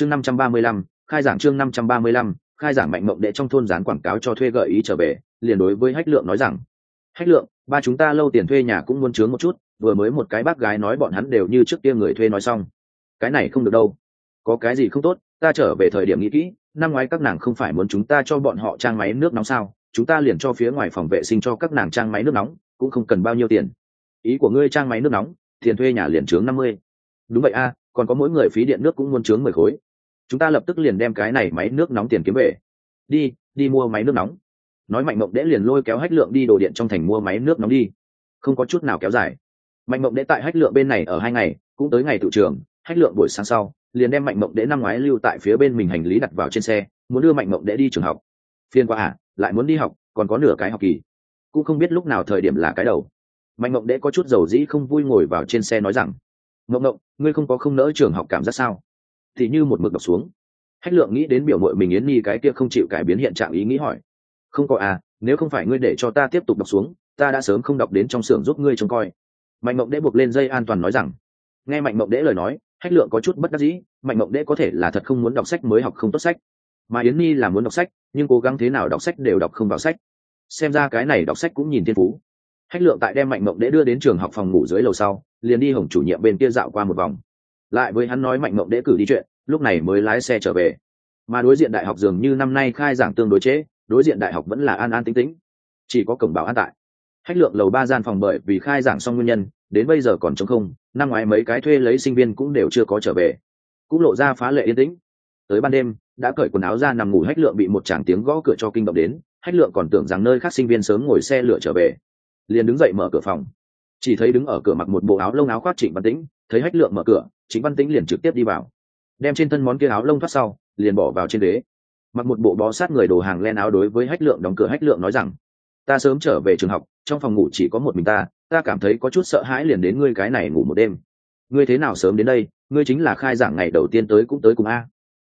chương năm trăm ba mươi lăm, khai giảng chương năm trăm ba mươi lăm, khai giảng mạnh mộng đệ trong thôn dán quảng cáo cho thuê gợi ý trở về, liền đối với hách lượng nói rằng, hách lượng, ba chúng ta lâu tiền thuê nhà cũng muốn chướng một chút, vừa mới một cái bác gái nói bọn hắn đều như trước kia người thuê nói xong. Cái này không được đâu. Có cái gì không tốt, ta trở về thời điểm nghĩ kỹ, năm ngoái các nàng không phải muốn chúng ta cho bọn họ trang máy nước nóng sao? Chúng ta liền cho phía ngoài phòng vệ sinh cho các nàng trang máy nước nóng, cũng không cần bao nhiêu tiền. Ý của ngươi trang máy nước nóng, tiền thuê nhà liền chướng năm mươi. Đúng vậy a, còn có mỗi người phí điện nước cũng muốn chướng mười khối chúng ta lập tức liền đem cái này máy nước nóng tiền kiếm về. Đi đi mua máy nước nóng. Nói mạnh mộng đễ liền lôi kéo hách lượng đi đồ điện trong thành mua máy nước nóng đi. Không có chút nào kéo dài. Mạnh mộng đễ tại hách lượng bên này ở hai ngày, cũng tới ngày tự trường hách lượng buổi sáng sau, liền đem mạnh mộng đễ năm ngoái lưu tại phía bên mình hành lý đặt vào trên xe, muốn đưa mạnh mộng đễ đi trường học. Phiên qua à lại muốn đi học, còn có nửa cái học kỳ. Cũng không biết lúc nào thời điểm là cái đầu. Mạnh mộng đễ có chút dầu dĩ không vui ngồi vào trên xe nói rằng, mộng mộng, ngươi không có không nỡ trường học cảm giác sao? Thì như một mực đọc xuống. Hách lượng nghĩ đến biểu mội mình yến nhi cái kia không chịu cải biến hiện trạng ý nghĩ hỏi. Không có à nếu không phải ngươi để cho ta tiếp tục đọc xuống, ta đã sớm không đọc đến trong xưởng giúp ngươi trông coi. Mạnh mộng đễ buộc lên dây an toàn nói rằng. Nghe mạnh mộng đễ lời nói, hách lượng có chút bất đắc dĩ, mạnh mộng đễ có thể là thật không muốn đọc sách mới học không tốt sách. Mà yến nhi là muốn đọc sách, nhưng cố gắng thế nào đọc sách đều đọc không vào sách. Xem ra cái này đọc sách cũng nhìn thiên phú. Hách lượng tại đem mạnh mộng đễ đưa đến trường học phòng ngủ dưới lầu sau, liền đi hồng chủ nhiệm bên kia dạo qua một vòng lại với hắn nói mạnh mộng đễ cử đi chuyện lúc này mới lái xe trở về. Mà đối diện đại học dường như năm nay khai giảng tương đối chế, đối diện đại học vẫn là an an tính tính chỉ có cổng bảo an tại. Hách lượng lầu ba gian phòng bởi vì khai giảng xong nguyên nhân đến bây giờ còn trống không năm ngoái mấy cái thuê lấy sinh viên cũng đều chưa có trở về. Cũng lộ ra phá lệ yên tĩnh. Tới ban đêm đã cởi quần áo ra nằm ngủ hách lượng bị một tràng tiếng gõ cửa cho kinh động đến hách lượng còn tưởng rằng nơi khác sinh viên sớm ngồi xe lửa trở về. Liền đứng dậy mở cửa phòng. Chỉ thấy đứng ở cửa mặc một bộ áo lông áo khoác trịnh văn tĩnh thấy hách lượng mở cửa, trịnh văn tĩnh liền trực tiếp đi vào. Đem trên thân món kia áo lông thoát sau, liền bỏ vào trên ghế. Mặc một bộ bó sát người đồ hàng len áo đối với hách lượng đóng cửa hách lượng nói rằng, ta sớm trở về trường học, trong phòng ngủ chỉ có một mình ta ta cảm thấy có chút sợ hãi liền đến ngươi cái này ngủ một đêm. Ngươi thế nào sớm đến đây, ngươi chính là khai giảng ngày đầu tiên tới cũng tới cùng a.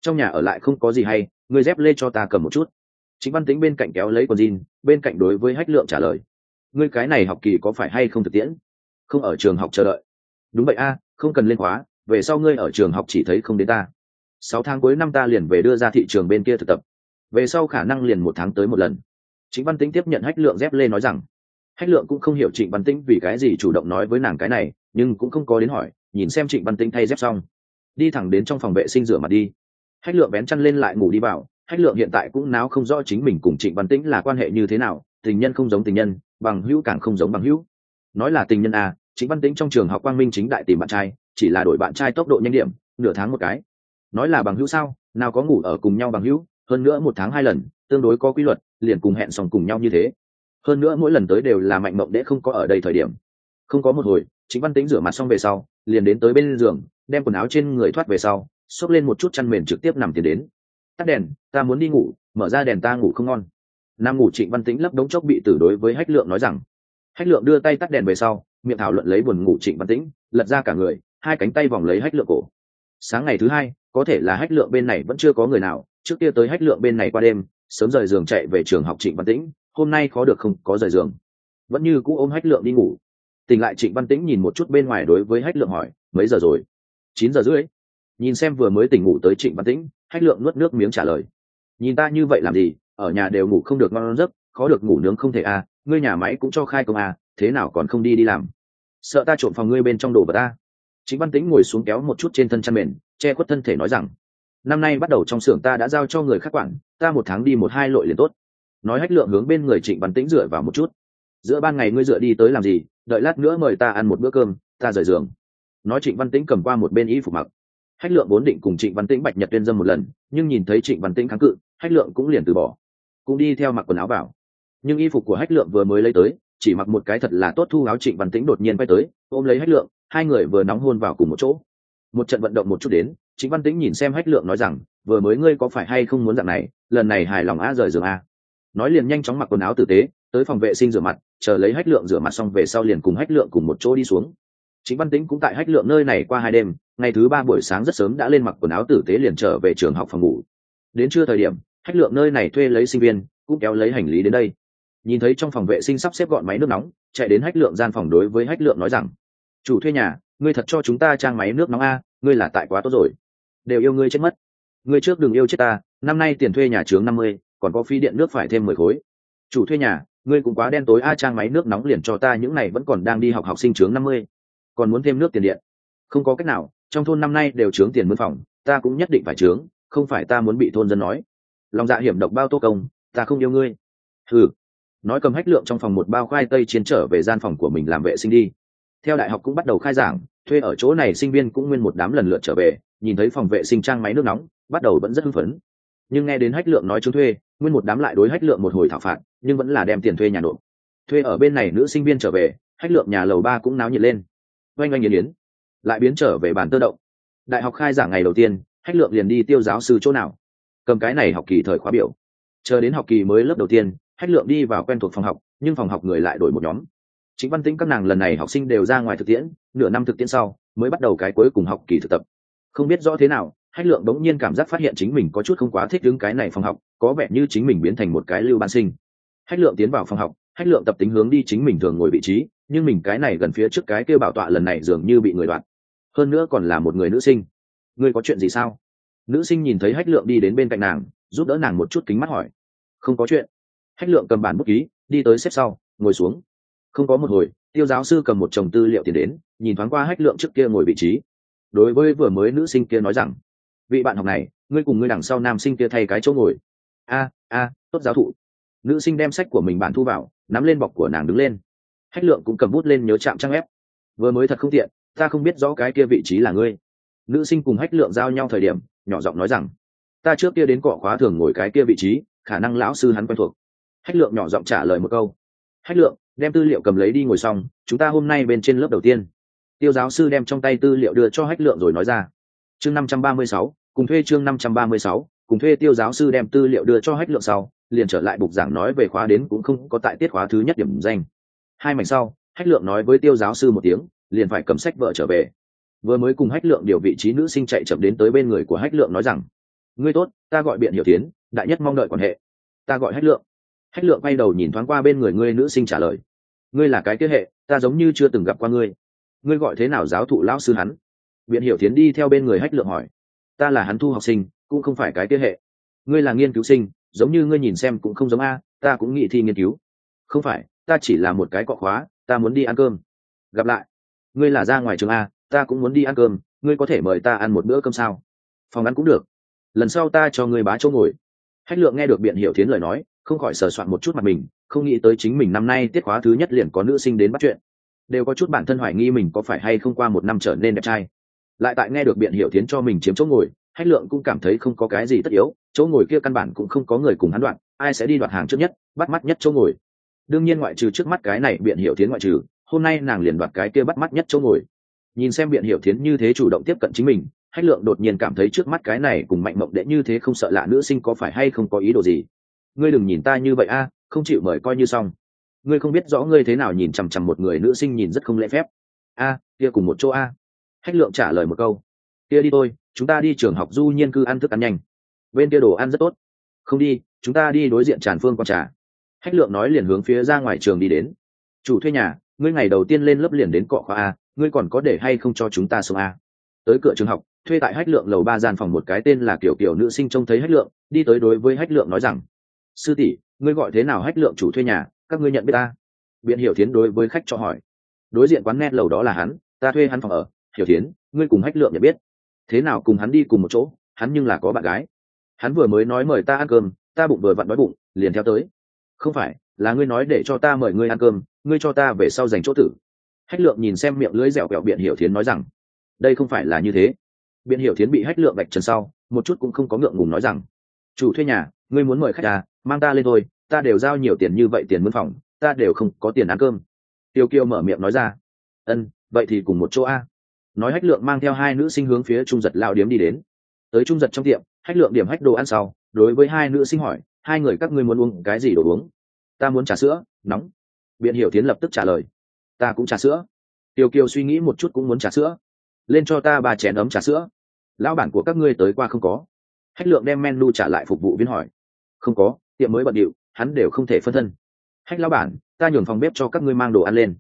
Trong nhà ở lại không có gì hay, ngươi dép lê cho ta cầm một chút. Chính văn tính bên cạnh kéo lấy con jean, bên cạnh đối với hách lượng trả lời, ngươi cái này học kỳ có phải hay không thực tiễn? Không ở trường học chờ đợi đúng vậy a, không cần lên khóa, về sau ngươi ở trường học chỉ thấy không đến ta. Sáu tháng cuối năm ta liền về đưa ra thị trường bên kia thực tập. Về sau khả năng liền một tháng tới một lần. Chính văn tính tiếp nhận hách lượng dép lê nói rằng, hách lượng cũng không hiểu trịnh văn tĩnh vì cái gì chủ động nói với nàng cái này, nhưng cũng không có đến hỏi, nhìn xem trịnh văn tĩnh thay dép xong. Đi thẳng đến trong phòng vệ sinh rửa mặt đi. Hách lượng bén chăn lên lại ngủ đi vào. Hách lượng hiện tại cũng náo không rõ chính mình cùng trịnh văn tĩnh là quan hệ như thế nào, tình nhân không giống tình nhân, bằng hữu càng không giống bằng hữu. Nói là tình nhân à chính văn tĩnh trong trường học quang minh chính đại tìm bạn trai, chỉ là đổi bạn trai tốc độ nhanh điểm, nửa tháng một cái. Nói là bằng hữu sao, nào có ngủ ở cùng nhau bằng hữu, hơn nữa một tháng hai lần, tương đối có quy luật, liền cùng hẹn xong cùng nhau như thế. Hơn nữa mỗi lần tới đều là mạnh mộng đễ không có ở đây thời điểm. Không có một hồi chính văn tính rửa mặt xong về sau, liền đến tới bên giường, đem quần áo trên người thoát về sau, xốc lên một chút chăn mền trực tiếp nằm tiền đến. Tắt đèn, ta muốn đi ngủ, mở ra đèn ta ngủ không ngon. Nam ngủ trịnh văn tĩnh lấp đống chốc bị tử đối với hách lượng nói rằng. Hách lượng đưa tay tắt đèn về sau miệng thảo luận lấy buồn ngủ trịnh văn tĩnh, lật ra cả người, hai cánh tay vòng lấy hách lượng cổ. Sáng ngày thứ hai, có thể là hách lượng bên này vẫn chưa có người nào, trước kia tới hách lượng bên này qua đêm, sớm rời giường chạy về trường học trịnh văn tĩnh, hôm nay khó được không có rời giường. Vẫn như cũ ôm hách lượng đi ngủ. Tỉnh lại trịnh văn tĩnh nhìn một chút bên ngoài đối với hách lượng hỏi, mấy giờ rồi? Chín giờ rưỡi. Nhìn xem vừa mới tỉnh ngủ tới trịnh văn tĩnh, hách lượng nuốt nước miếng trả lời, nhìn ta như vậy làm gì, ở nhà đều ngủ không được ngon giấc, khó được ngủ nướng không thể à ngươi nhà máy cũng cho khai công à thế nào còn không đi đi làm? Sợ ta trộm phòng ngươi bên trong đồ vật ta. Chính văn tĩnh ngồi xuống kéo một chút trên thân chăn mền, che khuất thân thể nói rằng, năm nay bắt đầu trong xưởng ta đã giao cho người khác quản, ta một tháng đi một hai lội liền tốt. Nói hách lượng hướng bên người trịnh văn tĩnh dựa vào một chút. Giữa ban ngày ngươi dựa đi tới làm gì? Đợi lát nữa mời ta ăn một bữa cơm, ta rời giường. Nói trịnh văn tĩnh cầm qua một bên y phục mặc. Hách lượng vốn định cùng trịnh văn tĩnh bạch nhật tuyên dâm một lần, nhưng nhìn thấy trịnh văn tĩnh kháng cự, hách lượng cũng liền từ bỏ, cũng đi theo mặc quần áo vào. Nhưng y phục của hách lượng vừa mới lấy tới chỉ mặc một cái thật là tốt thu áo trịnh văn tĩnh đột nhiên quay tới, ôm lấy hách lượng, hai người vừa nóng hôn vào cùng một chỗ. Một trận vận động một chút đến chính văn tĩnh nhìn xem hách lượng nói rằng, vừa mới ngươi có phải hay không muốn dạng này, lần này hài lòng a rời giường a. Nói liền nhanh chóng mặc quần áo tử tế, tới phòng vệ sinh rửa mặt, chờ lấy hách lượng rửa mặt xong về sau liền cùng hách lượng cùng một chỗ đi xuống. Chính văn tĩnh cũng tại hách lượng nơi này qua hai đêm, ngày thứ ba buổi sáng rất sớm đã lên mặc quần áo tử tế liền trở về trường học phòng ngủ. Đến trưa thời điểm, hách lượng nơi này thuê lấy sinh viên, cũng kéo lấy hành lý đến đây nhìn thấy trong phòng vệ sinh sắp xếp gọn máy nước nóng, chạy đến hách lượng gian phòng đối với hách lượng nói rằng, chủ thuê nhà, ngươi thật cho chúng ta trang máy nước nóng a, ngươi là tại quá tốt rồi. Đều yêu ngươi chết mất. Ngươi trước đừng yêu chết ta, năm nay tiền thuê nhà trướng năm mươi, còn có phí điện nước phải thêm mười khối. Chủ thuê nhà, ngươi cũng quá đen tối a, trang máy nước nóng liền cho ta, những này vẫn còn đang đi học học sinh trướng năm mươi. Còn muốn thêm nước tiền điện. Không có cách nào, trong thôn năm nay đều trướng tiền mướn phòng, ta cũng nhất định phải trướng không phải ta muốn bị thôn dân nói. Lòng dạ hiểm độc bao tô công, ta không yêu ngươi. Thử nói cầm hách lượng trong phòng một bao khoai tây chiến trở về gian phòng của mình làm vệ sinh đi. Theo đại học cũng bắt đầu khai giảng, thuê ở chỗ này sinh viên cũng nguyên một đám lần lượt trở về, nhìn thấy phòng vệ sinh trang máy nước nóng, bắt đầu vẫn rất hưng phấn. Nhưng nghe đến hách lượng nói chúng thuê, nguyên một đám lại đối hách lượng một hồi thảo phạt, nhưng vẫn là đem tiền thuê nhà nộp. Thuê ở bên này nữ sinh viên trở về, hách lượng nhà lầu ba cũng náo nhiệt lên. Oanh oanh yến yến. Lại biến trở về bàn tơ động. Đại học khai giảng ngày đầu tiên, hách lượng liền đi tiêu giáo sư chỗ nào. Cầm cái này học kỳ thời khóa biểu. Chờ đến học kỳ mới lớp đầu tiên hách lượng đi vào quen thuộc phòng học, nhưng phòng học người lại đổi một nhóm. Chính văn tĩnh các nàng lần này học sinh đều ra ngoài thực tiễn, nửa năm thực tiễn sau, mới bắt đầu cái cuối cùng học kỳ thực tập. Không biết rõ thế nào, hách lượng bỗng nhiên cảm giác phát hiện chính mình có chút không quá thích đứng cái này phòng học, có vẻ như chính mình biến thành một cái lưu ban sinh. Hách lượng tiến vào phòng học, hách lượng tập tính hướng đi chính mình thường ngồi vị trí, nhưng mình cái này gần phía trước cái kêu bảo tọa lần này dường như bị người đoạt. Hơn nữa còn là một người nữ sinh. Ngươi có chuyện gì sao? Nữ sinh nhìn thấy hách lượng đi đến bên cạnh nàng, giúp đỡ nàng một chút kính mắt hỏi. Không có chuyện hách lượng cầm bản bút ký, đi tới xếp sau, ngồi xuống. Không có một hồi, tiêu giáo sư cầm một chồng tư liệu tiền đến, nhìn thoáng qua hách lượng trước kia ngồi vị trí. Đối với vừa mới nữ sinh kia nói rằng, vị bạn học này, ngươi cùng ngươi đằng sau nam sinh kia thay cái chỗ ngồi. A a, tốt giáo thụ. Nữ sinh đem sách của mình bạn thu vào, nắm lên bọc của nàng đứng lên. Hách lượng cũng cầm bút lên nhớ chạm trang ép vừa mới thật không tiện, ta không biết rõ cái kia vị trí là ngươi. Nữ sinh cùng hách lượng giao nhau thời điểm, nhỏ giọng nói rằng, ta trước kia đến cọ khóa thường ngồi cái kia vị trí, khả năng lão sư hắn quen thuộc hách lượng nhỏ giọng trả lời một câu. Hách lượng, đem tư liệu cầm lấy đi ngồi xong, chúng ta hôm nay bên trên lớp đầu tiên. Tiêu giáo sư đem trong tay tư liệu đưa cho hách lượng rồi nói ra. Chương năm trăm ba mươi sáu, cùng thuê chương năm trăm ba mươi sáu, cùng thuê tiêu giáo sư đem tư liệu đưa cho hách lượng sau, liền trở lại bục giảng nói về khóa đến cũng không có tại tiết khóa thứ nhất điểm danh. Hai mảnh sau, hách lượng nói với tiêu giáo sư một tiếng, liền phải cầm sách vợ trở về. Vừa mới cùng hách lượng điều vị trí nữ sinh chạy chậm đến tới bên người của hách lượng nói rằng, ngươi tốt, ta gọi biện hiểu tiến, đại nhất mong đợi quan hệ. Ta gọi hách lượng hách lượng quay đầu nhìn thoáng qua bên người ngươi nữ sinh trả lời. Ngươi là cái kế hệ, ta giống như chưa từng gặp qua ngươi. Ngươi gọi thế nào giáo thụ lão sư hắn? Biện hiểu tiến đi theo bên người hách lượng hỏi. Ta là hắn thu học sinh, cũng không phải cái kế hệ. Ngươi là nghiên cứu sinh, giống như ngươi nhìn xem cũng không giống a, ta cũng nghĩ thi nghiên cứu. Không phải, ta chỉ là một cái cọ khóa, ta muốn đi ăn cơm. Gặp lại. Ngươi là ra ngoài trường a, ta cũng muốn đi ăn cơm, ngươi có thể mời ta ăn một bữa cơm sao? Phòng ăn cũng được. Lần sau ta cho ngươi bá chỗ ngồi. Hách lượng nghe được biện hiểu tiến lời nói không khỏi sờ soạn một chút mặt mình, không nghĩ tới chính mình năm nay tiết khóa thứ nhất liền có nữ sinh đến bắt chuyện. Đều có chút bản thân hoài nghi mình có phải hay không qua một năm trở nên đẹp trai. Lại tại nghe được biện hiểu tiến cho mình chiếm chỗ ngồi, hách lượng cũng cảm thấy không có cái gì tất yếu, chỗ ngồi kia căn bản cũng không có người cùng hắn đoạn, ai sẽ đi đoạt hàng trước nhất, bắt mắt nhất chỗ ngồi. Đương nhiên ngoại trừ trước mắt cái này biện hiểu tiến ngoại trừ, hôm nay nàng liền đoạt cái kia bắt mắt nhất chỗ ngồi. Nhìn xem biện hiểu tiến như thế chủ động tiếp cận chính mình, hách lượng đột nhiên cảm thấy trước mắt cái này cùng mạnh mộng đệ như thế không sợ lạ nữ sinh có phải hay không có ý đồ gì ngươi đừng nhìn ta như vậy a, không chịu mời coi như xong. Ngươi không biết rõ ngươi thế nào nhìn chằm chằm một người nữ sinh nhìn rất không lễ phép. A, kia cùng một chỗ a. Hách lượng trả lời một câu. Kia đi thôi, chúng ta đi trường học du nhiên cư ăn thức ăn nhanh. Bên kia đồ ăn rất tốt. Không đi, chúng ta đi đối diện tràn phương con trà. Hách lượng nói liền hướng phía ra ngoài trường đi đến. Chủ thuê nhà, ngươi ngày đầu tiên lên lớp liền đến cọ khoa a, ngươi còn có để hay không cho chúng ta sống a? Tới cửa trường học, thuê tại hách lượng lầu ba gian phòng một cái tên là kiểu kiểu nữ sinh trông thấy hách lượng, đi tới đối với hách lượng nói rằng sư tỷ, ngươi gọi thế nào hách lượng chủ thuê nhà, các ngươi nhận biết ta? Biện hiểu thiến đối với khách cho hỏi. Đối diện quán net lầu đó là hắn, ta thuê hắn phòng ở. Hiểu thiến, ngươi cùng hách lượng nhận biết. Thế nào cùng hắn đi cùng một chỗ, hắn nhưng là có bạn gái. Hắn vừa mới nói mời ta ăn cơm, ta bụng vừa vặn đói bụng, liền theo tới. Không phải, là ngươi nói để cho ta mời ngươi ăn cơm, ngươi cho ta về sau dành chỗ tử. Hách lượng nhìn xem miệng lưỡi dẻo quẹo biện hiểu thiến nói rằng, đây không phải là như thế. Biện hiểu thiến bị hách lượng vạch trần sau, một chút cũng không có ngượng ngùng nói rằng, chủ thuê nhà ngươi muốn mời khách à mang ta lên thôi, ta đều giao nhiều tiền như vậy tiền mướn phòng, ta đều không có tiền ăn cơm. Tiêu kiêu mở miệng nói ra. Ân, vậy thì cùng một chỗ a. Nói hách lượng mang theo hai nữ sinh hướng phía trung giật lao điếm đi đến. Tới trung giật trong tiệm, hách lượng điểm hách đồ ăn sau, đối với hai nữ sinh hỏi, hai người các ngươi muốn uống cái gì đồ uống? Ta muốn trà sữa, nóng. Biện hiểu tiến lập tức trả lời. Ta cũng trà sữa. Tiêu kiều suy nghĩ một chút cũng muốn trà sữa. Lên cho ta ba chén ấm trà sữa. Lão bản của các ngươi tới qua không có. Hách lượng đem menu trả lại phục vụ viên hỏi không có, tiệm mới bận điệu, hắn đều không thể phân thân. Hách lão bản, ta nhường phòng bếp cho các ngươi mang đồ ăn lên.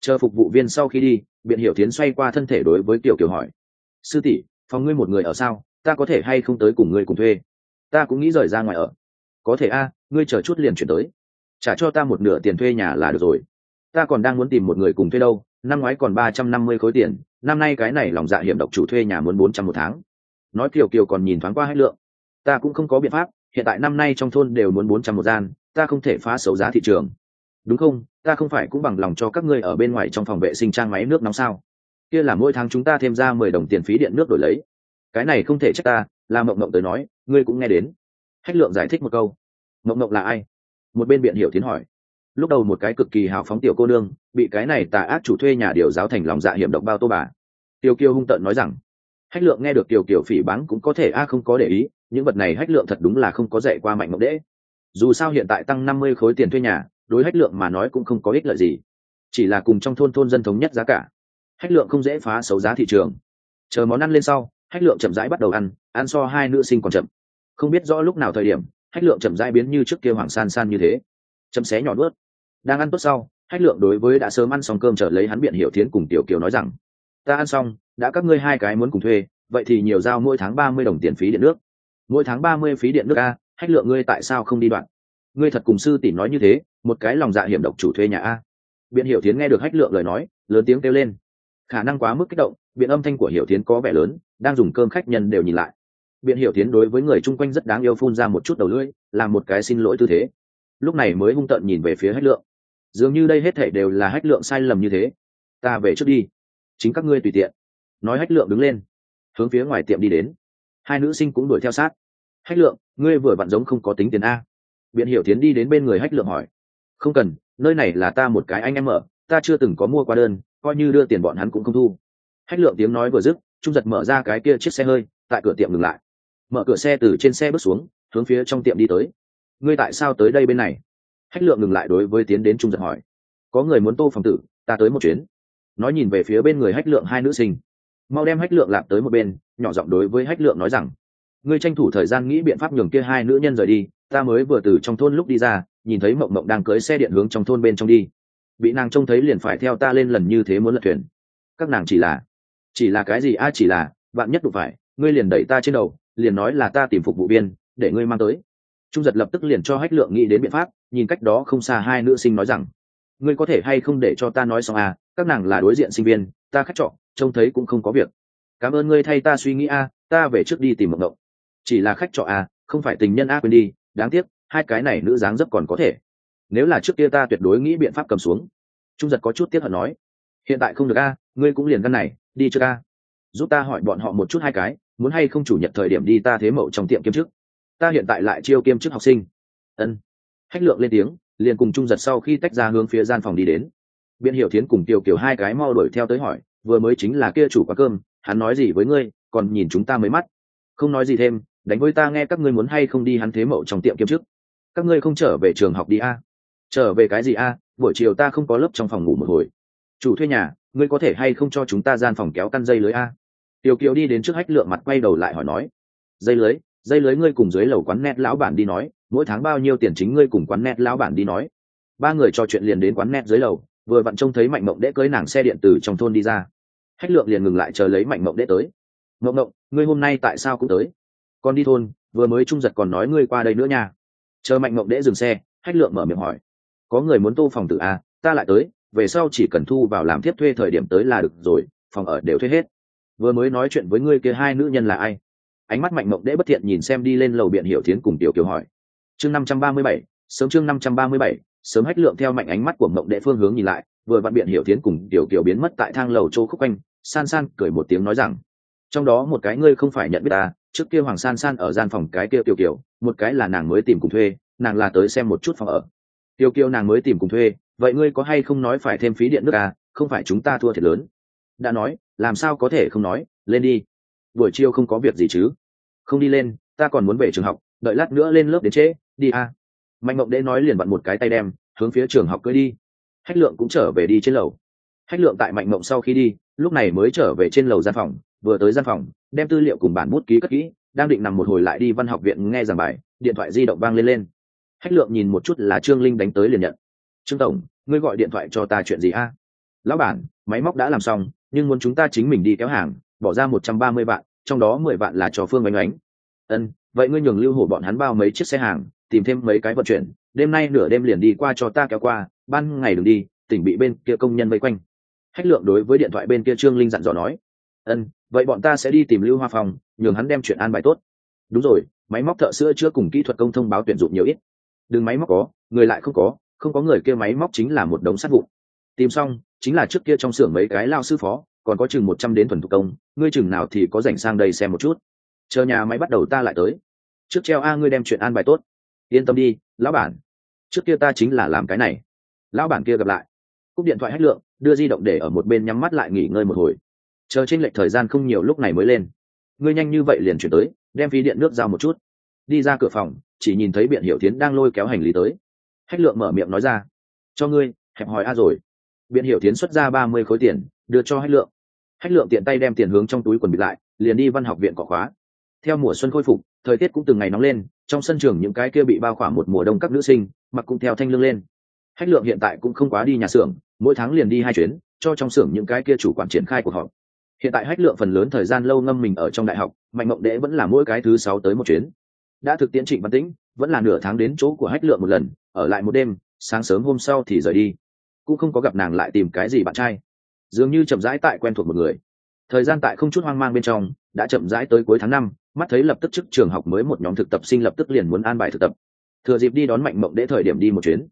Chờ phục vụ viên sau khi đi, biện hiểu tiến xoay qua thân thể đối với tiểu kiều hỏi. Sư tỷ, phòng ngươi một người ở sao? Ta có thể hay không tới cùng ngươi cùng thuê? Ta cũng nghĩ rời ra ngoài ở. Có thể a, ngươi chờ chút liền chuyển tới. Trả cho ta một nửa tiền thuê nhà là được rồi. Ta còn đang muốn tìm một người cùng thuê đâu, năm ngoái còn ba trăm năm mươi khối tiền, năm nay cái này lòng dạ hiểm độc chủ thuê nhà muốn bốn trăm một tháng. Nói kiều kiều còn nhìn thoáng qua hết lượng. Ta cũng không có biện pháp hiện tại năm nay trong thôn đều muốn bốn trăm một gian, ta không thể phá xấu giá thị trường. Đúng không? Ta không phải cũng bằng lòng cho các ngươi ở bên ngoài trong phòng vệ sinh trang máy nước nóng sao? Kia là mỗi tháng chúng ta thêm ra mười đồng tiền phí điện nước đổi lấy. Cái này không thể trách ta, là mộng mộng tới nói, ngươi cũng nghe đến. Hách lượng giải thích một câu. Mộng mộng là ai? Một bên biện hiểu tiến hỏi. Lúc đầu một cái cực kỳ hào phóng tiểu cô nương, bị cái này tà ác chủ thuê nhà điều giáo thành lòng dạ hiểm độc bao tô bà. Tiêu kiêu hung tợn nói rằng, hách lượng nghe được tiểu kiểu phỉ báng cũng có thể, a, không có để ý những vật này hách lượng thật đúng là không có dạy qua mạnh mộng đễ dù sao hiện tại tăng năm mươi khối tiền thuê nhà, đối hách lượng mà nói cũng không có ích lợi gì. Chỉ là cùng trong thôn thôn dân thống nhất giá cả. Hách lượng không dễ phá xấu giá thị trường. Chờ món ăn lên sau, hách lượng chậm rãi bắt đầu ăn ăn so hai nữ sinh còn chậm. Không biết rõ lúc nào thời điểm, hách lượng chậm rãi biến như trước kia hoàng san san như thế. Chậm xé nhỏ nuốt. Đang ăn tốt sau, hách lượng đối với đã sớm ăn xong cơm trở lấy hắn biện hiểu thiến cùng tiểu kiều nói rằng, ta ăn xong, đã các ngươi hai cái muốn cùng thuê, vậy thì nhiều giao mỗi tháng ba mươi đồng tiền phí điện nước mỗi tháng ba mươi phí điện nước a, hách lượng ngươi tại sao không đi đoạn? Ngươi thật cùng sư tỷ nói như thế, một cái lòng dạ hiểm độc chủ thuê nhà a. Biện hiểu tiến nghe được hách lượng lời nói, lớn tiếng kêu lên. Khả năng quá mức kích động, biện âm thanh của hiểu tiến có vẻ lớn, đang dùng cơm khách nhân đều nhìn lại. Biện hiểu tiến đối với người chung quanh rất đáng yêu phun ra một chút đầu lưỡi làm một cái xin lỗi tư thế. Lúc này mới hung tợn nhìn về phía hách lượng. Dường như đây hết thể đều là hách lượng sai lầm như thế. Ta về trước đi. Chính các ngươi tùy tiện. Nói hách lượng đứng lên, hướng phía ngoài tiệm đi đến. Hai nữ sinh cũng đuổi theo sát hách lượng, ngươi vừa vặn giống không có tính tiền a. Biện hiểu tiến đi đến bên người hách lượng hỏi. Không cần, nơi này là ta một cái anh em mở ta chưa từng có mua qua đơn, coi như đưa tiền bọn hắn cũng không thu. Hách lượng tiếng nói vừa dứt, trung giật mở ra cái kia chiếc xe hơi, tại cửa tiệm ngừng lại. Mở cửa xe từ trên xe bước xuống, hướng phía trong tiệm đi tới. Ngươi tại sao tới đây bên này? Hách lượng ngừng lại đối với tiến đến trung giật hỏi. Có người muốn tô phòng tử, ta tới một chuyến. Nói nhìn về phía bên người hách lượng hai nữ sinh. Mau đem hách lượng lạp tới một bên, nhỏ giọng đối với hách lượng nói rằng ngươi tranh thủ thời gian nghĩ biện pháp nhường kia hai nữ nhân rời đi, ta mới vừa từ trong thôn lúc đi ra, nhìn thấy mộng mộng đang cưới xe điện hướng trong thôn bên trong đi. Bị nàng trông thấy liền phải theo ta lên lần như thế muốn lật thuyền. Các nàng chỉ là chỉ là cái gì? A, chỉ là, bạn nhất đụng phải, ngươi liền đẩy ta trên đầu, liền nói là ta tìm phục vụ viên, để ngươi mang tới. Trung giật lập tức liền cho hách lượng nghĩ đến biện pháp, nhìn cách đó không xa hai nữ sinh nói rằng, ngươi có thể hay không để cho ta nói xong à? Các nàng là đối diện sinh viên, ta khách trọ, trông thấy cũng không có việc. Cảm ơn ngươi thay ta suy nghĩ a ta về trước đi tìm mộng mộng chỉ là khách trọ à, không phải tình nhân a quên đi đáng tiếc hai cái này nữ dáng dấp còn có thể. Nếu là trước kia ta tuyệt đối nghĩ biện pháp cầm xuống. Trung giật có chút tiếc hận nói. Hiện tại không được a ngươi cũng liền căn này đi chưa a à. giúp ta hỏi bọn họ một chút hai cái muốn hay không chủ nhật thời điểm đi ta thế mậu trong tiệm kiêm chức. Ta hiện tại lại chiêu kiêm chức học sinh. Ân. Hách lượng lên tiếng liền cùng trung giật sau khi tách ra hướng phía gian phòng đi đến. Biện hiểu thiến cùng tiêu kiểu hai cái mau đuổi theo tới hỏi vừa mới chính là kia chủ quán cơm hắn nói gì với ngươi còn nhìn chúng ta mới mắt. Không nói gì thêm đánh với ta nghe các ngươi muốn hay không đi hắn thế mậu trong tiệm kiêm chức. Các ngươi không trở về trường học đi a? Trở về cái gì a? Buổi chiều ta không có lớp trong phòng ngủ một hồi. Chủ thuê nhà, ngươi có thể hay không cho chúng ta gian phòng kéo căn dây lưới a? Tiểu kiều đi đến trước hách lượng mặt quay đầu lại hỏi nói. Dây lưới dây lưới ngươi cùng dưới lầu quán net lão bản đi nói, mỗi tháng bao nhiêu tiền chính ngươi cùng quán net lão bản đi nói. Ba người trò chuyện liền đến quán net dưới lầu, vừa vặn trông thấy mạnh mộng đễ cưới nàng xe điện từ trong thôn đi ra. Hách lượng liền ngừng lại chờ lấy mạnh mộng đễ tới. Mộng mộng, ngươi hôm nay tại sao cũng tới? Con đi thôn, vừa mới trung giật còn nói ngươi qua đây nữa nha. Chờ mạnh mộng đễ dừng xe, hách lượng mở miệng hỏi. Có người muốn tô phòng tử a ta lại tới, về sau chỉ cần thu vào làm tiếp thuê thời điểm tới là được rồi, phòng ở đều thuê hết. Vừa mới nói chuyện với ngươi kia hai nữ nhân là ai? Ánh mắt mạnh mộng đễ bất thiện nhìn xem đi lên lầu biện hiểu tiến cùng tiểu kiều hỏi. Chương năm trăm ba mươi bảy, sớm chương năm trăm ba mươi bảy, sớm hách lượng theo mạnh ánh mắt của mộng đệ phương hướng nhìn lại, vừa vặn biện hiểu tiến cùng tiểu kiều biến mất tại thang lầu châu khúc quanh, san san cười một tiếng nói rằng, trong đó một cái ngươi không phải nhận biết ta trước kia hoàng san san ở gian phòng cái kia tiểu kiều, một cái là nàng mới tìm cùng thuê, nàng là tới xem một chút phòng ở. Tiểu kiều nàng mới tìm cùng thuê, vậy ngươi có hay không nói phải thêm phí điện nước à không phải chúng ta thua thiệt lớn. Đã nói, làm sao có thể không nói, lên đi. Buổi chiều không có việc gì chứ. Không đi lên, ta còn muốn về trường học, đợi lát nữa lên lớp đến trễ, đi à. Mạnh mộng đễ nói liền vặn một cái tay đem, hướng phía trường học cưới đi. Hách lượng cũng trở về đi trên lầu. Hách lượng tại mạnh mộng sau khi đi, lúc này mới trở về trên lầu gian phòng, vừa tới gian phòng đem tư liệu cùng bản bút ký cất kỹ, đang định nằm một hồi lại đi văn học viện nghe giảng bài, điện thoại di động vang lên lên. Hách lượng nhìn một chút là trương linh đánh tới liền nhận. Trương tổng, ngươi gọi điện thoại cho ta chuyện gì a? Lão bản, máy móc đã làm xong, nhưng muốn chúng ta chính mình đi kéo hàng, bỏ ra một trăm ba mươi vạn, trong đó mười vạn là cho phương oanh oánh ân, vậy ngươi nhường lưu hổ bọn hắn bao mấy chiếc xe hàng, tìm thêm mấy cái vận chuyển, đêm nay nửa đêm liền đi qua cho ta kéo qua, ban ngày đừng đi, tỉnh bị bên kia công nhân vây quanh. Hách lượng đối với điện thoại bên kia trương linh dặn dò nói ân, vậy bọn ta sẽ đi tìm lưu hoa phòng nhường hắn đem chuyện an bài tốt. Đúng rồi, máy móc thợ sữa chưa cùng kỹ thuật công thông báo tuyển dụng nhiều ít. Đừng máy móc có, người lại không có không có người kia máy móc chính là một đống sát vụn. Tìm xong, chính là trước kia trong xưởng mấy cái lao sư phó, còn có chừng một trăm đến thuần thủ công, ngươi chừng nào thì có dành sang đây xem một chút. Chờ nhà máy bắt đầu ta lại tới. Trước treo a ngươi đem chuyện an bài tốt. Yên tâm đi, lão bản. Trước kia ta chính là làm cái này. Lão bản kia gặp lại. Cúp điện thoại hách lượng, đưa di động để ở một bên nhắm mắt lại nghỉ ngơi một hồi chờ trên lệch thời gian không nhiều lúc này mới lên. Ngươi nhanh như vậy liền chuyển tới, đem phí điện nước giao một chút. Đi ra cửa phòng, chỉ nhìn thấy biện hiểu tiến đang lôi kéo hành lý tới. Hách lượng mở miệng nói ra, cho ngươi, hẹp hòi a rồi. Biện hiểu tiến xuất ra ba mươi khối tiền, đưa cho hách lượng. Hách lượng tiện tay đem tiền hướng trong túi quần bịt lại, liền đi văn học viện cọ khóa. Theo mùa xuân khôi phục, thời tiết cũng từng ngày nóng lên, trong sân trường những cái kia bị bao khỏa một mùa đông các nữ sinh, mặc cũng theo thanh lương lên. Hách lượng hiện tại cũng không quá đi nhà xưởng, mỗi tháng liền đi hai chuyến, cho trong xưởng những cái kia chủ quản triển khai cuộc họp hiện tại hách lượng phần lớn thời gian lâu ngâm mình ở trong đại học, mạnh mộng đễ vẫn là mỗi cái thứ sáu tới một chuyến. Đã thực tiễn trịnh văn tĩnh, vẫn là nửa tháng đến chỗ của hách lượng một lần, ở lại một đêm, sáng sớm hôm sau thì rời đi. Cũng không có gặp nàng lại tìm cái gì bạn trai. Dường như chậm rãi tại quen thuộc một người. Thời gian tại không chút hoang mang bên trong, đã chậm rãi tới cuối tháng năm, mắt thấy lập tức trước trường học mới một nhóm thực tập sinh lập tức liền muốn an bài thực tập. Thừa dịp đi đón mạnh mộng để thời điểm đi một chuyến.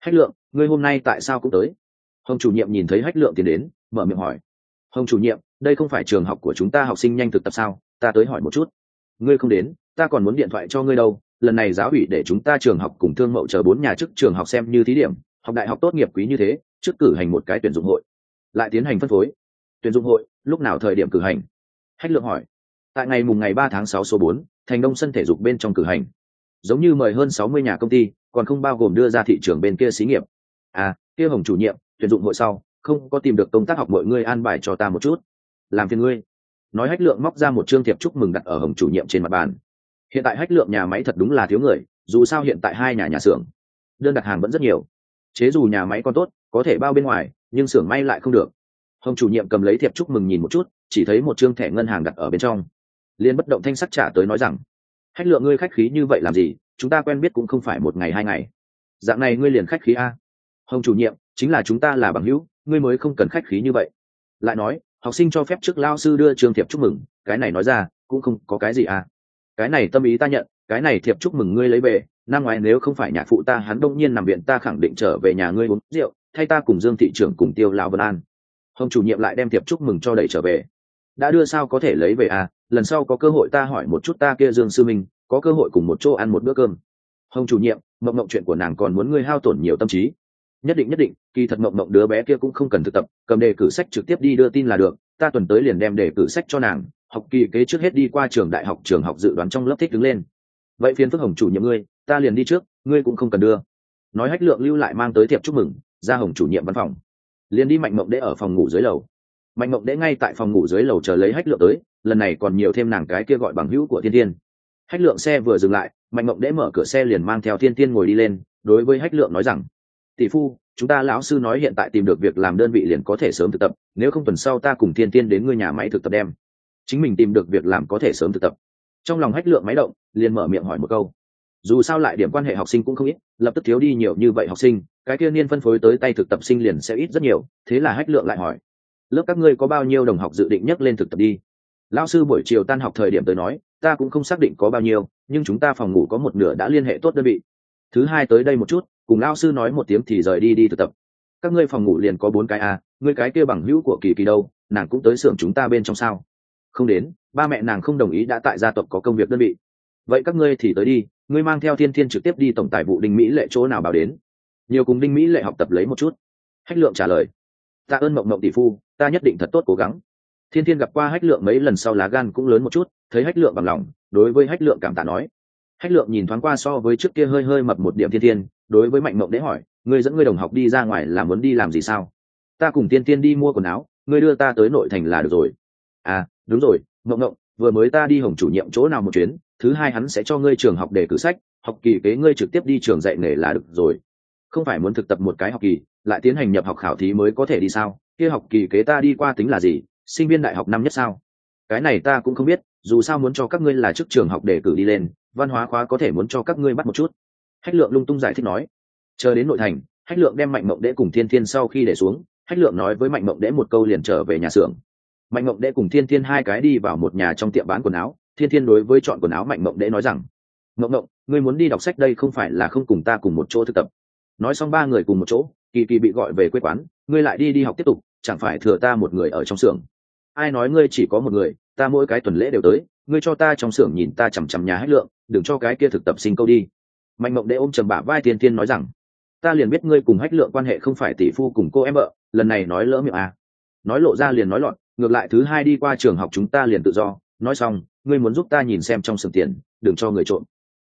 Hách lượng, ngươi hôm nay tại sao cũng tới? Hồng chủ nhiệm nhìn thấy hách lượng tiến đến, mở miệng hỏi. Hồng chủ nhiệm đây không phải trường học của chúng ta học sinh nhanh thực tập sao? Ta tới hỏi một chút. Ngươi không đến, ta còn muốn điện thoại cho ngươi đâu. Lần này giáo ủy để chúng ta trường học cùng thương mậu chờ bốn nhà chức trường học xem như thí điểm. Học đại học tốt nghiệp quý như thế, trước cử hành một cái tuyển dụng hội. Lại tiến hành phân phối. Tuyển dụng hội, lúc nào thời điểm cử hành? Hách lượng hỏi. Tại ngày mùng ngày ba tháng sáu số bốn, thành đông sân thể dục bên trong cử hành. Giống như mời hơn sáu mươi nhà công ty, còn không bao gồm đưa ra thị trường bên kia xí nghiệp. À kia hồng chủ nhiệm, tuyển dụng hội sau, không có tìm được công tác học mọi người an bài cho ta một chút làm phiền ngươi. Nói hách lượng móc ra một chương thiệp chúc mừng đặt ở hồng chủ nhiệm trên mặt bàn. Hiện tại hách lượng nhà máy thật đúng là thiếu người, dù sao hiện tại hai nhà nhà xưởng, đơn đặt hàng vẫn rất nhiều. Chế dù nhà máy còn tốt, có thể bao bên ngoài, nhưng xưởng may lại không được. Hồng chủ nhiệm cầm lấy thiệp chúc mừng nhìn một chút, chỉ thấy một chương thẻ ngân hàng đặt ở bên trong. Liên bất động thanh sắc trả tới nói rằng, hách lượng ngươi khách khí như vậy làm gì? Chúng ta quen biết cũng không phải một ngày hai ngày. Dạng này ngươi liền khách khí a. Hồng chủ nhiệm, chính là chúng ta là bằng hữu, ngươi mới không cần khách khí như vậy. Lại nói học sinh cho phép trước lao sư đưa trường thiệp chúc mừng, cái này nói ra, cũng không có cái gì à. Cái này tâm ý ta nhận, cái này thiệp chúc mừng ngươi lấy về, năm ngoái nếu không phải nhà phụ ta, hắn đông nhiên nằm viện ta khẳng định trở về nhà ngươi uống rượu, thay ta cùng dương thị trưởng cùng tiêu lão vân an. Hồng chủ nhiệm lại đem thiệp chúc mừng cho đẩy trở về. Đã đưa sao có thể lấy về à lần sau có cơ hội ta hỏi một chút ta kia dương sư minh, có cơ hội cùng một chỗ ăn một bữa cơm. Hồng chủ nhiệm, mộng mộng chuyện của nàng còn muốn ngươi hao tổn nhiều tâm trí nhất định nhất định, kỳ thật mộng mộng đứa bé kia cũng không cần thực tập, cầm đề cử sách trực tiếp đi đưa tin là được, ta tuần tới liền đem đề cử sách cho nàng, học kỳ kế trước hết đi qua trường đại học, trường học dự đoán trong lớp thích đứng lên. Vậy phiên phước hồng chủ nhiệm ngươi, ta liền đi trước, ngươi cũng không cần đưa. Nói hách lượng lưu lại mang tới thiệp chúc mừng, ra hồng chủ nhiệm văn phòng. Liền đi mạnh mộng đễ ở phòng ngủ dưới lầu. Mạnh mộng đễ ngay tại phòng ngủ dưới lầu chờ lấy hách lượng tới, lần này còn nhiều thêm nàng cái kia gọi bằng hữu của thiên thiên. Hách lượng xe vừa dừng lại, mạnh mộng đễ mở cửa xe liền mang theo thiên thiên ngồi đi lên, đối với hách lượng nói rằng tỷ phu, chúng ta lão sư nói hiện tại tìm được việc làm đơn vị liền có thể sớm thực tập, nếu không tuần sau ta cùng thiên thiên đến ngươi nhà máy thực tập đem. Chính mình tìm được việc làm có thể sớm thực tập. Trong lòng hách lượng máy động, liền mở miệng hỏi một câu. Dù sao lại điểm quan hệ học sinh cũng không ít, lập tức thiếu đi nhiều như vậy học sinh, cái kia niên phân phối tới tay thực tập sinh liền sẽ ít rất nhiều, thế là hách lượng lại hỏi. Lớp các ngươi có bao nhiêu đồng học dự định nhắc lên thực tập đi? Lao sư buổi chiều tan học thời điểm tới nói, ta cũng không xác định có bao nhiêu, nhưng chúng ta phòng ngủ có một nửa đã liên hệ tốt đơn vị thứ hai tới đây một chút, cùng lao sư nói một tiếng thì rời đi đi thực tập. Các ngươi phòng ngủ liền có bốn cái à ngươi cái kia bằng hữu của kỳ kỳ đâu, nàng cũng tới xưởng chúng ta bên trong sao? Không đến, ba mẹ nàng không đồng ý đã tại gia tộc có công việc đơn vị. Vậy các ngươi thì tới đi, ngươi mang theo thiên thiên trực tiếp đi tổng tài vụ đinh mỹ lệ chỗ nào báo đến? Nhiều cùng đinh mỹ lệ học tập lấy một chút. Hách lượng trả lời. Ta ơn mộng mộng tỷ phu, ta nhất định thật tốt cố gắng. Thiên thiên gặp qua hách lượng mấy lần sau lá gan cũng lớn một chút, thấy hách lượng bằng lòng, đối với hách lượng cảm tạ nói hách lượng nhìn thoáng qua so với trước kia hơi hơi mập một điểm thiên thiên, đối với mạnh mộng đế hỏi, ngươi dẫn ngươi đồng học đi ra ngoài là muốn đi làm gì sao? Ta cùng tiên tiên đi mua quần áo, ngươi đưa ta tới nội thành là được rồi. À đúng rồi, mộng mộng, vừa mới ta đi hồng chủ nhiệm chỗ nào một chuyến, thứ hai hắn sẽ cho ngươi trường học để cử sách, học kỳ kế ngươi trực tiếp đi trường dạy nghề là được rồi. Không phải muốn thực tập một cái học kỳ, lại tiến hành nhập học khảo thí mới có thể đi sao? Kia học kỳ kế ta đi qua tính là gì? Sinh viên đại học năm nhất sao? Cái này ta cũng không biết, dù sao muốn cho các ngươi là chức trường học để cử đi lên văn hóa khóa có thể muốn cho các ngươi bắt một chút. Hách lượng lung tung giải thích nói. Chờ đến nội thành, hách lượng đem mạnh mộng đễ cùng thiên thiên sau khi để xuống, hách lượng nói với mạnh mộng đễ một câu liền trở về nhà xưởng. Mạnh mộng đễ cùng thiên thiên hai cái đi vào một nhà trong tiệm bán quần áo, thiên thiên đối với chọn quần áo mạnh mộng đễ nói rằng mộng mộng ngươi muốn đi đọc sách đây không phải là không cùng ta cùng một chỗ thực tập. Nói xong ba người cùng một chỗ, kỳ kỳ bị gọi về quê quán, ngươi lại đi đi học tiếp tục, chẳng phải thừa ta một người ở trong xưởng? Ai nói ngươi chỉ có một người, ta mỗi cái tuần lễ đều tới, ngươi cho ta trong xưởng nhìn ta chằm chằm nhà hách lượng, đừng cho cái kia thực tập sinh câu đi mạnh mộng đệ ôm trầm bả vai thiên thiên nói rằng, ta liền biết ngươi cùng hách lượng quan hệ không phải tỷ phu cùng cô em vợ, lần này nói lỡ miệng à. nói lộ ra liền nói lọt, ngược lại thứ hai đi qua trường học chúng ta liền tự do, nói xong, ngươi muốn giúp ta nhìn xem trong sừng tiền, đừng cho người trộm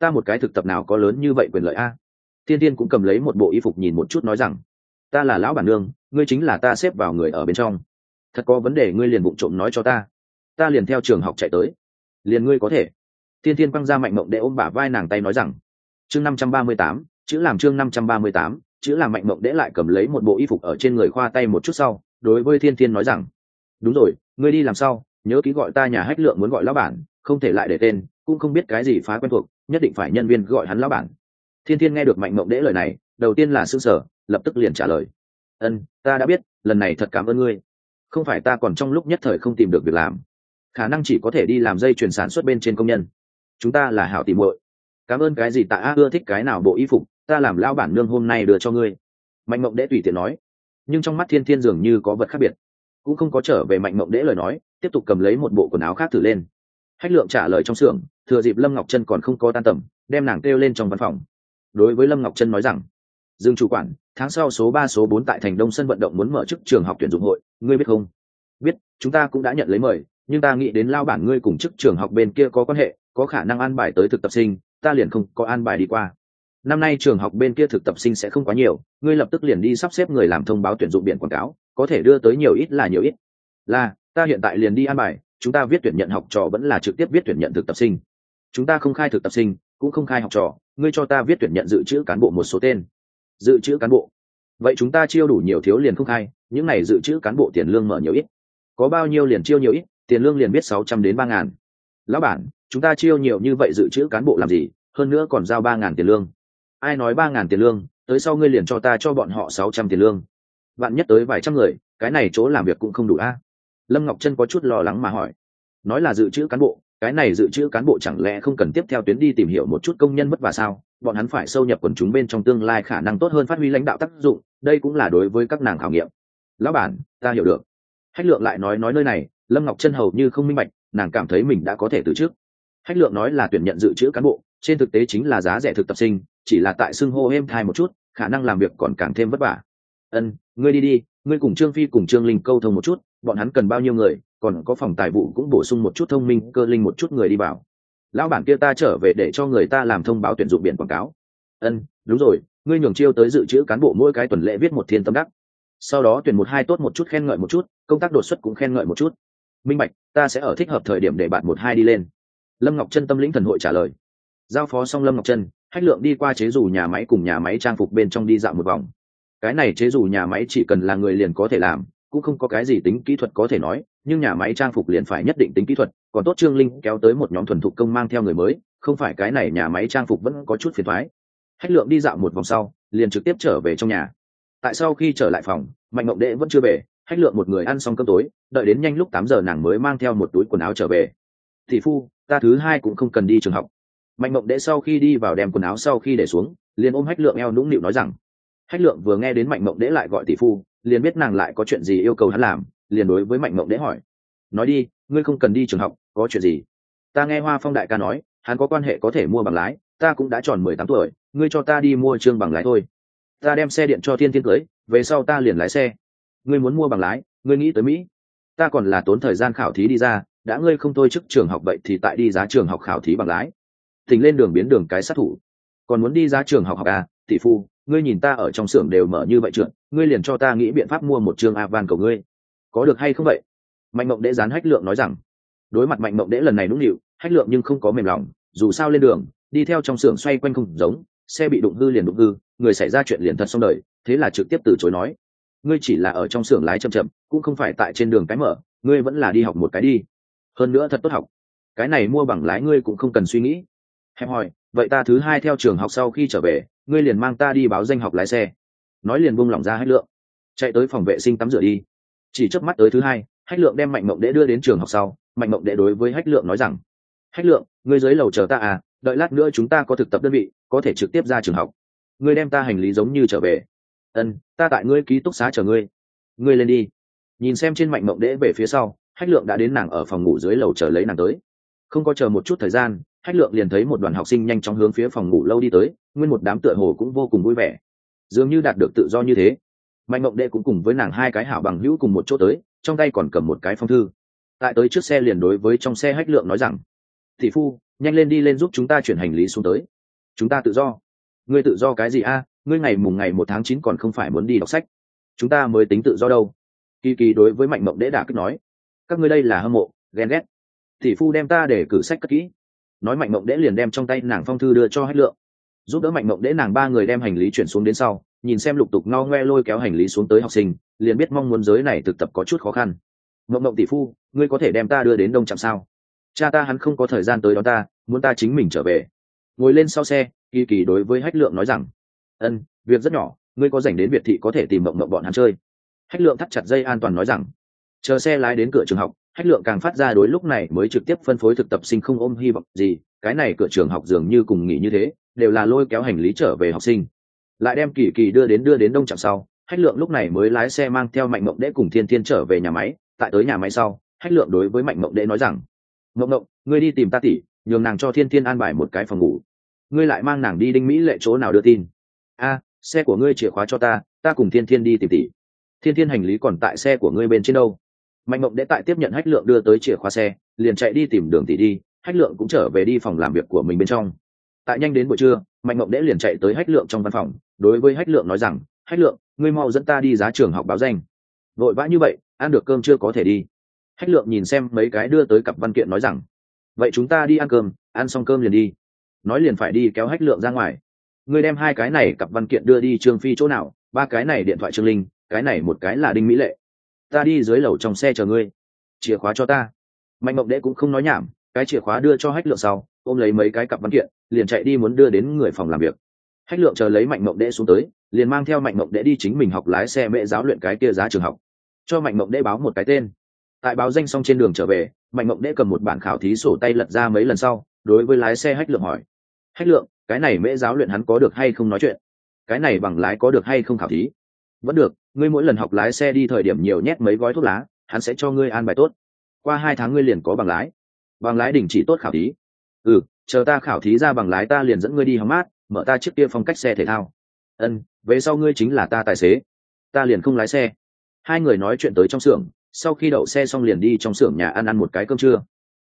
ta một cái thực tập nào có lớn như vậy quyền lợi a à. thiên thiên cũng cầm lấy một bộ y phục nhìn một chút nói rằng, ta là lão bản nương, ngươi chính là ta xếp vào người ở bên trong thật có vấn đề ngươi liền bụng trộm nói cho ta. Ta liền theo trường học chạy tới. Liền ngươi có thể. Thiên thiên quăng ra mạnh mộng để ôm bả vai nàng tay nói rằng, chương năm trăm ba mươi tám, chữ làm chương năm trăm ba mươi tám, chữ làm mạnh mộng để lại cầm lấy một bộ y phục ở trên người khoa tay một chút sau, đối với thiên thiên nói rằng, đúng rồi, ngươi đi làm sao? Nhớ ký gọi ta nhà hách lượng muốn gọi lão bản, không thể lại để tên, cũng không biết cái gì phá quen thuộc, nhất định phải nhân viên gọi hắn lão bản. Thiên thiên nghe được mạnh mộng đễ lời này, đầu tiên là s ư n g sở lập tức liền trả lời, ân, ta đã biết, lần này thật cảm ơn ngươi không phải ta còn trong lúc nhất thời không tìm được việc làm. Khả năng chỉ có thể đi làm dây chuyển sản xuất bên trên công nhân. Chúng ta là hảo tìm muội. Cảm ơn cái gì tạ a à, ưa thích cái nào bộ y phục, ta làm lao bản nương hôm nay đưa cho ngươi. Mạnh mộng đễ tùy tiện nói. Nhưng trong mắt thiên thiên dường như có vật khác biệt. Cũng không có trở về mạnh mộng đễ lời nói, tiếp tục cầm lấy một bộ quần áo khác thử lên. Hách lượng trả lời trong xưởng, thừa dịp lâm ngọc chân còn không có tan tầm, đem nàng kêu lên trong văn phòng. Đối với lâm ngọc chân nói rằng, dương chủ quản tháng sau số ba, số bốn tại thành đông sân vận động muốn mở chức trường học tuyển dụng hội. Ngươi biết không? Biết, chúng ta cũng đã nhận lấy mời, nhưng ta nghĩ đến lao bản ngươi cùng chức trường học bên kia có quan hệ, có khả năng an bài tới thực tập sinh, ta liền không có an bài đi qua. Năm nay trường học bên kia thực tập sinh sẽ không quá nhiều, ngươi lập tức liền đi sắp xếp người làm thông báo tuyển dụng biển quảng cáo, có thể đưa tới nhiều ít là nhiều ít. Là, ta hiện tại liền đi an bài, chúng ta viết tuyển nhận học trò vẫn là trực tiếp viết tuyển nhận thực tập sinh. Chúng ta không khai thực tập sinh, cũng không khai học trò, ngươi cho ta viết tuyển nhận dự trữ cán bộ một số tên dự trữ cán bộ. Vậy chúng ta chiêu đủ nhiều thiếu liền không khai, những này dự trữ cán bộ tiền lương mở nhiều ít. Có bao nhiêu liền chiêu nhiều ít, tiền lương liền biết sáu trăm đến ba ngàn. Lão bản, chúng ta chiêu nhiều như vậy dự trữ cán bộ làm gì, hơn nữa còn giao ba ngàn tiền lương. Ai nói ba ngàn tiền lương, tới sau ngươi liền cho ta cho bọn họ sáu trăm tiền lương. Bạn nhất tới vài trăm người, cái này chỗ làm việc cũng không đủ a. Lâm ngọc chân có chút lo lắng mà hỏi. Nói là dự trữ cán bộ, cái này dự trữ cán bộ chẳng lẽ không cần tiếp theo tuyến đi tìm hiểu một chút công nhân vất vả sao? Bọn hắn phải sâu nhập quần chúng bên trong tương lai khả năng tốt hơn phát huy lãnh đạo tác dụng, đây cũng là đối với các nàng khảo nghiệm. Lão bản, ta hiểu được. Hách lượng lại nói nói nơi này, lâm ngọc chân hầu như không minh bạch, nàng cảm thấy mình đã có thể từ trước. Hách lượng nói là tuyển nhận dự trữ cán bộ, trên thực tế chính là giá rẻ thực tập sinh, chỉ là tại xưng hô êm thai một chút, khả năng làm việc còn càng thêm vất vả. Ân, ngươi đi đi, ngươi cùng trương phi cùng trương linh câu thông một chút, bọn hắn cần bao nhiêu người, còn có phòng tài vụ cũng bổ sung một chút thông minh, cơ linh một chút người đi vào lão bản kia ta trở về để cho người ta làm thông báo tuyển dụng biển quảng cáo. Ân đúng rồi ngươi nhường chiêu tới dự trữ cán bộ mỗi cái tuần lễ viết một thiên tâm đắc. Sau đó tuyển một hai tốt một chút khen ngợi một chút công tác đột xuất cũng khen ngợi một chút. Minh bạch ta sẽ ở thích hợp thời điểm để bạn một hai đi lên. Lâm ngọc Trân tâm lĩnh thần hội trả lời. Giao phó xong lâm ngọc Trân, hách lượng đi qua chế dù nhà máy cùng nhà máy trang phục bên trong đi dạo một vòng. Cái này chế dù nhà máy chỉ cần là người liền có thể làm cũng không có cái gì tính kỹ thuật có thể nói nhưng nhà máy trang phục liền phải nhất định tính kỹ thuật còn tốt trương linh kéo tới một nhóm thuần thục công mang theo người mới, không phải cái này nhà máy trang phục vẫn có chút phiền thoái hách lượng đi dạo một vòng sau, liền trực tiếp trở về trong nhà. Tại sau khi trở lại phòng, mạnh mộng đệ vẫn chưa về, hách lượng một người ăn xong cơm tối, đợi đến nhanh lúc tám giờ nàng mới mang theo một túi quần áo trở về. Thị phu, ta thứ hai cũng không cần đi trường học. Mạnh mộng đệ sau khi đi vào đem quần áo sau khi để xuống, liền ôm hách lượng eo nũng nịu nói rằng, hách lượng vừa nghe đến mạnh mộng đệ lại gọi tỷ phu, liền biết nàng lại có chuyện gì yêu cầu hắn làm, liền đối với mạnh mộng đệ hỏi, nói đi, ngươi không cần đi trường học có chuyện gì? Ta nghe hoa phong đại ca nói, hắn có quan hệ có thể mua bằng lái, ta cũng đã tròn mười tám tuổi, ngươi cho ta đi mua trương bằng lái thôi. Ta đem xe điện cho thiên thiên cưới, về sau ta liền lái xe. Ngươi muốn mua bằng lái, ngươi nghĩ tới mỹ. Ta còn là tốn thời gian khảo thí đi ra, đã ngươi không thôi chức trường học vậy thì tại đi giá trường học khảo thí bằng lái. Tỉnh lên đường biến đường cái sát thủ. Còn muốn đi giá trường học học à tỷ phu, ngươi nhìn ta ở trong xưởng đều mở như vậy trượt, ngươi liền cho ta nghĩ biện pháp mua một trường a van cầu ngươi. Có được hay không vậy? Mạnh mộng đễ dán hách lượng nói rằng đối mặt mạnh mộng đễ lần này nũng nịu, hách lượng nhưng không có mềm lòng, dù sao lên đường, đi theo trong xưởng xoay quanh không giống, xe bị đụng hư liền đụng hư, người xảy ra chuyện liền thật xong đời, thế là trực tiếp từ chối nói. Ngươi chỉ là ở trong xưởng lái chậm chậm, cũng không phải tại trên đường cái mở, ngươi vẫn là đi học một cái đi. Hơn nữa thật tốt học. Cái này mua bằng lái ngươi cũng không cần suy nghĩ. Hẹp hỏi, vậy ta thứ hai theo trường học sau khi trở về, ngươi liền mang ta đi báo danh học lái xe. Nói liền buông lỏng ra hách lượng. Chạy tới phòng vệ sinh tắm rửa đi. Chỉ chớp mắt tới thứ hai, hách lượng đem mạnh mộng đễ đưa đến trường học sau mạnh mộng đệ đối với hách lượng nói rằng, hách lượng, ngươi dưới lầu chờ ta à đợi lát nữa chúng ta có thực tập đơn vị, có thể trực tiếp ra trường học. Ngươi đem ta hành lý giống như trở về. Ân, ta tại ngươi ký túc xá chờ ngươi. Ngươi lên đi. Nhìn xem trên mạnh mộng đễ về phía sau, hách lượng đã đến nàng ở phòng ngủ dưới lầu chờ lấy nàng tới. Không có chờ một chút thời gian, hách lượng liền thấy một đoàn học sinh nhanh chóng hướng phía phòng ngủ lâu đi tới, nguyên một đám tựa hồ cũng vô cùng vui vẻ. Dường như đạt được tự do như thế, mạnh mộng đệ cũng cùng với nàng hai cái hảo bằng hữu cùng một chỗ tới, trong tay còn cầm một cái phong thư tại tới trước xe liền đối với trong xe hách lượng nói rằng thị phu, nhanh lên đi lên giúp chúng ta chuyển hành lý xuống tới. Chúng ta tự do. Ngươi tự do cái gì a? Ngươi ngày mùng ngày một tháng chín còn không phải muốn đi đọc sách. Chúng ta mới tính tự do đâu. Kỳ kỳ đối với mạnh mộng đễ đà kích nói, các ngươi đây là hâm mộ, ghen ghét. Thị phu đem ta để cử sách cất kỹ. Nói mạnh mộng đễ liền đem trong tay nàng phong thư đưa cho hách lượng. Giúp đỡ mạnh mộng đễ nàng ba người đem hành lý chuyển xuống đến sau, nhìn xem lục tục ngao ngoe lôi kéo hành lý xuống tới học sinh, liền biết mong muốn giới này thực tập có chút khó khăn mộng mộng tỷ phu, ngươi có thể đem ta đưa đến đông trạm sao? Cha ta hắn không có thời gian tới đón ta, muốn ta chính mình trở về. Ngồi lên sau xe, kỳ kỳ đối với hách lượng nói rằng, ân, việc rất nhỏ, ngươi có dành đến biệt thị có thể tìm mộng mộng bọn hắn chơi. Hách lượng thắt chặt dây an toàn nói rằng, chờ xe lái đến cửa trường học, hách lượng càng phát ra đối lúc này mới trực tiếp phân phối thực tập sinh không ôm hy vọng gì, cái này cửa trường học dường như cùng nghỉ như thế, đều là lôi kéo hành lý trở về học sinh. Lại đem kỳ kỳ đưa đến đưa đến đông trạm sau, hách lượng lúc này mới lái xe mang theo mạnh mộng đễ cùng thiên thiên trở về nhà máy tại tới nhà máy sau, hách lượng đối với mạnh mộng Đệ nói rằng, mộng mộng, ngươi đi tìm ta tỉ nhường nàng cho thiên thiên an bài một cái phòng ngủ. Ngươi lại mang nàng đi đinh mỹ lệ chỗ nào đưa tin? A, xe của ngươi chìa khóa cho ta ta cùng thiên thiên đi tìm tỉ thiên thiên hành lý còn tại xe của ngươi bên trên đâu. Mạnh mộng Đệ tại tiếp nhận hách lượng đưa tới chìa khóa xe, liền chạy đi tìm đường tỉ đi, hách lượng cũng trở về đi phòng làm việc của mình bên trong. Tại nhanh đến buổi trưa, mạnh mộng Đệ liền chạy tới hách lượng trong văn phòng, đối với hách lượng nói rằng, hách lượng, ngươi mau dẫn ta đi giá trường học báo danh vội vã như vậy, ăn được cơm chưa có thể đi. Hách lượng nhìn xem mấy cái đưa tới cặp văn kiện nói rằng, vậy chúng ta đi ăn cơm, ăn xong cơm liền đi. Nói liền phải đi kéo hách lượng ra ngoài. Ngươi đem hai cái này cặp văn kiện đưa đi trương phi chỗ nào, ba cái này điện thoại trương linh, cái này một cái là đinh mỹ lệ. Ta đi dưới lầu trong xe chờ ngươi, chìa khóa cho ta. Mạnh mộng đệ cũng không nói nhảm, cái chìa khóa đưa cho hách lượng sau, ôm lấy mấy cái cặp văn kiện, liền chạy đi muốn đưa đến người phòng làm việc. Hách lượng chờ lấy mạnh mộng đệ xuống tới, liền mang theo mạnh mộng đệ đi chính mình học lái xe mẹ giáo luyện cái kia giá trường học cho mạnh mộng đễ báo một cái tên. Tại báo danh xong trên đường trở về, mạnh mộng đễ cầm một bản khảo thí sổ tay lật ra mấy lần sau, đối với lái xe hách lượng hỏi. Hách lượng, cái này mễ giáo luyện hắn có được hay không nói chuyện? Cái này bằng lái có được hay không khảo thí? Vẫn được, ngươi mỗi lần học lái xe đi thời điểm nhiều nhét mấy gói thuốc lá, hắn sẽ cho ngươi an bài tốt. Qua hai tháng ngươi liền có bằng lái. Bằng lái đình chỉ tốt khảo thí. Ừ chờ ta khảo thí ra bằng lái ta liền dẫn ngươi đi hóng mát, mở ta trước kia phong cách xe thể thao. Ân, về sau ngươi chính là ta tài xế. Ta liền không lái xe hai người nói chuyện tới trong xưởng, sau khi đậu xe xong liền đi trong xưởng nhà ăn ăn một cái cơm trưa.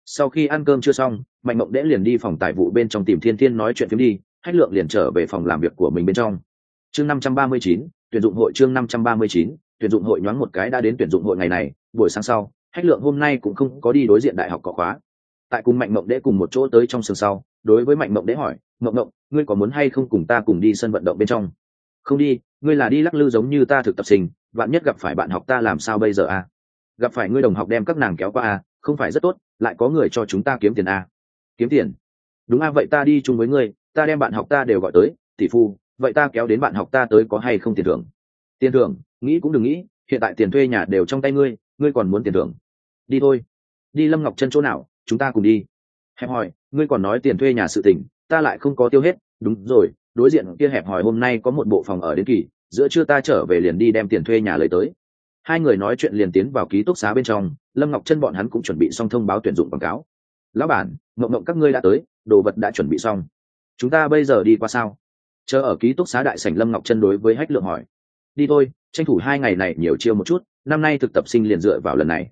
Sau khi ăn cơm chưa xong, mạnh mộng đễ liền đi phòng tài vụ bên trong tìm thiên thiên nói chuyện phim đi, hách lượng liền trở về phòng làm việc của mình bên trong. Chương năm trăm ba mươi chín, tuyển dụng hội chương năm trăm ba mươi chín, tuyển dụng hội nhoáng một cái đã đến tuyển dụng hội ngày này, buổi sáng sau, hách lượng hôm nay cũng không có đi đối diện đại học có khóa. Tại cùng mạnh mộng đễ cùng một chỗ tới trong sườn sau, đối với mạnh mộng đễ hỏi, mộng mộng, ngươi có muốn hay không cùng ta cùng đi sân vận động bên trong? Không đi, ngươi là đi lắc lư giống như ta thực tập sinh vạn nhất gặp phải bạn học ta làm sao bây giờ à? Gặp phải ngươi đồng học đem các nàng kéo qua à? Không phải rất tốt, lại có người cho chúng ta kiếm tiền à? Kiếm tiền? Đúng à vậy ta đi chung với ngươi, ta đem bạn học ta đều gọi tới, tỷ phu, vậy ta kéo đến bạn học ta tới có hay không tiền thưởng? Tiền thưởng, nghĩ cũng đừng nghĩ, hiện tại tiền thuê nhà đều trong tay ngươi ngươi còn muốn tiền thưởng? Đi thôi. Đi lâm ngọc chân chỗ nào, chúng ta cùng đi. Hẹp hỏi ngươi còn nói tiền thuê nhà sự tỉnh ta lại không có tiêu hết. Đúng rồi, đối diện kia hẹp hỏi hôm nay có một bộ phòng ở đến kỳ giữa trưa ta trở về liền đi đem tiền thuê nhà lấy tới. Hai người nói chuyện liền tiến vào ký túc xá bên trong, lâm ngọc chân bọn hắn cũng chuẩn bị xong thông báo tuyển dụng quảng cáo. Lão bản mộng mộng các ngươi đã tới, đồ vật đã chuẩn bị xong. Chúng ta bây giờ đi qua sao? Chờ ở ký túc xá đại sảnh, lâm ngọc chân đối với hách lượng hỏi. Đi thôi, tranh thủ hai ngày này nhiều chiêu một chút, năm nay thực tập sinh liền dựa vào lần này.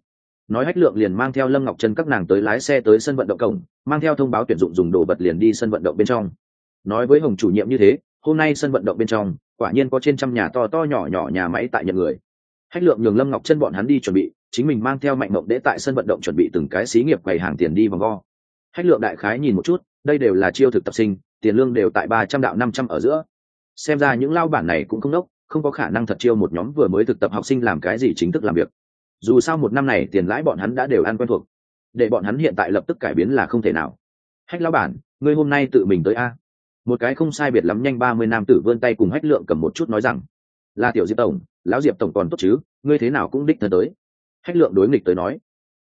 Nói hách lượng liền mang theo lâm ngọc chân các nàng tới lái xe tới sân vận động cổng, mang theo thông báo tuyển dụng dùng đồ vật liền đi sân vận động bên trong. Nói với hồng chủ nhiệm như thế, hôm nay sân vận động bên trong quả nhiên có trên trăm nhà to to nhỏ nhỏ nhà máy tại nhận người. Hách lượng nhường lâm ngọc chân bọn hắn đi chuẩn bị, chính mình mang theo mạnh mộng để tại sân vận động chuẩn bị từng cái xí nghiệp quầy hàng tiền đi vòng vo. Hách lượng đại khái nhìn một chút, đây đều là chiêu thực tập sinh, tiền lương đều tại ba trăm đạo năm trăm ở giữa. Xem ra những lao bản này cũng không đốc, không có khả năng thật chiêu một nhóm vừa mới thực tập học sinh làm cái gì chính thức làm việc. Dù sao một năm này tiền lãi bọn hắn đã đều ăn quen thuộc. Để bọn hắn hiện tại lập tức cải biến là không thể nào. Hách lão bản, ngươi hôm nay tự mình tới a? Một cái không sai biệt lắm nhanh ba mươi nam tử vươn tay cùng hách lượng cầm một chút nói rằng, là tiểu diệp tổng, lão diệp tổng còn tốt chứ, ngươi thế nào cũng đích thân tới. Hách lượng đối nghịch tới nói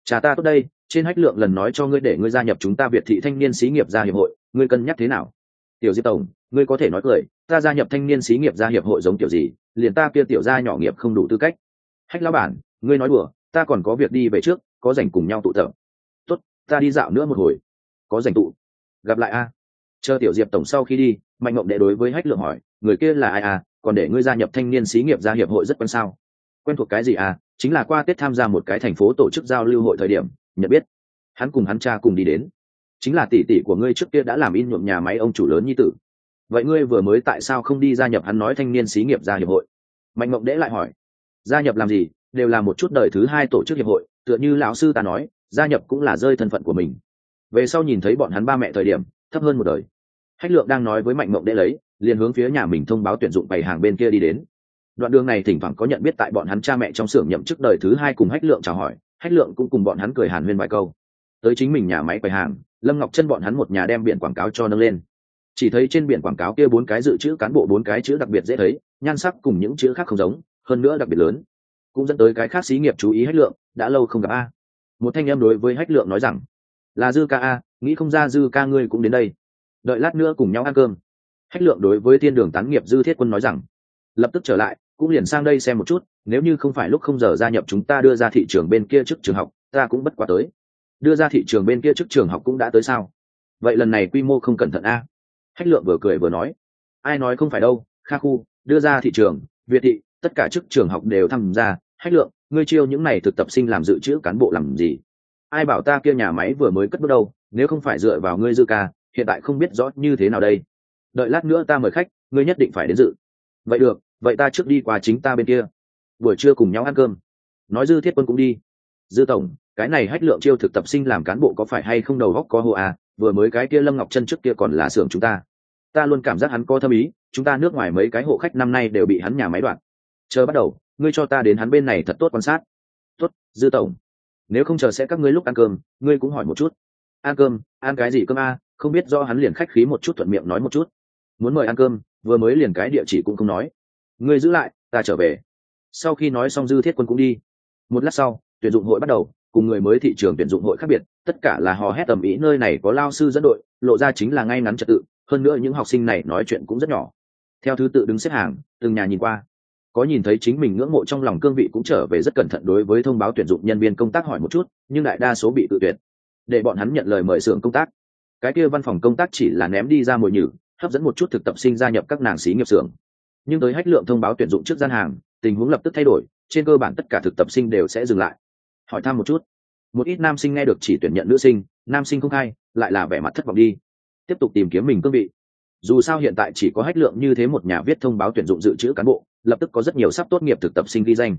cha ta tốt đây, trên hách lượng lần nói cho ngươi để ngươi gia nhập chúng ta việt thị thanh niên xí nghiệp gia hiệp hội, ngươi cân nhắc thế nào? Tiểu diệp tổng, ngươi có thể nói cười, ta gia nhập thanh niên xí nghiệp gia hiệp hội giống tiểu gì, liền ta kia tiểu gia nhỏ nghiệp không đủ tư cách. Hách lão bản, ngươi nói đùa, ta còn có việc đi về trước, có dành cùng nhau tụ tập. Tốt, ta đi dạo nữa một hồi. Có dành tụ, gặp lại a chờ tiểu diệp tổng sau khi đi, mạnh mộng đệ đối với hách lượng hỏi, người kia là ai à? Còn để ngươi gia nhập thanh niên xí nghiệp gia hiệp hội rất quen sao? Quen thuộc cái gì à? Chính là qua tết tham gia một cái thành phố tổ chức giao lưu hội thời điểm, nhận biết. Hắn cùng hắn cha cùng đi đến. Chính là tỷ tỷ của ngươi trước kia đã làm in nhuộm nhà máy ông chủ lớn như tử. Vậy ngươi vừa mới tại sao không đi gia nhập hắn nói thanh niên xí nghiệp gia hiệp hội? Mạnh mộng đễ lại hỏi, gia nhập làm gì? Đều là một chút đời thứ hai tổ chức hiệp hội, tựa như lão sư ta nói, gia nhập cũng là rơi thân phận của mình. Về sau nhìn thấy bọn hắn ba mẹ thời điểm, thấp hơn một đời hách lượng đang nói với mạnh mộng đễ lấy, liền hướng phía nhà mình thông báo tuyển dụng bày hàng bên kia đi đến. Đoạn đường này thỉnh thoảng có nhận biết tại bọn hắn cha mẹ trong xưởng nhậm chức đời thứ hai cùng hách lượng chào hỏi, hách lượng cũng cùng bọn hắn cười hàn huyên vài câu. Tới chính mình nhà máy quầy hàng, lâm ngọc chân bọn hắn một nhà đem biển quảng cáo cho nâng lên. Chỉ thấy trên biển quảng cáo kia bốn cái dự trữ cán bộ bốn cái chữ đặc biệt dễ thấy, nhan sắc cùng những chữ khác không giống, hơn nữa đặc biệt lớn. Cũng dẫn tới cái khác xí nghiệp chú ý hách lượng, đã lâu không gặp a. Một thanh em đối với hách lượng nói rằng, là dư ca a, nghĩ không ra dư ca ngươi cũng đến đây đợi lát nữa cùng nhau ăn cơm. Hách lượng đối với thiên đường tán nghiệp dư thiết quân nói rằng, lập tức trở lại, cũng liền sang đây xem một chút, nếu như không phải lúc không giờ gia nhập chúng ta đưa ra thị trường bên kia trước trường học, ta cũng bất quá tới. Đưa ra thị trường bên kia trước trường học cũng đã tới sao? Vậy lần này quy mô không cẩn thận a. Hách lượng vừa cười vừa nói, ai nói không phải đâu, kha khu, đưa ra thị trường, việt thị, tất cả chức trường học đều tham gia. Hách lượng, ngươi chiêu những này thực tập sinh làm dự trữ cán bộ làm gì? Ai bảo ta kia nhà máy vừa mới cất bước đâu, nếu không phải dựa vào ngươi dư ca hiện tại không biết rõ như thế nào đây. Đợi lát nữa ta mời khách, ngươi nhất định phải đến dự. Vậy được, vậy ta trước đi qua chính ta bên kia. Buổi trưa cùng nhau ăn cơm. Nói dư thiết quân cũng đi. Dư tổng, cái này hách lượng chiêu thực tập sinh làm cán bộ có phải hay không đầu góc có hồ à vừa mới cái kia lâm ngọc chân trước kia còn là xưởng chúng ta. Ta luôn cảm giác hắn có thâm ý, chúng ta nước ngoài mấy cái hộ khách năm nay đều bị hắn nhà máy đoạn. Chờ bắt đầu, ngươi cho ta đến hắn bên này thật tốt quan sát. Tốt, dư tổng. Nếu không chờ sẽ các ngươi lúc ăn cơm, ngươi cũng hỏi một chút. Ăn cơm, ăn cái gì cơm a? Không biết do hắn liền khách khí một chút thuận miệng nói một chút. Muốn mời ăn cơm, vừa mới liền cái địa chỉ cũng không nói. Ngươi giữ lại, ta trở về. Sau khi nói xong dư thiết quân cũng đi. Một lát sau, tuyển dụng hội bắt đầu, cùng người mới thị trường tuyển dụng hội khác biệt, tất cả là hò hét tầm ý nơi này có lao sư dẫn đội, lộ ra chính là ngay ngắn trật tự, hơn nữa những học sinh này nói chuyện cũng rất nhỏ. Theo thứ tự đứng xếp hàng, từng nhà nhìn qua. Có nhìn thấy chính mình ngưỡng mộ trong lòng cương vị cũng trở về rất cẩn thận đối với thông báo tuyển dụng nhân viên công tác hỏi một chút, nhưng đại đa số bị tự tuyệt. Để bọn hắn nhận lời mời xưởng công tác cái kia văn phòng công tác chỉ là ném đi ra mồi nhử, hấp dẫn một chút thực tập sinh gia nhập các nàng xí nghiệp xưởng. Nhưng tới hách lượng thông báo tuyển dụng trước gian hàng, tình huống lập tức thay đổi, trên cơ bản tất cả thực tập sinh đều sẽ dừng lại. Hỏi thăm một chút. Một ít nam sinh nghe được chỉ tuyển nhận nữ sinh, nam sinh không khai lại là vẻ mặt thất vọng đi. Tiếp tục tìm kiếm mình cương vị. Dù sao hiện tại chỉ có hách lượng như thế một nhà viết thông báo tuyển dụng dự trữ cán bộ, lập tức có rất nhiều sắp tốt nghiệp thực tập sinh ghi danh.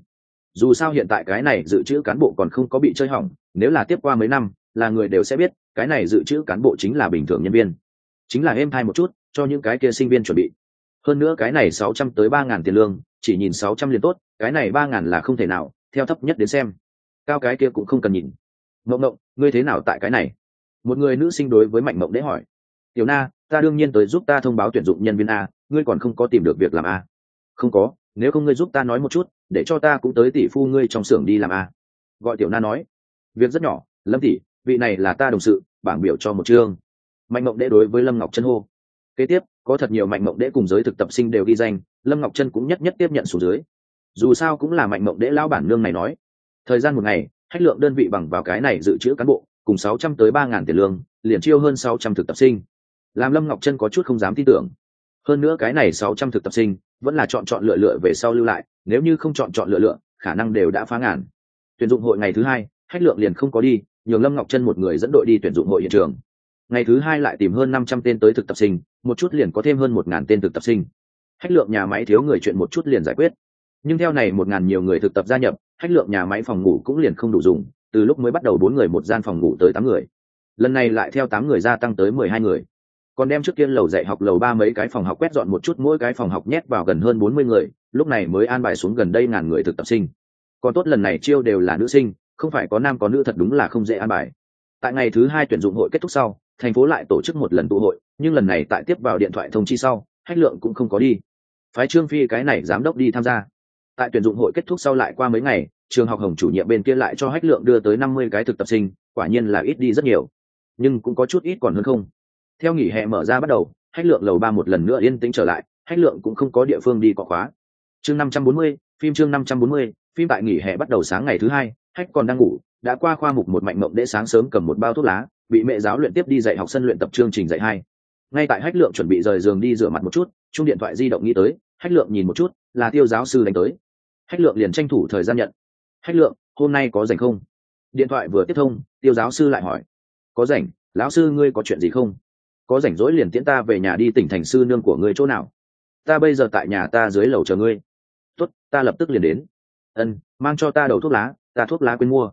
Dù sao hiện tại cái này dự trữ cán bộ còn không có bị chơi hỏng, nếu là tiếp qua mấy năm, là người đều sẽ biết cái này dự trữ cán bộ chính là bình thường nhân viên, chính là êm thai một chút, cho những cái kia sinh viên chuẩn bị. Hơn nữa cái này sáu trăm tới ba ngàn tiền lương, chỉ nhìn sáu trăm liền tốt, cái này ba ngàn là không thể nào, theo thấp nhất đến xem. Cao cái kia cũng không cần nhìn. Mộng mộng ngươi thế nào tại cái này? Một người nữ sinh đối với mạnh mộng đễ hỏi. Tiểu na, ta đương nhiên tới giúp ta thông báo tuyển dụng nhân viên a, ngươi còn không có tìm được việc làm a. Không có, nếu không ngươi giúp ta nói một chút, để cho ta cũng tới tỷ phu ngươi trong xưởng đi làm a. Gọi tiểu na nói. Việc rất nhỏ, lâm tỷ vị này là ta đồng sự, bảng biểu cho một chương. Mạnh mộng đệ đối với lâm ngọc chân hô. Kế tiếp, có thật nhiều mạnh mộng đệ cùng giới thực tập sinh đều ghi danh, lâm ngọc chân cũng nhất nhất tiếp nhận xuống dưới. Dù sao cũng là mạnh mộng đệ lao bản nương này nói. Thời gian một ngày, hách lượng đơn vị bằng vào cái này dự trữ cán bộ, cùng sáu trăm tới ba ngàn tiền lương, liền chiêu hơn sáu trăm thực tập sinh. Làm lâm ngọc chân có chút không dám tin tưởng. Hơn nữa cái này sáu trăm thực tập sinh, vẫn là chọn chọn lựa lựa về sau lưu lại, nếu như không chọn chọn lựa lựa, khả năng đều đã phá ngàn. Tuyển dụng hội ngày thứ hai, hách lượng liền không có đi nhường lâm ngọc chân một người dẫn đội đi tuyển dụng hội hiện trường. Ngày thứ hai lại tìm hơn năm trăm tên tới thực tập sinh, một chút liền có thêm hơn một ngàn tên thực tập sinh. Hách lượng nhà máy thiếu người chuyện một chút liền giải quyết. Nhưng theo này một ngàn nhiều người thực tập gia nhập, hách lượng nhà máy phòng ngủ cũng liền không đủ dùng, từ lúc mới bắt đầu bốn người một gian phòng ngủ tới tám người. Lần này lại theo tám người gia tăng tới mười hai người. Còn đem trước kia lầu dạy học lầu ba mấy cái phòng học quét dọn một chút, mỗi cái phòng học nhét vào gần hơn bốn mươi người, lúc này mới an bài xuống gần đây ngàn người thực tập sinh. Còn tốt lần này chiêu đều là nữ sinh không phải có nam có nữ thật đúng là không dễ an bài. Tại ngày thứ hai tuyển dụng hội kết thúc sau, thành phố lại tổ chức một lần tụ hội, nhưng lần này tại tiếp vào điện thoại thông chi sau hách lượng cũng không có đi. Phái trương phi cái này giám đốc đi tham gia. Tại tuyển dụng hội kết thúc sau lại qua mấy ngày, trường học hồng chủ nhiệm bên kia lại cho hách lượng đưa tới năm mươi cái thực tập sinh, quả nhiên là ít đi rất nhiều. Nhưng cũng có chút ít còn hơn không. Theo nghỉ hè mở ra bắt đầu hách lượng lầu ba một lần nữa yên tĩnh trở lại hách lượng cũng không có địa phương đi có khóa. Chương năm trăm bốn mươi, phim chương năm trăm bốn mươi, phim tại nghỉ hè bắt đầu sáng ngày thứ hai hách còn đang ngủ đã qua khoa mục một mạnh mộng để sáng sớm cầm một bao thuốc lá bị mẹ giáo luyện tiếp đi dạy học sân luyện tập chương trình dạy hai. Ngay tại hách lượng chuẩn bị rời giường đi rửa mặt một chút chung điện thoại di động nghĩ tới hách lượng nhìn một chút là tiêu giáo sư đánh tới. Hách lượng liền tranh thủ thời gian nhận. Hách lượng hôm nay có rảnh không? Điện thoại vừa tiếp thông tiêu giáo sư lại hỏi. Có rảnh lão sư ngươi có chuyện gì không? Có rảnh rỗi liền tiễn ta về nhà đi tỉnh thành sư nương của ngươi chỗ nào? Ta bây giờ tại nhà ta dưới lầu chờ ngươi. Tuất, ta lập tức liền đến. Ân mang cho ta đầu thuốc lá ta thuốc lá quên mua.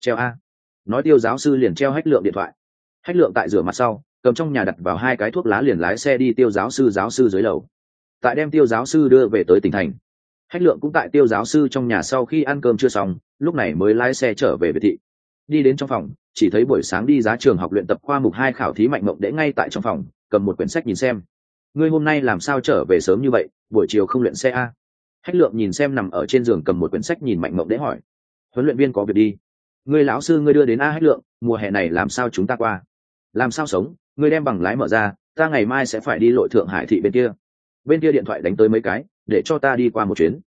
Treo a. Nói tiêu giáo sư liền treo hách lượng điện thoại. Hách lượng tại rửa mặt sau, cầm trong nhà đặt vào hai cái thuốc lá liền lái xe đi tiêu giáo sư giáo sư dưới lầu. Tại đem tiêu giáo sư đưa về tới tỉnh thành. Hách lượng cũng tại tiêu giáo sư trong nhà sau khi ăn cơm chưa xong, lúc này mới lái xe trở về biệt thị. Đi đến trong phòng, chỉ thấy buổi sáng đi giá trường học luyện tập khoa mục hai khảo thí mạnh mộng để ngay tại trong phòng, cầm một quyển sách nhìn xem. Ngươi hôm nay làm sao trở về sớm như vậy, buổi chiều không luyện xe a? Hách lượng nhìn xem nằm ở trên giường cầm một quyển sách nhìn mạnh mộng để hỏi huấn luyện viên có việc đi. Ngươi lão sư ngươi đưa đến a hách lượng mùa hè này làm sao chúng ta qua? Làm sao sống? Ngươi đem bằng lái mở ra ta ngày mai sẽ phải đi lội thượng hải thị bên kia. Bên kia điện thoại đánh tới mấy cái để cho ta đi qua một chuyến.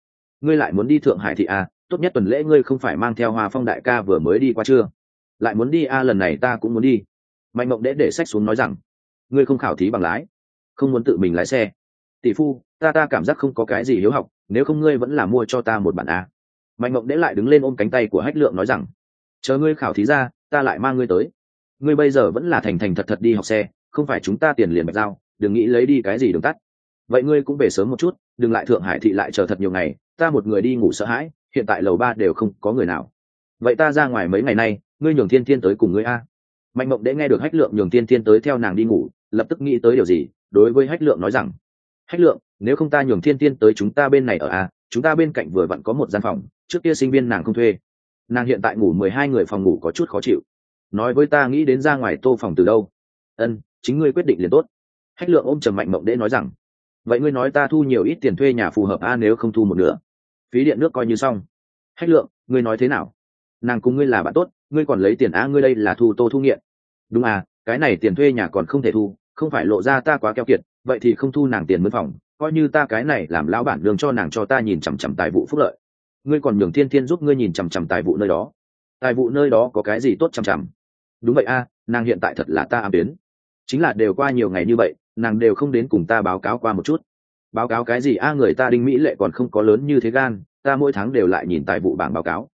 Ngươi lại muốn đi thượng hải thị à? Tốt nhất tuần lễ ngươi không phải mang theo hoa phong đại ca vừa mới đi qua chưa? Lại muốn đi a à, lần này ta cũng muốn đi. Mạnh mộng đễ để sách xuống nói rằng ngươi không khảo thí bằng lái không muốn tự mình lái xe. Tỷ phu ta ta cảm giác không có cái gì hiếu học nếu không ngươi vẫn là mua cho ta một bản a mạnh mộng đễ lại đứng lên ôm cánh tay của hách lượng nói rằng, chờ ngươi khảo thí ra, ta lại mang ngươi tới. Ngươi bây giờ vẫn là thành thành thật thật đi học xe, không phải chúng ta tiền liền bạch giao, đừng nghĩ lấy đi cái gì đường tắt. Vậy ngươi cũng về sớm một chút, đừng lại thượng hải thị lại chờ thật nhiều ngày, ta một người đi ngủ sợ hãi, hiện tại lầu ba đều không có người nào. Vậy ta ra ngoài mấy ngày nay, ngươi nhường thiên thiên tới cùng ngươi a. Mạnh mộng đễ nghe được hách lượng nhường thiên thiên tới theo nàng đi ngủ, lập tức nghĩ tới điều gì, đối với hách lượng nói rằng, hách lượng, nếu không ta nhường thiên thiên tới chúng ta bên này ở a, chúng ta bên cạnh vừa vặn có một gian phòng trước kia sinh viên nàng không thuê. Nàng hiện tại ngủ mười hai người phòng ngủ có chút khó chịu. Nói với ta nghĩ đến ra ngoài tô phòng từ đâu? Ân, chính ngươi quyết định liền tốt. Hách lượng ôm trầm mạnh mộng đễ nói rằng, vậy ngươi nói ta thu nhiều ít tiền thuê nhà phù hợp a, nếu không thu một nửa. Phí điện nước coi như xong. Hách lượng, ngươi nói thế nào? Nàng cùng ngươi là bạn tốt, ngươi còn lấy tiền a, ngươi đây là thu tô thu nghiện. Đúng à cái này tiền thuê nhà còn không thể thu, không phải lộ ra ta quá keo kiệt, vậy thì không thu nàng tiền mướn phòng, coi như ta cái này làm lão bản đường cho nàng cho ta nhìn chằm chằm tài vụ phúc lợi ngươi còn nhường thiên thiên giúp ngươi nhìn chằm chằm tài vụ nơi đó. Tài vụ nơi đó có cái gì tốt chằm chằm? Đúng vậy a, nàng hiện tại thật là ta ám biến chính là đều qua nhiều ngày như vậy, nàng đều không đến cùng ta báo cáo qua một chút. Báo cáo cái gì a, người ta đinh mỹ lệ còn không có lớn như thế gan, ta mỗi tháng đều lại nhìn tài vụ bảng báo cáo.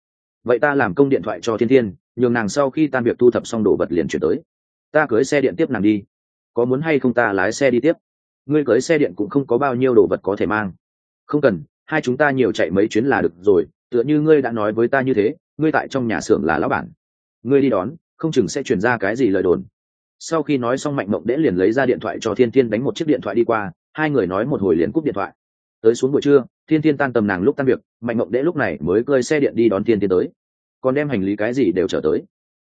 Vậy ta làm công điện thoại cho thiên thiên, nhường nàng sau khi tan việc thu thập xong đồ vật liền chuyển tới. Ta cưới xe điện tiếp nàng đi. Có muốn hay không ta lái xe đi tiếp? Ngươi cưới xe điện cũng không có bao nhiêu đồ vật có thể mang. Không cần hai chúng ta nhiều chạy mấy chuyến là được rồi, tựa như ngươi đã nói với ta như thế, ngươi tại trong nhà xưởng là lão bản. Ngươi đi đón, không chừng sẽ chuyển ra cái gì lời đồn. Sau khi nói xong mạnh mộng đễ liền lấy ra điện thoại cho thiên thiên đánh một chiếc điện thoại đi qua, hai người nói một hồi liền cúp điện thoại. Tới xuống buổi trưa, thiên thiên tan tầm nàng lúc tan việc, mạnh mộng đễ lúc này mới cơi xe điện đi đón thiên thiên tới. Còn đem hành lý cái gì đều trở tới.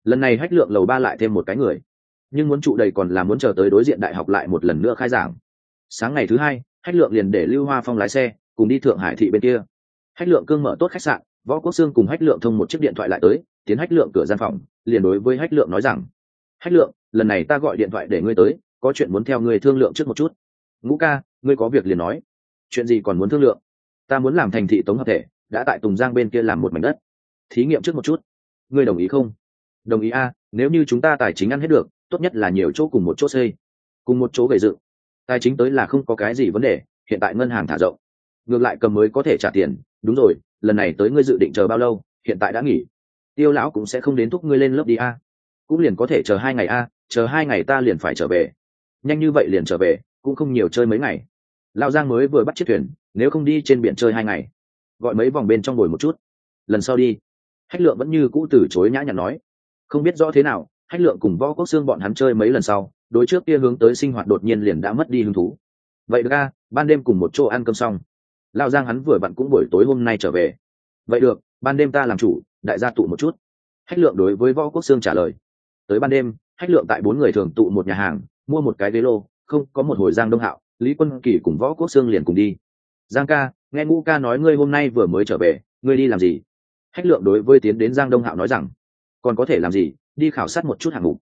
Lần này hách lượng lầu ba lại thêm một cái người. Nhưng muốn trụ đầy còn là muốn chờ tới đối diện đại học lại một lần nữa khai giảng. Sáng ngày thứ hai, hách lượng liền để lưu hoa phong lái xe cùng đi thượng hải thị bên kia. Hách lượng cương mở tốt khách sạn, võ quốc sương cùng hách lượng thông một chiếc điện thoại lại tới, tiến hách lượng cửa gian phòng, liền đối với hách lượng nói rằng, hách lượng, lần này ta gọi điện thoại để ngươi tới, có chuyện muốn theo ngươi thương lượng trước một chút. Ngũ ca, ngươi có việc liền nói. Chuyện gì còn muốn thương lượng? Ta muốn làm thành thị tống hợp thể, đã tại tùng giang bên kia làm một mảnh đất. Thí nghiệm trước một chút. Ngươi đồng ý không? Đồng ý a, nếu như chúng ta tài chính ăn hết được, tốt nhất là nhiều chỗ cùng một chỗ xây, cùng một chỗ gầy dựng. Tài chính tới là không có cái gì vấn đề, hiện tại ngân hàng thả rộng ngược lại cầm mới có thể trả tiền. Đúng rồi lần này tới ngươi dự định chờ bao lâu? Hiện tại đã nghỉ. Tiêu lão cũng sẽ không đến thúc ngươi lên lớp đi a. Cũng liền có thể chờ hai ngày a chờ hai ngày ta liền phải trở về. Nhanh như vậy liền trở về cũng không nhiều chơi mấy ngày. Lao giang mới vừa bắt chiếc thuyền nếu không đi trên biển chơi hai ngày. Gọi mấy vòng bên trong ngồi một chút. Lần sau đi. Hách lượng vẫn như cũ từ chối nhã nhặn nói. Không biết rõ thế nào hách lượng cùng võ quốc xương bọn hắn chơi mấy lần sau đối trước kia hướng tới sinh hoạt đột nhiên liền đã mất đi hứng thú. Vậy ra, ban đêm cùng một chỗ ăn cơm xong lao giang hắn vừa vặn cũng buổi tối hôm nay trở về. Vậy được, ban đêm ta làm chủ, đại gia tụ một chút. Hách lượng đối với võ quốc xương trả lời. Tới ban đêm, hách lượng tại bốn người thường tụ một nhà hàng, mua một cái ghế lô, không, có một hồi giang đông hạo, lý quân kỳ cùng võ quốc sương liền cùng đi. Giang ca, nghe ngũ ca nói ngươi hôm nay vừa mới trở về, ngươi đi làm gì? Hách lượng đối với tiến đến giang đông hạo nói rằng, còn có thể làm gì, đi khảo sát một chút hạng mục.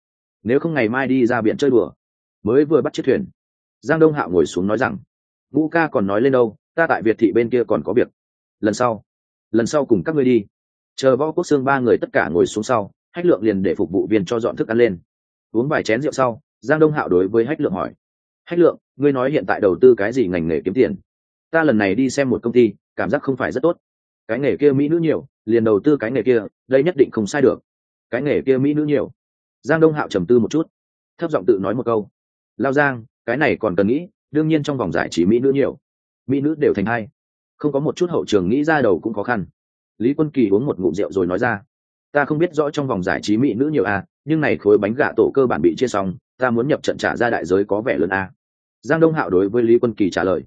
Nếu không ngày mai đi ra biển chơi đùa. Mới vừa bắt chiếc thuyền, giang đông hạo ngồi xuống nói rằng, ngũ ca còn nói lên đâu? Ta tại việt thị bên kia còn có việc. Lần sau lần sau cùng các ngươi đi. Chờ võ quốc xương ba người tất cả ngồi xuống sau, hách lượng liền để phục vụ viên cho dọn thức ăn lên. Uống vài chén rượu sau, giang đông hạo đối với hách lượng hỏi. Hách lượng, ngươi nói hiện tại đầu tư cái gì ngành nghề kiếm tiền? Ta lần này đi xem một công ty, cảm giác không phải rất tốt. Cái nghề kia mỹ nữ nhiều, liền đầu tư cái nghề kia, đây nhất định không sai được. Cái nghề kia mỹ nữ nhiều. Giang đông hạo trầm tư một chút, thấp giọng tự nói một câu. Lao giang, cái này còn cần nghĩ, đương nhiên trong vòng giải trí mỹ nữ nhiều mỹ nữ đều thành hai không có một chút hậu trường nghĩ ra đầu cũng khó khăn. Lý quân kỳ uống một ngụm rượu rồi nói ra, ta không biết rõ trong vòng giải trí mỹ nữ nhiều a, nhưng này khối bánh gà tổ cơ bản bị chia xong, ta muốn nhập trận trả ra đại giới có vẻ lớn a. Giang đông hạo đối với lý quân kỳ trả lời,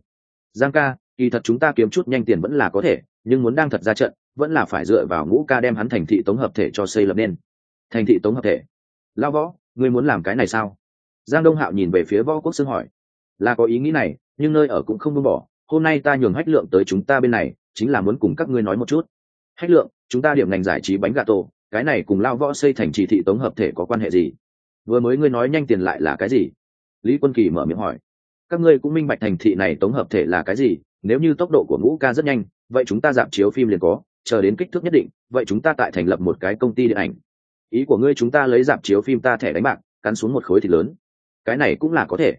giang ca, kỳ thật chúng ta kiếm chút nhanh tiền vẫn là có thể, nhưng muốn đang thật ra trận, vẫn là phải dựa vào ngũ ca đem hắn thành thị tống hợp thể cho xây lập nên. Thành thị tống hợp thể? Lao võ, ngươi muốn làm cái này sao? Giang đông hạo nhìn về phía võ quốc xương hỏi, là có ý nghĩ này, nhưng nơi ở cũng không buông bỏ hôm nay ta nhường hách lượng tới chúng ta bên này, chính là muốn cùng các ngươi nói một chút. Hách lượng, chúng ta điểm ngành giải trí bánh gà tổ, cái này cùng lao võ xây thành chỉ thị tống hợp thể có quan hệ gì? Vừa mới ngươi nói nhanh tiền lại là cái gì? Lý quân kỳ mở miệng hỏi. Các ngươi cũng minh bạch thành thị này tống hợp thể là cái gì, nếu như tốc độ của ngũ ca rất nhanh, vậy chúng ta dạp chiếu phim liền có, chờ đến kích thước nhất định, vậy chúng ta tại thành lập một cái công ty điện ảnh. Ý của ngươi chúng ta lấy dạp chiếu phim ta thẻ đánh bạc, cắn xuống một khối thịt lớn. Cái này cũng là có thể.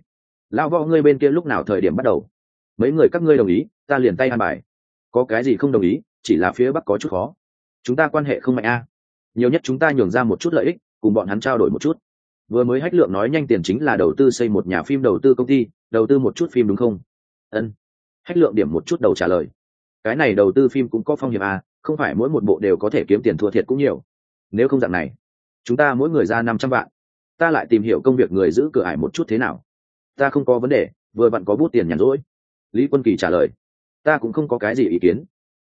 Lao võ ngươi bên kia lúc nào thời điểm bắt đầu? Mấy người các ngươi đồng ý, ta liền tay ăn bài. Có cái gì không đồng ý, chỉ là phía bắc có chút khó. Chúng ta quan hệ không mạnh a. Nhiều nhất chúng ta nhường ra một chút lợi ích, cùng bọn hắn trao đổi một chút. Vừa mới hách lượng nói nhanh tiền chính là đầu tư xây một nhà phim đầu tư công ty, đầu tư một chút phim đúng không? Ân. Hách lượng điểm một chút đầu trả lời. Cái này đầu tư phim cũng có phong hiệp à không phải mỗi một bộ đều có thể kiếm tiền thua thiệt cũng nhiều. Nếu không dạng này, chúng ta mỗi người ra năm trăm vạn. Ta lại tìm hiểu công việc người giữ cửa ải một chút thế nào. Ta không có vấn đề, vừa bạn có bút tiền nhàn rỗi lý quân kỳ trả lời, ta cũng không có cái gì ý kiến,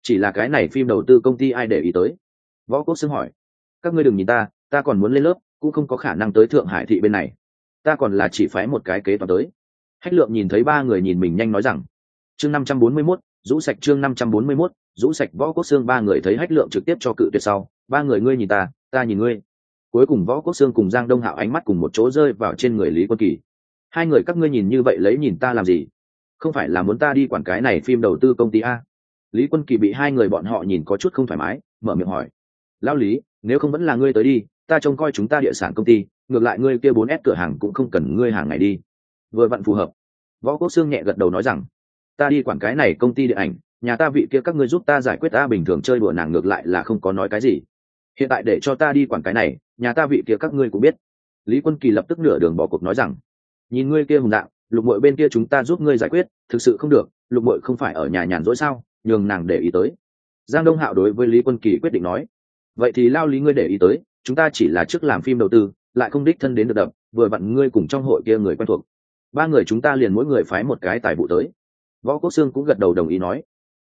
chỉ là cái này phim đầu tư công ty ai để ý tới? Võ quốc xưng hỏi, các ngươi đừng nhìn ta ta còn muốn lên lớp, cũng không có khả năng tới thượng hải thị bên này. Ta còn là chỉ phái một cái kế toán tới. Hách lượng nhìn thấy ba người nhìn mình nhanh nói rằng, chương năm trăm bốn mươi mốt, rũ sạch chương năm trăm bốn mươi mốt, rũ sạch võ quốc xương ba người thấy hách lượng trực tiếp cho cự tuyệt sau, ba người ngươi nhìn ta ta nhìn ngươi. Cuối cùng võ quốc xương cùng giang đông hạo ánh mắt cùng một chỗ rơi vào trên người lý quân kỳ. Hai người các ngươi nhìn như vậy lấy nhìn ta làm gì? Không phải là muốn ta đi quản cái này phim đầu tư công ty a? Lý quân kỳ bị hai người bọn họ nhìn có chút không thoải mái, mở miệng hỏi. Lao lý, nếu không vẫn là ngươi tới đi, ta trông coi chúng ta địa sản công ty, ngược lại ngươi kia bốn s cửa hàng cũng không cần ngươi hàng ngày đi. Vừa vặn phù hợp. Võ quốc Sương nhẹ gật đầu nói rằng, ta đi quản cái này công ty điện ảnh, nhà ta vị kia các ngươi giúp ta giải quyết ta bình thường chơi đùa nàng ngược lại là không có nói cái gì. Hiện tại để cho ta đi quản cái này, nhà ta vị kia các ngươi cũng biết. Lý quân kỳ lập tức nửa đường bỏ cuộc nói rằng, nhìn ngươi kia hùng đạo lục mội bên kia chúng ta giúp ngươi giải quyết, thực sự không được, lục mội không phải ở nhà nhàn rỗi sao? Nhường nàng để ý tới. Giang đông hạo đối với lý quân kỳ quyết định nói. Vậy thì lao lý ngươi để ý tới, chúng ta chỉ là trước làm phim đầu tư, lại không đích thân đến được đập, vừa vặn ngươi cùng trong hội kia người quen thuộc. Ba người chúng ta liền mỗi người phái một cái tài vụ tới. Võ quốc sương cũng gật đầu đồng ý nói.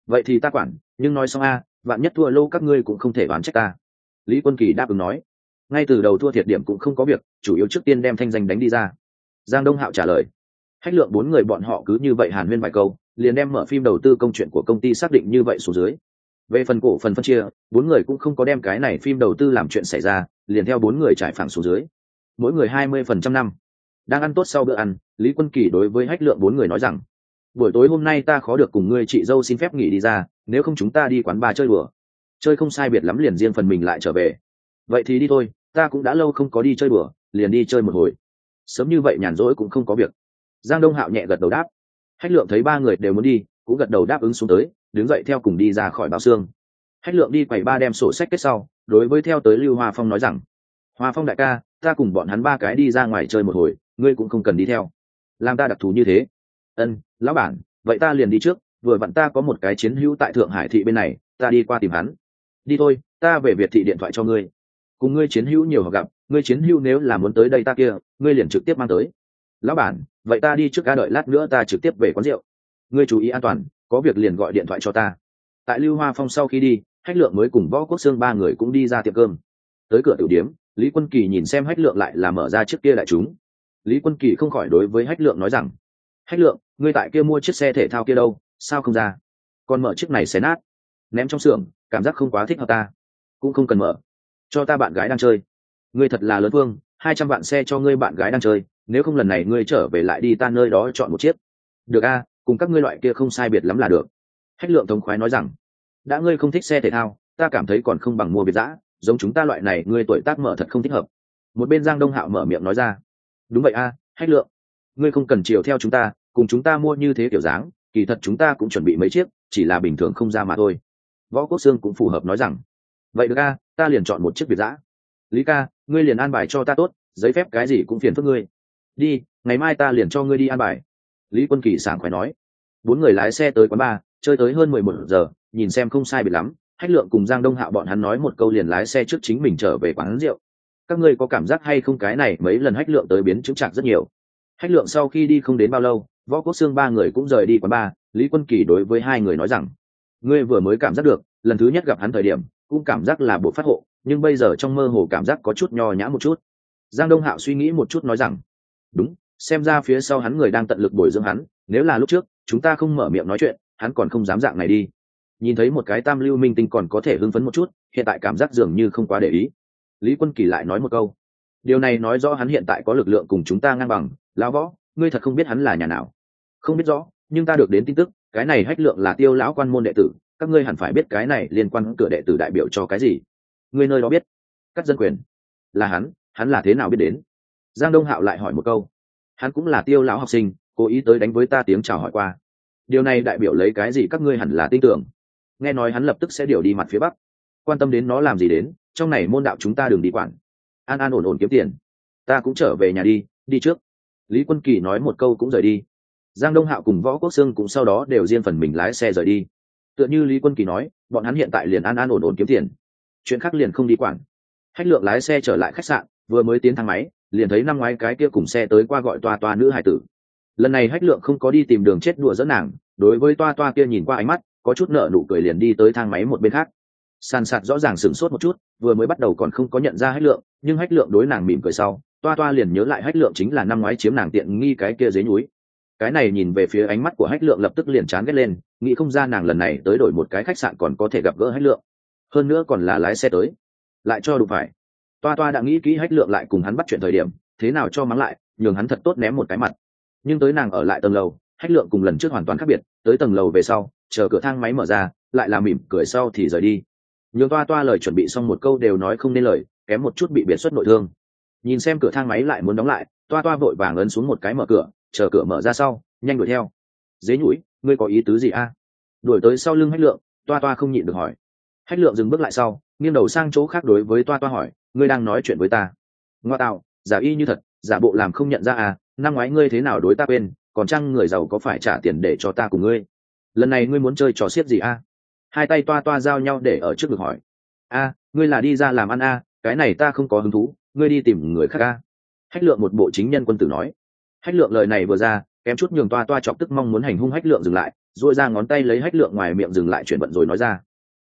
Vậy thì ta quản, nhưng nói xong a, vạn nhất thua lâu các ngươi cũng không thể đoán trách ta. Lý quân kỳ đáp ứng nói. Ngay từ đầu thua thiệt điểm cũng không có việc, chủ yếu trước tiên đem thanh danh đánh đi ra. Giang đông hạo trả lời hách lượng bốn người bọn họ cứ như vậy hàn huyên vài câu liền đem mở phim đầu tư công chuyện của công ty xác định như vậy xuống dưới. Về phần cổ phần phân chia bốn người cũng không có đem cái này phim đầu tư làm chuyện xảy ra liền theo bốn người trải phẳng xuống dưới. Mỗi người hai mươi phần trăm năm. Đang ăn tốt sau bữa ăn lý quân kỳ đối với hách lượng bốn người nói rằng buổi tối hôm nay ta khó được cùng ngươi chị dâu xin phép nghỉ đi ra nếu không chúng ta đi quán bar chơi bừa. chơi không sai biệt lắm liền riêng phần mình lại trở về. Vậy thì đi thôi ta cũng đã lâu không có đi chơi bừa, liền đi chơi một hồi. Sớm như vậy nhàn rỗi cũng không có việc giang đông hạo nhẹ gật đầu đáp. Hách lượng thấy ba người đều muốn đi, cũng gật đầu đáp ứng xuống tới, đứng dậy theo cùng đi ra khỏi bao xương. Hách lượng đi quầy ba đem sổ sách kết sau, đối với theo tới lưu hoa phong nói rằng, hoa phong đại ca, ta cùng bọn hắn ba cái đi ra ngoài chơi một hồi, ngươi cũng không cần đi theo. Làm ta đặc thù như thế. Ân, lão bản, vậy ta liền đi trước, vừa vặn ta có một cái chiến hữu tại thượng hải thị bên này, ta đi qua tìm hắn. Đi thôi, ta về việt thị điện thoại cho ngươi. Cùng ngươi chiến hữu nhiều gặp, ngươi chiến hữu nếu là muốn tới đây ta kia, ngươi liền trực tiếp mang tới lão bản, vậy ta đi trước ca đợi lát nữa ta trực tiếp về quán rượu. Ngươi chú ý an toàn, có việc liền gọi điện thoại cho ta. Tại lưu hoa phong sau khi đi, hách lượng mới cùng võ quốc Sương ba người cũng đi ra tiệm cơm. Tới cửa tiểu điếm lý quân kỳ nhìn xem hách lượng lại là mở ra chiếc kia đại chúng. Lý quân kỳ không khỏi đối với hách lượng nói rằng, hách lượng, ngươi tại kia mua chiếc xe thể thao kia đâu, sao không ra? Còn mở chiếc này xé nát. Ném trong xưởng, cảm giác không quá thích hợp ta. Cũng không cần mở. Cho ta bạn gái đang chơi. Ngươi thật là lớn vương, hai trăm vạn xe cho ngươi bạn gái đang chơi nếu không lần này ngươi trở về lại đi ta nơi đó chọn một chiếc. Được a, cùng các ngươi loại kia không sai biệt lắm là được. Hách lượng thống khoái nói rằng, đã ngươi không thích xe thể thao, ta cảm thấy còn không bằng mua biệt giã giống chúng ta loại này, ngươi tuổi tác mở thật không thích hợp. Một bên giang đông hạo mở miệng nói ra, đúng vậy a, hách lượng, ngươi không cần chiều theo chúng ta, cùng chúng ta mua như thế kiểu dáng, kỳ thật chúng ta cũng chuẩn bị mấy chiếc, chỉ là bình thường không ra mà thôi. Võ quốc sương cũng phù hợp nói rằng, vậy được a, ta liền chọn một chiếc việt giã lý ca, ngươi liền an bài cho ta tốt, giấy phép cái gì cũng phiền phức ngươi đi, ngày mai ta liền cho ngươi đi an bài. Lý quân kỳ sảng khoái nói. Bốn người lái xe tới quán bar, chơi tới hơn mười một giờ, nhìn xem không sai biệt lắm, hách lượng cùng giang đông hạo bọn hắn nói một câu liền lái xe trước chính mình trở về quán rượu. Các ngươi có cảm giác hay không cái này mấy lần hách lượng tới biến chứng chặt rất nhiều. Hách lượng sau khi đi không đến bao lâu, võ quốc xương ba người cũng rời đi quán bar, lý quân kỳ đối với hai người nói rằng, ngươi vừa mới cảm giác được, lần thứ nhất gặp hắn thời điểm, cũng cảm giác là bộ phát hộ, nhưng bây giờ trong mơ hồ cảm giác có chút nho nhã một chút. Giang đông hạo suy nghĩ một chút nói rằng đúng, xem ra phía sau hắn người đang tận lực bồi dưỡng hắn, nếu là lúc trước, chúng ta không mở miệng nói chuyện, hắn còn không dám dạng này đi. Nhìn thấy một cái tam lưu minh tinh còn có thể hưng phấn một chút, hiện tại cảm giác dường như không quá để ý. Lý quân kỳ lại nói một câu. Điều này nói rõ hắn hiện tại có lực lượng cùng chúng ta ngang bằng, lão võ, ngươi thật không biết hắn là nhà nào. Không biết rõ, nhưng ta được đến tin tức, cái này hách lượng là tiêu lão quan môn đệ tử, các ngươi hẳn phải biết cái này liên quan cửa đệ tử đại biểu cho cái gì. Ngươi nơi đó biết cắt dân quyền, là hắn hắn là thế nào biết đến? Giang đông hạo lại hỏi một câu. Hắn cũng là tiêu lão học sinh, cố ý tới đánh với ta tiếng chào hỏi qua. Điều này đại biểu lấy cái gì các ngươi hẳn là tin tưởng. Nghe nói hắn lập tức sẽ điều đi mặt phía bắc. Quan tâm đến nó làm gì đến, trong này môn đạo chúng ta đừng đi quản. An an ổn ổn kiếm tiền. Ta cũng trở về nhà đi đi trước. Lý quân kỳ nói một câu cũng rời đi. Giang đông hạo cùng võ quốc sương cũng sau đó đều riêng phần mình lái xe rời đi. Tựa như lý quân kỳ nói, bọn hắn hiện tại liền an an ổn ổn kiếm tiền. Chuyện khác liền không đi quản. Hách lượng lái xe trở lại khách sạn, vừa mới tiến thang máy liền thấy năm ngoái cái kia cùng xe tới qua gọi toa toa nữ hải tử. Lần này hách lượng không có đi tìm đường chết đùa dẫn nàng, đối với toa toa kia nhìn qua ánh mắt, có chút nợ nụ cười liền đi tới thang máy một bên khác. Sàn sạt rõ ràng sửng sốt một chút, vừa mới bắt đầu còn không có nhận ra hách lượng, nhưng hách lượng đối nàng mỉm cười sau, toa toa liền nhớ lại hách lượng chính là năm ngoái chiếm nàng tiện nghi cái kia dế núi. Cái này nhìn về phía ánh mắt của hách lượng lập tức liền chán ghét lên, nghĩ không ra nàng lần này tới đổi một cái khách sạn còn có thể gặp gỡ hách lượng. Hơn nữa còn là lái xe tới. Lại cho đủ phải toa toa đã nghĩ kỹ hách lượng lại cùng hắn bắt chuyện thời điểm, thế nào cho mắng lại, nhường hắn thật tốt ném một cái mặt. Nhưng tới nàng ở lại tầng lầu, hách lượng cùng lần trước hoàn toàn khác biệt, tới tầng lầu về sau, chờ cửa thang máy mở ra, lại là mỉm cười sau thì rời đi. Nhường toa toa lời chuẩn bị xong một câu đều nói không nên lời, kém một chút bị biệt xuất nội thương. Nhìn xem cửa thang máy lại muốn đóng lại, toa toa vội vàng ấn xuống một cái mở cửa, chờ cửa mở ra sau, nhanh đuổi theo. Dế nhũi, ngươi có ý tứ gì a? Đuổi tới sau lưng hách lượng, toa toa không nhịn được hỏi. Hách lượng dừng bước lại sau, nghiêng đầu sang chỗ khác đối với toa toa hỏi ngươi đang nói chuyện với ta. Ngoa tạo, giả y như thật, giả bộ làm không nhận ra à năm ngoái ngươi thế nào đối ta quên, còn chăng người giàu có phải trả tiền để cho ta cùng ngươi? Lần này ngươi muốn chơi trò xiết gì a hai tay toa toa giao nhau để ở trước ngực hỏi. A ngươi là đi ra làm ăn a cái này ta không có hứng thú, ngươi đi tìm người khác a hách lượng một bộ chính nhân quân tử nói. Hách lượng lời này vừa ra, kém chút nhường toa toa chọc tức mong muốn hành hung hách lượng dừng lại dội ra ngón tay lấy hách lượng ngoài miệng dừng lại chuyển vận rồi nói ra.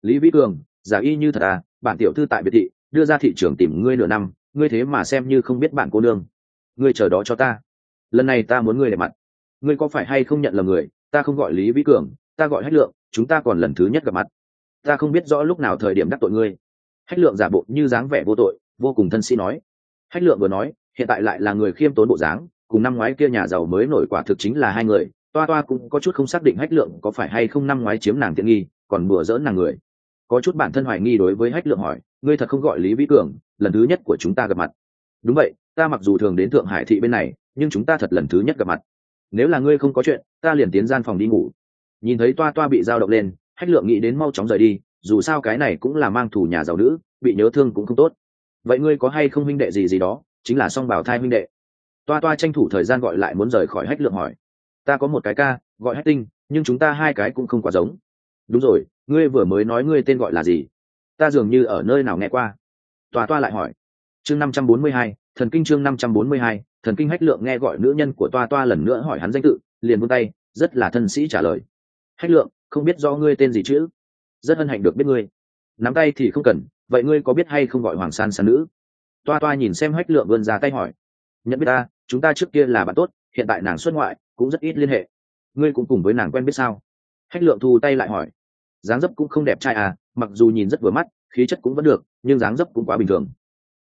Lý vĩ cường, giả y như thật à bản tiểu thư tại biệt thị đưa ra thị trường tìm ngươi nửa năm, ngươi thế mà xem như không biết bạn cô nương. Ngươi chờ đó cho ta. Lần này ta muốn ngươi để mặt. Ngươi có phải hay không nhận lầm người? Ta không gọi lý vĩ cường, ta gọi hách lượng, chúng ta còn lần thứ nhất gặp mặt. Ta không biết rõ lúc nào thời điểm đắc tội ngươi. Hách lượng giả bộ như dáng vẻ vô tội, vô cùng thân sĩ nói. Hách lượng vừa nói, hiện tại lại là người khiêm tốn bộ dáng, cùng năm ngoái kia nhà giàu mới nổi quả thực chính là hai người, toa toa cũng có chút không xác định hách lượng có phải hay không năm ngoái chiếm nàng tiện nghi, còn bừa dỡn nàng người có chút bản thân hoài nghi đối với hách lượng hỏi, ngươi thật không gọi lý vĩ cường lần thứ nhất của chúng ta gặp mặt? Đúng vậy, ta mặc dù thường đến thượng hải thị bên này, nhưng chúng ta thật lần thứ nhất gặp mặt. Nếu là ngươi không có chuyện, ta liền tiến gian phòng đi ngủ. Nhìn thấy toa toa bị dao động lên, hách lượng nghĩ đến mau chóng rời đi, dù sao cái này cũng là mang thủ nhà giàu nữ, bị nhớ thương cũng không tốt. Vậy ngươi có hay không huynh đệ gì gì đó, chính là song bảo thai huynh đệ? Toa toa tranh thủ thời gian gọi lại muốn rời khỏi hách lượng hỏi. Ta có một cái ca, gọi hách tinh, nhưng chúng ta hai cái cũng không quá giống đúng rồi, ngươi vừa mới nói ngươi tên gọi là gì? Ta dường như ở nơi nào nghe qua. Toa toa lại hỏi. Chương năm trăm bốn mươi hai, thần kinh chương năm trăm bốn mươi hai, thần kinh hách lượng nghe gọi nữ nhân của toa toa lần nữa hỏi hắn danh tự, liền buông tay, rất là thân sĩ trả lời. Hách lượng, không biết do ngươi tên gì chứ? Rất hân hạnh được biết ngươi. Nắm tay thì không cần, vậy ngươi có biết hay không gọi hoàng san san nữ? Toa toa nhìn xem hách lượng vươn ra tay hỏi. Nhận biết ta, chúng ta trước kia là bạn tốt, hiện tại nàng xuất ngoại, cũng rất ít liên hệ. Ngươi cũng cùng với nàng quen biết sao? Hách lượng thu tay lại hỏi dáng dấp cũng không đẹp trai à mặc dù nhìn rất vừa mắt, khí chất cũng vẫn được, nhưng dáng dấp cũng quá bình thường.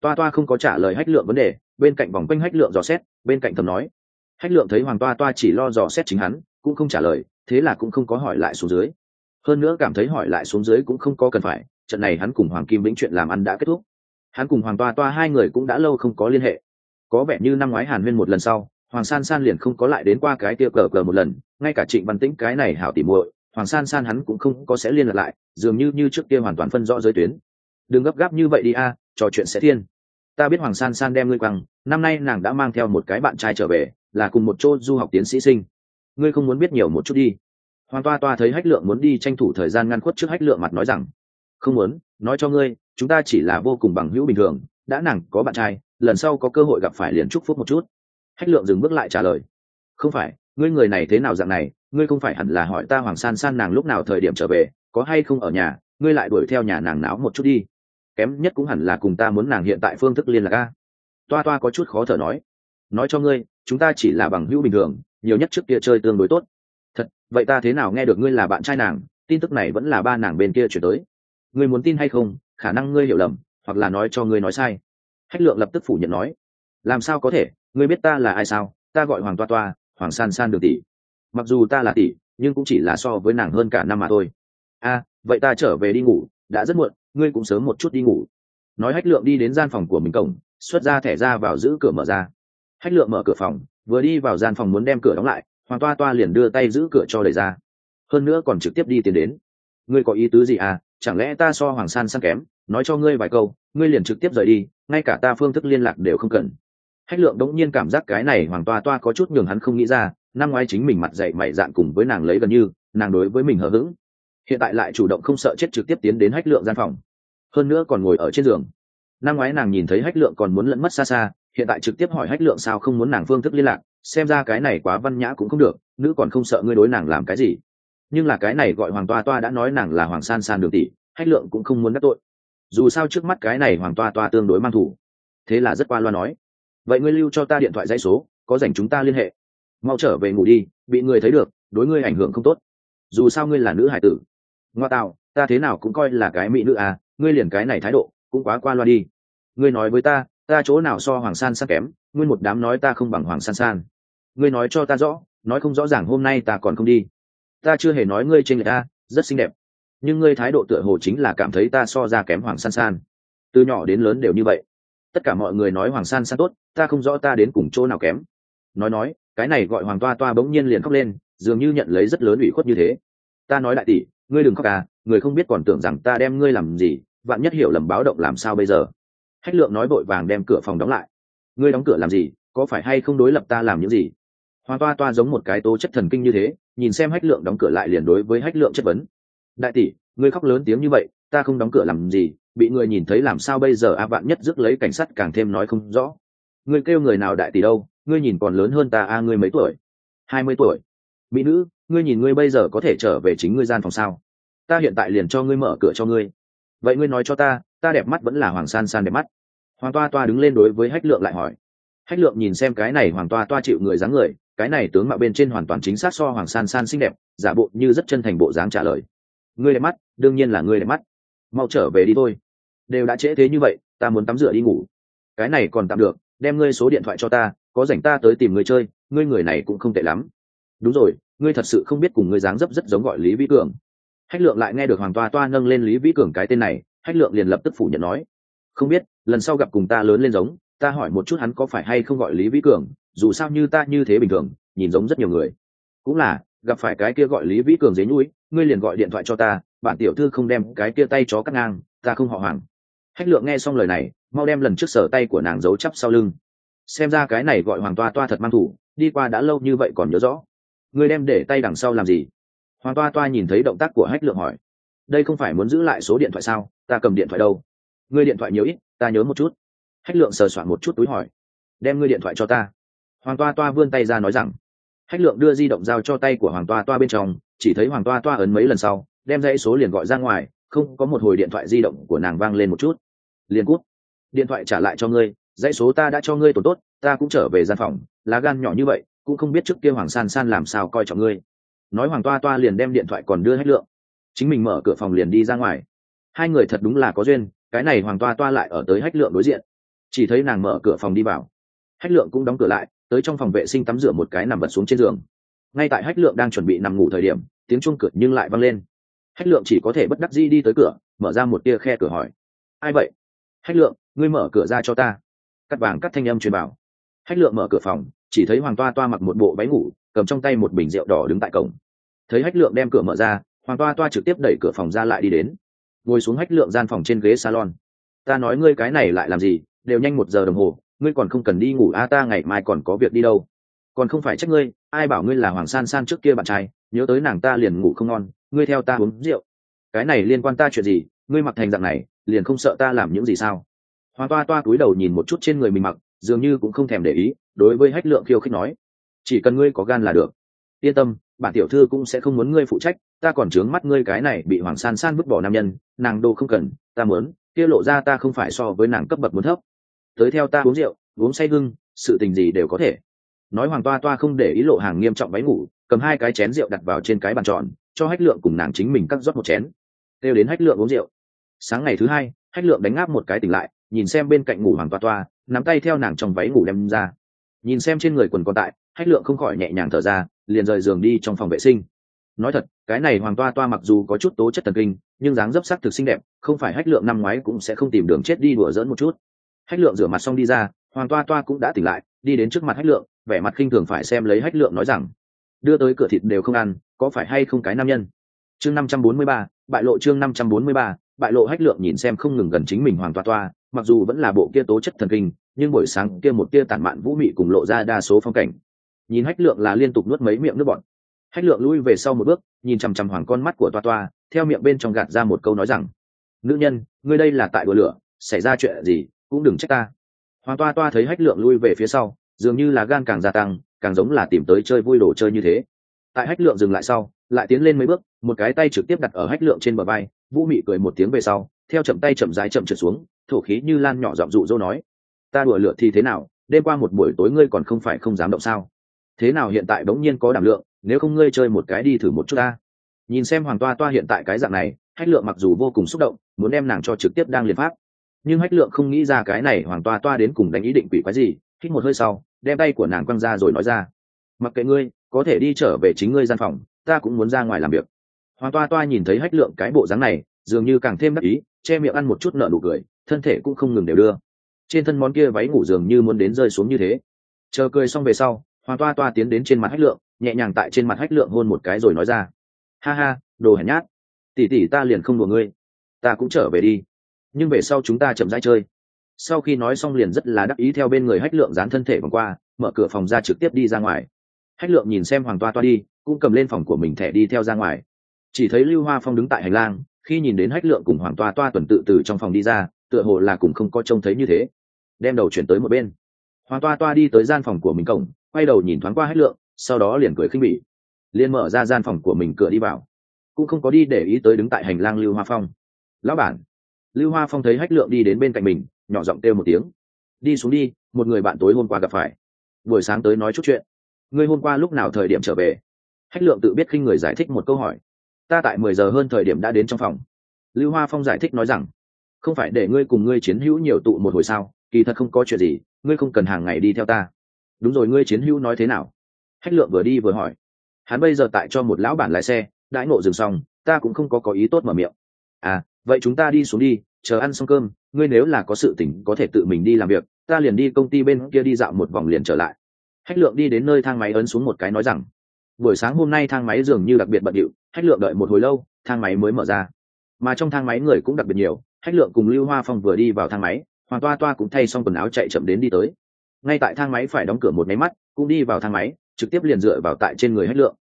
Toa toa không có trả lời hách lượng vấn đề, bên cạnh vòng quanh hách lượng dò xét, bên cạnh thầm nói. Hách lượng thấy hoàng toa toa chỉ lo dò xét chính hắn, cũng không trả lời, thế là cũng không có hỏi lại xuống dưới. Hơn nữa cảm thấy hỏi lại xuống dưới cũng không có cần phải, trận này hắn cùng hoàng kim vĩnh chuyện làm ăn đã kết thúc. Hắn cùng hoàng toa toa hai người cũng đã lâu không có liên hệ. Có vẻ như năm ngoái hàn huyên một lần sau, hoàng san san liền không có lại đến qua cái tia cờ cờ một lần, ngay cả trịnh văn tĩnh cái này hảo tỉ muội hoàng san san hắn cũng không có sẽ liên lạc lại, dường như như trước kia hoàn toàn phân rõ giới tuyến. Đừng gấp gáp như vậy đi a, trò chuyện sẽ thiên. Ta biết hoàng san san đem ngươi quăng, năm nay nàng đã mang theo một cái bạn trai trở về, là cùng một chỗ du học tiến sĩ sinh. Ngươi không muốn biết nhiều một chút đi. Hoàng toa toa thấy hách lượng muốn đi tranh thủ thời gian ngăn khuất trước hách lượng mặt nói rằng, không muốn, nói cho ngươi, chúng ta chỉ là vô cùng bằng hữu bình thường, đã nàng có bạn trai, lần sau có cơ hội gặp phải liền chúc phúc một chút. Hách lượng dừng bước lại trả lời, không phải, ngươi người này thế nào dạng này ngươi không phải hẳn là hỏi ta hoàng san san nàng lúc nào thời điểm trở về, có hay không ở nhà, ngươi lại đuổi theo nhà nàng náo một chút đi. Kém nhất cũng hẳn là cùng ta muốn nàng hiện tại phương thức liên lạc a. Toa toa có chút khó thở nói. Nói cho ngươi, chúng ta chỉ là bằng hữu bình thường, nhiều nhất trước kia chơi tương đối tốt. Thật, vậy ta thế nào nghe được ngươi là bạn trai nàng, tin tức này vẫn là ba nàng bên kia chuyển tới. Ngươi muốn tin hay không, khả năng ngươi hiểu lầm, hoặc là nói cho ngươi nói sai. Hách lượng lập tức phủ nhận nói. Làm sao có thể, ngươi biết ta là ai sao? Ta gọi hoàng toa toa, hoàng san san được tỷ mặc dù ta là tỷ, nhưng cũng chỉ là so với nàng hơn cả năm mà thôi. A, vậy ta trở về đi ngủ, đã rất muộn, ngươi cũng sớm một chút đi ngủ. Nói hách lượng đi đến gian phòng của mình cổng, xuất ra thẻ ra vào giữ cửa mở ra. Hách lượng mở cửa phòng, vừa đi vào gian phòng muốn đem cửa đóng lại, hoàng toa toa liền đưa tay giữ cửa cho đẩy ra. Hơn nữa còn trực tiếp đi tiến đến. Ngươi có ý tứ gì à? Chẳng lẽ ta so hoàng san san kém? Nói cho ngươi vài câu, ngươi liền trực tiếp rời đi, ngay cả ta phương thức liên lạc đều không cần. Hách lượng đống nhiên cảm giác cái này hoàng toa toa có chút nhường hắn không nghĩ ra năm ngoái chính mình mặt dạy mày dạn cùng với nàng lấy gần như, nàng đối với mình hờ hững. Hiện tại lại chủ động không sợ chết trực tiếp tiến đến hách lượng gian phòng. Hơn nữa còn ngồi ở trên giường. Năm ngoái nàng nhìn thấy hách lượng còn muốn lẫn mất xa xa, hiện tại trực tiếp hỏi hách lượng sao không muốn nàng phương thức liên lạc, xem ra cái này quá văn nhã cũng không được, nữ còn không sợ ngươi đối nàng làm cái gì. Nhưng là cái này gọi hoàng toa toa đã nói nàng là hoàng san san đường tỷ, hách lượng cũng không muốn đắc tội. Dù sao trước mắt cái này hoàng toa toa tương đối mang thủ. Thế là rất qua loa nói. Vậy ngươi lưu cho ta điện thoại dây số, có dành chúng ta liên hệ mau trở về ngủ đi, bị người thấy được, đối ngươi ảnh hưởng không tốt. Dù sao ngươi là nữ hải tử. Ngoa tạo, ta thế nào cũng coi là cái mỹ nữ à ngươi liền cái này thái độ, cũng quá qua loa đi. Ngươi nói với ta ta chỗ nào so hoàng san san kém, nguyên một đám nói ta không bằng hoàng san san. Ngươi nói cho ta rõ, nói không rõ ràng hôm nay ta còn không đi. Ta chưa hề nói ngươi trên người ta, rất xinh đẹp. Nhưng ngươi thái độ tựa hồ chính là cảm thấy ta so ra kém hoàng san san. Từ nhỏ đến lớn đều như vậy. Tất cả mọi người nói hoàng san san tốt, ta không rõ ta đến cùng chỗ nào kém. Nói nói cái này gọi hoàng toa toa bỗng nhiên liền khóc lên, dường như nhận lấy rất lớn ủy khuất như thế. Ta nói đại tỷ, ngươi đừng khóc à người không biết còn tưởng rằng ta đem ngươi làm gì, vạn nhất hiểu lầm báo động làm sao bây giờ. Hách lượng nói vội vàng đem cửa phòng đóng lại. Ngươi đóng cửa làm gì, có phải hay không đối lập ta làm những gì? Hoàng toa toa giống một cái tố chất thần kinh như thế, nhìn xem hách lượng đóng cửa lại liền đối với hách lượng chất vấn. Đại tỷ, ngươi khóc lớn tiếng như vậy, ta không đóng cửa làm gì, bị người nhìn thấy làm sao bây giờ a vạn nhất rước lấy cảnh sát càng thêm nói không rõ. Ngươi kêu người nào đại tỷ đâu? Ngươi nhìn còn lớn hơn ta a, ngươi mấy tuổi? Hai mươi tuổi. Mỹ nữ, ngươi nhìn ngươi bây giờ có thể trở về chính ngươi gian phòng sao? Ta hiện tại liền cho ngươi mở cửa cho ngươi. Vậy ngươi nói cho ta ta đẹp mắt vẫn là hoàng san san đẹp mắt? Hoàng toa toa đứng lên đối với hách lượng lại hỏi. Hách lượng nhìn xem cái này hoàng toa toa chịu người dáng người, cái này tướng mạo bên trên hoàn toàn chính xác so hoàng san san xinh đẹp, giả bộ như rất chân thành bộ dáng trả lời. Ngươi đẹp mắt, đương nhiên là ngươi đẹp mắt. Mau trở về đi thôi. Đều đã trễ thế như vậy, ta muốn tắm rửa đi ngủ. Cái này còn tạm được, đem ngươi số điện thoại cho ta có rảnh ta tới tìm người chơi, ngươi người này cũng không tệ lắm. Đúng rồi, ngươi thật sự không biết cùng ngươi dáng dấp rất giống gọi lý vĩ cường. Hách lượng lại nghe được hoàng toa toa nâng lên lý vĩ cường cái tên này, hách lượng liền lập tức phủ nhận nói, không biết, lần sau gặp cùng ta lớn lên giống, ta hỏi một chút hắn có phải hay không gọi lý vĩ cường, dù sao như ta như thế bình thường, nhìn giống rất nhiều người. Cũng là, gặp phải cái kia gọi lý vĩ cường dế nhũi, ngươi liền gọi điện thoại cho ta bản tiểu thư không đem cái kia tay chó cắt ngang, ta không họ hoàng. Hách lượng nghe xong lời này, mau đem lần trước sở tay của nàng giấu chắp sau lưng xem ra cái này gọi hoàng toa toa thật mang thủ, đi qua đã lâu như vậy còn nhớ rõ. Ngươi đem để tay đằng sau làm gì? Hoàng toa toa nhìn thấy động tác của hách lượng hỏi. Đây không phải muốn giữ lại số điện thoại sao? Ta cầm điện thoại đâu? Ngươi điện thoại nhiều ít, ta nhớ một chút. Hách lượng sờ soạn một chút túi hỏi. Đem ngươi điện thoại cho ta. Hoàng toa toa vươn tay ra nói rằng. Hách lượng đưa di động giao cho tay của hoàng toa toa bên trong, chỉ thấy hoàng toa toa ấn mấy lần sau, đem dãy số liền gọi ra ngoài, không có một hồi điện thoại di động của nàng vang lên một chút. Liền cút. Điện thoại trả lại cho ngươi dãy số ta đã cho ngươi tổn tốt, ta cũng trở về gian phòng, lá gan nhỏ như vậy, cũng không biết trước kia hoàng san san làm sao coi trọng ngươi. Nói hoàng toa toa liền đem điện thoại còn đưa hết lượng. Chính mình mở cửa phòng liền đi ra ngoài. Hai người thật đúng là có duyên, cái này hoàng toa toa lại ở tới hách lượng đối diện. Chỉ thấy nàng mở cửa phòng đi vào. Hách lượng cũng đóng cửa lại, tới trong phòng vệ sinh tắm rửa một cái nằm bật xuống trên giường. Ngay tại hách lượng đang chuẩn bị nằm ngủ thời điểm, tiếng chuông cửa nhưng lại văng lên. Hách lượng chỉ có thể bất đắc di đi tới cửa, mở ra một tia khe cửa hỏi. Ai vậy? Hách lượng, ngươi mở cửa ra cho ta cắt vàng cắt thanh âm truyền bảo hách lượng mở cửa phòng, chỉ thấy hoàng toa toa mặc một bộ váy ngủ, cầm trong tay một bình rượu đỏ đứng tại cổng. Thấy hách lượng đem cửa mở ra, hoàng toa toa trực tiếp đẩy cửa phòng ra lại đi đến. Ngồi xuống hách lượng gian phòng trên ghế salon. Ta nói ngươi cái này lại làm gì, đều nhanh một giờ đồng hồ, ngươi còn không cần đi ngủ, a, ta ngày mai còn có việc đi đâu. Còn không phải trách ngươi, ai bảo ngươi là hoàng san san trước kia bạn trai, nhớ tới nàng ta liền ngủ không ngon, ngươi theo ta uống rượu. Cái này liên quan ta chuyện gì, ngươi mặc thành dạng này, liền không sợ ta làm những gì sao? Hoàng toa toa cúi đầu nhìn một chút trên người mình mặc, dường như cũng không thèm để ý, đối với hách lượng khiêu khích nói, chỉ cần ngươi có gan là được. Yên tâm, bản tiểu thư cũng sẽ không muốn ngươi phụ trách, ta còn trướng mắt ngươi cái này bị hoàng san san vứt bỏ nam nhân, nàng đồ không cần, ta muốn, kia lộ ra ta không phải so với nàng cấp bậc muốn thấp. Tới theo ta uống rượu, uống say gưng sự tình gì đều có thể. Nói hoàng toa toa không để ý lộ hàng nghiêm trọng váy ngủ, cầm hai cái chén rượu đặt vào trên cái bàn tròn, cho hách lượng cùng nàng chính mình cắt rót một chén. Kêu đến hách lượng uống rượu. Sáng ngày thứ hai, hách lượng đánh áp một cái tỉnh lại nhìn xem bên cạnh ngủ hoàng toa toa, nắm tay theo nàng trong váy ngủ đem ra. Nhìn xem trên người quần còn tại, hách lượng không khỏi nhẹ nhàng thở ra, liền rời giường đi trong phòng vệ sinh. Nói thật, cái này hoàng toa toa mặc dù có chút tố chất thần kinh, nhưng dáng dấp sắc thực xinh đẹp, không phải hách lượng năm ngoái cũng sẽ không tìm đường chết đi đùa dỡn một chút. Hách lượng rửa mặt xong đi ra, hoàng toa toa cũng đã tỉnh lại, đi đến trước mặt hách lượng, vẻ mặt khinh thường phải xem lấy hách lượng nói rằng, đưa tới cửa thịt đều không ăn, có phải hay không cái nam nhân? Chương năm trăm bốn mươi ba, bại lộ chương năm trăm bốn mươi ba bại lộ hách lượng nhìn xem không ngừng gần chính mình hoàng toa toa, mặc dù vẫn là bộ kia tố chất thần kinh, nhưng buổi sáng kia một tia tản mạn vũ mị cùng lộ ra đa số phong cảnh. Nhìn hách lượng là liên tục nuốt mấy miệng nước bọt. Hách lượng lui về sau một bước, nhìn chằm chằm hoàng con mắt của toa toa, theo miệng bên trong gạt ra một câu nói rằng, nữ nhân, ngươi đây là tại đùa lửa, xảy ra chuyện gì, cũng đừng trách ta. Hoàng toa toa thấy hách lượng lui về phía sau, dường như là gan càng gia tăng, càng giống là tìm tới chơi vui đồ chơi như thế. Tại hách lượng dừng lại sau, lại tiến lên mấy bước, một cái tay trực tiếp đặt ở hách lượng trên bờ vai vũ mị cười một tiếng về sau, theo chậm tay chậm rãi chậm trượt xuống, thổ khí như lan nhỏ giọng dụ dỗ nói, ta đùa lượt thì thế nào, đêm qua một buổi tối ngươi còn không phải không dám động sao? Thế nào hiện tại bỗng nhiên có đảm lượng, nếu không ngươi chơi một cái đi thử một chút ta. Nhìn xem hoàng toa toa hiện tại cái dạng này, hách lượng mặc dù vô cùng xúc động, muốn đem nàng cho trực tiếp đang liền pháp. Nhưng hách lượng không nghĩ ra cái này hoàng toa toa đến cùng đánh ý định quỷ quái gì, hít một hơi sau, đem tay của nàng quăng ra rồi nói ra, mặc kệ ngươi, có thể đi trở về chính ngươi gian phòng, ta cũng muốn ra ngoài làm việc hoàng toa toa nhìn thấy hách lượng cái bộ dáng này, dường như càng thêm đắc ý, che miệng ăn một chút nợ nụ cười, thân thể cũng không ngừng đều đưa. Trên thân món kia váy ngủ dường như muốn đến rơi xuống như thế. Chờ cười xong về sau hoàng toa toa tiến đến trên mặt hách lượng, nhẹ nhàng tại trên mặt hách lượng hôn một cái rồi nói ra. Ha ha, đồ hèn nhát. Tỉ tỉ ta liền không đùa ngươi. Ta cũng trở về đi. Nhưng về sau chúng ta chậm rãi chơi. Sau khi nói xong liền rất là đắc ý theo bên người hách lượng dán thân thể vòng qua, mở cửa phòng ra trực tiếp đi ra ngoài. Hách lượng nhìn xem hoàng toa toa đi, cũng cầm lên phòng của mình thẻ đi theo ra ngoài chỉ thấy lưu hoa phong đứng tại hành lang, khi nhìn đến hách lượng cùng hoàng toa toa tuần tự từ trong phòng đi ra, tựa hồ là cùng không có trông thấy như thế. Đem đầu chuyển tới một bên. Hoàng toa toa đi tới gian phòng của mình cổng, quay đầu nhìn thoáng qua hách lượng, sau đó liền cười khinh bỉ. Liền mở ra gian phòng của mình cửa đi vào. Cũng không có đi để ý tới đứng tại hành lang lưu hoa phong. Lão bản. Lưu hoa phong thấy hách lượng đi đến bên cạnh mình, nhỏ giọng kêu một tiếng. Đi xuống đi, một người bạn tối hôm qua gặp phải. Buổi sáng tới nói chút chuyện. Ngươi hôm qua lúc nào thời điểm trở về? Hách lượng tự biết khi người giải thích một câu hỏi ta tại mười giờ hơn thời điểm đã đến trong phòng. Lưu hoa phong giải thích nói rằng, không phải để ngươi cùng ngươi chiến hữu nhiều tụ một hồi sao, kỳ thật không có chuyện gì, ngươi không cần hàng ngày đi theo ta. Đúng rồi, ngươi chiến hữu nói thế nào? Hách lượng vừa đi vừa hỏi. Hắn bây giờ tại cho một lão bản lái xe, đãi ngộ dừng xong, ta cũng không có có ý tốt mở miệng. À vậy chúng ta đi xuống đi, chờ ăn xong cơm, ngươi nếu là có sự tỉnh có thể tự mình đi làm việc, ta liền đi công ty bên kia đi dạo một vòng liền trở lại. Hách lượng đi đến nơi thang máy ấn xuống một cái nói rằng, buổi sáng hôm nay thang máy dường như đặc biệt bận điệu hách lượng đợi một hồi lâu, thang máy mới mở ra. Mà trong thang máy người cũng đặc biệt nhiều, hách lượng cùng lưu hoa phong vừa đi vào thang máy, hoàng toa toa cũng thay xong quần áo chạy chậm đến đi tới. Ngay tại thang máy phải đóng cửa một máy mắt, cũng đi vào thang máy, trực tiếp liền dựa vào tại trên người hách lượng.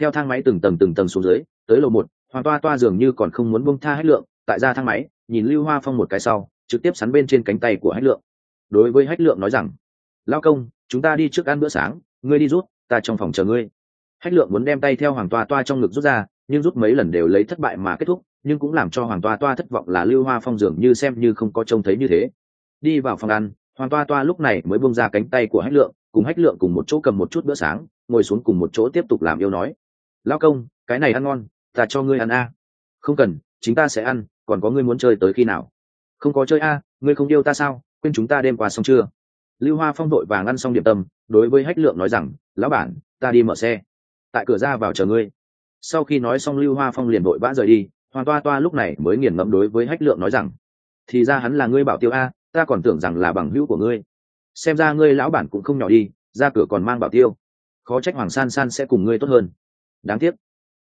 Theo thang máy từng tầng từng tầng xuống dưới, tới lầu một, hoàng toa toa dường như còn không muốn bông tha hách lượng, tại ra thang máy, nhìn lưu hoa phong một cái sau, trực tiếp sắn bên trên cánh tay của hách lượng. Đối với hách lượng nói rằng lao công, chúng ta đi trước ăn bữa sáng, ngươi đi rút, ta trong phòng chờ ngươi. Hách lượng muốn đem tay theo hoàng toa toa trong ngực rút ra nhưng rút mấy lần đều lấy thất bại mà kết thúc, nhưng cũng làm cho hoàng toa toa thất vọng là lưu hoa phong dường như xem như không có trông thấy như thế. Đi vào phòng ăn, hoàng toa toa lúc này mới bông ra cánh tay của hách lượng, cùng hách lượng cùng một chỗ cầm một chút bữa sáng, ngồi xuống cùng một chỗ tiếp tục làm yêu nói. Lao công, cái này ăn ngon, ta cho ngươi ăn a. Không cần, chính ta sẽ ăn, còn có ngươi muốn chơi tới khi nào? Không có chơi a, ngươi không yêu ta sao? Quên chúng ta đêm qua xong chưa? Lưu hoa phong đội vàng ăn xong điểm tâm, đối với hách lượng nói rằng, lão bản, ta đi mở xe. Tại cửa ra vào chờ ngươi sau khi nói xong lưu hoa phong liền vội vã rời đi, hoàng toa toa lúc này mới nghiền ngẫm đối với hách lượng nói rằng, thì ra hắn là ngươi bảo tiêu a, ta còn tưởng rằng là bằng hữu của ngươi. Xem ra ngươi lão bản cũng không nhỏ đi, ra cửa còn mang bảo tiêu. Khó trách hoàng san san sẽ cùng ngươi tốt hơn. Đáng tiếc.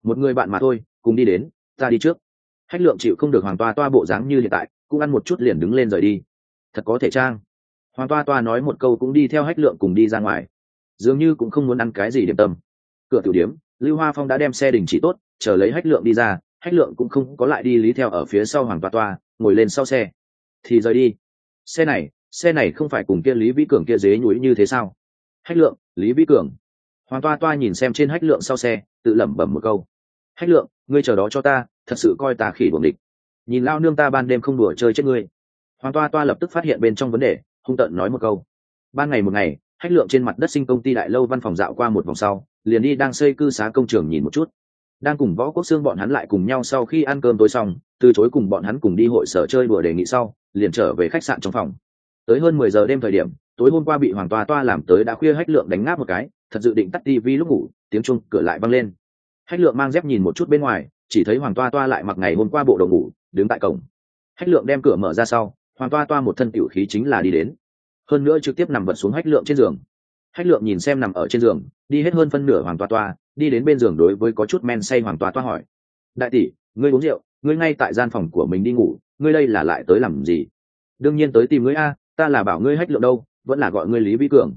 Một người bạn mà thôi, cùng đi đến, ta đi trước. Hách lượng chịu không được hoàng toa toa bộ dáng như hiện tại, cũng ăn một chút liền đứng lên rời đi. Thật có thể trang hoàng toa toa nói một câu cũng đi theo hách lượng cùng đi ra ngoài. Dường như cũng không muốn ăn cái gì điểm tâm. Cửa tiểu điếm lưu hoa phong đã đem xe đình chỉ tốt, chờ lấy hách lượng đi ra, hách lượng cũng không có lại đi lý theo ở phía sau hoàng toa toa, ngồi lên sau xe. Thì rời đi. Xe này xe này không phải cùng kia lý vĩ cường kia dế nhúi như thế sao? Hách lượng, lý vĩ cường. Hoàng toa toa nhìn xem trên hách lượng sau xe, tự lẩm bẩm một câu. Hách lượng, ngươi chờ đó cho ta, thật sự coi ta khỉ buồng địch. Nhìn lao nương ta ban đêm không đùa chơi chết ngươi. Hoàng toa toa lập tức phát hiện bên trong vấn đề, hung tợn nói một câu. Ban ngày một ngày hách lượng trên mặt đất sinh công ty đại lâu văn phòng dạo qua một vòng sau, liền đi đang xây cư xá công trường nhìn một chút. Đang cùng võ quốc xương bọn hắn lại cùng nhau sau khi ăn cơm tối xong, từ chối cùng bọn hắn cùng đi hội sở chơi đùa đề nghị sau, liền trở về khách sạn trong phòng. Tới hơn mười giờ đêm thời điểm, tối hôm qua bị hoàng toa toa làm tới đã khuya hách lượng đánh ngáp một cái, thật dự định tắt tivi lúc ngủ, tiếng chuông cửa lại văng lên. Hách lượng mang dép nhìn một chút bên ngoài, chỉ thấy hoàng toa toa lại mặc ngày hôm qua bộ đồ ngủ, đứng tại cổng. Hách lượng đem cửa mở ra sau, hoàng toa toa một thân tiểu khí chính là đi đến hơn nữa trực tiếp nằm vật xuống hách lượng trên giường. Hách lượng nhìn xem nằm ở trên giường, đi hết hơn phân nửa hoàng toa toa, đi đến bên giường đối với có chút men say hoàng toa toa hỏi. Đại tỷ, ngươi uống rượu, ngươi ngay tại gian phòng của mình đi ngủ, ngươi đây là lại tới làm gì? Đương nhiên tới tìm ngươi a, ta là bảo ngươi hách lượng đâu, vẫn là gọi ngươi lý vĩ cường.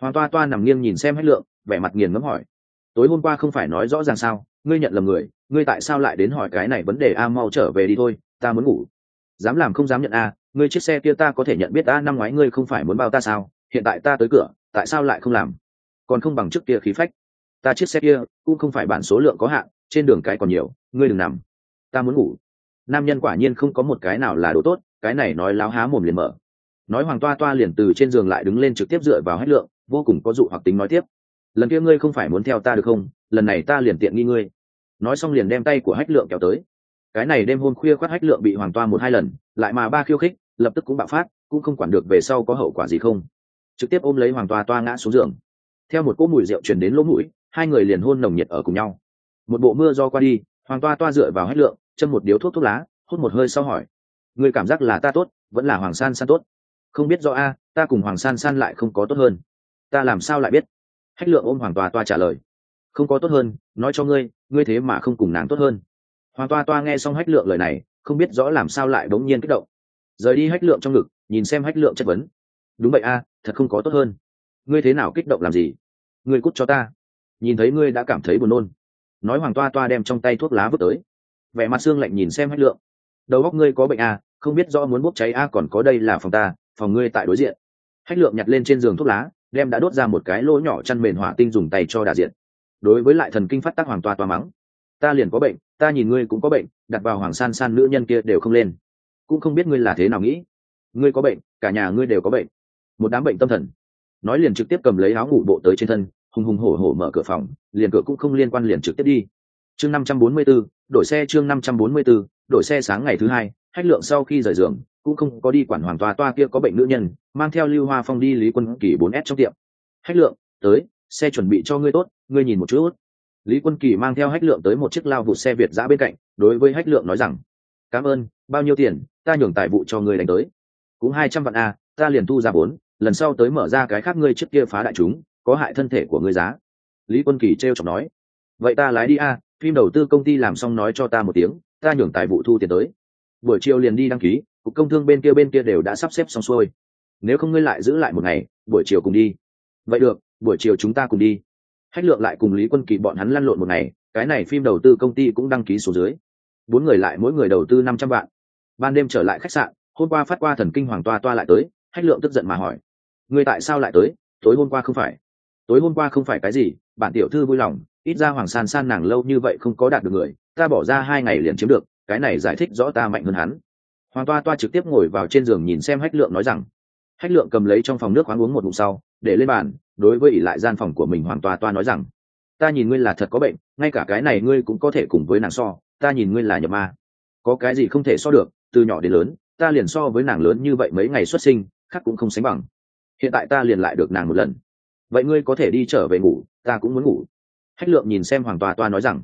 Hoàng toa toa nằm nghiêng nhìn xem hách lượng, vẻ mặt nghiền ngấm hỏi. Tối hôm qua không phải nói rõ ràng sao, ngươi nhận lầm người, ngươi tại sao lại đến hỏi cái này vấn đề a, mau trở về đi thôi, ta muốn ngủ. Dám làm không dám nhận a ngươi chiếc xe kia ta có thể nhận biết, ta năm ngoái ngươi không phải muốn bao ta sao? Hiện tại ta tới cửa, tại sao lại không làm? Còn không bằng trước kia khí phách. Ta chiếc xe kia cũng không phải bản số lượng có hạn, trên đường cái còn nhiều, ngươi đừng nằm. Ta muốn ngủ. Nam nhân quả nhiên không có một cái nào là đồ tốt, cái này nói láo há mồm liền mở. Nói hoàng toa toa liền từ trên giường lại đứng lên trực tiếp dựa vào hết lượng, vô cùng có dụ hoặc tính nói tiếp. Lần kia ngươi không phải muốn theo ta được không? Lần này ta liền tiện nghi ngươi. Nói xong liền đem tay của hách lượng kéo tới cái này đêm hôm khuya khoác hách lượng bị hoàng toa một hai lần, lại mà ba khiêu khích, lập tức cũng bạo phát, cũng không quản được về sau có hậu quả gì không. Trực tiếp ôm lấy hoàng toa toa ngã xuống giường. Theo một cỗ mùi rượu truyền đến lỗ mũi, hai người liền hôn nồng nhiệt ở cùng nhau. Một bộ mưa do qua đi, hoàng toa toa dựa vào hách lượng, châm một điếu thuốc thuốc lá, hút một hơi sau hỏi. Người cảm giác là ta tốt, vẫn là hoàng san san tốt? Không biết do a, ta cùng hoàng san san lại không có tốt hơn. Ta làm sao lại biết? Hách lượng ôm hoàng toa toa trả lời. Không có tốt hơn, nói cho ngươi ngươi thế mà không cùng nàng tốt hơn hoàng toa toa nghe xong hách lượng lời này, không biết rõ làm sao lại bỗng nhiên kích động. Rời đi hách lượng trong ngực, nhìn xem hách lượng chất vấn. Đúng vậy a, thật không có tốt hơn. Ngươi thế nào kích động làm gì? Ngươi cút cho ta. Nhìn thấy ngươi đã cảm thấy buồn nôn. Nói hoàng toa toa đem trong tay thuốc lá vứt tới. Vẻ mặt xương lạnh nhìn xem hách lượng. Đầu óc ngươi có bệnh a không biết rõ muốn bốc cháy a, còn có đây là phòng ta, phòng ngươi tại đối diện. Hách lượng nhặt lên trên giường thuốc lá, đem đã đốt ra một cái lỗ nhỏ chăn mền hỏa tinh dùng tay cho đà diện. Đối với lại thần kinh phát tác hoàng toa toa mắng ta liền có bệnh ta nhìn ngươi cũng có bệnh đặt vào hoàng san san nữ nhân kia đều không lên. Cũng không biết ngươi là thế nào nghĩ. Ngươi có bệnh cả nhà ngươi đều có bệnh. Một đám bệnh tâm thần. Nói liền trực tiếp cầm lấy áo ngủ bộ tới trên thân hùng hùng hổ hổ mở cửa phòng liền cửa cũng không liên quan liền trực tiếp đi. Chương năm trăm bốn mươi 544, đổi xe chương năm trăm bốn mươi 544, đổi xe sáng ngày thứ hai hách lượng sau khi rời giường cũng không có đi quản hoàng toa toa kia có bệnh nữ nhân mang theo lưu hoa phong đi lý quân kỳ bốn s trong tiệm. Hách lượng tới xe chuẩn bị cho ngươi tốt ngươi nhìn một chút lý quân kỳ mang theo hách lượng tới một chiếc lao vụ xe việt giã bên cạnh, đối với hách lượng nói rằng, cảm ơn, bao nhiêu tiền, ta nhường tài vụ cho người đánh tới. Cũng hai trăm vạn a ta liền thu ra vốn. lần sau tới mở ra cái khác ngươi trước kia phá đại chúng, có hại thân thể của ngươi giá. Lý quân kỳ t r e o chọc nói, vậy ta lái đi a, phim đầu tư công ty làm xong nói cho ta một tiếng, ta nhường tài vụ thu tiền tới. Buổi chiều liền đi đăng ký, cục công thương bên kia bên kia đều đã sắp xếp xong xuôi. Nếu không ngươi lại giữ lại một ngày, buổi chiều cùng đi. Vậy được, buổi chiều chúng ta cùng đi hách lượng lại cùng lý quân kỳ bọn hắn lăn lộn một ngày, cái này phim đầu tư công ty cũng đăng ký số dưới. Bốn người lại mỗi người đầu tư năm trăm vạn. Ban đêm trở lại khách sạn, hôm qua phát qua thần kinh hoàng toa toa lại tới hách lượng tức giận mà hỏi. Ngươi tại sao lại tới? Tối hôm qua không phải. Tối hôm qua không phải cái gì, bản tiểu thư vui lòng, ít ra hoàng san san nàng lâu như vậy không có đạt được người, ta bỏ ra hai ngày liền chiếm được, cái này giải thích rõ ta mạnh hơn hắn. Hoàng toa toa trực tiếp ngồi vào trên giường nhìn xem hách lượng nói rằng. Hách lượng cầm lấy trong phòng nước khoáng uống một ngụm sau, để lên bàn đối với ỷ lại gian phòng của mình hoàn toa toa nói rằng, ta nhìn ngươi là thật có bệnh, ngay cả cái này ngươi cũng có thể cùng với nàng so, ta nhìn ngươi là nhập ma. Có cái gì không thể so được, từ nhỏ đến lớn, ta liền so với nàng lớn như vậy mấy ngày xuất sinh, khác cũng không sánh bằng. Hiện tại ta liền lại được nàng một lần. Vậy ngươi có thể đi trở về ngủ, ta cũng muốn ngủ. Hách lượng nhìn xem hoàng toa toa nói rằng,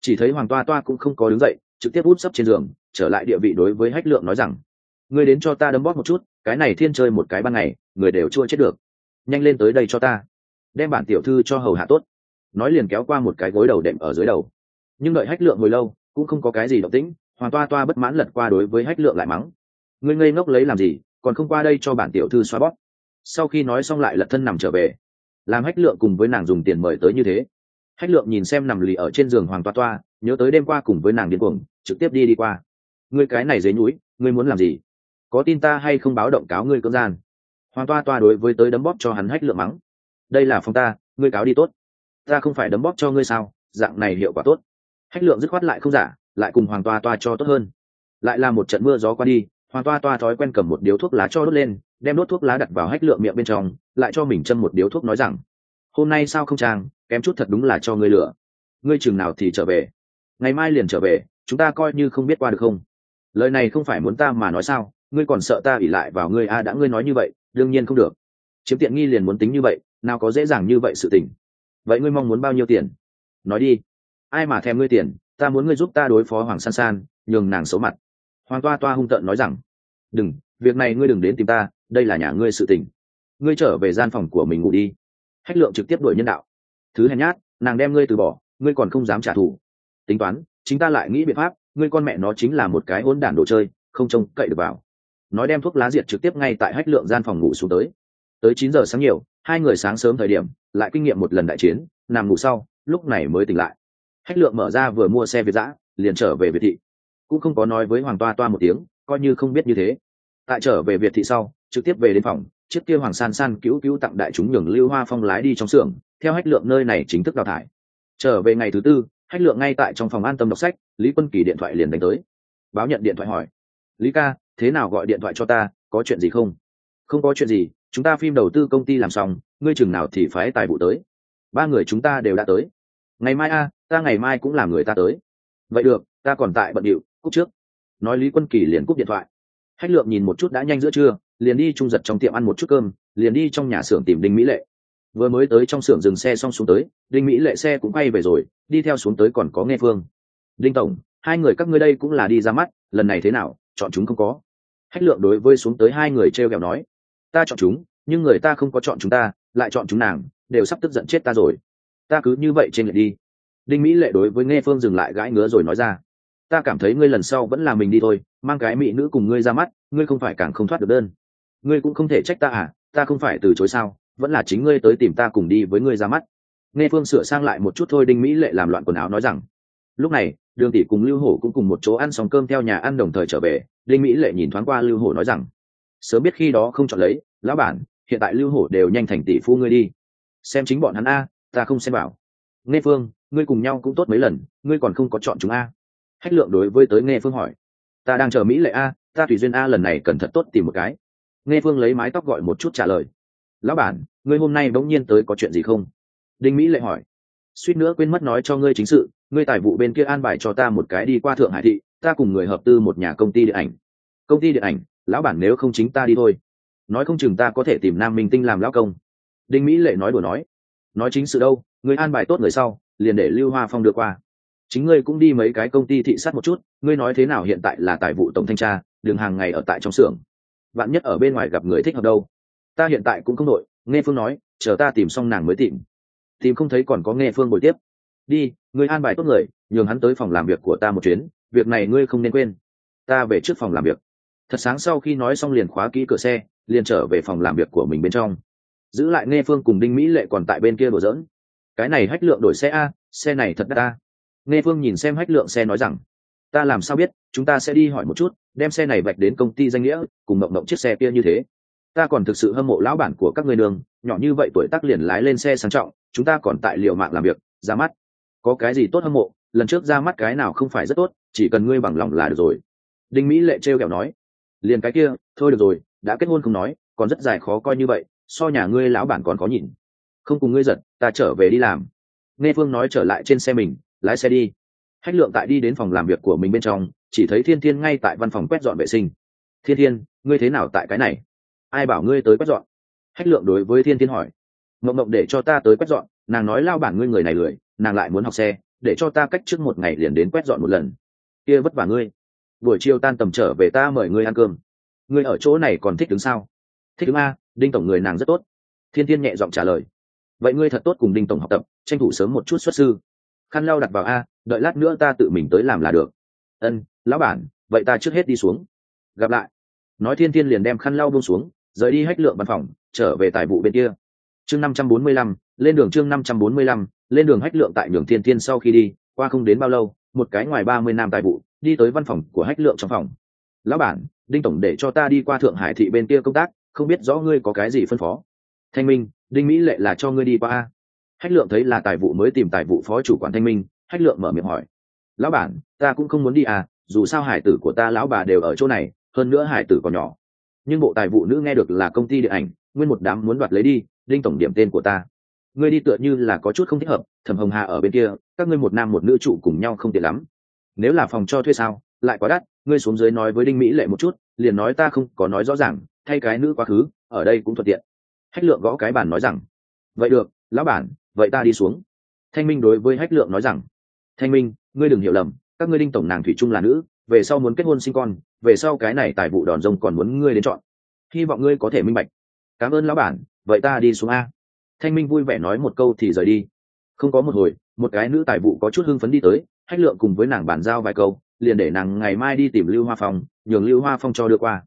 chỉ thấy hoàng toa toa cũng không có đứng dậy, trực tiếp út sấp trên giường, trở lại địa vị đối với hách lượng nói rằng, ngươi đến cho ta đấm bóp một chút, cái này thiên chơi một cái ban ngày, người đều chua chết được nhanh lên tới đây cho ta. Đem bản tiểu thư cho hầu hạ tốt. Nói liền kéo qua một cái gối đầu đệm ở dưới đầu. Nhưng đợi hách lượng ngồi lâu, cũng không có cái gì động tĩnh hoàng toa toa bất mãn lật qua đối với hách lượng lại mắng. Ngươi ngây ngốc lấy làm gì, còn không qua đây cho bản tiểu thư xoa bóp. Sau khi nói xong lại lật thân nằm trở về. Làm hách lượng cùng với nàng dùng tiền mời tới như thế. Hách lượng nhìn xem nằm lì ở trên giường hoàng toa toa, nhớ tới đêm qua cùng với nàng điên cuồng, trực tiếp đi đi qua. Ngươi cái này dế núi ngươi muốn làm gì? Có tin ta hay không báo động cáo ngươi cưỡng gian? Hoàng toa toa đối với tới đấm bóp cho hắn hách lượng mắng. Đây là phong ta, ngươi cáo đi tốt. Ta không phải đấm bóp cho ngươi sao, dạng này hiệu quả tốt. Hách lượng dứt khoát lại không giả, lại cùng hoàng toa toa cho tốt hơn. Lại là một trận mưa gió qua đi hoàng toa toa thói quen cầm một điếu thuốc lá cho đốt lên, đem đốt thuốc lá đặt vào hách lượng miệng bên trong, lại cho mình châm một điếu thuốc nói rằng, hôm nay sao không trang, kém chút thật đúng là cho ngươi lửa. Ngươi chừng nào thì trở về. Ngày mai liền trở về, chúng ta coi như không biết qua được không. Lời này không phải muốn ta mà nói sao, ngươi còn sợ ta ỉ lại vào ngươi a, đã ngươi nói như vậy đương nhiên không được. Chiếm tiện nghi liền muốn tính như vậy, nào có dễ dàng như vậy sự tình. Vậy ngươi mong muốn bao nhiêu tiền? Nói đi. Ai mà thèm ngươi tiền, ta muốn ngươi giúp ta đối phó hoàng san san, nhường nàng xấu mặt. Hoàng toa toa hung tợn nói rằng, đừng, việc này ngươi đừng đến tìm ta, đây là nhà ngươi sự tình. Ngươi trở về gian phòng của mình ngủ đi. Hách lượng trực tiếp đuổi nhân đạo. Thứ hèn nhát, nàng đem ngươi từ bỏ, ngươi còn không dám trả thù. Tính toán, chính ta lại nghĩ biện pháp, ngươi con mẹ nó chính là một cái hôn đản đồ chơi, không trông cậy được vào nói đem thuốc lá diệt trực tiếp ngay tại hách lượng gian phòng ngủ xuống tới. Tới chín giờ sáng nhiều, hai người sáng sớm thời điểm, lại kinh nghiệm một lần đại chiến, nằm ngủ sau, lúc này mới tỉnh lại. Hách lượng mở ra vừa mua xe việt giã, liền trở về việt thị. Cũng không có nói với hoàng toa toa một tiếng, coi như không biết như thế. Tại trở về việt thị sau, trực tiếp về đến phòng, chiếc kia hoàng san san cứu cứu tặng đại chúng nhường lưu hoa phong lái đi trong xưởng, theo hách lượng nơi này chính thức đào thải. Trở về ngày thứ tư, hách lượng ngay tại trong phòng an tâm đọc sách, lý quân kỳ điện thoại liền đánh tới. Báo nhận điện thoại hỏi, lý ca thế nào gọi điện thoại cho ta, có chuyện gì không? Không có chuyện gì, chúng ta phim đầu tư công ty làm xong, ngươi chừng nào thì phái tài vụ tới. Ba người chúng ta đều đã tới. Ngày mai a, ta ngày mai cũng làm người ta tới. Vậy được, ta còn tại bận điệu cúc trước. Nói lý quân kỳ liền cúp điện thoại. Hách lượng nhìn một chút đã nhanh giữa trưa, liền đi trung giật trong tiệm ăn một chút cơm, liền đi trong nhà xưởng tìm đinh mỹ lệ. Vừa mới tới trong xưởng dừng xe xong xuống tới, đinh mỹ lệ xe cũng quay về rồi, đi theo xuống tới còn có nghe phương. Đinh tổng, hai người các ngươi đây cũng là đi ra mắt, lần này thế nào? Chọn chúng không có. Hách lượng đối với xuống tới hai người t r e o kẹo nói, ta chọn chúng, nhưng người ta không có chọn chúng ta, lại chọn chúng nàng, đều sắp tức giận chết ta rồi. Ta cứ như vậy trên lệ đi. Đinh mỹ lệ đối với nghe phương dừng lại gãi ngứa rồi nói ra, ta cảm thấy ngươi lần sau vẫn là mình đi thôi, mang cái mỹ nữ cùng ngươi ra mắt, ngươi không phải càng không thoát được đơn. Ngươi cũng không thể trách ta à ta không phải từ chối sao, vẫn là chính ngươi tới tìm ta cùng đi với ngươi ra mắt. Nghe phương sửa sang lại một chút thôi, đinh mỹ lệ làm loạn quần áo nói rằng, lúc này đường tỷ cùng lưu hổ cũng cùng một chỗ ăn xong cơm theo nhà ăn đồng thời trở về, đinh mỹ lệ nhìn thoáng qua lưu hổ nói rằng, sớm biết khi đó không chọn lấy, lão bản, hiện tại lưu hổ đều nhanh thành tỷ phu ngươi đi. Xem chính bọn hắn a, ta không xem bảo. Nghe phương, ngươi cùng nhau cũng tốt mấy lần, ngươi còn không có chọn chúng a. Hách lượng đối với tới nghe phương hỏi, ta đang chờ mỹ lệ a, ta tùy duyên a lần này cần thật tốt tìm một cái. Nghe phương lấy mái tóc gọi một chút trả lời, lão bản, ngươi hôm nay bỗng nhiên tới có chuyện gì không? Đinh mỹ lệ hỏi, suýt nữa quên mất nói cho ngươi chính sự ngươi tài vụ bên kia an bài cho ta một cái đi qua thượng hải thị, ta cùng người hợp tư một nhà công ty điện ảnh. Công ty điện ảnh, lão bản nếu không chính ta đi thôi. Nói không chừng ta có thể tìm nam minh tinh làm lão công. Đinh mỹ lệ nói đùa nói. Nói chính sự đâu, ngươi an bài tốt người sau, liền để lưu hoa phong được qua. Chính ngươi cũng đi mấy cái công ty thị sát một chút, ngươi nói thế nào hiện tại là tài vụ tổng thanh tra, đường hàng ngày ở tại trong xưởng. Vạn nhất ở bên ngoài gặp người thích hợp đâu. Ta hiện tại cũng không đội nghe phương nói, chờ ta tìm xong nàng mới tìm. Tìm không thấy còn có nghe phương bồi tiếp. Đi ngươi an bài tốt người, nhường hắn tới phòng làm việc của ta một chuyến, việc này ngươi không nên quên. Ta về trước phòng làm việc. Thật sáng sau khi nói xong liền khóa kỹ cửa xe, liền trở về phòng làm việc của mình bên trong. Giữ lại nghe phương cùng đinh mỹ lệ còn tại bên kia đùa dỡn cái này hách lượng đổi xe a, xe này thật đắt ta nghe phương nhìn xem hách lượng xe nói rằng, ta làm sao biết, chúng ta sẽ đi hỏi một chút, đem xe này vạch đến công ty danh nghĩa, cùng mộng mộng chiếc xe kia như thế. Ta còn thực sự hâm mộ lão bản của các người đường, nhỏ như vậy tuổi tác liền lái lên xe sang trọng, chúng ta còn tại liệu mạng làm việc, ra mắt có cái gì tốt hâm mộ, lần trước ra mắt cái nào không phải rất tốt, chỉ cần ngươi bằng lòng là được rồi. Đinh mỹ lệ trêu kẹo nói. Liền cái kia, thôi được rồi, đã kết hôn không nói, còn rất dài khó coi như vậy, so nhà ngươi lão bản còn khó nhìn. Không cùng ngươi giật ta trở về đi làm. Nghe phương nói trở lại trên xe mình, lái xe đi. Hách lượng tại đi đến phòng làm việc của mình bên trong, chỉ thấy thiên thiên ngay tại văn phòng quét dọn vệ sinh. Thiên thiên, ngươi thế nào tại cái này? Ai bảo ngươi tới quét dọn? Hách lượng đối với thiên thiên hỏi. Mộng mộng để cho ta tới quét dọn, nàng nói lao bản ngươi người này lười nàng lại muốn học xe, để cho ta cách trước một ngày liền đến quét dọn một lần. Kia vất vả ngươi. Buổi chiều tan tầm trở về ta mời ngươi ăn cơm. Ngươi ở chỗ này còn thích đứng sao? Thích đứng a, đinh tổng người nàng rất tốt. Thiên thiên nhẹ giọng trả lời. Vậy ngươi thật tốt cùng đinh tổng học tập, tranh thủ sớm một chút xuất sư. Khăn lau đặt vào a, đợi lát nữa ta tự mình tới làm là được. Ân, lão bản, vậy ta trước hết đi xuống. Gặp lại. Nói thiên thiên liền đem khăn lau buông xuống, rời đi hách lượng văn phòng, trở về tài vụ bên kia. Chương năm trăm bốn mươi lăm, lên đường chương năm trăm bốn mươi lăm lên đường hách lượng tại nhường thiên thiên sau khi đi, qua không đến bao lâu, một cái ngoài ba mươi năm tài vụ, đi tới văn phòng của hách lượng trong phòng. Lão bản, đinh tổng để cho ta đi qua thượng hải thị bên kia công tác, không biết rõ ngươi có cái gì phân phó? Thanh minh, đinh mỹ lệ là cho ngươi đi qua hách lượng thấy là tài vụ mới tìm tài vụ phó chủ quản thanh minh, hách lượng mở miệng hỏi. Lão bản, ta cũng không muốn đi à dù sao hải tử của ta lão bà đều ở chỗ này, hơn nữa hải tử còn nhỏ. Nhưng bộ tài vụ nữ nghe được là công ty điện ảnh, nguyên một đám muốn đoạt lấy đi, đinh tổng điểm tên của ta ngươi đi tựa như là có chút không thích hợp, thẩm hồng hà ở bên kia, các ngươi một nam một nữ trụ cùng nhau không tiện lắm. Nếu là phòng cho thuê sao, lại quá đắt, ngươi xuống dưới nói với đinh mỹ lệ một chút, liền nói ta không có nói rõ ràng, thay cái nữ quá khứ, ở đây cũng thuận tiện. Hách lượng gõ cái bàn nói rằng, vậy được, lão bản, vậy ta đi xuống. Thanh minh đối với hách lượng nói rằng, thanh minh, ngươi đừng hiểu lầm, các ngươi đinh tổng nàng thủy chung là nữ, về sau muốn kết hôn sinh con, về sau cái này tài vụ đòn rông còn muốn ngươi đến chọn. Hy vọng ngươi có thể minh bạch. Cảm ơn lão bản, vậy ta đi xuống a thanh minh vui vẻ nói một câu thì rời đi. Không có một hồi, một cái nữ tài vụ có chút hưng phấn đi tới, hách lượng cùng với nàng bàn giao vài câu, liền để nàng ngày mai đi tìm lưu hoa phong, nhường lưu hoa phong cho đưa qua.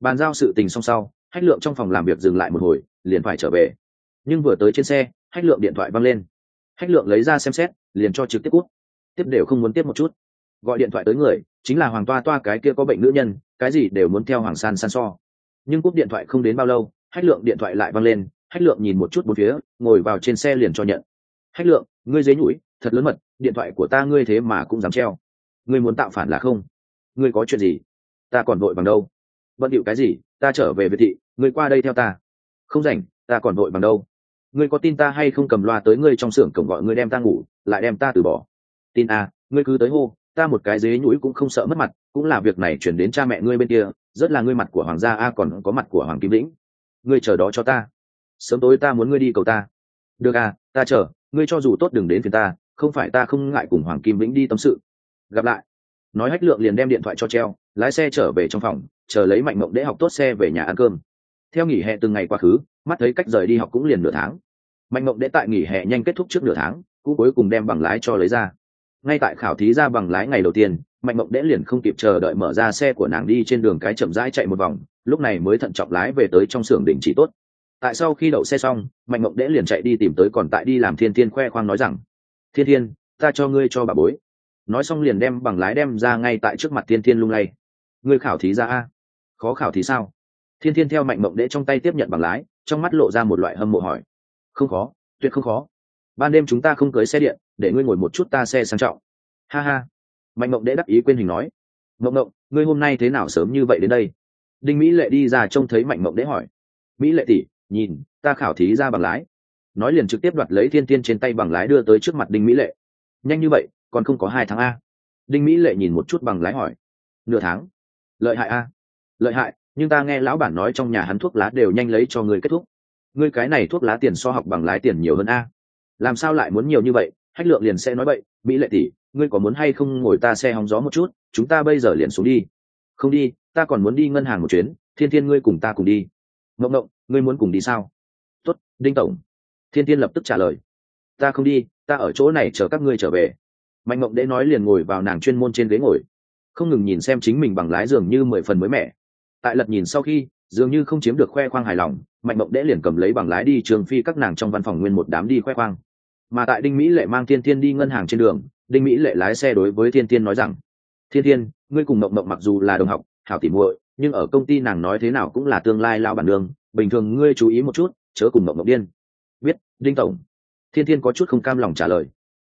Bàn giao sự tình xong sau, hách lượng trong phòng làm việc dừng lại một hồi, liền phải trở về. Nhưng vừa tới trên xe, hách lượng điện thoại văng lên. Hách lượng lấy ra xem xét, liền cho trực tiếp cút. Tiếp đều không muốn tiếp một chút. Gọi điện thoại tới người, chính là hoàng toa toa cái kia có bệnh nữ nhân, cái gì đều muốn theo hoàng san san so. Nhưng cúp điện thoại không đến bao lâu, hách lượng điện thoại lại văng lên hách lượng nhìn một chút bốn phía, ngồi vào trên xe liền cho nhận. Hách lượng, ngươi dế nhủi, thật lớn mật, điện thoại của ta ngươi thế mà cũng dám treo. Ngươi muốn tạo phản là không? Ngươi có chuyện gì? Ta còn vội bằng đâu. Bận điệu cái gì? Ta trở về việt thị, ngươi qua đây theo ta. Không rảnh, ta còn vội bằng đâu. Ngươi có tin ta hay không cầm loa tới ngươi trong xưởng cổng gọi ngươi đem ta ngủ, lại đem ta từ bỏ? Tin à ngươi cứ tới hô, ta một cái dế nhũi cũng không sợ mất mặt, cũng là việc này chuyển đến cha mẹ ngươi bên kia, rất là ngươi mặt của hoàng gia, a, còn có mặt của hoàng kim lĩnh. Ngươi chờ đó cho ta sớm tối ta muốn ngươi đi cầu ta. Được à ta chờ, ngươi cho dù tốt đừng đến phiền ta, không phải ta không ngại cùng hoàng kim Vĩnh đi tâm sự. Gặp lại. Nói hách lượng liền đem điện thoại cho treo, lái xe trở về trong phòng, chờ lấy mạnh mộng để học tốt xe về nhà ăn cơm. Theo nghỉ hè từng ngày quá khứ, mắt thấy cách rời đi học cũng liền nửa tháng. Mạnh mộng để tại nghỉ hè nhanh kết thúc trước nửa tháng, cũng cuối cùng đem bằng lái cho lấy ra. Ngay tại khảo thí ra bằng lái ngày đầu tiên, mạnh mộng đễ liền không kịp chờ đợi mở ra xe của nàng đi trên đường cái chậm rãi chạy một vòng, lúc này mới thận trọng lái về tới trong xưởng đình chỉ tốt tại sau khi đậu xe xong, mạnh mộng đễ liền chạy đi tìm tới còn tại đi làm thiên thiên khoe khoang nói rằng, thiên thiên, ta cho ngươi cho bà bối. Nói xong liền đem bằng lái đem ra ngay tại trước mặt thiên thiên lung lay. Ngươi khảo thí ra a? Khó khảo thí sao? Thiên thiên theo mạnh mộng đễ trong tay tiếp nhận bằng lái, trong mắt lộ ra một loại hâm mộ hỏi. Không khó, tuyệt không khó. Ban đêm chúng ta không cưới xe điện, để ngươi ngồi một chút ta xe sang trọng. Ha ha. Mạnh mộng đễ đắc ý quên hình nói. Mộng mộng, ngươi hôm nay thế nào sớm như vậy đến đây? Đinh mỹ lệ đi ra trông thấy mạnh mộng đễ hỏi. Mỹ lệ tỷ nhìn, ta khảo thí ra bằng lái. Nói liền trực tiếp đoạt lấy thiên thiên trên tay bằng lái đưa tới trước mặt đinh mỹ lệ. Nhanh như vậy, còn không có hai tháng a. Đinh mỹ lệ nhìn một chút bằng lái hỏi. Nửa tháng. Lợi hại a. Lợi hại, nhưng ta nghe lão bản nói trong nhà hắn thuốc lá đều nhanh lấy cho người kết thúc. Ngươi cái này thuốc lá tiền so học bằng lái tiền nhiều hơn a. Làm sao lại muốn nhiều như vậy? Hách lượng liền sẽ nói vậy mỹ lệ tỷ, ngươi có muốn hay không ngồi ta xe hóng gió một chút? Chúng ta bây giờ liền xuống đi. Không đi, ta còn muốn đi ngân hàng một chuyến. Thiên thiên ngươi cùng ta cùng đi ngộng ngộng, ngươi muốn cùng đi sao? Tuất đinh tổng. Thiên thiên lập tức trả lời. Ta không đi, ta ở chỗ này chờ các ngươi trở về. Mạnh ngộng đễ nói liền ngồi vào nàng chuyên môn trên ghế ngồi. Không ngừng nhìn xem chính mình bằng lái dường như mười phần mới mẻ. Tại lật nhìn sau khi, dường như không chiếm được khoe khoang hài lòng, mạnh mộng đễ liền cầm lấy bằng lái đi trường phi các nàng trong văn phòng nguyên một đám đi khoe khoang. Mà tại đinh mỹ lệ mang thiên thiên đi ngân hàng trên đường, đinh mỹ lệ lái xe đối với thiên thiên nói rằng, thiên thiên ngươi cùng mộng mộng mặc dù là đồng học, hảo tỉ muội nhưng ở công ty nàng nói thế nào cũng là tương lai lao bản đường bình thường ngươi chú ý một chút, chớ cùng mộng mộng điên. Biết, đinh tổng. Thiên thiên có chút không cam lòng trả lời.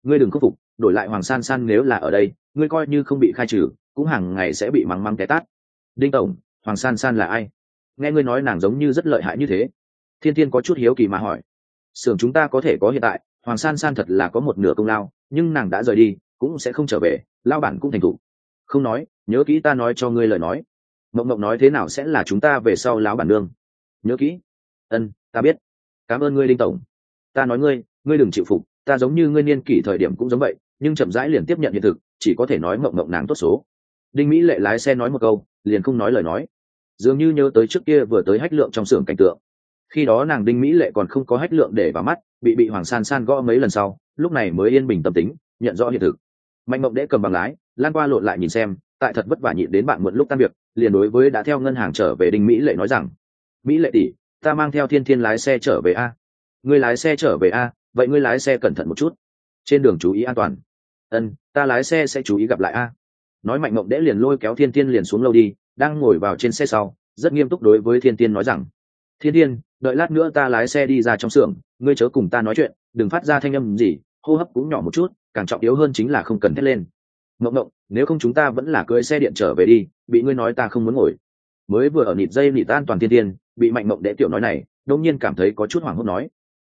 Ngươi đừng khắc phục, đổi lại hoàng san san nếu là ở đây, ngươi coi như không bị khai trừ, cũng hàng ngày sẽ bị mắng mắng té tát. Đinh tổng, hoàng san san là ai? Nghe ngươi nói nàng giống như rất lợi hại như thế. Thiên thiên có chút hiếu kỳ mà hỏi. Xưởng chúng ta có thể có hiện tại, hoàng san san thật là có một nửa công lao, nhưng nàng đã rời đi, cũng sẽ không trở về lao bản cũng thành thục không nói, nhớ kỹ ta nói cho ngươi lời nói mộng mộng nói thế nào sẽ là chúng ta về sau láo bản nương? Nhớ kỹ. Ân, ta biết. Cảm ơn ngươi đinh tổng. Ta nói ngươi ngươi đừng chịu phục, ta giống như ngươi niên kỷ thời điểm cũng giống vậy, nhưng chậm rãi liền tiếp nhận hiện thực, chỉ có thể nói mộng mộng nàng tốt số. Đinh mỹ lệ lái xe nói một câu, liền không nói lời nói. Dường như nhớ tới trước kia vừa tới hách lượng trong xưởng cảnh tượng. Khi đó nàng đinh mỹ lệ còn không có hách lượng để vào mắt, bị bị hoàng san san gõ mấy lần sau, lúc này mới yên bình tâm tính, nhận rõ hiện thực. Mạnh mộng đễ cầm bằng lái, lan qua lộn lại nhìn xem tại thật vất vả nhịn đến bạn muộn lúc tan việc, liền đối với đã theo ngân hàng trở về đinh mỹ lệ nói rằng, mỹ lệ tỷ, ta mang theo thiên thiên lái xe trở về a. Ngươi lái xe trở về a, vậy ngươi lái xe cẩn thận một chút. Trên đường chú ý an toàn. Ân, ta lái xe sẽ chú ý gặp lại a. Nói mạnh mộng đễ liền lôi kéo thiên tiên liền xuống lâu đi, đang ngồi vào trên xe sau, rất nghiêm túc đối với thiên tiên nói rằng, thiên tiên đợi lát nữa ta lái xe đi ra trong xưởng, ngươi chớ cùng ta nói chuyện, đừng phát ra thanh âm gì, hô hấp cũng nhỏ một chút, càng trọng yếu hơn chính là không cần thét lên. Mộng mộng nếu không chúng ta vẫn là cưỡi xe điện trở về đi, bị ngươi nói ta không muốn ngồi. Mới vừa ở nịt dây nịt an toàn thiên tiên bị mạnh mộng đệ tiểu nói này, đông nhiên cảm thấy có chút hoảng hốt nói.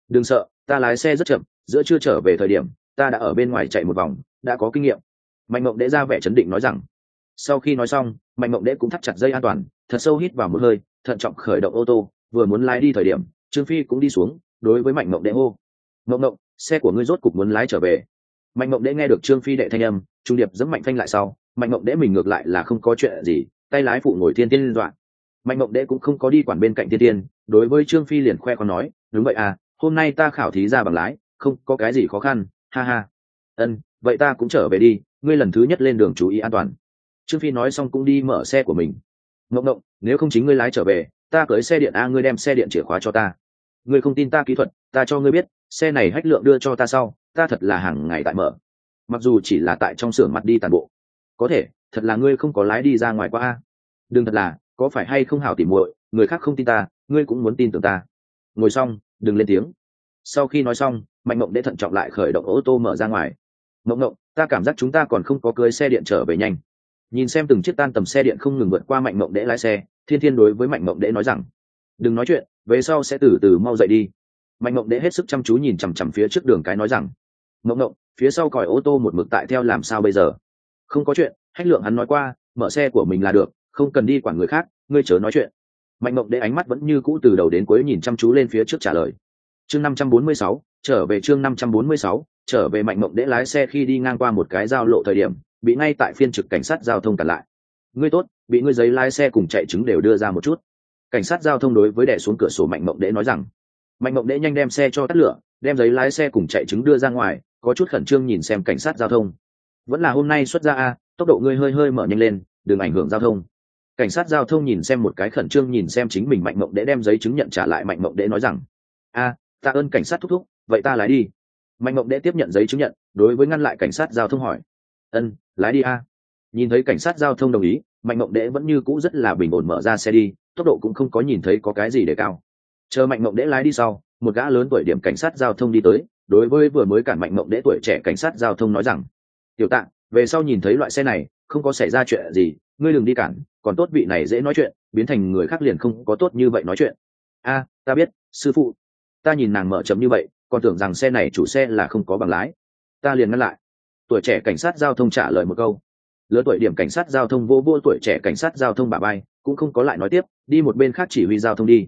Đừng sợ, ta lái xe rất chậm, giữa chưa trở về thời điểm, ta đã ở bên ngoài chạy một vòng, đã có kinh nghiệm. Mạnh mộng đệ ra vẻ chấn định nói rằng. Sau khi nói xong, mạnh mộng đệ cũng thắt chặt dây an toàn, thật sâu hít vào một hơi, thận trọng khởi động ô tô, vừa muốn lái đi thời điểm, trương phi cũng đi xuống, đối với mạnh mộng đệ hô. Mộng mộng, xe của ngươi rốt cục muốn lái trở về. Mạnh mộng đệ nghe được trương phi đệ thanh âm trung điệp dẫm mạnh phanh lại sau, mạnh mộng đễ mình ngược lại là không có chuyện gì, tay lái phụ ngồi thiên tiên liên đoạn. Mạnh mộng đễ cũng không có đi quản bên cạnh thiên tiên đối với trương phi liền khoe con nói, đúng vậy à hôm nay ta khảo thí ra bằng lái, không có cái gì khó khăn, ha ha. Ân, vậy ta cũng trở về đi, ngươi lần thứ nhất lên đường chú ý an toàn. Trương phi nói xong cũng đi mở xe của mình. Ngộng ngộng nếu không chính ngươi lái trở về, ta cưới xe điện a, ngươi đem xe điện chìa khóa cho ta. Ngươi không tin ta kỹ thuật, ta cho ngươi biết, xe này hách lượng đưa cho ta sau, ta thật là hàng ngày tại mở mặc dù chỉ là tại trong xưởng mặt đi toàn bộ. Có thể, thật là ngươi không có lái đi ra ngoài qua a. Đừng thật là, có phải hay không hảo tỉ muội, người khác không tin ta, ngươi cũng muốn tin tưởng ta. Ngồi xong, đừng lên tiếng. Sau khi nói xong, mạnh mộng để thận trọng lại khởi động ô tô mở ra ngoài. Mộng mộng ta cảm giác chúng ta còn không có cưới xe điện trở về nhanh. Nhìn xem từng chiếc tan tầm xe điện không ngừng vượt qua mạnh mộng đễ lái xe, thiên thiên đối với mạnh mộng đễ nói rằng, đừng nói chuyện, về sau sẽ từ từ mau dậy đi. Mạnh mộng đễ hết sức chăm chú nhìn chằm chằm phía trước đường cái nói rằng mộng mộng phía sau còi ô tô một mực tại theo làm sao bây giờ? Không có chuyện hách lượng hắn nói qua, mở xe của mình là được, không cần đi quản người khác, ngươi chớ nói chuyện. Mạnh mộng đễ ánh mắt vẫn như cũ từ đầu đến cuối nhìn chăm chú lên phía trước trả lời. Chương năm trăm bốn mươi sáu, trở về chương năm trăm bốn mươi sáu, trở về mạnh mộng đễ lái xe khi đi ngang qua một cái giao lộ thời điểm, bị ngay tại phiên trực cảnh sát giao thông cản lại. Ngươi tốt, bị ngươi giấy lái xe cùng chạy chứng đều đưa ra một chút. Cảnh sát giao thông đối với đẻ xuống cửa sổ mạnh mộng đễ nói rằng. Mạnh mộng đễ nhanh đem xe cho tắt lửa, đem giấy lái xe cùng chạy chứng đưa ra ngoài có chút khẩn trương nhìn xem cảnh sát giao thông. Vẫn là hôm nay xuất ra a, tốc độ ngươi hơi hơi mở nhanh lên, đừng ảnh hưởng giao thông. Cảnh sát giao thông nhìn xem một cái khẩn trương nhìn xem chính mình mạnh mộng để đem giấy chứng nhận trả lại mạnh mộng để nói rằng, a, tạ ơn cảnh sát thúc thúc, vậy ta lái đi. Mạnh mộng để tiếp nhận giấy chứng nhận, đối với ngăn lại cảnh sát giao thông hỏi, ân, lái đi a. Nhìn thấy cảnh sát giao thông đồng ý, mạnh mộng đễ vẫn như cũ rất là bình ổn mở ra xe đi, tốc độ cũng không có nhìn thấy có cái gì để cao. Chờ mạnh mộng đễ lái đi sau, một gã lớn tuổi điểm cảnh sát giao thông đi tới đối với vừa mới cản mạnh mộng đễ tuổi trẻ cảnh sát giao thông nói rằng, tiểu tạng về sau nhìn thấy loại xe này, không có xảy ra chuyện gì, ngươi đừng đi cản, còn tốt vị này dễ nói chuyện, biến thành người khác liền không có tốt như vậy nói chuyện. A, ta biết, sư phụ. Ta nhìn nàng mở chấm như vậy, còn tưởng rằng xe này chủ xe là không có bằng lái. Ta liền ngăn lại. Tuổi trẻ cảnh sát giao thông trả lời một câu. Lứa tuổi điểm cảnh sát giao thông vô vô tuổi trẻ cảnh sát giao thông bà bay, cũng không có lại nói tiếp, đi một bên khác chỉ huy giao thông đi.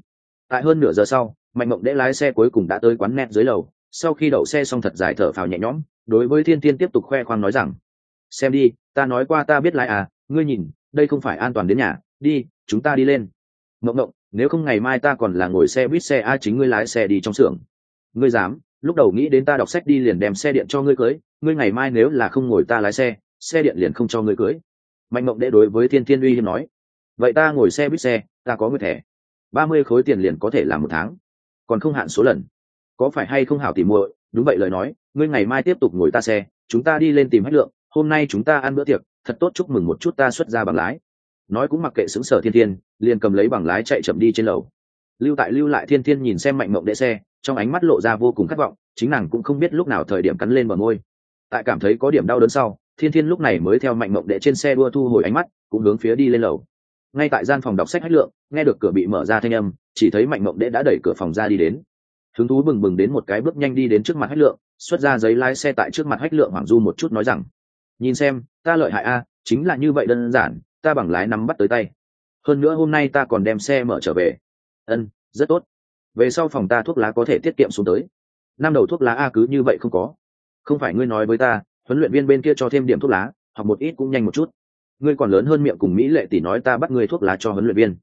Tại hơn nửa giờ sau, mạnh mộng đễ lái xe cuối cùng đã tới quán net dưới lầu sau khi đậu xe xong thật dài thở phào nhẹ nhõm, đối với thiên tiên tiếp tục khoe khoang nói rằng, xem đi, ta nói qua ta biết lái à ngươi nhìn, đây không phải an toàn đến nhà, đi, chúng ta đi lên. Mộng mộng nếu không ngày mai ta còn là ngồi xe buýt xe a chính ngươi lái xe đi trong xưởng. Ngươi dám, lúc đầu nghĩ đến ta đọc sách đi liền đem xe điện cho ngươi cưới, ngươi ngày mai nếu là không ngồi ta lái xe xe điện liền không cho ngươi cưới. Mạnh mộng đệ đối với thiên thiên uy hiếm nói, vậy ta ngồi xe buýt xe, ta có người thẻ, ba mươi khối tiền liền có thể làm một tháng, còn không hạn số lần có phải hay không hảo tỉ muội? Đúng vậy lời nói, ngươi ngày mai tiếp tục ngồi ta xe, chúng ta đi lên tìm hách lượng, hôm nay chúng ta ăn bữa tiệc, thật tốt chúc mừng một chút ta xuất ra bằng lái. Nói cũng mặc kệ xứng sở thiên thiên, liền cầm lấy bằng lái chạy chậm đi trên lầu. Lưu tại lưu lại thiên thiên nhìn xem mạnh mộng đệ xe, trong ánh mắt lộ ra vô cùng khát vọng, chính nàng cũng không biết lúc nào thời điểm cắn lên bờ môi. Tại cảm thấy có điểm đau đớn sau, thiên thiên lúc này mới theo mạnh mộng đệ trên xe đua thu hồi ánh mắt, cũng hướng phía đi lên lầu. Ngay tại gian phòng đọc sách hách lượng, nghe được cửa bị mở ra thanh âm, chỉ thấy mạnh mộng đệ đã đẩy cửa phòng ra đi đến hứng thú bừng bừng đến một cái bước nhanh đi đến trước mặt hách lượng, xuất ra giấy lái xe tại trước mặt hách lượng hoàng du một chút nói rằng, nhìn xem, ta lợi hại a, chính là như vậy đơn giản, ta bằng lái nắm bắt tới tay. Hơn nữa hôm nay ta còn đem xe mở trở về. Ân, rất tốt. Về sau phòng ta thuốc lá có thể tiết kiệm xuống tới. Năm đầu thuốc lá a cứ như vậy không có. Không phải ngươi nói với ta, huấn luyện viên bên kia cho thêm điểm thuốc lá hoặc một ít cũng nhanh một chút. Ngươi còn lớn hơn miệng cùng mỹ lệ tỷ nói ta bắt ngươi thuốc lá cho huấn luyện viên.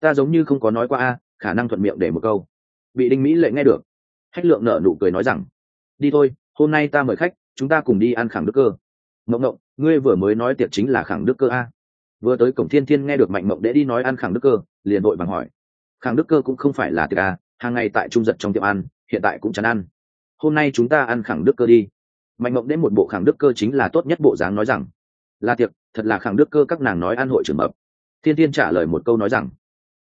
Ta giống như không có nói qua a, khả năng thuận miệng để một câu bị đinh mỹ lệ nghe được. Hách lượng nợ nụ cười nói rằng, đi thôi, hôm nay ta mời khách, chúng ta cùng đi ăn khẳng đức cơ. Mộng mộng ngươi vừa mới nói tiệc chính là khẳng đức cơ a? Vừa tới cổng thiên thiên nghe được mạnh mộng để đi nói ăn khẳng đức cơ, liền vội bằng hỏi, khẳng đức cơ cũng không phải là tiệc a hàng ngày tại trung giật trong tiệm ăn, hiện tại cũng chán ăn. Hôm nay chúng ta ăn khẳng đức cơ đi. Mạnh mộng đễ một bộ khẳng đức cơ chính là tốt nhất bộ dáng nói rằng, là tiệc, thật là khẳng đức cơ các nàng nói ăn hội trưởng mập. Thiên thiên trả lời một câu nói rằng,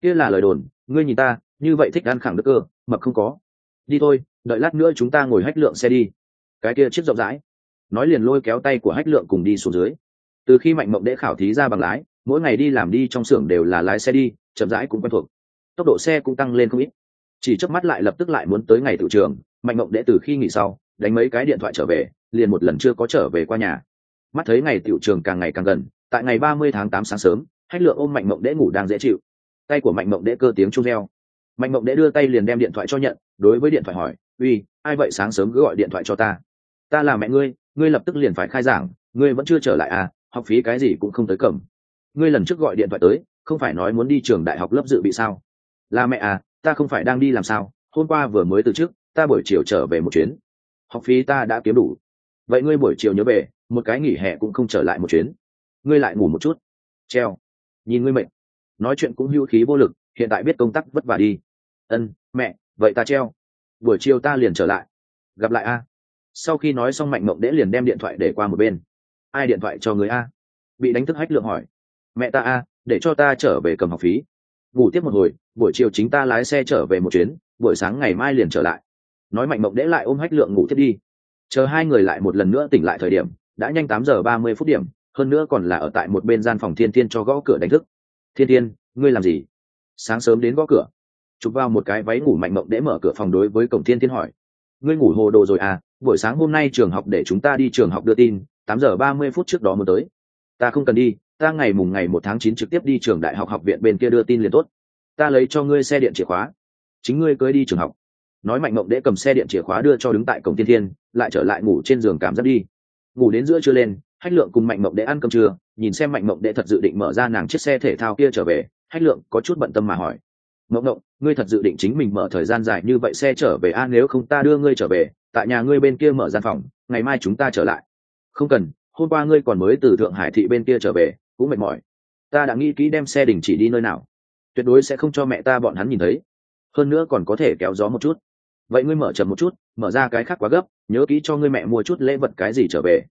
kia là lời đồn, ngươi nhìn ta như vậy thích ăn khẳng đức cơ mập không có. Đi thôi, đợi lát nữa chúng ta ngồi hách lượng xe đi. Cái kia chiếc rộng rãi. Nói liền lôi kéo tay của hách lượng cùng đi xuống dưới. Từ khi mạnh mộng đễ khảo thí ra bằng lái, mỗi ngày đi làm đi trong xưởng đều là lái xe đi, chậm rãi cũng quen thuộc. Tốc độ xe cũng tăng lên không ít. Chỉ chớp mắt lại lập tức lại muốn tới ngày tự trường, mạnh mộng đễ từ khi nghỉ sau, đánh mấy cái điện thoại trở về, liền một lần chưa có trở về qua nhà. Mắt thấy ngày tiểu trường càng ngày càng gần, tại ngày ba mươi tháng tám sáng sớm, hách lượng ôm mạnh mộng đễ ngủ đang dễ chịu. Tay của mạnh mộng đễ cơ tiếng chung reo mạnh mộng đệ đưa tay liền đem điện thoại cho nhận, đối với điện thoại hỏi, uy, ai vậy sáng sớm cứ gọi điện thoại cho ta? Ta là mẹ ngươi ngươi lập tức liền phải khai giảng, ngươi vẫn chưa trở lại à học phí cái gì cũng không tới cầm. Ngươi lần trước gọi điện thoại tới, không phải nói muốn đi trường đại học lớp dự bị sao? Là mẹ à ta không phải đang đi làm sao, hôm qua vừa mới từ trước, ta buổi chiều trở về một chuyến. Học phí ta đã kiếm đủ. Vậy ngươi buổi chiều nhớ về, một cái nghỉ hè cũng không trở lại một chuyến. Ngươi lại ngủ một chút. Treo. Nhìn ngươi mệnh nói chuyện cũng hữu khí vô lực, hiện tại biết công tác vất vả đi ân, mẹ, vậy ta treo. Buổi chiều ta liền trở lại. Gặp lại a. Sau khi nói xong mạnh mộng đễ liền đem điện thoại để qua một bên. Ai điện thoại cho người a? Bị đánh thức hách lượng hỏi. Mẹ ta a, để cho ta trở về cầm học phí. Ngủ tiếp một hồi, buổi chiều chính ta lái xe trở về một chuyến, buổi sáng ngày mai liền trở lại. Nói mạnh mộng đễ lại ôm hách lượng ngủ thiết đi. Chờ hai người lại một lần nữa tỉnh lại thời điểm, đã nhanh tám giờ ba mươi phút điểm, hơn nữa còn là ở tại một bên gian phòng thiên thiên cho gõ cửa đánh thức. Thiên thiên, ngươi làm gì? Sáng sớm đến gõ cửa chụp vào một cái váy ngủ mạnh mộng để mở cửa phòng đối với cổng thiên thiên hỏi. Ngươi ngủ hồ đồ rồi à? Buổi sáng hôm nay trường học để chúng ta đi trường học đưa tin, tám giờ ba mươi phút trước đó mới tới. Ta không cần đi, ta ngày mùng ngày một tháng chín trực tiếp đi trường đại học học viện bên kia đưa tin liền tốt. Ta lấy cho ngươi xe điện chìa khóa. Chính ngươi cưới đi trường học. Nói mạnh mộng để cầm xe điện chìa khóa đưa cho đứng tại cổng thiên thiên, lại trở lại ngủ trên giường cảm giác đi. Ngủ đến giữa trưa lên, hách lượng cùng mạnh mộng để ăn cơm trưa, nhìn xem mạnh mộng để thật dự định mở ra nàng chiếc xe thể thao kia trở về, hách lượng có chút bận tâm mà hỏi. Mộng mộng ngươi thật dự định chính mình mở thời gian dài như vậy xe trở về? A nếu không ta đưa ngươi trở về, tại nhà ngươi bên kia mở gian phòng, ngày mai chúng ta trở lại. Không cần, hôm qua ngươi còn mới từ thượng hải thị bên kia trở về, cũng mệt mỏi. Ta đã nghĩ kỹ đem xe đình chỉ đi nơi nào. Tuyệt đối sẽ không cho mẹ ta bọn hắn nhìn thấy. Hơn nữa còn có thể kéo gió một chút. Vậy ngươi mở chậm một chút, mở ra cái khác quá gấp, nhớ kỹ cho ngươi mẹ mua chút lễ vật cái gì trở về.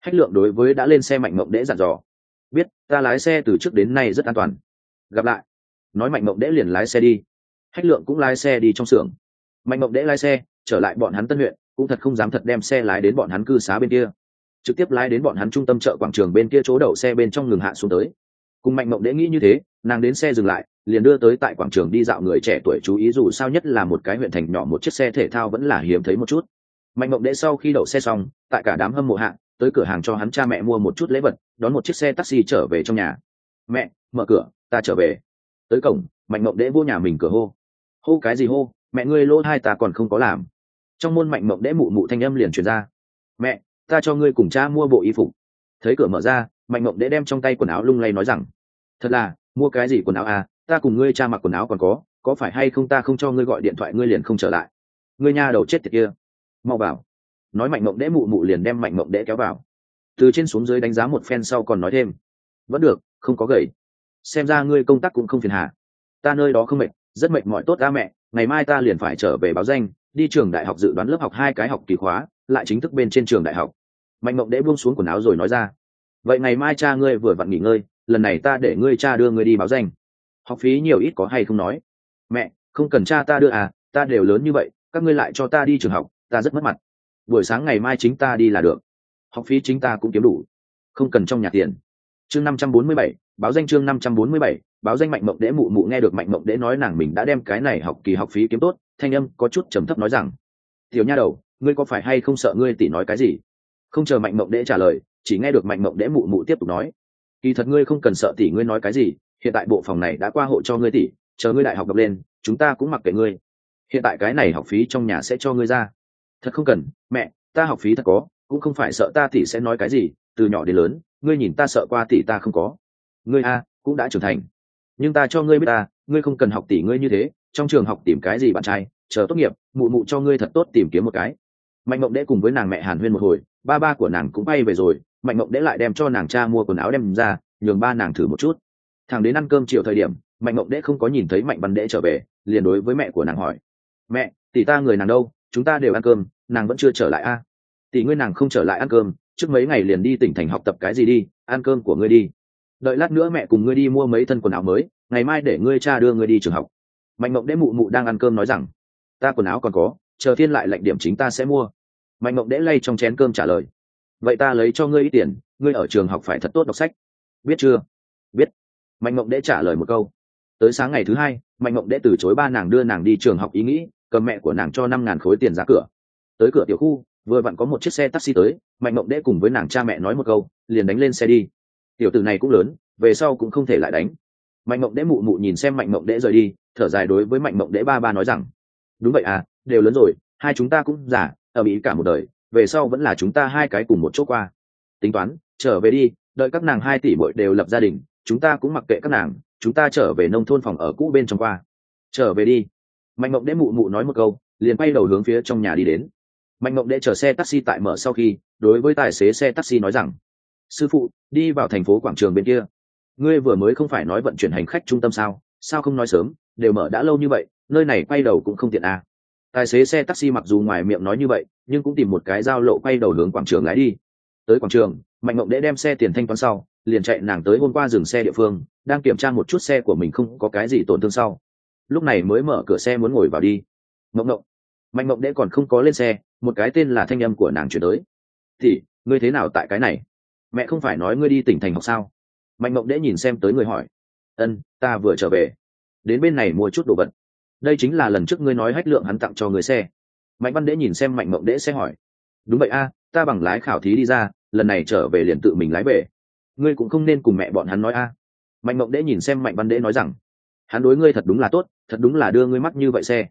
Hách lượng đối với đã lên xe mạnh mộng đễ dặn dò. Biết, ta lái xe từ trước đến nay rất an toàn. Gặp lại. Nói mạnh mộng đễ liền lái xe đi hách lượng cũng lái xe đi trong xưởng. Mạnh mộng đễ lái xe trở lại bọn hắn tân huyện cũng thật không dám thật đem xe lái đến bọn hắn cư xá bên kia. Trực tiếp lái đến bọn hắn trung tâm chợ quảng trường bên kia chỗ đậu xe bên trong ngừng hạ xuống tới. Cùng mạnh mộng đễ nghĩ như thế nàng đến xe dừng lại liền đưa tới tại quảng trường đi dạo người trẻ tuổi chú ý dù sao nhất là một cái huyện thành nhỏ một chiếc xe thể thao vẫn là hiếm thấy một chút. Mạnh mộng đễ sau khi đậu xe xong tại cả đám hâm mộ hạ, tới cửa hàng cho hắn cha mẹ mua một chút lễ vật đón một chiếc xe taxi trở về trong nhà. Mẹ mở cửa ta trở về. Tới cổng mạnh mộng đễ vô nhà mình cửa hô hô cái gì hô, mẹ ngươi lỗ hai ta còn không có làm. Trong môn mạnh mộng đẽ mụ mụ thanh âm liền truyền ra. Mẹ, ta cho ngươi cùng cha mua bộ y phục. Thấy cửa mở ra, mạnh mộng đẽ đem trong tay quần áo lung lay nói rằng, thật là, mua cái gì quần áo à ta cùng ngươi cha mặc quần áo còn có có phải hay không ta không cho ngươi gọi điện thoại ngươi liền không trở lại? Ngươi nha đầu chết tiệt kia. Mau vào. Nói mạnh mộng đẽ mụ mụ liền đem mạnh mộng đẽ kéo vào. Từ trên xuống dưới đánh giá một phen sau còn nói thêm, vẫn được, không có gầy xem ra ngươi công tác cũng không phiền hà. Ta nơi đó không mệt rất mệt mỏi tốt ta mẹ, ngày mai ta liền phải trở về báo danh, đi trường đại học dự đoán lớp học hai cái học kỳ khóa, lại chính thức bên trên trường đại học. Mạnh mộng đễ buông xuống quần áo rồi nói ra, vậy ngày mai cha ngươi vừa vặn nghỉ ngơi, lần này ta để ngươi cha đưa ngươi đi báo danh. Học phí nhiều ít có hay không nói, mẹ, không cần cha ta đưa à ta đều lớn như vậy, các ngươi lại cho ta đi trường học, ta rất mất mặt. Buổi sáng ngày mai chính ta đi là được. Học phí chính ta cũng kiếm đủ, không cần trong nhà tiền. Chương năm trăm bốn mươi bảy báo danh chương năm trăm bốn mươi bảy, báo danh mạnh mộng đễ mụ mụ nghe được mạnh mộng đễ nói nàng mình đã đem cái này học kỳ học phí kiếm tốt, thanh âm có chút trầm thấp nói rằng, tiểu nha đầu, ngươi có phải hay không sợ ngươi tỷ nói cái gì? Không chờ mạnh mộng đễ trả lời, chỉ nghe được mạnh mộng đễ mụ mụ tiếp tục nói, kỳ thật ngươi không cần sợ tỷ ngươi nói cái gì, hiện tại bộ phòng này đã qua hộ cho ngươi tỷ, chờ ngươi đại học đọc lên, chúng ta cũng mặc kệ ngươi. Hiện tại cái này học phí trong nhà sẽ cho ngươi ra. Thật không cần, mẹ, ta học phí thật có, cũng không phải sợ ta tỷ sẽ nói cái gì, từ nhỏ đến lớn, ngươi nhìn ta sợ qua tỷ ta không có ngươi a, cũng đã trưởng thành. Nhưng ta cho ngươi biết ta, ngươi không cần học tỷ ngươi như thế, trong trường học tìm cái gì bạn trai, chờ tốt nghiệp, mụ mụ cho ngươi thật tốt tìm kiếm một cái. Mạnh mộng đễ cùng với nàng mẹ hàn huyên một hồi, ba ba của nàng cũng bay về rồi, mạnh mộng đễ lại đem cho nàng cha mua quần áo đem ra, nhường ba nàng thử một chút. Thằng đến ăn cơm chiều thời điểm, mạnh mộng đễ không có nhìn thấy mạnh văn đễ trở về, liền đối với mẹ của nàng hỏi, mẹ, tỷ ta người nàng đâu? Chúng ta đều ăn cơm, nàng vẫn chưa trở lại a? À? tỷ ngươi nàng không trở lại ăn cơm, trước mấy ngày liền đi tỉnh thành học tập cái gì đi, ăn cơm của ngươi đi đợi lát nữa mẹ cùng ngươi đi mua mấy thân quần áo mới, ngày mai để ngươi cha đưa ngươi đi trường học. Mạnh mộng đễ mụ mụ đang ăn cơm nói rằng, ta quần áo còn có, chờ thiên lại lệnh điểm chính ta sẽ mua. Mạnh mộng đễ lay trong chén cơm trả lời, vậy ta lấy cho ngươi ít tiền, ngươi ở trường học phải thật tốt đọc sách. Biết chưa? Biết. Mạnh mộng đễ trả lời một câu. Tới sáng ngày thứ hai, mạnh mộng đễ từ chối ba nàng đưa nàng đi trường học ý nghĩ, cầm mẹ của nàng cho năm ngàn khối tiền ra cửa. Tới cửa tiểu khu, vừa vặn có một chiếc xe taxi tới, mạnh mộng đễ cùng với nàng cha mẹ nói một câu, liền đánh lên xe đi tiểu tử này cũng lớn, về sau cũng không thể lại đánh. Mạnh mộng đễ mụ mụ nhìn xem mạnh mộng đễ rời đi, thở dài đối với mạnh mộng đễ ba ba nói rằng, đúng vậy à đều lớn rồi, hai chúng ta cũng giả ở mỹ cả một đời, về sau vẫn là chúng ta hai cái cùng một chỗ qua. Tính toán, trở về đi, đợi các nàng hai tỷ bội đều lập gia đình, chúng ta cũng mặc kệ các nàng, chúng ta trở về nông thôn phòng ở cũ bên trong qua. Trở về đi. Mạnh mộng đễ mụ mụ nói một câu, liền bay đầu hướng phía trong nhà đi đến. Mạnh mộng đễ chở xe taxi tại mở sau khi, đối với tài xế xe taxi nói rằng sư phụ, đi vào thành phố quảng trường bên kia. Ngươi vừa mới không phải nói vận chuyển hành khách trung tâm sao? Sao không nói sớm? Đều mở đã lâu như vậy, nơi này quay đầu cũng không tiện à. tài xế xe taxi mặc dù ngoài miệng nói như vậy, nhưng cũng tìm một cái giao lộ quay đầu hướng quảng trường lái đi. Tới quảng trường, mạnh mộng đễ đem xe tiền thanh toán sau, liền chạy nàng tới hôm qua dừng xe địa phương, đang kiểm tra một chút xe của mình không có cái gì tổn thương sau. Lúc này mới mở cửa xe muốn ngồi vào đi. Mộng mộng mạnh mộng đễ còn không có lên xe, một cái tên là thanh âm của nàng chuyển tới. Thì ngươi thế nào tại cái này? Mẹ không phải nói ngươi đi tỉnh thành học sao? Mạnh mộng đễ nhìn xem tới người hỏi. Ân, ta vừa trở về. Đến bên này mua chút đồ vật. Đây chính là lần trước ngươi nói hách lượng hắn tặng cho người xe. Mạnh văn đễ nhìn xem mạnh mộng đễ sẽ hỏi. Đúng vậy a, ta bằng lái khảo thí đi ra, lần này trở về liền tự mình lái về. Ngươi cũng không nên cùng mẹ bọn hắn nói a. Mạnh mộng đễ nhìn xem mạnh văn đễ nói rằng. Hắn đối ngươi thật đúng là tốt, thật đúng là đưa ngươi mắt như vậy xe.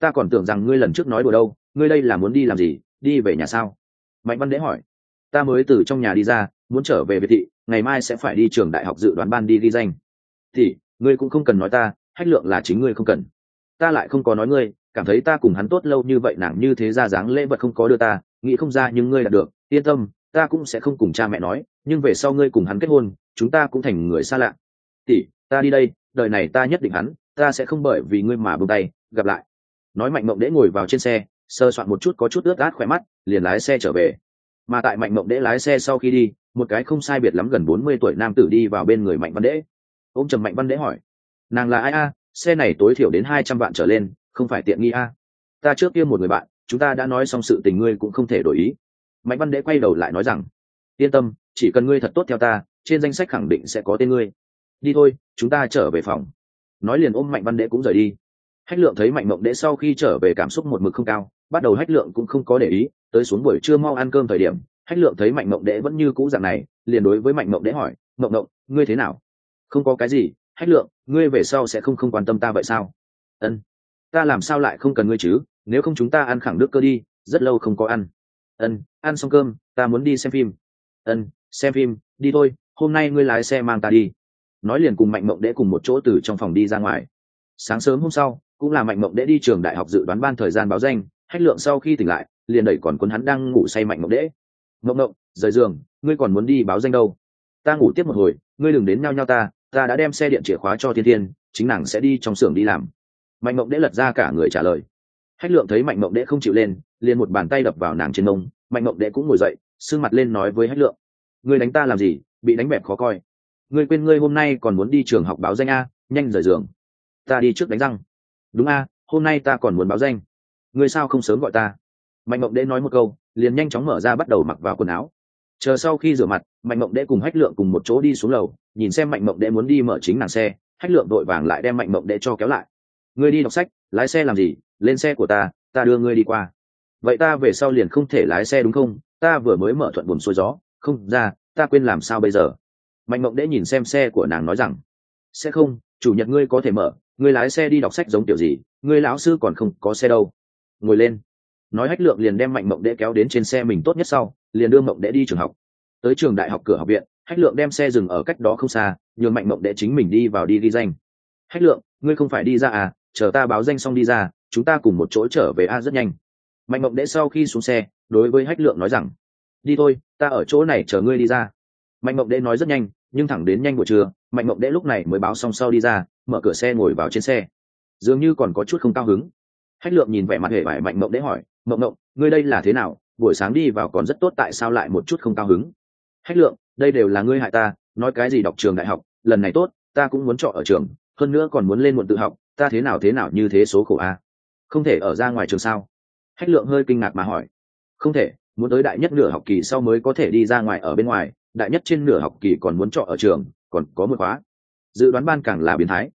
Ta còn tưởng rằng ngươi lần trước nói đùa đâu, ngươi đây là muốn đi làm gì, đi về nhà sao? Mạnh văn đễ hỏi. Ta mới từ trong nhà đi ra muốn trở về việt thị, ngày mai sẽ phải đi trường đại học dự đoán ban đi ghi danh. Thì, ngươi cũng không cần nói ta, hách lượng là chính ngươi không cần. Ta lại không có nói ngươi, cảm thấy ta cùng hắn tốt lâu như vậy nàng như thế ra dáng lễ vật không có đưa ta, nghĩ không ra nhưng ngươi đạt được, yên tâm, ta cũng sẽ không cùng cha mẹ nói, nhưng về sau ngươi cùng hắn kết hôn, chúng ta cũng thành người xa lạ. Tỷ, ta đi đây, đời này ta nhất định hắn, ta sẽ không bởi vì ngươi mà buông tay, gặp lại. Nói mạnh mộng đễ ngồi vào trên xe, sơ soạn một chút có chút ướt át khỏe mắt, liền lái xe trở về. Mà tại mạnh mộng đễ lái xe sau khi đi một cái không sai biệt lắm gần bốn mươi tuổi nam tử đi vào bên người mạnh văn đễ. Ông trầm mạnh văn đễ hỏi, nàng là ai a? Xe này tối thiểu đến hai trăm vạn trở lên, không phải tiện nghi a? Ta trước kia một người bạn, chúng ta đã nói xong sự tình ngươi cũng không thể đổi ý. Mạnh văn đễ quay đầu lại nói rằng, yên tâm, chỉ cần ngươi thật tốt theo ta, trên danh sách khẳng định sẽ có tên ngươi. Đi thôi, chúng ta trở về phòng. Nói liền ôm mạnh văn đễ cũng rời đi. Hách lượng thấy mạnh mộng đễ sau khi trở về cảm xúc một mực không cao, bắt đầu hách lượng cũng không có để ý, tới xuống buổi trưa mau ăn cơm thời điểm hách lượng thấy mạnh mộng đễ vẫn như cũ dạng này, liền đối với mạnh mộng đễ hỏi, mộng mộng, ngươi thế nào? Không có cái gì, hách lượng, ngươi về sau sẽ không không quan tâm ta vậy sao? Ân, ta làm sao lại không cần ngươi chứ, nếu không chúng ta ăn khẳng nước cơ đi, rất lâu không có ăn. Ân, ăn xong cơm, ta muốn đi xem phim. Ân, xem phim, đi thôi, hôm nay ngươi lái xe mang ta đi. Nói liền cùng mạnh mộng đễ cùng một chỗ từ trong phòng đi ra ngoài. Sáng sớm hôm sau, cũng là mạnh mộng đễ đi trường đại học dự đoán ban thời gian báo danh, hách lượng sau khi tỉnh lại, liền đẩy còn quân hắn đang ngủ say mạnh mộng đễ mộng mộng rời giường, ngươi còn muốn đi báo danh đâu? Ta ngủ tiếp một hồi, ngươi đừng đến nhao nhao ta ta đã đem xe điện chìa khóa cho thiên thiên, chính nàng sẽ đi trong xưởng đi làm. Mạnh mộng đễ lật ra cả người trả lời. Hách lượng thấy mạnh mộng đễ không chịu lên, liền một bàn tay đập vào nàng trên nông mạnh mộng đễ cũng ngồi dậy, sưng mặt lên nói với hách lượng. Ngươi đánh ta làm gì, bị đánh bẹp khó coi. Ngươi quên ngươi hôm nay còn muốn đi trường học báo danh a, nhanh rời giường. Ta đi trước đánh răng. Đúng a, hôm nay ta còn muốn báo danh. Ngươi sao không sớm gọi ta? Mạnh mộng đễ nói một câu, liền nhanh chóng mở ra bắt đầu mặc vào quần áo. Chờ sau khi rửa mặt, mạnh mộng đễ cùng hách lượng cùng một chỗ đi xuống lầu, nhìn xem mạnh mộng đễ muốn đi mở chính nàng xe, hách lượng đội vàng lại đem mạnh mộng đệ cho kéo lại. Ngươi đi đọc sách, lái xe làm gì? Lên xe của ta ta đưa ngươi đi qua. Vậy ta về sau liền không thể lái xe đúng không? Ta vừa mới mở thuận buồn xuôi gió, không, ra, ta quên làm sao bây giờ? Mạnh mộng đễ nhìn xem xe của nàng nói rằng sẽ không, chủ nhật ngươi có thể mở, ngươi lái xe đi đọc sách giống kiểu gì, ngươi lão sư còn không có xe đâu. Ngồi lên nói hách lượng liền đem mạnh mộng Đệ kéo đến trên xe mình tốt nhất sau, liền đưa mộng Đệ đi trường học. Tới trường đại học cửa học viện, hách lượng đem xe dừng ở cách đó không xa, nhường mạnh mộng Đệ chính mình đi vào đi ghi danh. Hách lượng, ngươi không phải đi ra à chờ ta báo danh xong đi ra, chúng ta cùng một chỗ trở về a rất nhanh. Mạnh mộng Đệ sau khi xuống xe, đối với hách lượng nói rằng, đi thôi, ta ở chỗ này chờ ngươi đi ra. Mạnh mộng Đệ nói rất nhanh, nhưng thẳng đến nhanh buổi trưa, mạnh mộng Đệ lúc này mới báo xong sau đi ra, mở cửa xe ngồi vào trên xe. Dường như còn có chút không cao hứng hách lượng nhìn vẻ mặt hề vải mạnh mộng đễ hỏi, mộng mộng, ngươi đây là thế nào? Buổi sáng đi vào còn rất tốt, tại sao lại một chút không cao hứng? Hách lượng, đây đều là ngươi hại ta, nói cái gì đọc trường đại học, lần này tốt, ta cũng muốn trọ ở trường, hơn nữa còn muốn lên muộn tự học, ta thế nào thế nào như thế số khổ a? Không thể ở ra ngoài trường sao? Hách lượng hơi kinh ngạc mà hỏi. Không thể, muốn tới đại nhất nửa học kỳ sau mới có thể đi ra ngoài ở bên ngoài, đại nhất trên nửa học kỳ còn muốn trọ ở trường, còn có một khóa. Dự đoán ban càng là biến thái.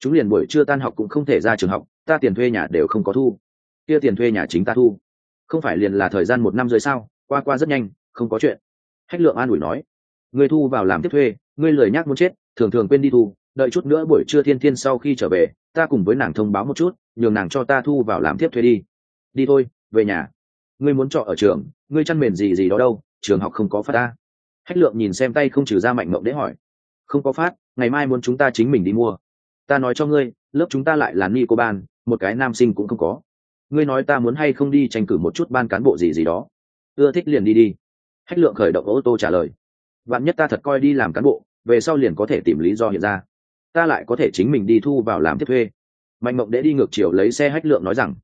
Chúng liền buổi trưa tan học cũng không thể ra trường học ta tiền thuê nhà đều không có thu. Kia tiền thuê nhà chính ta thu. Không phải liền là thời gian một năm rưỡi sao? Qua qua rất nhanh, không có chuyện. Hách lượng an ủi nói. Ngươi thu vào làm tiếp thuê ngươi lời nhác muốn chết, thường thường quên đi thu, đợi chút nữa buổi trưa thiên thiên sau khi trở về, ta cùng với nàng thông báo một chút, nhường nàng cho ta thu vào làm tiếp thuê đi. Đi thôi, về nhà. Ngươi muốn trọ ở trường, ngươi chăn mền gì gì đó đâu, trường học không có phát ta. Hách lượng nhìn xem tay không trừ ra mạnh mộng để hỏi. Không có phát, ngày mai muốn chúng ta chính mình đi mua. Ta nói cho ngươi, lớp chúng ta lại là ni cô ban một cái nam sinh cũng không có. Ngươi nói ta muốn hay không đi tranh cử một chút ban cán bộ gì gì đó. Ưa thích liền đi đi. Hách lượng khởi động ô tô trả lời. Vạn nhất ta thật coi đi làm cán bộ, về sau liền có thể tìm lý do hiện ra. Ta lại có thể chính mình đi thu vào làm tiếp thuê. Mạnh mộng đễ đi ngược chiều lấy xe hách lượng nói rằng,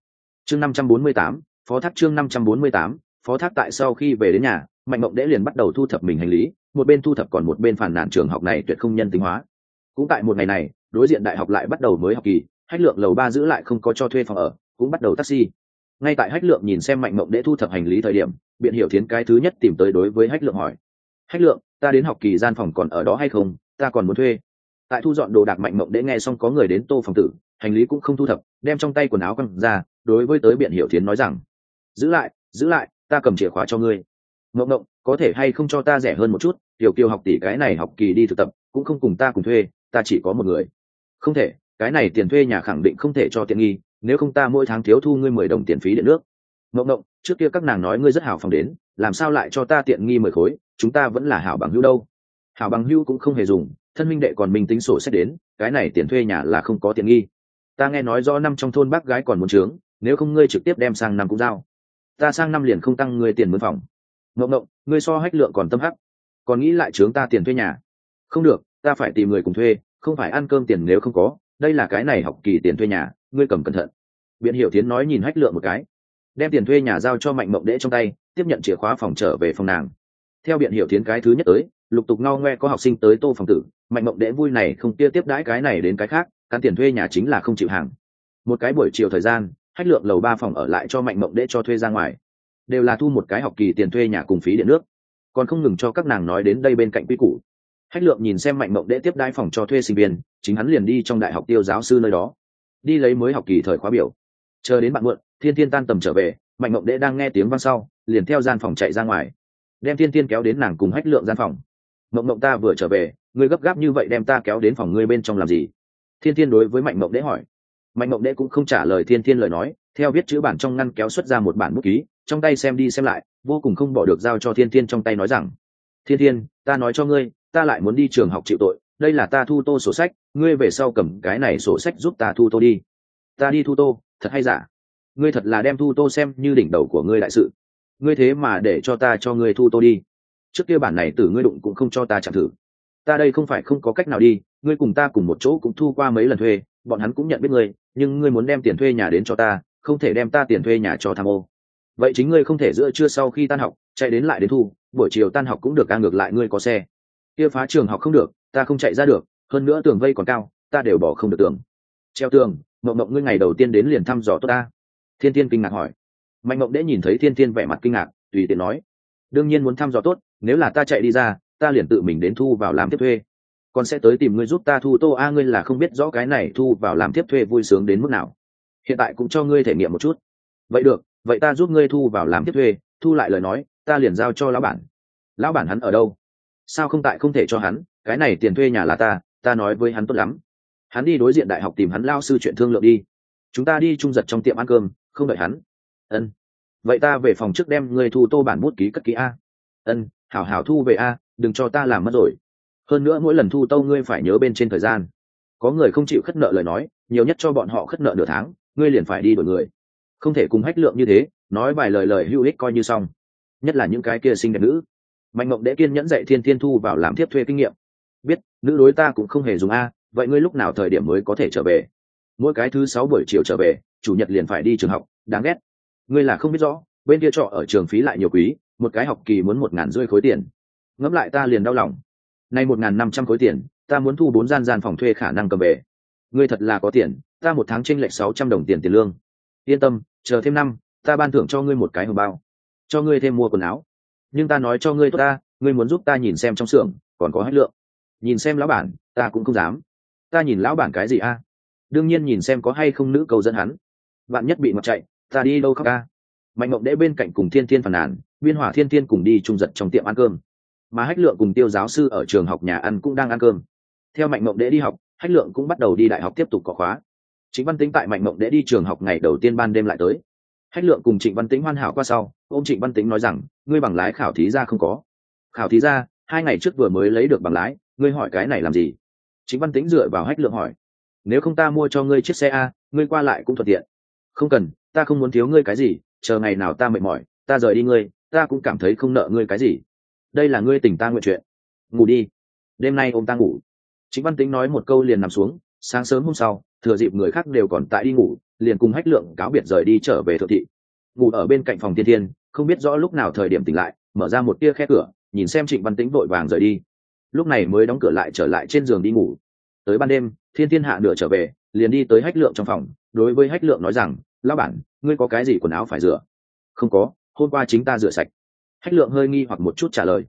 chương năm trăm bốn mươi tám, phó thác chương năm trăm bốn mươi tám, phó thác tại sau khi về đến nhà, mạnh mộng đễ liền bắt đầu thu thập mình hành lý, một bên thu thập còn một bên phản nản trường học này tuyệt không nhân tính hóa. Cũng tại một ngày này, đối diện đại học lại bắt đầu mới học kỳ hách lượng lầu ba giữ lại không có cho thuê phòng ở, cũng bắt đầu taxi. Ngay tại hách lượng nhìn xem mạnh mộng đễ thu thập hành lý thời điểm, biện hiểu thiến cái thứ nhất tìm tới đối với hách lượng hỏi. Hách lượng, ta đến học kỳ gian phòng còn ở đó hay không? Ta còn muốn thuê. Tại thu dọn đồ đạc mạnh mộng đễ nghe xong có người đến tô phòng tử, hành lý cũng không thu thập, đem trong tay quần áo quăng ra, đối với tới biện hiểu thiến nói rằng, giữ lại giữ lại, ta cầm chìa khóa cho ngươi. Mộng mộng, có thể hay không cho ta rẻ hơn một chút? Tiểu kiều học tỷ cái này học kỳ đi thực tập, cũng không cùng ta cùng thuê, ta chỉ có một người. Không thể cái này tiền thuê nhà khẳng định không thể cho tiện nghi, nếu không ta mỗi tháng thiếu thu ngươi mười đồng tiền phí điện nước. Ngộng ngộng, trước kia các nàng nói ngươi rất hào phòng đến, làm sao lại cho ta tiện nghi mười khối, chúng ta vẫn là hảo bằng hữu đâu. Hảo bằng hữu cũng không hề dùng, thân minh đệ còn mình tính sổ sách đến, cái này tiền thuê nhà là không có tiện nghi. Ta nghe nói do năm trong thôn bác gái còn muốn trướng, nếu không ngươi trực tiếp đem sang năm cũng giao. Ta sang năm liền không tăng ngươi tiền mướn phòng. Ngộng ngộng, ngươi so hách lượng còn tâm hắc. Còn nghĩ lại trướng ta tiền thuê nhà. Không được, ta phải tìm người cùng thuê, không phải ăn cơm tiền nếu không có đây là cái này học kỳ tiền thuê nhà, ngươi cầm cẩn thận. Biện hiểu tiến nói nhìn hách lượng một cái, đem tiền thuê nhà giao cho mạnh mộng đễ trong tay, tiếp nhận chìa khóa phòng trở về phòng nàng. Theo biện hiểu tiến cái thứ nhất tới, lục tục ngao ngoe có học sinh tới tô phòng tử, mạnh mộng đễ vui này không tia tiếp đãi cái này đến cái khác căn tiền thuê nhà chính là không chịu hàng. Một cái buổi chiều thời gian, hách lượng lầu ba phòng ở lại cho mạnh mộng đễ cho thuê ra ngoài. Đều là thu một cái học kỳ tiền thuê nhà cùng phí điện nước. Còn không ngừng cho các nàng nói đến đây bên cạnh quy củ hách lượng nhìn xem mạnh mộng đệ tiếp đai phòng cho thuê sinh viên, chính hắn liền đi trong đại học tiêu giáo sư nơi đó. Đi lấy mới học kỳ thời khóa biểu. Chờ đến bạn muộn, thiên thiên tan tầm trở về, mạnh mộng đệ đang nghe tiếng vang sau, liền theo gian phòng chạy ra ngoài. Đem thiên thiên kéo đến nàng cùng hách lượng gian phòng. Mộng mộng ta vừa trở về, ngươi gấp gáp như vậy đem ta kéo đến phòng ngươi bên trong làm gì? Thiên thiên đối với mạnh mộng đệ hỏi. Mạnh mộng đệ cũng không trả lời thiên thiên lời nói, theo viết chữ bản trong ngăn kéo xuất ra một bản bút ký, trong tay xem đi xem lại, vô cùng không bỏ được giao cho thiên thiên trong tay nói rằng, thiên thiên, ta nói cho ngươi ta lại muốn đi trường học chịu tội, đây là ta thu tô sổ sách, ngươi về sau cầm cái này sổ sách giúp ta thu tô đi. Ta đi thu tô, thật hay giả? Ngươi thật là đem thu tô xem như đỉnh đầu của ngươi đại sự. Ngươi thế mà để cho ta cho ngươi thu tô đi. Trước kia bản này từ ngươi đụng cũng không cho ta chạm thử. Ta đây không phải không có cách nào đi, ngươi cùng ta cùng một chỗ cũng thu qua mấy lần thuê, bọn hắn cũng nhận biết ngươi, nhưng ngươi muốn đem tiền thuê nhà đến cho ta, không thể đem ta tiền thuê nhà cho tham ô. Vậy chính ngươi không thể giữa trưa sau khi tan học, chạy đến lại đến thu, buổi chiều tan học cũng được ca ngược lại ngươi có xe kia phá trường học không được, ta không chạy ra được, hơn nữa tường vây còn cao, ta đều bỏ không được tường. Treo tường, mộng mộng ngươi ngày đầu tiên đến liền thăm dò tốt ta. Thiên tiên kinh ngạc hỏi. Mạnh mộng đễ nhìn thấy thiên tiên vẻ mặt kinh ngạc, tùy tiện nói. Đương nhiên muốn thăm dò tốt, nếu là ta chạy đi ra, ta liền tự mình đến thu vào làm tiếp thuê. Còn sẽ tới tìm ngươi giúp ta thu tô a, ngươi là không biết rõ cái này thu vào làm tiếp thuê vui sướng đến mức nào. Hiện tại cũng cho ngươi thể nghiệm một chút. Vậy được, vậy ta giúp ngươi thu vào làm tiếp thuê, thu lại lời nói, ta liền giao cho lão bản. Lão bản hắn ở đâu? Sao không tại không thể cho hắn, cái này tiền thuê nhà là ta ta nói với hắn tốt lắm. Hắn đi đối diện đại học tìm hắn lao sư chuyện thương lượng đi. Chúng ta đi trung giật trong tiệm ăn cơm, không đợi hắn. Ân. Vậy ta về phòng trước đem người thu tô bản bút ký cất ký a. Ân, hảo hảo thu về a, đừng cho ta làm mất rồi. Hơn nữa mỗi lần thu tâu ngươi phải nhớ bên trên thời gian. Có người không chịu khất nợ lời nói, nhiều nhất cho bọn họ khất nợ nửa tháng, ngươi liền phải đi đổi người. Không thể cùng hách lượng như thế, nói vài lời lời hữu ích coi như xong. Nhất là những cái kia xinh đẹp nữ mạnh mộng đễ kiên nhẫn dạy thiên thiên thu vào làm tiếp thuê kinh nghiệm. Biết, nữ đối ta cũng không hề dùng a, vậy ngươi lúc nào thời điểm mới có thể trở về? Mỗi cái thứ sáu buổi chiều trở về, chủ nhật liền phải đi trường học, đáng ghét. Ngươi là không biết rõ, bên kia trọ ở trường phí lại nhiều quý, một cái học kỳ muốn một ngàn rưỡi khối tiền. Ngẫm lại ta liền đau lòng. Nay một ngàn năm trăm khối tiền, ta muốn thu bốn gian gian phòng thuê khả năng cầm về. Ngươi thật là có tiền, ta một tháng tranh lệch sáu trăm đồng tiền tiền lương. Yên tâm, chờ thêm năm, ta ban thưởng cho ngươi một cái hồng bao. Cho ngươi thêm mua quần áo nhưng ta nói cho ngươi tốt ta, ngươi muốn giúp ta nhìn xem trong xưởng còn có Hách lượng. Nhìn xem lão bản, ta cũng không dám. Ta nhìn lão bản cái gì a? Đương nhiên nhìn xem có hay không nữ cầu dẫn hắn. Bạn nhất bị mặc chạy, ta đi đâu khóc ca mạnh mộng đễ bên cạnh cùng thiên thiên phàn nàn, biên hỏa thiên thiên cùng đi trung giật trong tiệm ăn cơm. Mà hách lượng cùng tiêu giáo sư ở trường học nhà ăn cũng đang ăn cơm. Theo mạnh mộng đễ đi học, hách lượng cũng bắt đầu đi đại học tiếp tục có khóa. Chính văn tính tại mạnh mộng đễ đi trường học ngày đầu tiên ban đêm lại tới hách lượng cùng trịnh văn tính hoàn hảo qua sau ô trịnh văn tính nói rằng, ngươi bằng lái khảo thí ra không có. Khảo thí ra? Hai ngày trước vừa mới lấy được bằng lái, ngươi hỏi cái này làm gì? Chính văn tính dựa vào hách lượng hỏi. Nếu không ta mua cho ngươi chiếc xe a, ngươi qua lại cũng thuận tiện. Không cần, ta không muốn thiếu ngươi cái gì, chờ ngày nào ta mệt mỏi, ta rời đi ngươi, ta cũng cảm thấy không nợ ngươi cái gì. Đây là ngươi tỉnh ta nguyện chuyện. Ngủ đi. Đêm nay ông ta ngủ. Chính văn tính nói một câu liền nằm xuống, sáng sớm hôm sau, thừa dịp người khác đều còn tại đi ngủ liền cùng hách lượng cáo biệt rời đi trở về thượng thị. Ngủ ở bên cạnh phòng tiên thiên, không biết rõ lúc nào thời điểm tỉnh lại, mở ra một tia khe cửa, nhìn xem trịnh văn tĩnh vội vàng rời đi. Lúc này mới đóng cửa lại trở lại trên giường đi ngủ. Tới ban đêm, thiên thiên hạ nửa trở về, liền đi tới hách lượng trong phòng, đối với hách lượng nói rằng, lão bản, ngươi có cái gì quần áo phải rửa? Không có, hôm qua chính ta rửa sạch. Hách lượng hơi nghi hoặc một chút trả lời.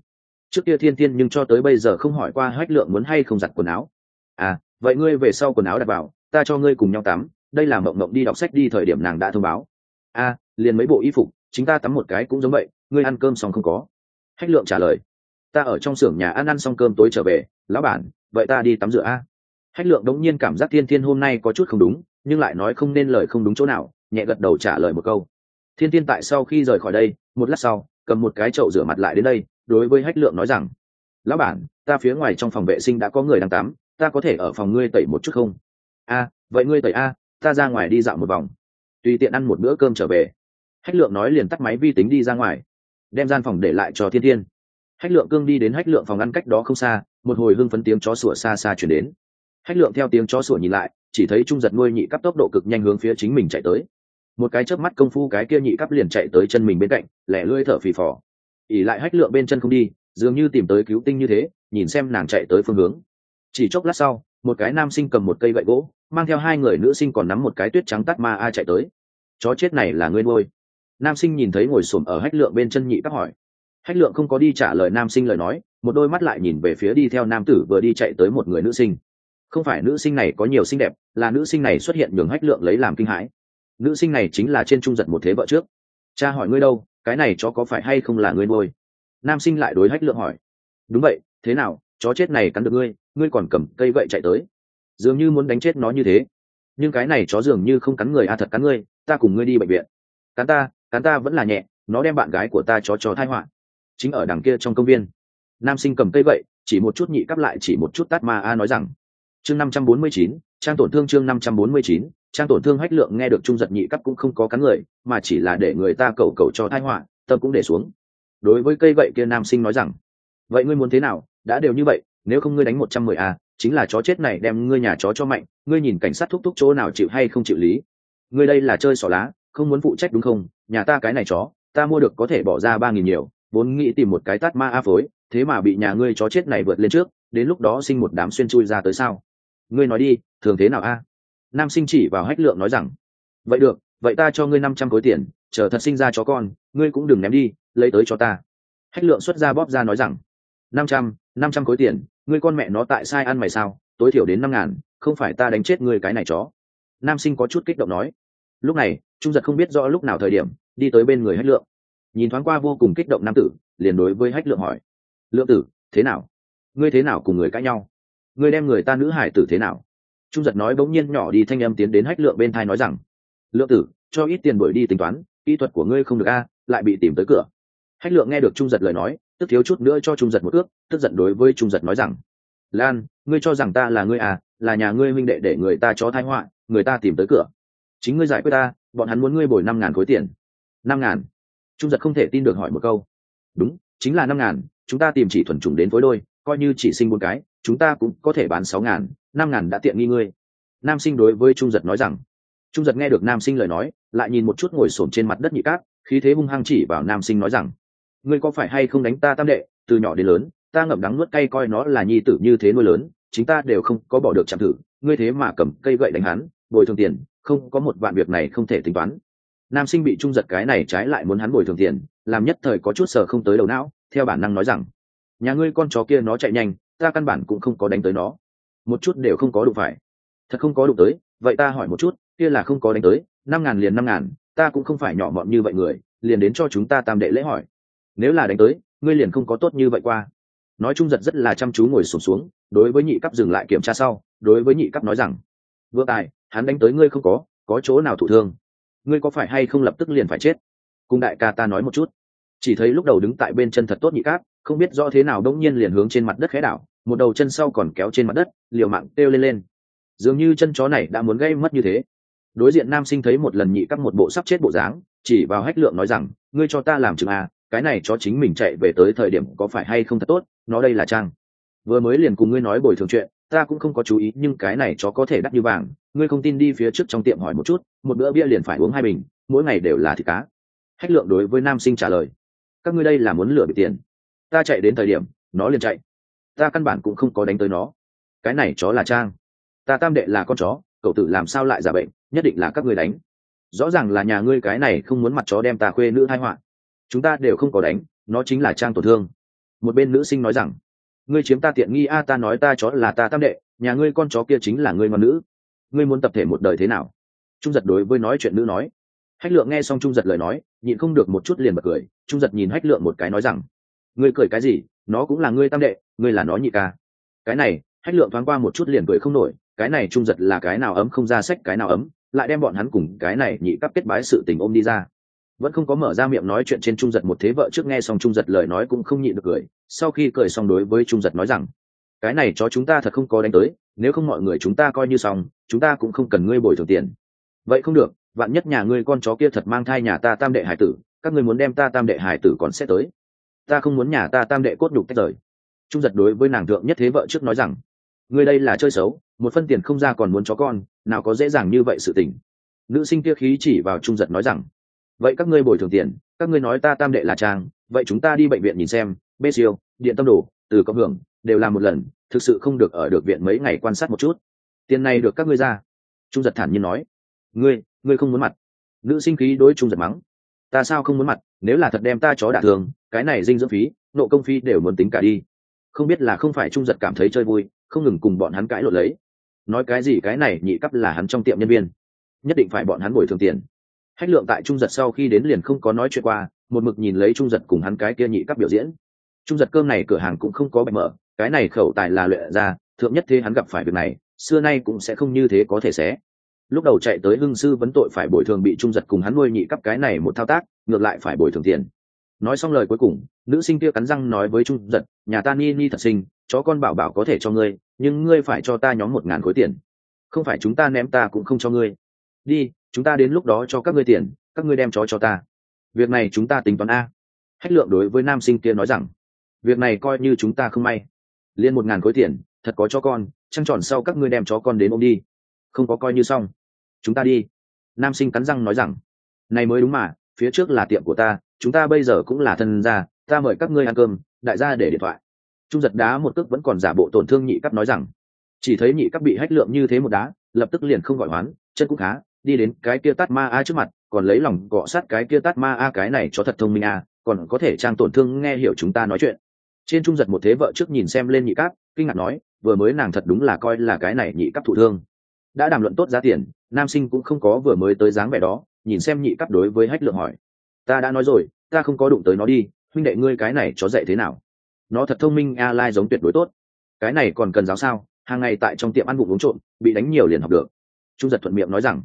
Trước kia thiên thiên nhưng cho tới bây giờ không hỏi qua hách lượng muốn hay không giặt quần áo. À vậy ngươi về sau quần áo đặt vào, ta cho ngươi cùng nhau tắm đây là mộng mộng đi đọc sách đi thời điểm nàng đã thông báo. A à, liền mấy bộ y phục chính ta tắm một cái cũng giống vậy ngươi ăn cơm xong không có? Hách lượng trả lời. Ta ở trong xưởng nhà ăn ăn xong cơm tối trở về lão bản vậy ta đi tắm rửa a. Hách lượng đống nhiên cảm giác thiên thiên hôm nay có chút không đúng nhưng lại nói không nên lời không đúng chỗ nào nhẹ gật đầu trả lời một câu. Thiên thiên tại sau khi rời khỏi đây một lát sau cầm một cái chậu rửa mặt lại đến đây đối với hách lượng nói rằng lão bản ta phía ngoài trong phòng vệ sinh đã có người đang tắm ta có thể ở phòng ngươi tẩy một chút không? A vậy ngươi tẩy a ta ra ngoài đi dạo một vòng. Tùy tiện ăn một bữa cơm trở về. Hách lượng nói liền tắt máy vi tính đi ra ngoài, đem gian phòng để lại cho thiên thiên. Hách lượng cương đi đến hách lượng phòng ăn cách đó không xa, một hồi hưng phấn tiếng chó sủa xa xa chuyển đến. Hách lượng theo tiếng chó sủa nhìn lại, chỉ thấy trung giật nuôi nhị cắp tốc độ cực nhanh hướng phía chính mình chạy tới. Một cái chớp mắt công phu cái kia nhị cắp liền chạy tới chân mình bên cạnh, lẻ lưỡi thở phì phò. Ỉ lại hách lượng bên chân không đi, dường như tìm tới cứu tinh như thế, nhìn xem nàng chạy tới phương hướng. Chỉ chốc lát sau một cái nam sinh cầm một cây gậy gỗ, mang theo hai người nữ sinh còn nắm một cái tuyết trắng tắt ma a chạy tới. Chó chết này là ngươi nuôi. Nam sinh nhìn thấy ngồi xổm ở hách lượng bên chân nhị các hỏi. Hách lượng không có đi trả lời nam sinh lời nói, một đôi mắt lại nhìn về phía đi theo nam tử vừa đi chạy tới một người nữ sinh. Không phải nữ sinh này có nhiều xinh đẹp, là nữ sinh này xuất hiện nhường hách lượng lấy làm kinh hãi. Nữ sinh này chính là trên trung giật một thế vợ trước. Cha hỏi ngươi đâu, cái này chó có phải hay không là ngươi nuôi? Nam sinh lại đối hách lượng hỏi. Đúng vậy, thế nào, chó chết này cắn được ngươi? Ngươi còn cầm cây gậy chạy tới. Dường như muốn đánh chết nó như thế. Nhưng cái này chó dường như không cắn người, a thật cắn ngươi, ta cùng ngươi đi bệnh viện. Cắn ta cắn ta vẫn là nhẹ, nó đem bạn gái của ta cho chó thai họa. Chính ở đằng kia trong công viên, nam sinh cầm cây gậy, chỉ một chút nhị cắp lại, chỉ một chút tát ma a nói rằng, chương năm trăm bốn mươi chín, trang tổn thương chương năm trăm bốn mươi chín, trang tổn thương hách lượng nghe được trung giật nhị cấp cũng không có cắn người, mà chỉ là để người ta cầu cầu cho thai họa, tâm cũng để xuống. Đối với cây gậy kia nam sinh nói rằng, vậy ngươi muốn thế nào, đã đều như vậy nếu không ngươi đánh một trăm mười a, chính là chó chết này đem ngươi nhà chó cho mạnh, ngươi nhìn cảnh sát thúc thúc chỗ nào chịu hay không chịu lý. Ngươi đây là chơi xỏ lá, không muốn phụ trách đúng không? Nhà ta cái này chó, ta mua được có thể bỏ ra ba nghìn nhiều, vốn nghĩ tìm một cái tát ma a phối, thế mà bị nhà ngươi chó chết này vượt lên trước, đến lúc đó sinh một đám xuyên chui ra tới sao? Ngươi nói đi, thường thế nào a? Nam sinh chỉ vào hách lượng nói rằng, vậy được, vậy ta cho ngươi năm trăm khối tiền, chờ thật sinh ra chó con, ngươi cũng đừng ném đi, lấy tới cho ta. Hách lượng xuất ra bóp ra nói rằng, năm trăm năm trăm khối tiền ngươi con mẹ nó tại sai ăn mày sao? Tối thiểu đến năm ngàn, không phải ta đánh chết ngươi cái này chó. Nam sinh có chút kích động nói. Lúc này, trung giật không biết rõ lúc nào thời điểm, đi tới bên người hách lượng. Nhìn thoáng qua vô cùng kích động nam tử, liền đối với hách lượng hỏi. Lượng tử, thế nào? Ngươi thế nào cùng người cãi nhau? Ngươi đem người ta nữ hải tử thế nào? Trung giật nói bỗng nhiên nhỏ đi thanh âm tiến đến hách lượng bên thai nói rằng. Lượng tử, cho ít tiền đổi đi tính toán, kỹ thuật của ngươi không được a, lại bị tìm tới cửa hách lượng nghe được trung giật lời nói, tức thiếu chút nữa cho trung giật một ước, tức giận đối với trung giật nói rằng, lan, ngươi cho rằng ta là ngươi à là nhà ngươi huynh đệ để người ta chó thái họa, người ta tìm tới cửa. Chính ngươi giải quyết ta, bọn hắn muốn ngươi bồi năm ngàn khối tiền. Năm ngàn? Trung giật không thể tin được hỏi một câu. Đúng, chính là năm ngàn, chúng ta tìm chỉ thuần trùng đến phối đôi, coi như chỉ sinh bốn cái, chúng ta cũng có thể bán sáu ngàn, năm ngàn đã tiện nghi ngươi. Nam sinh đối với trung giật nói rằng. Trung giật nghe được nam sinh lời nói, lại nhìn một chút ngồi s trên mặt đất nhị cát, khí thế hung hăng chỉ vào nam sinh nói rằng ngươi có phải hay không đánh ta tam đệ, từ nhỏ đến lớn, ta ngậm đắng nuốt cay coi nó là nhi tử như thế nuôi lớn, chính ta đều không có bỏ được chạm thử, ngươi thế mà cầm cây gậy đánh hắn, bồi thường tiền, không có một vạn việc này không thể tính toán. Nam sinh bị trung giật cái này trái lại muốn hắn bồi thường tiền, làm nhất thời có chút sờ không tới đầu não, theo bản năng nói rằng, nhà ngươi con chó kia nó chạy nhanh, ta căn bản cũng không có đánh tới nó. Một chút đều không có đụng phải. Thật không có đụng tới, vậy ta hỏi một chút, kia là không có đánh tới, năm ngàn liền năm ngàn, ta cũng không phải nhỏ mọn như vậy người, liền đến cho chúng ta tam đệ lễ hỏi nếu là đánh tới ngươi liền không có tốt như vậy qua. Nói chung giật rất là chăm chú ngồi sụp xuống, xuống đối với nhị cấp dừng lại kiểm tra sau đối với nhị cấp nói rằng vừa tài hắn đánh tới ngươi không có có chỗ nào thụ thương? Ngươi có phải hay không lập tức liền phải chết? Cùng đại ca ta nói một chút. Chỉ thấy lúc đầu đứng tại bên chân thật tốt nhị cáp không biết do thế nào đông nhiên liền hướng trên mặt đất khẽ đảo một đầu chân sau còn kéo trên mặt đất liều mạng kêu lên lên. Dường như chân chó này đã muốn gây mất như thế. Đối diện nam sinh thấy một lần nhị cắp một bộ sắp chết bộ dáng chỉ vào hách lượng nói rằng ngươi cho ta làm chừng à cái này cho chính mình chạy về tới thời điểm có phải hay không thật tốt, nó đây là trang. Vừa mới liền cùng ngươi nói bồi thường chuyện, ta cũng không có chú ý, nhưng cái này chó có thể đắt như vàng, ngươi không tin đi phía trước trong tiệm hỏi một chút, một bữa bia liền phải uống hai bình, mỗi ngày đều là thịt cá. Hách lượng đối với nam sinh trả lời, các ngươi đây là muốn lừa bị tiền. Ta chạy đến thời điểm, nó liền chạy. Ta căn bản cũng không có đánh tới nó. Cái này chó là trang. Ta tam đệ là con chó, cậu tự làm sao lại giả bệnh, nhất định là các ngươi đánh. Rõ ràng là nhà ngươi cái này không muốn mặt chó đem ta khuê nữ hai họa chúng ta đều không có đánh, nó chính là trang tổn thương. Một bên nữ sinh nói rằng, ngươi chiếm ta tiện nghi, a, ta nói ta chó là ta tam đệ, nhà ngươi con chó kia chính là ngươi ngon nữ. Ngươi muốn tập thể một đời thế nào? Trung giật đối với nói chuyện nữ nói. Hách lượng nghe xong trung giật lời nói, nhịn không được một chút liền bật cười. Trung giật nhìn hách lượng một cái nói rằng, ngươi cười cái gì? Nó cũng là ngươi tam đệ, ngươi là nó nhị ca. Cái này, hách lượng thoáng qua một chút liền cười không nổi. Cái này trung giật là cái nào ấm không ra sách, cái nào ấm, lại đem bọn hắn cùng cái này nhị cấp kết bái sự tình ôm đi ra vẫn không có mở ra miệng nói chuyện trên trung giật một thế vợ trước nghe xong trung giật lời nói cũng không nhịn được cười, sau khi cười xong đối với trung giật nói rằng, cái này cho chúng ta thật không có đánh tới, nếu không mọi người chúng ta coi như xong, chúng ta cũng không cần ngươi bồi thường tiền. Vậy không được, vạn nhất nhà ngươi con chó kia thật mang thai nhà ta tam đệ hải tử, các ngươi muốn đem ta tam đệ hải tử còn sẽ tới. Ta không muốn nhà ta tam đệ cốt nhục tách rời. Trung giật đối với nàng thượng nhất thế vợ trước nói rằng, ngươi đây là chơi xấu, một phân tiền không ra còn muốn chó con, nào có dễ dàng như vậy sự tình. Nữ sinh kia khí chỉ vào trung giật nói rằng vậy các ngươi bồi thường tiền, các ngươi nói ta tam đệ là trang vậy chúng ta đi bệnh viện nhìn xem, bê siêu, điện tâm đồ, từ cộng hưởng, đều làm một lần, thực sự không được ở được viện mấy ngày quan sát một chút. Tiền này được các ngươi ra. Trung giật thản nhiên nói. Ngươi ngươi không muốn mặt. Nữ sinh khí đối trung giật mắng. Ta sao không muốn mặt, nếu là thật đem ta chó đả thường cái này dinh dưỡng phí, nộ công phí đều muốn tính cả đi. Không biết là không phải trung giật cảm thấy chơi vui, không ngừng cùng bọn hắn cãi lộn lấy. Nói cái gì cái này nhị cấp là hắn trong tiệm nhân viên. Nhất định phải bọn hắn bồi thường tiền hách lượng tại trung giật sau khi đến liền không có nói chuyện qua, một mực nhìn lấy trung giật cùng hắn cái kia nhị cấp biểu diễn. Trung giật cơm này cửa hàng cũng không có bạch mở, cái này khẩu tài là luyện ra, thượng nhất thế hắn gặp phải việc này, xưa nay cũng sẽ không như thế có thể xé. Lúc đầu chạy tới hưng sư vấn tội phải bồi thường bị trung giật cùng hắn nuôi nhị cấp cái này một thao tác, ngược lại phải bồi thường tiền. Nói xong lời cuối cùng, nữ sinh kia cắn răng nói với trung giật, nhà ta ni ni thật sinh, chó con bảo bảo có thể cho ngươi, nhưng ngươi phải cho ta nhóm một ngàn khối tiền. Không phải chúng ta ném ta cũng không cho ngươi đi, chúng ta đến lúc đó cho các ngươi tiền, các ngươi đem chó cho ta. Việc này chúng ta tính toán a. Hách lượng đối với nam sinh kia nói rằng, việc này coi như chúng ta không may. Liên một ngàn khối tiền, thật có cho con, trăng tròn sau các ngươi đem chó con đến ôm đi. Không có coi như xong. Chúng ta đi. Nam sinh cắn răng nói rằng, này mới đúng mà, phía trước là tiệm của ta, chúng ta bây giờ cũng là thân gia, ta mời các ngươi ăn cơm, đại gia để điện thoại. Trung giật đá một cước vẫn còn giả bộ tổn thương nhị cấp nói rằng, chỉ thấy nhị cấp bị hách lượng như thế một đá, lập tức liền không gọi hoán, chân cũng khá đi đến cái kia tát ma a trước mặt, còn lấy lòng cọ sát cái kia tát ma a, cái này cho thật thông minh a, còn có thể trang tổn thương nghe hiểu chúng ta nói chuyện. Trên trung giật một thế vợ trước nhìn xem lên nhị cáp, kinh ngạc nói, vừa mới nàng thật đúng là coi là cái này nhị cáp thụ thương. Đã đàm luận tốt giá tiền, nam sinh cũng không có vừa mới tới dáng vẻ đó, nhìn xem nhị cáp đối với hách lượng hỏi. Ta đã nói rồi, ta không có đụng tới nó đi, huynh đệ ngươi cái này chó dạy thế nào? Nó thật thông minh, a lai giống tuyệt đối tốt. Cái này còn cần giáo sao? Hàng ngày tại trong tiệm ăn vụng uống trộm, bị đánh nhiều liền học được. Trung giật thuận miệng nói rằng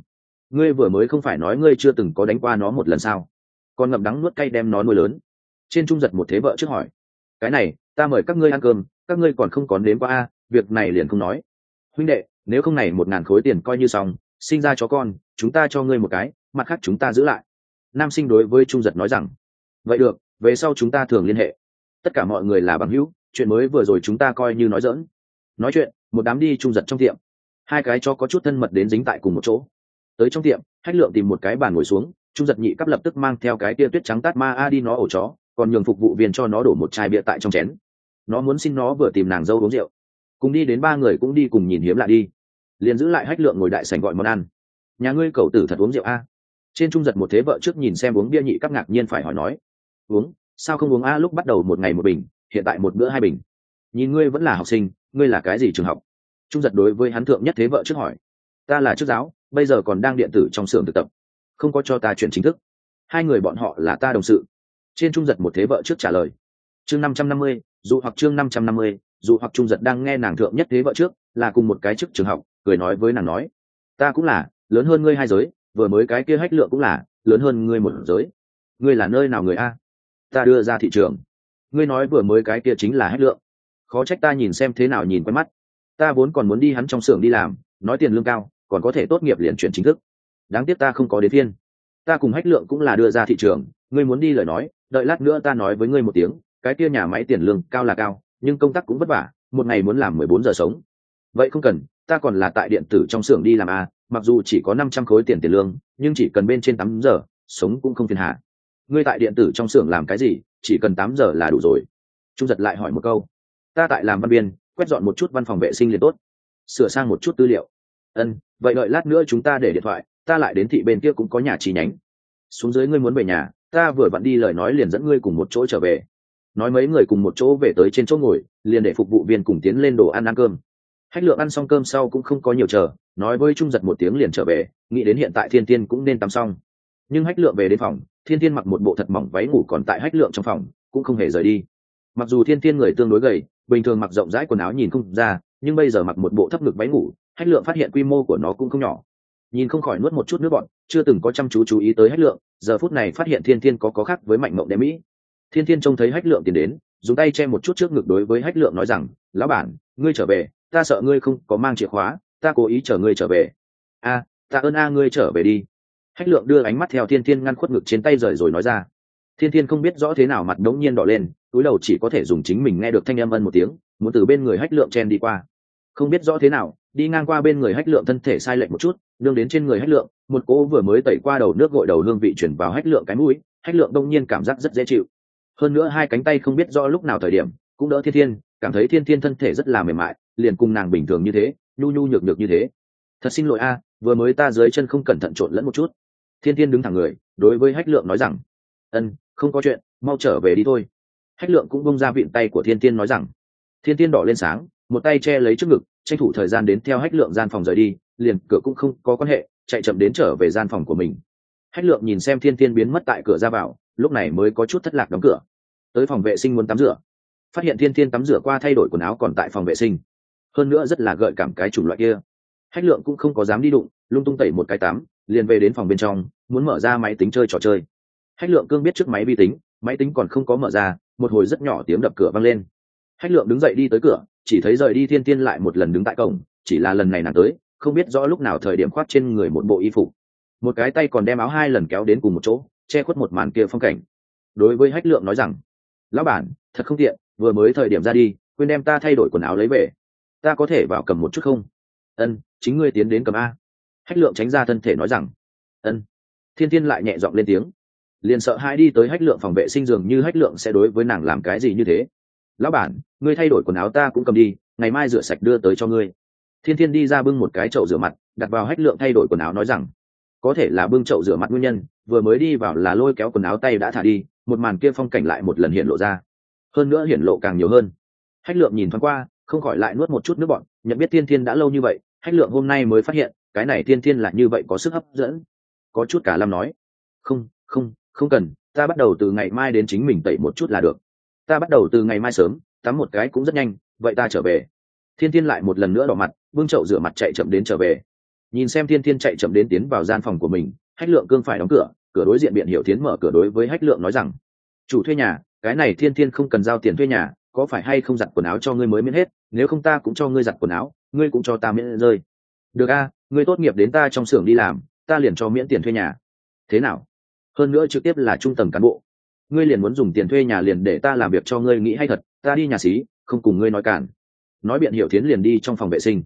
ngươi vừa mới không phải nói ngươi chưa từng có đánh qua nó một lần sao? Còn ngậm đắng nuốt cay đem nó nuôi lớn. Trên trung giật một thế vợ trước hỏi. Cái này, ta mời các ngươi ăn cơm, các ngươi còn không còn đến qua a, việc này liền không nói. Huynh đệ, nếu không này một ngàn khối tiền coi như xong, sinh ra chó con, chúng ta cho ngươi một cái, mặt khác chúng ta giữ lại. Nam sinh đối với trung giật nói rằng. Vậy được, về sau chúng ta thường liên hệ. Tất cả mọi người là bằng hữu, chuyện mới vừa rồi chúng ta coi như nói dỡn nói chuyện, một đám đi trung giật trong tiệm. Hai cái cho có chút thân mật đến dính tại cùng một chỗ tới trong tiệm, hách lượng tìm một cái bàn ngồi xuống, trung giật nhị cấp lập tức mang theo cái tia tuyết trắng tát ma a đi nó ổ chó, còn nhường phục vụ viên cho nó đổ một chai bia tại trong chén. Nó muốn xin nó vừa tìm nàng dâu uống rượu. Cùng đi đến ba người cũng đi cùng nhìn hiếm lạ đi. Liền giữ lại hách lượng ngồi đại sành gọi món ăn. Nhà ngươi cầu tử thật uống rượu a? Trên trung giật một thế vợ trước nhìn xem uống bia nhị cắp ngạc nhiên phải hỏi nói. Uống, sao không uống a lúc bắt đầu một ngày một bình, hiện tại một bữa hai bình. Nhìn ngươi vẫn là học sinh, ngươi là cái gì trường học? Trung giật đối với hắn thượng nhất thế vợ trước hỏi. Ta là chức giáo bây giờ còn đang điện tử trong xưởng thực tập. Không có cho ta chuyện chính thức. Hai người bọn họ là ta đồng sự. Trên trung giật một thế vợ trước trả lời. Chương năm trăm năm mươi, dù hoặc chương năm trăm năm mươi, dù hoặc trung giật đang nghe nàng thượng nhất thế vợ trước, là cùng một cái chức trường học, cười nói với nàng nói, ta cũng là, lớn hơn ngươi hai giới, vừa mới cái kia hách lượng cũng là, lớn hơn ngươi một giới. Ngươi là nơi nào người a? Ta đưa ra thị trường. Ngươi nói vừa mới cái kia chính là hách lượng. Khó trách ta nhìn xem thế nào nhìn quen mắt. Ta vốn còn muốn đi hắn trong xưởng đi làm, nói tiền lương cao còn có thể tốt nghiệp liền chuyển chính thức. Đáng tiếc ta không có đến thiên ta cùng hách lượng cũng là đưa ra thị trường, ngươi muốn đi lời nói, đợi lát nữa ta nói với ngươi một tiếng, cái kia nhà máy tiền lương cao là cao, nhưng công tác cũng vất vả, một ngày muốn làm mười bốn giờ sống. Vậy không cần, ta còn là tại điện tử trong xưởng đi làm à mặc dù chỉ có năm trăm khối tiền tiền lương, nhưng chỉ cần bên trên tám giờ, sống cũng không phiền hà. Ngươi tại điện tử trong xưởng làm cái gì, chỉ cần tám giờ là đủ rồi. Trung giật lại hỏi một câu. Ta tại làm văn biên quét dọn một chút văn phòng vệ sinh liền tốt. Sửa sang một chút tư liệu ân, vậy đợi lát nữa chúng ta để điện thoại, ta lại đến thị bên kia cũng có nhà chi nhánh. Xuống dưới ngươi muốn về nhà, ta vừa vặn đi lời nói liền dẫn ngươi cùng một chỗ trở về. Nói mấy người cùng một chỗ về tới trên chỗ ngồi, liền để phục vụ viên cùng tiến lên đồ ăn ăn cơm. Hách lượng ăn xong cơm sau cũng không có nhiều chờ, nói với trung giật một tiếng liền trở về, nghĩ đến hiện tại thiên tiên cũng nên tắm xong. Nhưng hách lượng về đến phòng, thiên tiên mặc một bộ thật mỏng váy ngủ còn tại hách lượng trong phòng, cũng không hề rời đi. Mặc dù thiên tiên người tương đối gầy, bình thường mặc rộng rãi quần áo nhìn không ra, nhưng bây giờ mặc một bộ thấp ngực váy ngủ hách lượng phát hiện quy mô của nó cũng không nhỏ. Nhìn không khỏi nuốt một chút nước bọn chưa từng có chăm chú chú ý tới hách lượng, giờ phút này phát hiện thiên thiên có có khác với mạnh mộng đế mỹ. Thiên thiên trông thấy hách lượng tiến đến, dùng tay che một chút trước ngực đối với hách lượng nói rằng, lão bản, ngươi trở về, ta sợ ngươi không có mang chìa khóa, ta cố ý chở ngươi trở về. A ta ơn a, ngươi trở về đi. Hách lượng đưa ánh mắt theo thiên thiên ngăn khuất ngực trên tay rời rồi nói ra. Thiên thiên không biết rõ thế nào mặt đống nhiên đỏ lên, túi đầu chỉ có thể dùng chính mình nghe được thanh âm ân một tiếng, muốn từ bên người hách lượng chen đi qua không biết rõ thế nào, đi ngang qua bên người hách lượng thân thể sai lệch một chút đương đến trên người hách lượng, một cỗ vừa mới tẩy qua đầu nước gội đầu hương vị chuyển vào hách lượng cái mũi, hách lượng đông nhiên cảm giác rất dễ chịu. Hơn nữa hai cánh tay không biết do lúc nào thời điểm, cũng đỡ thiên thiên, cảm thấy thiên thiên thân thể rất là mềm mại, liền cùng nàng bình thường như thế, nhu nhu nhược nhược như thế. Thật xin lỗi a, vừa mới ta dưới chân không cẩn thận trộn lẫn một chút. Thiên thiên đứng thẳng người, đối với hách lượng nói rằng, ân, không có chuyện, mau trở về đi thôi. Hách lượng cũng bông ra vịn tay của thiên thiên nói rằng. Thiên thiên đỏ lên sáng một tay che lấy trước ngực, tranh thủ thời gian đến theo hách lượng gian phòng rời đi, liền cửa cũng không có quan hệ, chạy chậm đến trở về gian phòng của mình. Hách lượng nhìn xem thiên thiên biến mất tại cửa ra vào, lúc này mới có chút thất lạc đóng cửa. Tới phòng vệ sinh muốn tắm rửa. Phát hiện thiên thiên tắm rửa qua thay đổi quần áo còn tại phòng vệ sinh. Hơn nữa rất là gợi cảm cái chủng loại kia. Hách lượng cũng không có dám đi đụng, lung tung tẩy một cái tắm, liền về đến phòng bên trong, muốn mở ra máy tính chơi trò chơi. Hách lượng cương biết trước máy vi tính, máy tính còn không có mở ra, một hồi rất nhỏ tiếng đập cửa vang lên. Hách lượng đứng dậy đi tới cửa chỉ thấy rời đi thiên tiên lại một lần đứng tại cổng, chỉ là lần này nàng tới, không biết rõ lúc nào thời điểm khoác trên người một bộ y phục. Một cái tay còn đem áo hai lần kéo đến cùng một chỗ, che khuất một màn kia phong cảnh. Đối với hách lượng nói rằng, lão bản, thật không tiện, vừa mới thời điểm ra đi, quên đem ta thay đổi quần áo lấy về. Ta có thể vào cầm một chút không? Ân, chính ngươi tiến đến cầm a. Hách lượng tránh ra thân thể nói rằng, ân. Thiên thiên lại nhẹ giọng lên tiếng. Liền sợ hai đi tới hách lượng phòng vệ sinh dường như hách lượng sẽ đối với nàng làm cái gì như thế lão bản, ngươi thay đổi quần áo ta cũng cầm đi, ngày mai rửa sạch đưa tới cho ngươi. Thiên thiên đi ra bưng một cái chậu rửa mặt, đặt vào hách lượng thay đổi quần áo nói rằng, có thể là bưng chậu rửa mặt nguyên nhân, vừa mới đi vào là lôi kéo quần áo tay đã thả đi, một màn kia phong cảnh lại một lần hiện lộ ra. Hơn nữa hiển lộ càng nhiều hơn. Hách lượng nhìn thoáng qua, không khỏi lại nuốt một chút nước bọn nhận biết thiên thiên đã lâu như vậy, hách lượng hôm nay mới phát hiện, cái này thiên thiên là như vậy có sức hấp dẫn. Có chút cả lam nói, không không không cần, ta bắt đầu từ ngày mai đến chính mình tẩy một chút là được ta bắt đầu từ ngày mai sớm, tắm một cái cũng rất nhanh, vậy ta trở về. Thiên thiên lại một lần nữa đỏ mặt bưng chậu rửa mặt chạy chậm đến trở về. Nhìn xem thiên thiên chạy chậm đến tiến vào gian phòng của mình, hách lượng cương phải đóng cửa cửa đối diện biện hiểu tiến mở cửa đối với hách lượng nói rằng, chủ thuê nhà, cái này thiên thiên không cần giao tiền thuê nhà, có phải hay không giặt quần áo cho ngươi mới miễn hết, nếu không ta cũng cho ngươi giặt quần áo, ngươi cũng cho ta miễn rơi. Được a, ngươi tốt nghiệp đến ta trong xưởng đi làm, ta liền cho miễn tiền thuê nhà. Thế nào? Hơn nữa trực tiếp là trung tầng cán bộ ngươi liền muốn dùng tiền thuê nhà liền để ta làm việc cho ngươi nghĩ hay thật, ta đi nhà xí, không cùng ngươi nói cản. Nói biện hiểu tiến liền đi trong phòng vệ sinh.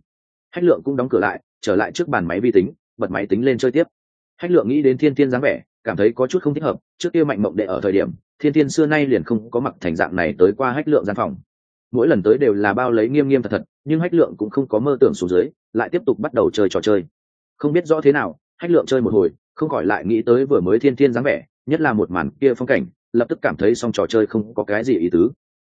Hách lượng cũng đóng cửa lại, trở lại trước bàn máy vi tính, bật máy tính lên chơi tiếp. Hách lượng nghĩ đến thiên tiên dáng vẻ, cảm thấy có chút không thích hợp, trước kia mạnh mộng đệ ở thời điểm, thiên tiên xưa nay liền không có mặc thành dạng này tới qua hách lượng gian phòng. Mỗi lần tới đều là bao lấy nghiêm nghiêm thật thật, nhưng hách lượng cũng không có mơ tưởng xuống dưới, lại tiếp tục bắt đầu chơi trò chơi. Không biết rõ thế nào, hách lượng chơi một hồi, không khỏi lại nghĩ tới vừa mới thiên thiên dáng vẻ, nhất là một màn kia phong cảnh lập tức cảm thấy xong trò chơi không có cái gì ý tứ.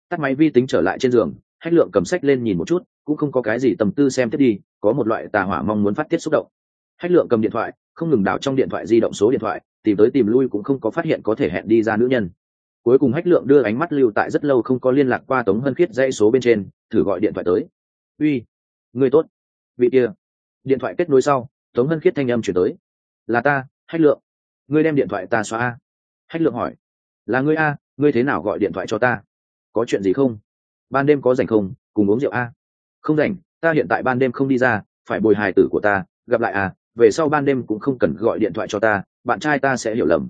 Tắt máy vi tính trở lại trên giường, hách lượng cầm sách lên nhìn một chút, cũng không có cái gì tầm tư xem tiếp đi, có một loại tà hỏa mong muốn phát tiết xúc động. Hách lượng cầm điện thoại, không ngừng đảo trong điện thoại di động số điện thoại, tìm tới tìm lui cũng không có phát hiện có thể hẹn đi ra nữ nhân. Cuối cùng hách lượng đưa ánh mắt lưu tại rất lâu không có liên lạc qua tống hân khiết dãy số bên trên, thử gọi điện thoại tới. Uy, người tốt. Vị kia. Điện thoại kết nối sau, tống hân khiết thanh âm chuyển tới. Là ta, hách lượng. Ngươi đem điện thoại ta xóa hách lượng hỏi là ngươi a, ngươi thế nào gọi điện thoại cho ta? Có chuyện gì không? Ban đêm có rảnh không? Cùng uống rượu a. Không rảnh, ta hiện tại ban đêm không đi ra, phải bồi hài tử của ta, gặp lại à về sau ban đêm cũng không cần gọi điện thoại cho ta, bạn trai ta sẽ hiểu lầm.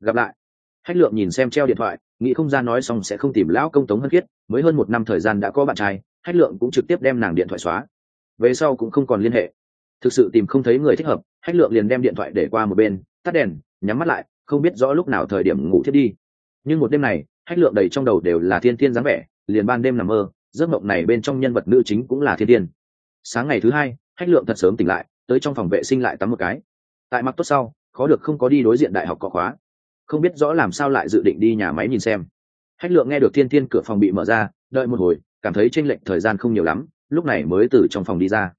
Gặp lại. Hách lượng nhìn xem treo điện thoại, nghĩ không ra nói xong sẽ không tìm lão công tống hân khiết, mới hơn một năm thời gian đã có bạn trai, hách lượng cũng trực tiếp đem nàng điện thoại xóa. Về sau cũng không còn liên hệ. Thực sự tìm không thấy người thích hợp, hách lượng liền đem điện thoại để qua một bên, tắt đèn, nhắm mắt lại, không biết rõ lúc nào thời điểm ngủ thiết đi nhưng một đêm này, hách lượng đầy trong đầu đều là thiên thiên dáng vẻ, liền ban đêm nằm mơ, giấc mộng này bên trong nhân vật nữ chính cũng là thiên thiên. Sáng ngày thứ hai, hách lượng thật sớm tỉnh lại, tới trong phòng vệ sinh lại tắm một cái. Tại mặc tốt sau, khó được không có đi đối diện đại học có khóa. Không biết rõ làm sao lại dự định đi nhà máy nhìn xem. Hách lượng nghe được thiên thiên cửa phòng bị mở ra, đợi một hồi, cảm thấy tranh lệch thời gian không nhiều lắm, lúc này mới từ trong phòng đi ra.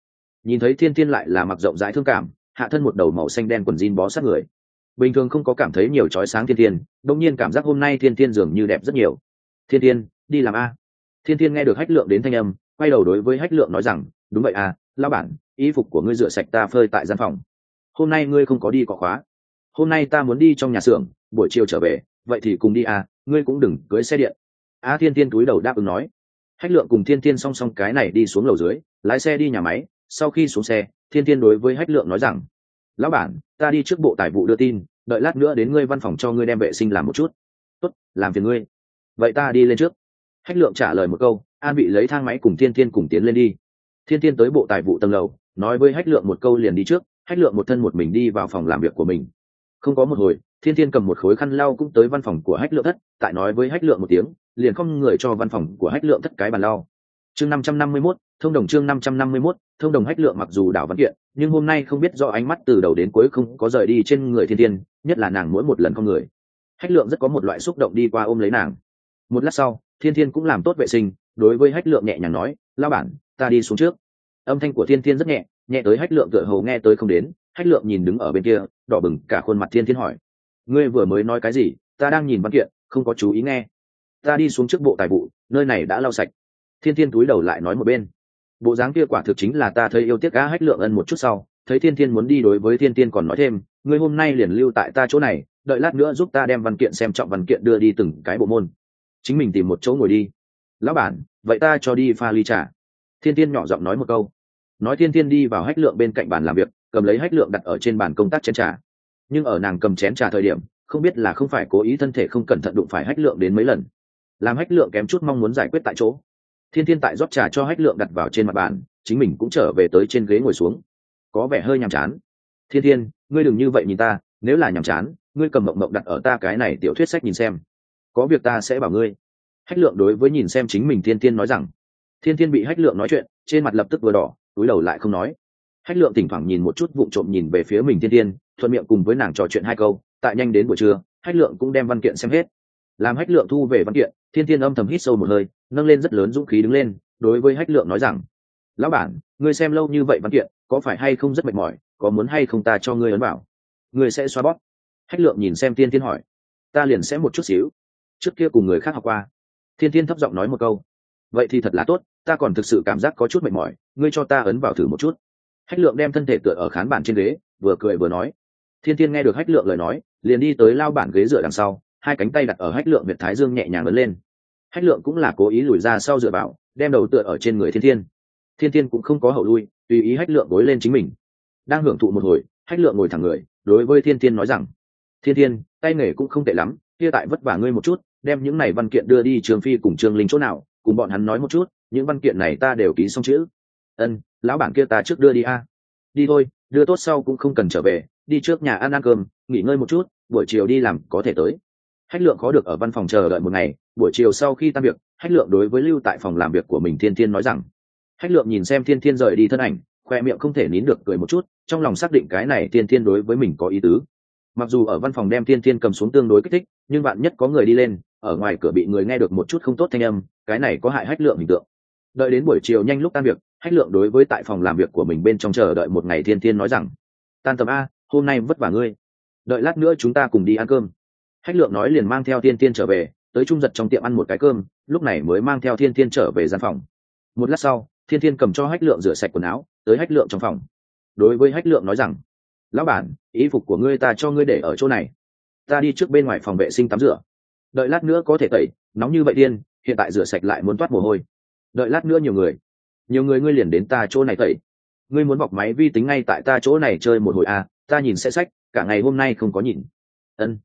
Nhìn thấy thiên thiên lại là mặc rộng rãi thương cảm, hạ thân một đầu màu xanh đen quần jean bó sát người bình thường không có cảm thấy nhiều trói sáng thiên thiên đông nhiên cảm giác hôm nay thiên thiên dường như đẹp rất nhiều. Thiên thiên, đi làm a. Thiên thiên nghe được hách lượng đến thanh âm, quay đầu đối với hách lượng nói rằng, đúng vậy à lao bản, y phục của ngươi rửa sạch ta phơi tại gian phòng. Hôm nay ngươi không có đi có khóa. Hôm nay ta muốn đi trong nhà xưởng, buổi chiều trở về, vậy thì cùng đi à ngươi cũng đừng cưới xe điện. A thiên thiên túi đầu đáp ứng nói. Hách lượng cùng thiên thiên song song cái này đi xuống lầu dưới, lái xe đi nhà máy, sau khi xuống xe, thiên thiên đối với hách lượng nói rằng lão bản, ta đi trước bộ tài vụ đưa tin, đợi lát nữa đến ngươi văn phòng cho ngươi đem vệ sinh làm một chút. Tốt, làm phiền ngươi. Vậy ta đi lên trước. Hách lượng trả lời một câu, an bị lấy thang máy cùng thiên thiên cùng tiến lên đi. Thiên thiên tới bộ tài vụ tầng lầu, nói với hách lượng một câu liền đi trước, hách lượng một thân một mình đi vào phòng làm việc của mình. Không có một hồi, thiên thiên cầm một khối khăn lau cũng tới văn phòng của hách lượng thất, tại nói với hách lượng một tiếng, liền không người cho văn phòng của hách lượng thất cái bàn lau. Chương năm trăm năm mươi mốt, thông đồng chương năm trăm năm mươi mốt thông đồng hách lượng mặc dù đảo văn kiện, nhưng hôm nay không biết do ánh mắt từ đầu đến cuối không có rời đi trên người thiên thiên nhất là nàng mỗi một lần con người. Hách lượng rất có một loại xúc động đi qua ôm lấy nàng. Một lát sau, thiên thiên cũng làm tốt vệ sinh, đối với hách lượng nhẹ nhàng nói lao bản, ta đi xuống trước. Âm thanh của thiên thiên rất nhẹ nhẹ tới hách lượng tựa hầu nghe tới không đến, hách lượng nhìn đứng ở bên kia, đỏ bừng cả khuôn mặt thiên thiên hỏi, ngươi vừa mới nói cái gì? Ta đang nhìn văn kiện, không có chú ý nghe. Ta đi xuống trước bộ tài vụ, nơi này đã lau sạch. Thiên thiên túi đầu lại nói một bên bộ dáng kia quả thực chính là ta thấy yêu tiếc cá hách lượng ân một chút sau, thấy thiên thiên muốn đi đối với thiên thiên còn nói thêm, ngươi hôm nay liền lưu tại ta chỗ này, đợi lát nữa giúp ta đem văn kiện xem trọng văn kiện đưa đi từng cái bộ môn. Chính mình tìm một chỗ ngồi đi. Lão bản, vậy ta cho đi pha ly trà. Thiên thiên nhỏ giọng nói một câu. Nói thiên thiên đi vào hách lượng bên cạnh bàn làm việc, cầm lấy hách lượng đặt ở trên bàn công tác chén trà. Nhưng ở nàng cầm chén trà thời điểm, không biết là không phải cố ý thân thể không cẩn thận đụng phải hách lượng đến mấy lần. Làm hách lượng kém chút mong muốn giải quyết tại chỗ thiên thiên tại rót trà cho hách lượng đặt vào trên mặt bàn, chính mình cũng trở về tới trên ghế ngồi xuống. Có vẻ hơi nhàm chán. Thiên thiên, ngươi đừng như vậy nhìn ta, nếu là nhàm chán, ngươi cầm mộng mộng đặt ở ta cái này tiểu thuyết sách nhìn xem. Có việc ta sẽ bảo ngươi. Hách lượng đối với nhìn xem chính mình thiên thiên nói rằng. Thiên thiên bị hách lượng nói chuyện, trên mặt lập tức vừa đỏ, túi đầu lại không nói. Hách lượng thỉnh thoảng nhìn một chút vụng trộm nhìn về phía mình thiên thiên, thuận miệng cùng với nàng trò chuyện hai câu, tại nhanh đến buổi trưa, hách lượng cũng đem văn kiện xem hết. Làm hách lượng thu về văn kiện, thiên thiên âm thầm hít sâu một hơi nâng lên rất lớn dũng khí đứng lên, đối với hách lượng nói rằng, lão bản, ngươi xem lâu như vậy văn kiện, có phải hay không rất mệt mỏi, có muốn hay không ta cho ngươi ấn bảo ngươi sẽ xóa bóp. Hách lượng nhìn xem thiên thiên hỏi, ta liền sẽ một chút xíu. Trước kia cùng người khác học qua, thiên thiên thấp giọng nói một câu, vậy thì thật là tốt, ta còn thực sự cảm giác có chút mệt mỏi, ngươi cho ta ấn vào thử một chút. Hách lượng đem thân thể tựa ở khán bản trên ghế, vừa cười vừa nói, thiên thiên nghe được hách lượng lời nói, liền đi tới lao bản ghế dựa đằng sau, hai cánh tay đặt ở hách lượng việt thái dương nhẹ nhàng ấn lên hách lượng cũng là cố ý lùi ra sau dựa vào, đem đầu tựa ở trên người thiên thiên. Thiên thiên cũng không có hậu lui, tùy ý hách lượng gối lên chính mình. Đang hưởng thụ một hồi, hách lượng ngồi thẳng người, đối với thiên thiên nói rằng, thiên thiên, tay nghề cũng không tệ lắm, kia tại vất vả ngươi một chút, đem những này văn kiện đưa đi trường phi cùng trương linh chỗ nào, cùng bọn hắn nói một chút, những văn kiện này ta đều ký xong chữ ân, lão bản kia ta trước đưa đi a. Đi thôi, đưa tốt sau cũng không cần trở về, đi trước nhà ăn ăn cơm, nghỉ ngơi một chút, buổi chiều đi làm có thể tới hách lượng có được ở văn phòng chờ đợi một ngày, buổi chiều sau khi tan việc, hách lượng đối với lưu tại phòng làm việc của mình thiên thiên nói rằng, hách lượng nhìn xem thiên thiên rời đi thân ảnh, khoe miệng không thể nín được cười một chút, trong lòng xác định cái này thiên thiên đối với mình có ý tứ. Mặc dù ở văn phòng đem thiên thiên cầm xuống tương đối kích thích, nhưng bạn nhất có người đi lên, ở ngoài cửa bị người nghe được một chút không tốt thanh âm, cái này có hại hách lượng hình tượng. Đợi đến buổi chiều nhanh lúc tan việc, hách lượng đối với tại phòng làm việc của mình bên trong chờ đợi một ngày thiên thiên nói rằng, tan tầm a, hôm nay vất vả ngươi. Đợi lát nữa chúng ta cùng đi ăn cơm hách lượng nói liền mang theo thiên thiên trở về, tới trung giật trong tiệm ăn một cái cơm, lúc này mới mang theo thiên thiên trở về gian phòng. Một lát sau, thiên thiên cầm cho hách lượng rửa sạch quần áo, tới hách lượng trong phòng. Đối với hách lượng nói rằng, lão bản, ý phục của ngươi ta cho ngươi để ở chỗ này. Ta đi trước bên ngoài phòng vệ sinh tắm rửa. Đợi lát nữa có thể tẩy, nóng như vậy điên, hiện tại rửa sạch lại muốn toát mồ hôi. Đợi lát nữa nhiều người nhiều người ngươi liền đến ta chỗ này tẩy. Ngươi muốn bọc máy vi tính ngay tại ta chỗ này chơi một hồi à ta nhìn sẽ sách, cả ngày hôm nay không có nhìn. Ân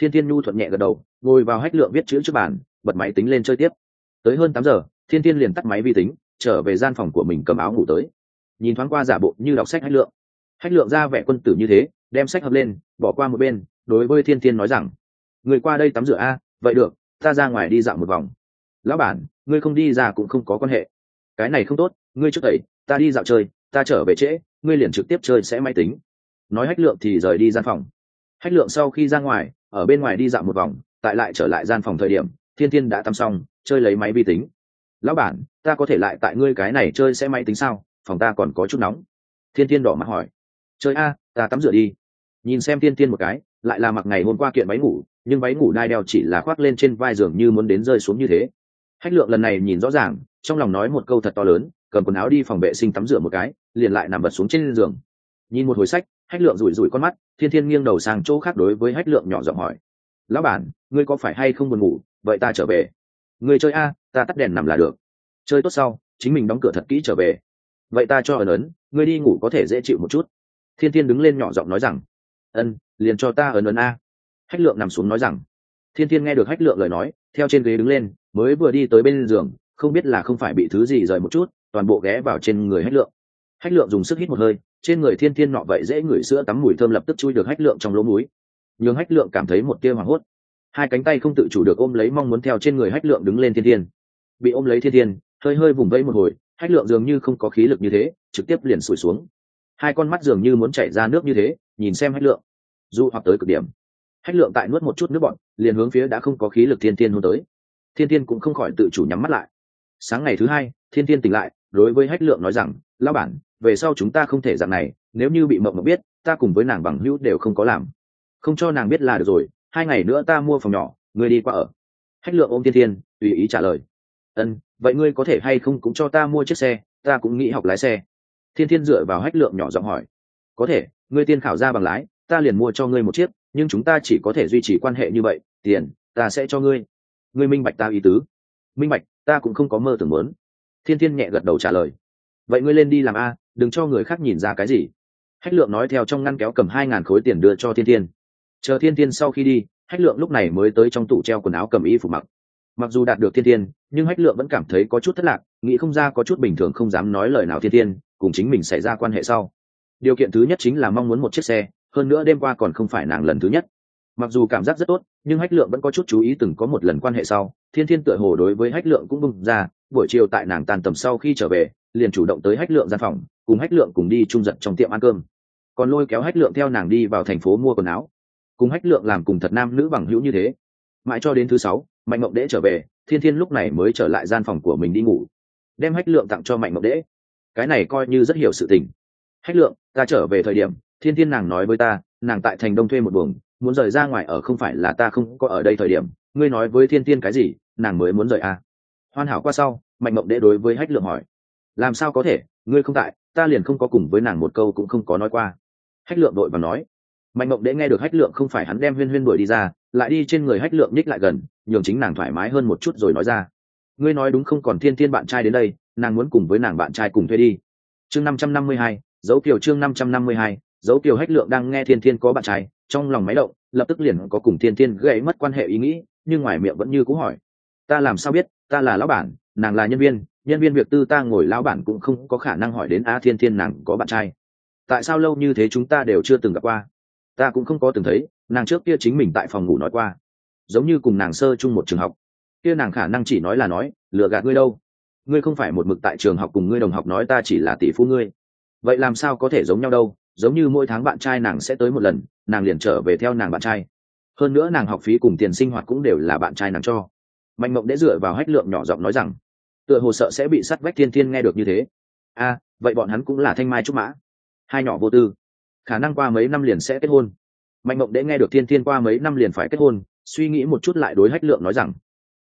thiên thiên nhu thuận nhẹ gật đầu, ngồi vào hách lượng viết chữ trước bàn, bật máy tính lên chơi tiếp. Tới hơn tám giờ, thiên thiên liền tắt máy vi tính, trở về gian phòng của mình cầm áo ngủ tới. Nhìn thoáng qua giả bộ như đọc sách hách lượng. Hách lượng ra vẻ quân tử như thế, đem sách hợp lên, bỏ qua một bên, đối với thiên thiên nói rằng, người qua đây tắm rửa a, vậy được, ta ra ngoài đi dạo một vòng. Lão bản, ngươi không đi ra cũng không có quan hệ. Cái này không tốt, ngươi trước tẩy, ta đi dạo chơi, ta trở về trễ, ngươi liền trực tiếp chơi sẽ máy tính. Nói hách lượng thì rời đi gian phòng. Hách lượng sau khi ra ngoài ở bên ngoài đi dạo một vòng, tại lại trở lại gian phòng thời điểm, thiên thiên đã tắm xong, chơi lấy máy vi tính. Lão bản, ta có thể lại tại ngươi cái này chơi sẽ máy tính sao? Phòng ta còn có chút nóng. Thiên thiên đỏ mặt hỏi. Chơi a, ta tắm rửa đi. Nhìn xem thiên thiên một cái, lại là mặc ngày hôm qua kiện váy ngủ, nhưng váy ngủ đai đeo chỉ là khoác lên trên vai giường như muốn đến rơi xuống như thế. Hách lượng lần này nhìn rõ ràng, trong lòng nói một câu thật to lớn, cầm quần áo đi phòng vệ sinh tắm rửa một cái, liền lại nằm bật xuống trên giường. Nhìn một hồi sách hách lượng rủi rủi con mắt, thiên thiên nghiêng đầu sang chỗ khác đối với hách lượng nhỏ giọng hỏi. Lão bản, ngươi có phải hay không buồn ngủ? Vậy ta trở về. Ngươi chơi a, ta tắt đèn nằm là được. Chơi tốt sau, chính mình đóng cửa thật kỹ trở về. Vậy ta cho ở ấn, ngươi đi ngủ có thể dễ chịu một chút. Thiên thiên đứng lên nhỏ giọng nói rằng. Ân, liền cho ta ấn ấn a. Hách lượng nằm xuống nói rằng. Thiên thiên nghe được hách lượng lời nói, theo trên ghế đứng lên, mới vừa đi tới bên giường, không biết là không phải bị thứ gì rời một chút, toàn bộ ghé vào trên người hách lượng. Hách lượng dùng sức hít một hơi trên người thiên thiên nọ vậy dễ ngửi sữa tắm mùi thơm lập tức chui được hách lượng trong lỗ mũi. Nhường hách lượng cảm thấy một tia hoảng hốt. Hai cánh tay không tự chủ được ôm lấy mong muốn theo trên người hách lượng đứng lên thiên thiên. Bị ôm lấy thiên thiên, hơi hơi vùng vẫy một hồi, hách lượng dường như không có khí lực như thế, trực tiếp liền sủi xuống. Hai con mắt dường như muốn chảy ra nước như thế, nhìn xem hách lượng. Du hoặc tới cực điểm. Hách lượng tại nuốt một chút nước bọn liền hướng phía đã không có khí lực thiên thiên hôn tới. Thiên thiên cũng không khỏi tự chủ nhắm mắt lại. Sáng ngày thứ hai, thiên thiên tỉnh lại, đối với hách lượng nói rằng lao bản về sau chúng ta không thể dạng này, nếu như bị mộng mộng biết, ta cùng với nàng bằng hữu đều không có làm. Không cho nàng biết là được rồi, hai ngày nữa ta mua phòng nhỏ, ngươi đi qua ở. Hách lượng ôm thiên thiên, tùy ý trả lời. Ân, vậy ngươi có thể hay không cũng cho ta mua chiếc xe, ta cũng nghĩ học lái xe. Thiên thiên dựa vào hách lượng nhỏ giọng hỏi. Có thể, ngươi tiên khảo ra bằng lái, ta liền mua cho ngươi một chiếc, nhưng chúng ta chỉ có thể duy trì quan hệ như vậy, tiền, ta sẽ cho ngươi. Ngươi minh bạch ta ý tứ. Minh bạch, ta cũng không có mơ tưởng muốn. Thiên thiên nhẹ gật đầu trả lời. Vậy ngươi lên đi làm a đừng cho người khác nhìn ra cái gì. Hách lượng nói theo trong ngăn kéo cầm hai ngàn khối tiền đưa cho thiên thiên. Chờ thiên thiên sau khi đi, hách lượng lúc này mới tới trong tủ treo quần áo cầm y phục mặc. Mặc dù đạt được thiên thiên, nhưng hách lượng vẫn cảm thấy có chút thất lạc, nghĩ không ra có chút bình thường không dám nói lời nào thiên thiên, cùng chính mình xảy ra quan hệ sau. Điều kiện thứ nhất chính là mong muốn một chiếc xe, hơn nữa đêm qua còn không phải nàng lần thứ nhất. Mặc dù cảm giác rất tốt, nhưng hách lượng vẫn có chút chú ý từng có một lần quan hệ sau. Thiên thiên tựa hồ đối với hách lượng cũng bưng ra, buổi chiều tại nàng tàn tầm sau khi trở về, liền chủ động tới hách lượng gian phòng cùng hách lượng cùng đi trung giật trong tiệm ăn cơm. Còn lôi kéo hách lượng theo nàng đi vào thành phố mua quần áo. Cùng hách lượng làm cùng thật nam nữ bằng hữu như thế. Mãi cho đến thứ sáu, mạnh mộng đễ trở về, thiên thiên lúc này mới trở lại gian phòng của mình đi ngủ. Đem hách lượng tặng cho mạnh mộng đễ. Cái này coi như rất hiểu sự tình. Hách lượng, ta trở về thời điểm, thiên thiên nàng nói với ta, nàng tại thành đông thuê một buồng, muốn rời ra ngoài ở không phải là ta không có ở đây thời điểm. Ngươi nói với thiên thiên cái gì, nàng mới muốn rời à. hoàn hảo qua sau, mạnh mộng đễ đối với hách lượng hỏi. Làm sao có thể, ngươi không tại ta liền không có cùng với nàng một câu cũng không có nói qua. Hách lượng đội và nói, mạnh mộng đễ nghe được hách lượng không phải hắn đem huyên huyên đuổi đi ra, lại đi trên người hách lượng nhích lại gần, nhường chính nàng thoải mái hơn một chút rồi nói ra, ngươi nói đúng không còn thiên thiên bạn trai đến đây, nàng muốn cùng với nàng bạn trai cùng thuê đi. Chương năm trăm năm mươi hai, dấu kiều chương năm trăm năm mươi hai, dấu kiều hách lượng đang nghe thiên thiên có bạn trai, trong lòng máy động, lập tức liền có cùng thiên thiên gây mất quan hệ ý nghĩ, nhưng ngoài miệng vẫn như cũ hỏi, ta làm sao biết, ta là lão bản, nàng là nhân viên nhân viên việc tư ta ngồi lão bản cũng không có khả năng hỏi đến a thiên thiên nàng có bạn trai. Tại sao lâu như thế chúng ta đều chưa từng gặp qua? Ta cũng không có từng thấy, nàng trước kia chính mình tại phòng ngủ nói qua. Giống như cùng nàng sơ chung một trường học. Kia nàng khả năng chỉ nói là nói, lừa gạt ngươi đâu? Ngươi không phải một mực tại trường học cùng ngươi đồng học nói ta chỉ là tỷ phú ngươi. Vậy làm sao có thể giống nhau đâu? Giống như mỗi tháng bạn trai nàng sẽ tới một lần, nàng liền trở về theo nàng bạn trai. Hơn nữa nàng học phí cùng tiền sinh hoạt cũng đều là bạn trai nàng cho. Mạnh mộng đã dựa vào hách lượng nhỏ giọng nói rằng tựa hồ sợ sẽ bị sắt vách thiên thiên nghe được như thế. A vậy bọn hắn cũng là thanh mai trúc mã. Hai nhỏ vô tư. Khả năng qua mấy năm liền sẽ kết hôn. Mạnh mộng đễ nghe được thiên thiên qua mấy năm liền phải kết hôn, suy nghĩ một chút lại đối hách lượng nói rằng,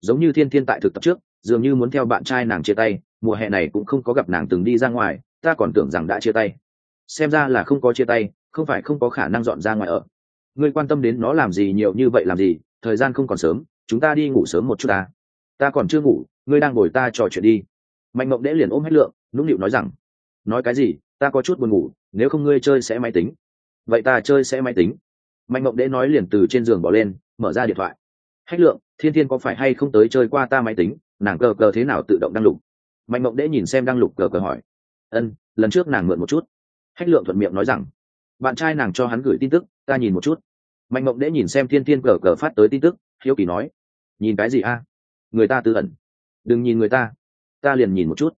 giống như thiên thiên tại thực tập trước, dường như muốn theo bạn trai nàng chia tay, mùa hè này cũng không có gặp nàng từng đi ra ngoài, ta còn tưởng rằng đã chia tay. Xem ra là không có chia tay, không phải không có khả năng dọn ra ngoài ở. Ngươi quan tâm đến nó làm gì, nhiều như vậy làm gì, thời gian không còn sớm, chúng ta đi ngủ sớm một chút ta. Ta còn chưa ngủ ngươi đang ngồi ta trò chuyện đi. Mạnh mộng đễ liền ôm hết lượng, nũng nịu nói rằng, nói cái gì, ta có chút buồn ngủ, nếu không ngươi chơi sẽ máy tính. Vậy ta chơi sẽ máy tính. Mạnh mộng đễ nói liền từ trên giường bỏ lên, mở ra điện thoại. Hách lượng, thiên thiên có phải hay không tới chơi qua ta máy tính, nàng cờ cờ thế nào tự động đăng lục. Mạnh mộng đễ nhìn xem đăng lục cờ cờ hỏi, ân, lần trước nàng mượn một chút. Hách lượng thuận miệng nói rằng, bạn trai nàng cho hắn gửi tin tức, ta nhìn một chút. Mạnh mộng đễ nhìn xem thiên thiên cờ cờ phát tới tin tức, hiếu kỳ nói, nhìn cái gì a? Người ta tư ẩn đừng nhìn người ta. Ta liền nhìn một chút.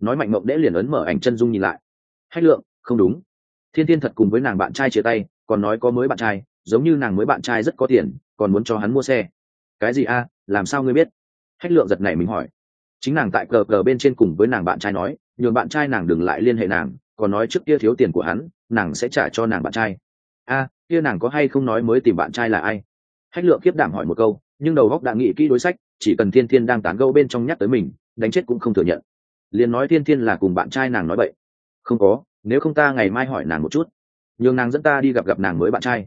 Nói mạnh mộng đễ liền ấn mở ảnh chân dung nhìn lại. Hách lượng, không đúng. Thiên thiên thật cùng với nàng bạn trai chia tay, còn nói có mới bạn trai, giống như nàng mới bạn trai rất có tiền, còn muốn cho hắn mua xe. Cái gì a, làm sao ngươi biết? Hách lượng giật này mình hỏi. Chính nàng tại cờ cờ bên trên cùng với nàng bạn trai nói, nhường bạn trai nàng đừng lại liên hệ nàng, còn nói trước kia thiếu tiền của hắn, nàng sẽ trả cho nàng bạn trai. A, kia nàng có hay không nói mới tìm bạn trai là ai? Hách lượng kiếp đảm hỏi một câu, nhưng đầu góc đã nghĩ kỹ đối sách chỉ cần thiên thiên đang tán gẫu bên trong nhắc tới mình, đánh chết cũng không thừa nhận. Liền nói thiên thiên là cùng bạn trai nàng nói vậy không có, nếu không ta ngày mai hỏi nàng một chút. Nhường nàng dẫn ta đi gặp gặp nàng mới bạn trai.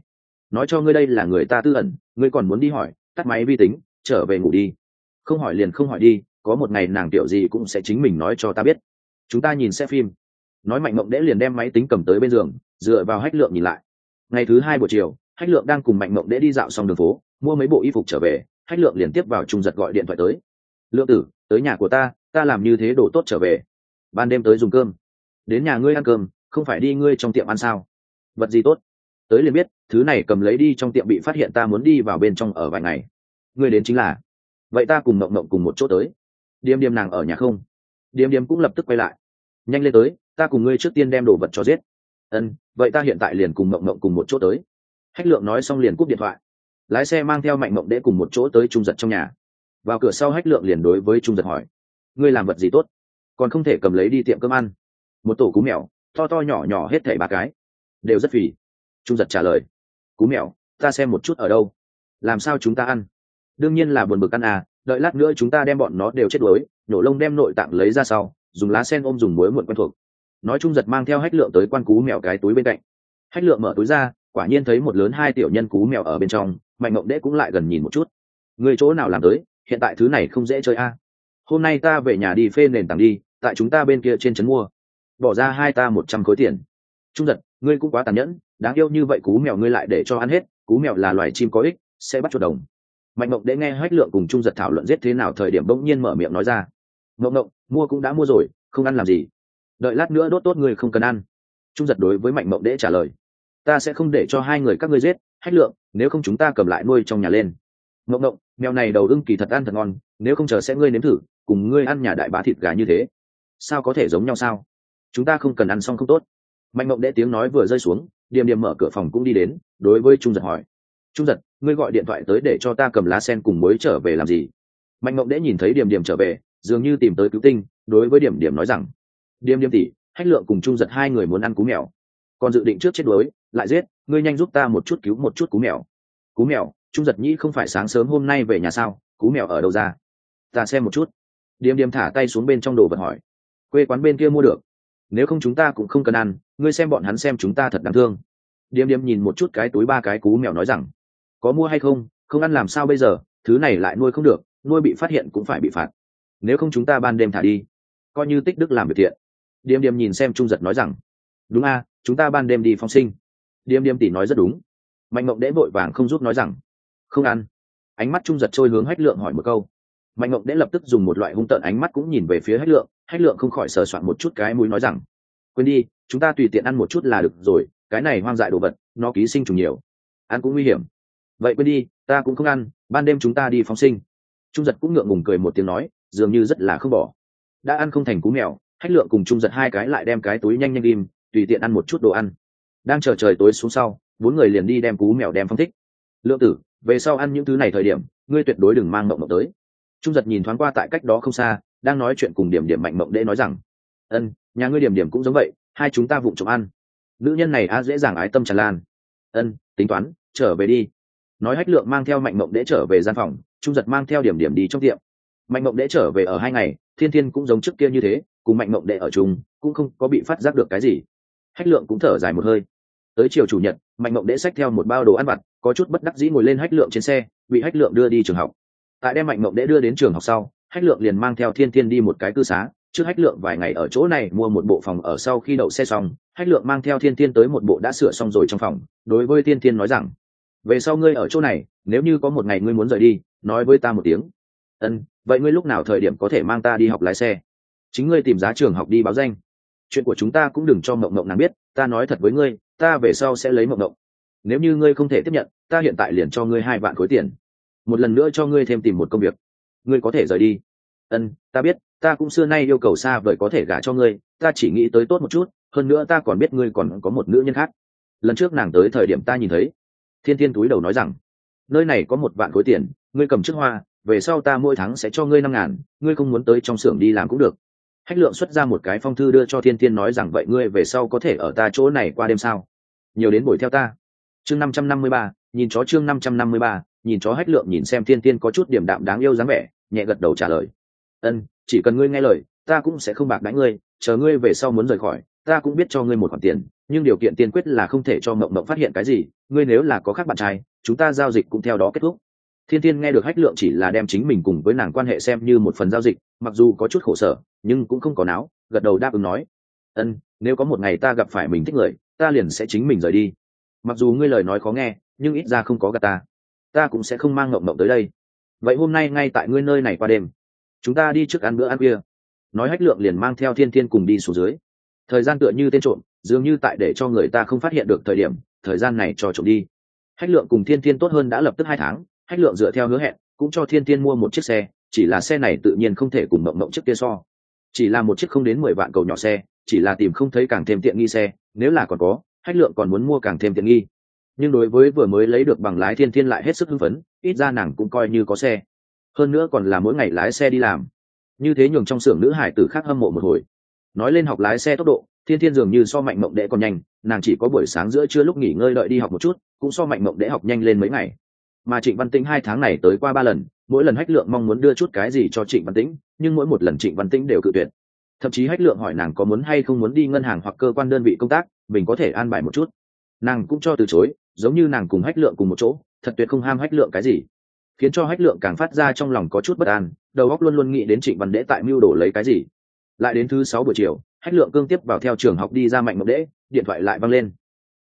Nói cho ngươi đây là người ta tư ẩn, ngươi còn muốn đi hỏi, tắt máy vi tính, trở về ngủ đi. Không hỏi liền không hỏi đi, có một ngày nàng tiểu gì cũng sẽ chính mình nói cho ta biết. Chúng ta nhìn xe phim. Nói mạnh mộng đễ liền đem máy tính cầm tới bên giường, dựa vào hách lượng nhìn lại. Ngày thứ hai buổi chiều, hách lượng đang cùng mạnh mộng đễ đi dạo xong đường phố, mua mấy bộ y phục trở về hách lượng liền tiếp vào trung giật gọi điện thoại tới. Lượng tử, tới nhà của ta ta làm như thế đổ tốt trở về. Ban đêm tới dùng cơm. Đến nhà ngươi ăn cơm, không phải đi ngươi trong tiệm ăn sao? Vật gì tốt? Tới liền biết, thứ này cầm lấy đi trong tiệm bị phát hiện ta muốn đi vào bên trong ở vài ngày. Ngươi đến chính là. Vậy ta cùng mộng mộng cùng một chỗ tới. Điềm điềm nàng ở nhà không? Điềm điềm cũng lập tức quay lại. Nhanh lên tới, ta cùng ngươi trước tiên đem đồ vật cho giết. Ân, vậy ta hiện tại liền cùng mộng mộng cùng một chỗ tới. Hách lượng nói xong liền cúp điện thoại lái xe mang theo mạnh mộng để cùng một chỗ tới trung giật trong nhà. Vào cửa sau hách lượng liền đối với trung giật hỏi, ngươi làm vật gì tốt? Còn không thể cầm lấy đi tiệm cơm ăn. Một tổ cú mèo, to to nhỏ nhỏ hết thảy ba cái. Đều rất phì. Trung giật trả lời, cú mèo, ta xem một chút ở đâu? Làm sao chúng ta ăn? Đương nhiên là buồn bực ăn à đợi lát nữa chúng ta đem bọn nó đều chết đuối nhổ lông đem nội tạng lấy ra sau, dùng lá sen ôm dùng muối muộn quen thuộc. Nói trung giật mang theo hách lượng tới quan cú mèo cái túi bên cạnh. Hách lượng mở túi ra, quả nhiên thấy một lớn hai tiểu nhân cú mèo ở bên trong mạnh mộng đễ cũng lại gần nhìn một chút. Người chỗ nào làm tới, hiện tại thứ này không dễ chơi a. À. hôm nay ta về nhà đi phê nền tảng đi, tại chúng ta bên kia trên trấn mua. Bỏ ra hai ta một trăm khối tiền. Trung giật, ngươi cũng quá tàn nhẫn, đáng yêu như vậy cú mèo ngươi lại để cho ăn hết, cú mèo là loài chim có ích, sẽ bắt chuột đồng. Mạnh mộng đễ nghe hách lượng cùng trung giật thảo luận giết thế nào thời điểm bỗng nhiên mở miệng nói ra. Mộng mộng mua cũng đã mua rồi, không ăn làm gì. Đợi lát nữa đốt tốt người không cần ăn. Trung giật đối với mạnh mộng đễ trả lời. Ta sẽ không để cho hai người các ngươi giết hách lượng, nếu không chúng ta cầm lại nuôi trong nhà lên. Ngộng mộng mèo này đầu ưng kỳ thật ăn thật ngon, nếu không chờ sẽ ngươi nếm thử, cùng ngươi ăn nhà đại bá thịt gà như thế. Sao có thể giống nhau sao? Chúng ta không cần ăn xong không tốt. Mạnh mộng đệ tiếng nói vừa rơi xuống, điềm điềm mở cửa phòng cũng đi đến, đối với trung giật hỏi. Trung giật, ngươi gọi điện thoại tới để cho ta cầm lá sen cùng mới trở về làm gì? Mạnh mộng đệ nhìn thấy điềm điềm trở về, dường như tìm tới cứu tinh, đối với điểm điểm nói rằng, điềm điềm tỷ hách lượng cùng trung giật hai người muốn ăn cú mèo. Còn dự định trước chết đuối, lại giết ngươi nhanh giúp ta một chút cứu một chút cú mèo. Cú mèo, trung giật nhĩ không phải sáng sớm hôm nay về nhà sao? Cú mèo ở đâu ra? Ta xem một chút. Điềm điềm thả tay xuống bên trong đồ vật hỏi. Quê quán bên kia mua được. Nếu không chúng ta cũng không cần ăn, ngươi xem bọn hắn xem chúng ta thật đáng thương. Điềm điềm nhìn một chút cái túi ba cái cú mèo nói rằng, có mua hay không? Không ăn làm sao bây giờ? Thứ này lại nuôi không được, nuôi bị phát hiện cũng phải bị phạt. Nếu không chúng ta ban đêm thả đi. Coi như tích đức làm việc thiện. Điềm điềm nhìn xem trung giật nói rằng, đúng a, chúng ta ban đêm đi phong sinh điềm điềm tỷ nói rất đúng. Mạnh mộng đễ vội vàng không giúp nói rằng, không ăn. Ánh mắt trung giật trôi hướng hách lượng hỏi một câu. Mạnh mộng đễ lập tức dùng một loại hung tợn ánh mắt cũng nhìn về phía hách lượng. Hách lượng không khỏi sờ soạn một chút cái mũi nói rằng, quên đi, chúng ta tùy tiện ăn một chút là được rồi, cái này hoang dại đồ vật, nó ký sinh trùng nhiều. Ăn cũng nguy hiểm. Vậy quên đi, ta cũng không ăn, ban đêm chúng ta đi phóng sinh. Trung giật cũng ngượng ngùng cười một tiếng nói, dường như rất là không bỏ. Đã ăn không thành cú mèo. Hách lượng cùng trung giật hai cái lại đem cái túi nhanh nhanh im, tùy tiện ăn một chút đồ ăn đang chờ trời tối xuống sau, bốn người liền đi đem cú mèo đem phong thích. Lượng tử, về sau ăn những thứ này thời điểm, ngươi tuyệt đối đừng mang mộng mộng tới. Trung giật nhìn thoáng qua tại cách đó không xa, đang nói chuyện cùng điểm điểm mạnh mộng đễ nói rằng, ân, nhà ngươi điểm điểm cũng giống vậy, hai chúng ta vụng trộm ăn. Nữ nhân này a dễ dàng ái tâm tràn lan. Ân, tính toán, trở về đi. Nói hách lượng mang theo mạnh mộng đễ trở về gian phòng, trung giật mang theo điểm điểm đi trong tiệm. Mạnh mộng đễ trở về ở hai ngày, thiên thiên cũng giống trước kia như thế, cùng mạnh mộng đệ ở chung, cũng không có bị phát giác được cái gì. Hách lượng cũng thở dài một hơi tới chiều chủ nhật, mạnh mộng đễ xách theo một bao đồ ăn vặt, có chút bất đắc dĩ ngồi lên hách lượng trên xe, bị hách lượng đưa đi trường học. Tại đem mạnh mộng đễ đưa đến trường học sau, hách lượng liền mang theo thiên thiên đi một cái cư xá, trước hách lượng vài ngày ở chỗ này mua một bộ phòng ở sau khi đậu xe xong, hách lượng mang theo thiên thiên tới một bộ đã sửa xong rồi trong phòng, đối với thiên thiên nói rằng, về sau ngươi ở chỗ này, nếu như có một ngày ngươi muốn rời đi, nói với ta một tiếng. Ân, vậy ngươi lúc nào thời điểm có thể mang ta đi học lái xe? Chính ngươi tìm giá trường học đi báo danh. Chuyện của chúng ta cũng đừng cho mộng mộng nàng biết, ta nói thật với ngươi ta về sau sẽ lấy mộng mộng nếu như ngươi không thể tiếp nhận, ta hiện tại liền cho ngươi hai vạn khối tiền. Một lần nữa cho ngươi thêm tìm một công việc. Ngươi có thể rời đi. Ân, ta biết, ta cũng xưa nay yêu cầu xa vời có thể gả cho ngươi, ta chỉ nghĩ tới tốt một chút, hơn nữa ta còn biết ngươi còn có một nữ nhân khác. Lần trước nàng tới thời điểm ta nhìn thấy. Thiên thiên túi đầu nói rằng, nơi này có một vạn khối tiền, ngươi cầm chiếc hoa, về sau ta mỗi tháng sẽ cho ngươi năm ngàn, ngươi không muốn tới trong xưởng đi làm cũng được hách lượng xuất ra một cái phong thư đưa cho thiên thiên nói rằng, vậy ngươi về sau có thể ở ta chỗ này qua đêm sao? Nhiều đến buổi theo ta. Chương năm trăm năm mươi ba, nhìn chó chương năm trăm năm mươi ba, nhìn chó hách lượng nhìn xem thiên thiên có chút điểm đạm đáng yêu dáng vẻ, nhẹ gật đầu trả lời. Ân, chỉ cần ngươi nghe lời, ta cũng sẽ không bạc đánh ngươi, chờ ngươi về sau muốn rời khỏi, ta cũng biết cho ngươi một khoản tiền, nhưng điều kiện tiên quyết là không thể cho mộng mộng phát hiện cái gì, ngươi nếu là có khác bạn trai, chúng ta giao dịch cũng theo đó kết thúc thiên thiên nghe được hách lượng chỉ là đem chính mình cùng với nàng quan hệ xem như một phần giao dịch, mặc dù có chút khổ sở, nhưng cũng không có não gật đầu đáp ứng nói. Ân, nếu có một ngày ta gặp phải mình thích người, ta liền sẽ chính mình rời đi. Mặc dù ngươi lời nói khó nghe, nhưng ít ra không có gà ta. Ta cũng sẽ không mang ngộng ngộng tới đây. Vậy hôm nay ngay tại ngươi nơi này qua đêm. Chúng ta đi trước ăn bữa ăn kia. Nói hách lượng liền mang theo thiên thiên cùng đi xuống dưới. Thời gian tựa như tên trộm, dường như tại để cho người ta không phát hiện được thời điểm, thời gian này cho trộm đi. Hách lượng cùng thiên thiên tốt hơn đã lập tức hai tháng hách lượng dựa theo hứa hẹn, cũng cho thiên thiên mua một chiếc xe, chỉ là xe này tự nhiên không thể cùng mộng mộng trước kia so. Chỉ là một chiếc không đến mười vạn cầu nhỏ xe, chỉ là tìm không thấy càng thêm tiện nghi xe, nếu là còn có, hách lượng còn muốn mua càng thêm tiện nghi. Nhưng đối với vừa mới lấy được bằng lái thiên thiên lại hết sức hưng phấn, ít ra nàng cũng coi như có xe. Hơn nữa còn là mỗi ngày lái xe đi làm. Như thế nhường trong xưởng nữ hải tử khác hâm mộ một hồi. Nói lên học lái xe tốc độ, thiên thiên dường như so mạnh mộng đệ còn nhanh, nàng chỉ có buổi sáng giữa trưa lúc nghỉ ngơi đợi đi học một chút, cũng so mạnh mộng đệ học nhanh lên mấy ngày mà trịnh văn tĩnh hai tháng này tới qua ba lần, mỗi lần hách lượng mong muốn đưa chút cái gì cho trịnh văn tĩnh, nhưng mỗi một lần trịnh văn tĩnh đều cự tuyệt. Thậm chí hách lượng hỏi nàng có muốn hay không muốn đi ngân hàng hoặc cơ quan đơn vị công tác, mình có thể an bài một chút. Nàng cũng cho từ chối, giống như nàng cùng hách lượng cùng một chỗ, thật tuyệt không ham hách lượng cái gì. Khiến cho hách lượng càng phát ra trong lòng có chút bất an, đầu óc luôn luôn nghĩ đến trịnh văn đễ tại mưu đồ lấy cái gì. Lại đến thứ sáu buổi chiều, hách lượng cương tiếp vào theo trường học đi ra mạnh mộng đễ, điện thoại lại văng lên.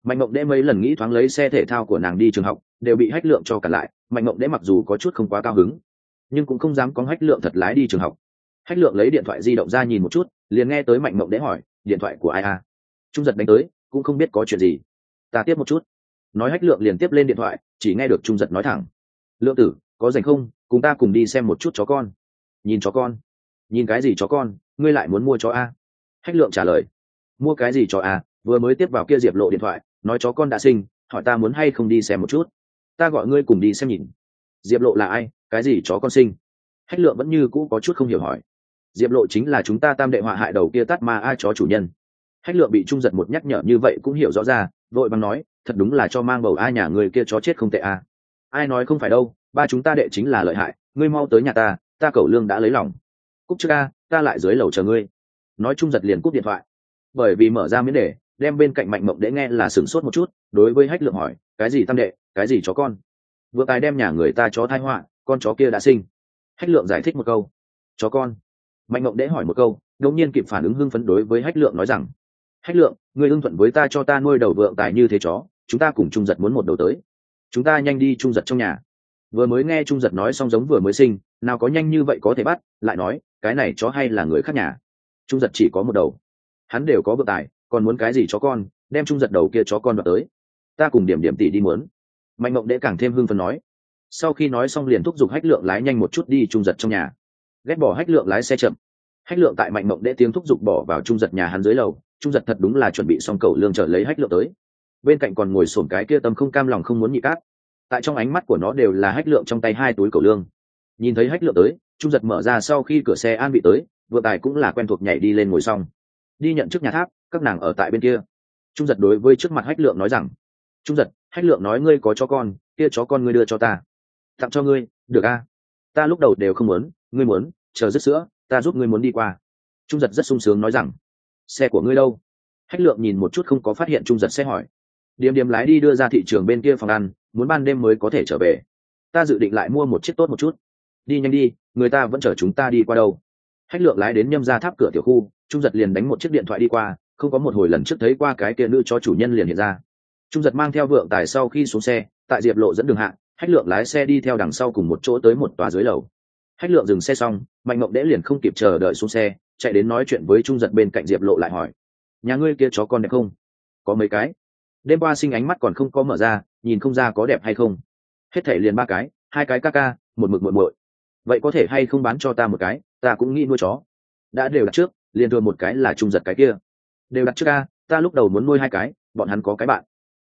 Mạnh mộng đễ mấy lần nghĩ thoáng lấy xe thể thao của nàng đi trường học đều bị hách lượng cho cả lại, mạnh mộng đễ mặc dù có chút không quá cao hứng, nhưng cũng không dám có hách lượng thật lái đi trường học. Hách lượng lấy điện thoại di động ra nhìn một chút, liền nghe tới mạnh mộng đễ hỏi, điện thoại của ai à? Trung giật đánh tới, cũng không biết có chuyện gì. Ta tiếp một chút. Nói hách lượng liền tiếp lên điện thoại, chỉ nghe được trung giật nói thẳng, lượng tử, có dành không? Cùng ta cùng đi xem một chút chó con. Nhìn chó con? Nhìn cái gì chó con? Ngươi lại muốn mua chó a? Hách lượng trả lời, mua cái gì chó a vừa mới tiếp vào kia diệp lộ điện thoại, nói chó con đã sinh, hỏi ta muốn hay không đi xem một chút ta gọi ngươi cùng đi xem nhìn. Diệp lộ là ai? Cái gì chó con sinh? Hách lượng vẫn như cũ có chút không hiểu hỏi. Diệp lộ chính là chúng ta tam đệ họa hại đầu kia tắt ma ai chó chủ nhân. Hách lượng bị trung giật một nhắc nhở như vậy cũng hiểu rõ ra, vội bằng nói, thật đúng là cho mang bầu ai nhà người kia chó chết không tệ à. ai nói không phải đâu, ba chúng ta đệ chính là lợi hại, ngươi mau tới nhà ta ta cầu lương đã lấy lòng. Cúc trước ca ta lại dưới lầu chờ ngươi. Nói trung giật liền cúp điện thoại. Bởi vì mở ra miếng để đem bên cạnh mạnh mộng để nghe là sửng sốt một chút, đối với hách lượng hỏi, cái gì tam đệ, cái gì chó con? Vừa tài đem nhà người ta chó thai họa, con chó kia đã sinh. Hách lượng giải thích một câu, chó con? Mạnh mộng đễ hỏi một câu, đột nhiên kịp phản ứng hưng phấn đối với hách lượng nói rằng, hách lượng người hưng thuận với ta cho ta nuôi đầu vượng tài như thế chó, chúng ta cùng trung giật muốn một đầu tới. Chúng ta nhanh đi trung giật trong nhà. Vừa mới nghe trung giật nói xong giống vừa mới sinh, nào có nhanh như vậy có thể bắt, lại nói, cái này chó hay là người khác nhà? Trung giật chỉ có một đầu. Hắn đều có vượng tài còn muốn cái gì chó con, đem trung giật đầu kia chó con vào tới. Ta cùng điểm điểm tỷ đi muốn. Mạnh mộng đệ càng thêm hưng phấn nói. Sau khi nói xong liền thúc giục hách lượng lái nhanh một chút đi trung giật trong nhà. Ghét bỏ hách lượng lái xe chậm. Hách lượng tại mạnh mộng đệ tiếng thúc giục bỏ vào trung giật nhà hắn dưới lầu trung giật thật đúng là chuẩn bị xong cầu lương trở lấy hách lượng tới. Bên cạnh còn ngồi sổm cái kia tâm không cam lòng không muốn nhị cát. Tại trong ánh mắt của nó đều là hách lượng trong tay hai túi cầu lương. Nhìn thấy hách lượng tới trung giật mở ra sau khi cửa xe an bị tới, vừa tài cũng là quen thuộc nhảy đi lên ngồi xong đi nhận trước nhà tháp, các nàng ở tại bên kia. Trung giật đối với trước mặt hách lượng nói rằng, trung giật, hách lượng nói ngươi có chó con, kia chó con ngươi đưa cho ta. Tặng cho ngươi, được a? Ta lúc đầu đều không muốn, ngươi muốn, chờ dứt sữa, ta giúp ngươi muốn đi qua. Trung giật rất sung sướng nói rằng, xe của ngươi đâu? Hách lượng nhìn một chút không có phát hiện trung giật xe hỏi. Điểm điểm lái đi đưa ra thị trường bên kia phòng ăn, muốn ban đêm mới có thể trở về. Ta dự định lại mua một chiếc tốt một chút. Đi nhanh đi, người ta vẫn chở chúng ta đi qua đâu. Hách lượng lái đến nhâm ra tháp cửa tiểu khu trung giật liền đánh một chiếc điện thoại đi qua, không có một hồi lần trước thấy qua cái kia nữ cho chủ nhân liền hiện ra. Trung giật mang theo vượng tài sau khi xuống xe, tại diệp lộ dẫn đường hạ, hách lượng lái xe đi theo đằng sau cùng một chỗ tới một tòa dưới lầu. Hách lượng dừng xe xong, mạnh mộng đễ liền không kịp chờ đợi xuống xe, chạy đến nói chuyện với trung giật bên cạnh diệp lộ lại hỏi, nhà ngươi kia chó con đẹp không? Có mấy cái? Đêm qua sinh ánh mắt còn không có mở ra, nhìn không ra có đẹp hay không. Hết thể liền ba cái, hai cái ca ca, một mực muội muội. Vậy có thể hay không bán cho ta một cái? Ta cũng nghĩ nuôi chó. Đã đều đặt trước liền thừa một cái là trung giật cái kia. Đều đặt trước ta. ta lúc đầu muốn nuôi hai cái, bọn hắn có cái bạn.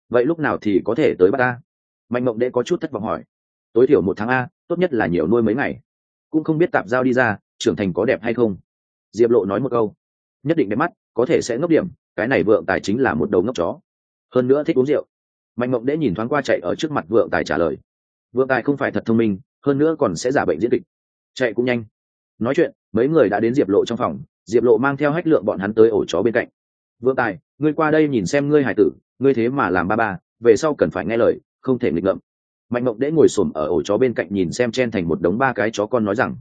Vậy lúc nào thì có thể tới bắt ta? Mạnh mộng đệ có chút thất vọng hỏi. Tối thiểu một tháng a, tốt nhất là nhiều nuôi mấy ngày. Cũng không biết tạp giao đi ra, trưởng thành có đẹp hay không. Diệp lộ nói một câu. Nhất định đẹp mắt, có thể sẽ ngốc điểm, cái này vượng tài chính là một đầu ngốc chó. Hơn nữa thích uống rượu. Mạnh mộng đệ nhìn thoáng qua chạy ở trước mặt vượng tài trả lời. Vượng tài không phải thật thông minh, hơn nữa còn sẽ giả bệnh diễn kịch. Chạy cũng nhanh. Nói chuyện, mấy người đã đến diệp lộ trong phòng diệp lộ mang theo hách lượng bọn hắn tới ổ chó bên cạnh. Vương tài, ngươi qua đây nhìn xem ngươi hải tử, ngươi thế mà làm ba ba, về sau cần phải nghe lời, không thể nghịch ngợm. Mạnh mộng đễ ngồi s ổ m ở ổ chó bên cạnh nhìn xem chen thành một đống ba cái chó con nói rằng,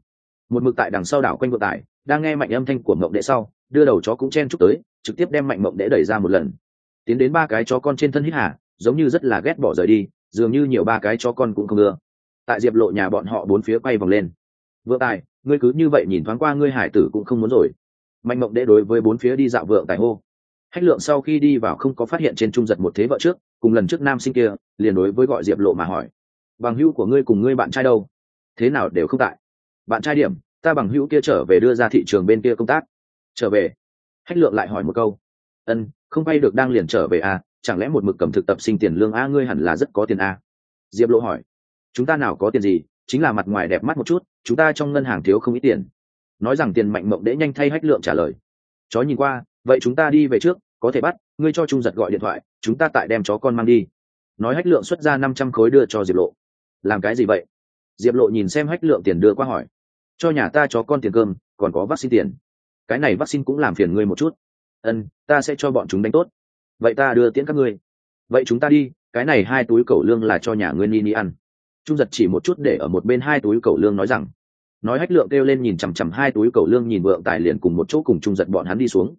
một mực tại đằng sau đảo quanh vượng tài, đang nghe mạnh âm thanh của mộng đễ sau, đưa đầu chó cũng chen chúc tới, trực tiếp đem mạnh mộng đễ đẩy ra một lần. Tiến đến ba cái chó con trên thân hít hà, giống như rất là ghét bỏ rời đi, dường như nhiều ba cái chó con cũng không ưa. Tại diệp lộ nhà bọn họ bốn phía quay vòng lên. Vượng tài, ngươi cứ như vậy nhìn thoáng qua ngươi hải tử cũng không muốn rồi mạnh mộng đệ đối với bốn phía đi dạo vượng tài hô. Hách lượng sau khi đi vào không có phát hiện trên trung giật một thế vợ trước, cùng lần trước nam sinh kia, liền đối với gọi diệp lộ mà hỏi. Bằng hữu của ngươi cùng ngươi bạn trai đâu? Thế nào đều không tại. Bạn trai điểm, ta bằng hữu kia trở về đưa ra thị trường bên kia công tác. Trở về. Hách lượng lại hỏi một câu. Ân, không bay được đang liền trở về à chẳng lẽ một mực cầm thực tập sinh tiền lương a ngươi hẳn là rất có tiền a? Diệp lộ hỏi. Chúng ta nào có tiền gì, chính là mặt ngoài đẹp mắt một chút, chúng ta trong ngân hàng thiếu không ít tiền nói rằng tiền mạnh mộng đễ nhanh thay hách lượng trả lời. Chó nhìn qua, vậy chúng ta đi về trước, có thể bắt, ngươi cho trung giật gọi điện thoại, chúng ta tại đem chó con mang đi. Nói hách lượng xuất ra năm trăm khối đưa cho diệp lộ. Làm cái gì vậy? Diệp lộ nhìn xem hách lượng tiền đưa qua hỏi. Cho nhà ta chó con tiền cơm, còn có vaccine tiền. Cái này vaccine cũng làm phiền ngươi một chút. Ân, ta sẽ cho bọn chúng đánh tốt. Vậy ta đưa tiễn các ngươi. Vậy chúng ta đi, cái này hai túi cẩu lương là cho nhà ngươi ni ni ăn. Trung giật chỉ một chút để ở một bên hai túi cẩu lương nói rằng nói hách lượng kêu lên nhìn chằm chằm hai túi cẩu lương nhìn vượng tài liền cùng một chỗ cùng chung giật bọn hắn đi xuống.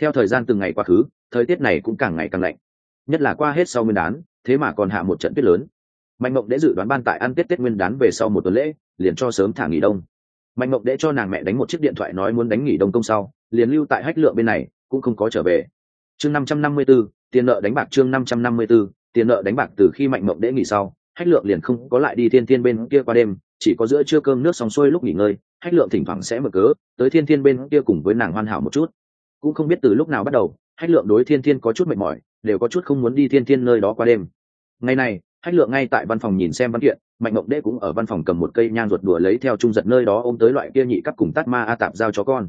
Theo thời gian từng ngày quá khứ, thời tiết này cũng càng ngày càng lạnh. Nhất là qua hết sau nguyên đán, thế mà còn hạ một trận tuyết lớn. Mạnh mộng đã dự đoán ban tại ăn tết tết nguyên đán về sau một tuần lễ, liền cho sớm thả nghỉ đông. Mạnh mộng đễ cho nàng mẹ đánh một chiếc điện thoại nói muốn đánh nghỉ đông công sau, liền lưu tại hách lượng bên này, cũng không có trở về. Chương năm trăm năm mươi b ố tiền nợ đánh bạc chương năm trăm năm mươi b ố tiền nợ đánh bạc từ khi mạnh mộng đễ nghỉ sau, hách lượng liền không có lại đi thiên thiên bên kia qua đêm chỉ có giữa trưa cơm nước xong xuôi lúc nghỉ ngơi hách lượng thỉnh thoảng sẽ mở cớ tới thiên thiên bên kia cùng với nàng hoàn hảo một chút. Cũng không biết từ lúc nào bắt đầu hách lượng đối thiên thiên có chút mệt mỏi đều có chút không muốn đi thiên thiên nơi đó qua đêm. Ngày này hách lượng ngay tại văn phòng nhìn xem văn kiện mạnh mộng đệ cũng ở văn phòng cầm một cây nhang ruột đùa lấy theo trung giật nơi đó ôm tới loại kia nhị cắp cùng tát ma a tạp giao cho con.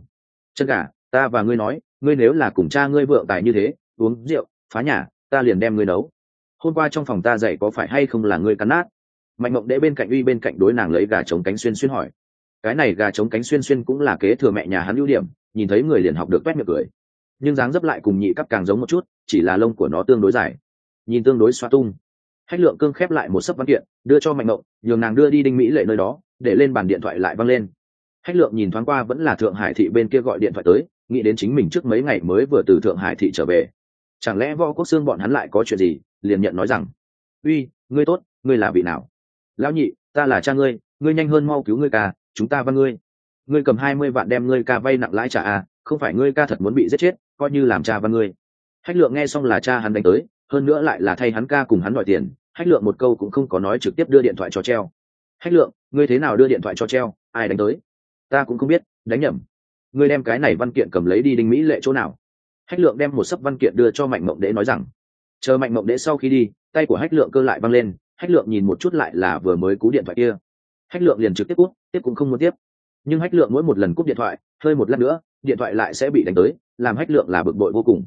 Chân cả, ta và ngươi nói ngươi nếu là cùng cha ngươi vượng tài như thế uống rượu phá nhà ta liền đem ngươi nấu. Hôm qua trong phòng ta dậy có phải hay không là ngươi cắn nát? Mạnh mộng đệ bên cạnh uy, bên cạnh đối nàng lấy gà trống cánh xuyên xuyên hỏi. Cái này gà trống cánh xuyên xuyên cũng là kế thừa mẹ nhà hắn ưu điểm, nhìn thấy người liền học được quét miệng cười. Nhưng dáng dấp lại cùng nhị cấp càng giống một chút, chỉ là lông của nó tương đối dài. Nhìn tương đối xoa tung. Hách lượng cương khép lại một sấp văn kiện, đưa cho mạnh mộng, nhường nàng đưa đi đinh mỹ lệ nơi đó, để lên bàn điện thoại lại văng lên. Hách lượng nhìn thoáng qua vẫn là thượng hải thị bên kia gọi điện thoại tới, nghĩ đến chính mình trước mấy ngày mới vừa từ thượng hải thị trở về. Chẳng lẽ võ quốc xương bọn hắn lại có chuyện gì? Liền nhận nói rằng, uy, ngươi tốt, ngươi là vị nào? Lão nhị, ta là cha ngươi ngươi nhanh hơn mau cứu ngươi ca, chúng ta văn ngươi. Ngươi cầm hai mươi vạn đem ngươi ca vay nặng lãi trả à không phải ngươi ca thật muốn bị giết chết, coi như làm cha văn ngươi. Hách lượng nghe xong là cha hắn đánh tới, hơn nữa lại là thay hắn ca cùng hắn đòi tiền, hách lượng một câu cũng không có nói trực tiếp đưa điện thoại cho treo. Hách lượng, ngươi thế nào đưa điện thoại cho treo, ai đánh tới? Ta cũng không biết, đánh nhầm. Ngươi đem cái này văn kiện cầm lấy đi đinh mỹ lệ chỗ nào? Hách lượng đem một sấp văn kiện đưa cho mạnh mộng đễ nói rằng, chờ mạnh mộng đễ sau khi đi, tay của hách lượng cơ lại văng lên hách lượng nhìn một chút lại là vừa mới cú điện thoại kia. Hách lượng liền trực tiếp cúp, tiếp cũng không muốn tiếp. Nhưng hách lượng mỗi một lần cúp điện thoại, hơi một lát nữa, điện thoại lại sẽ bị đánh tới, làm hách lượng là bực bội vô cùng.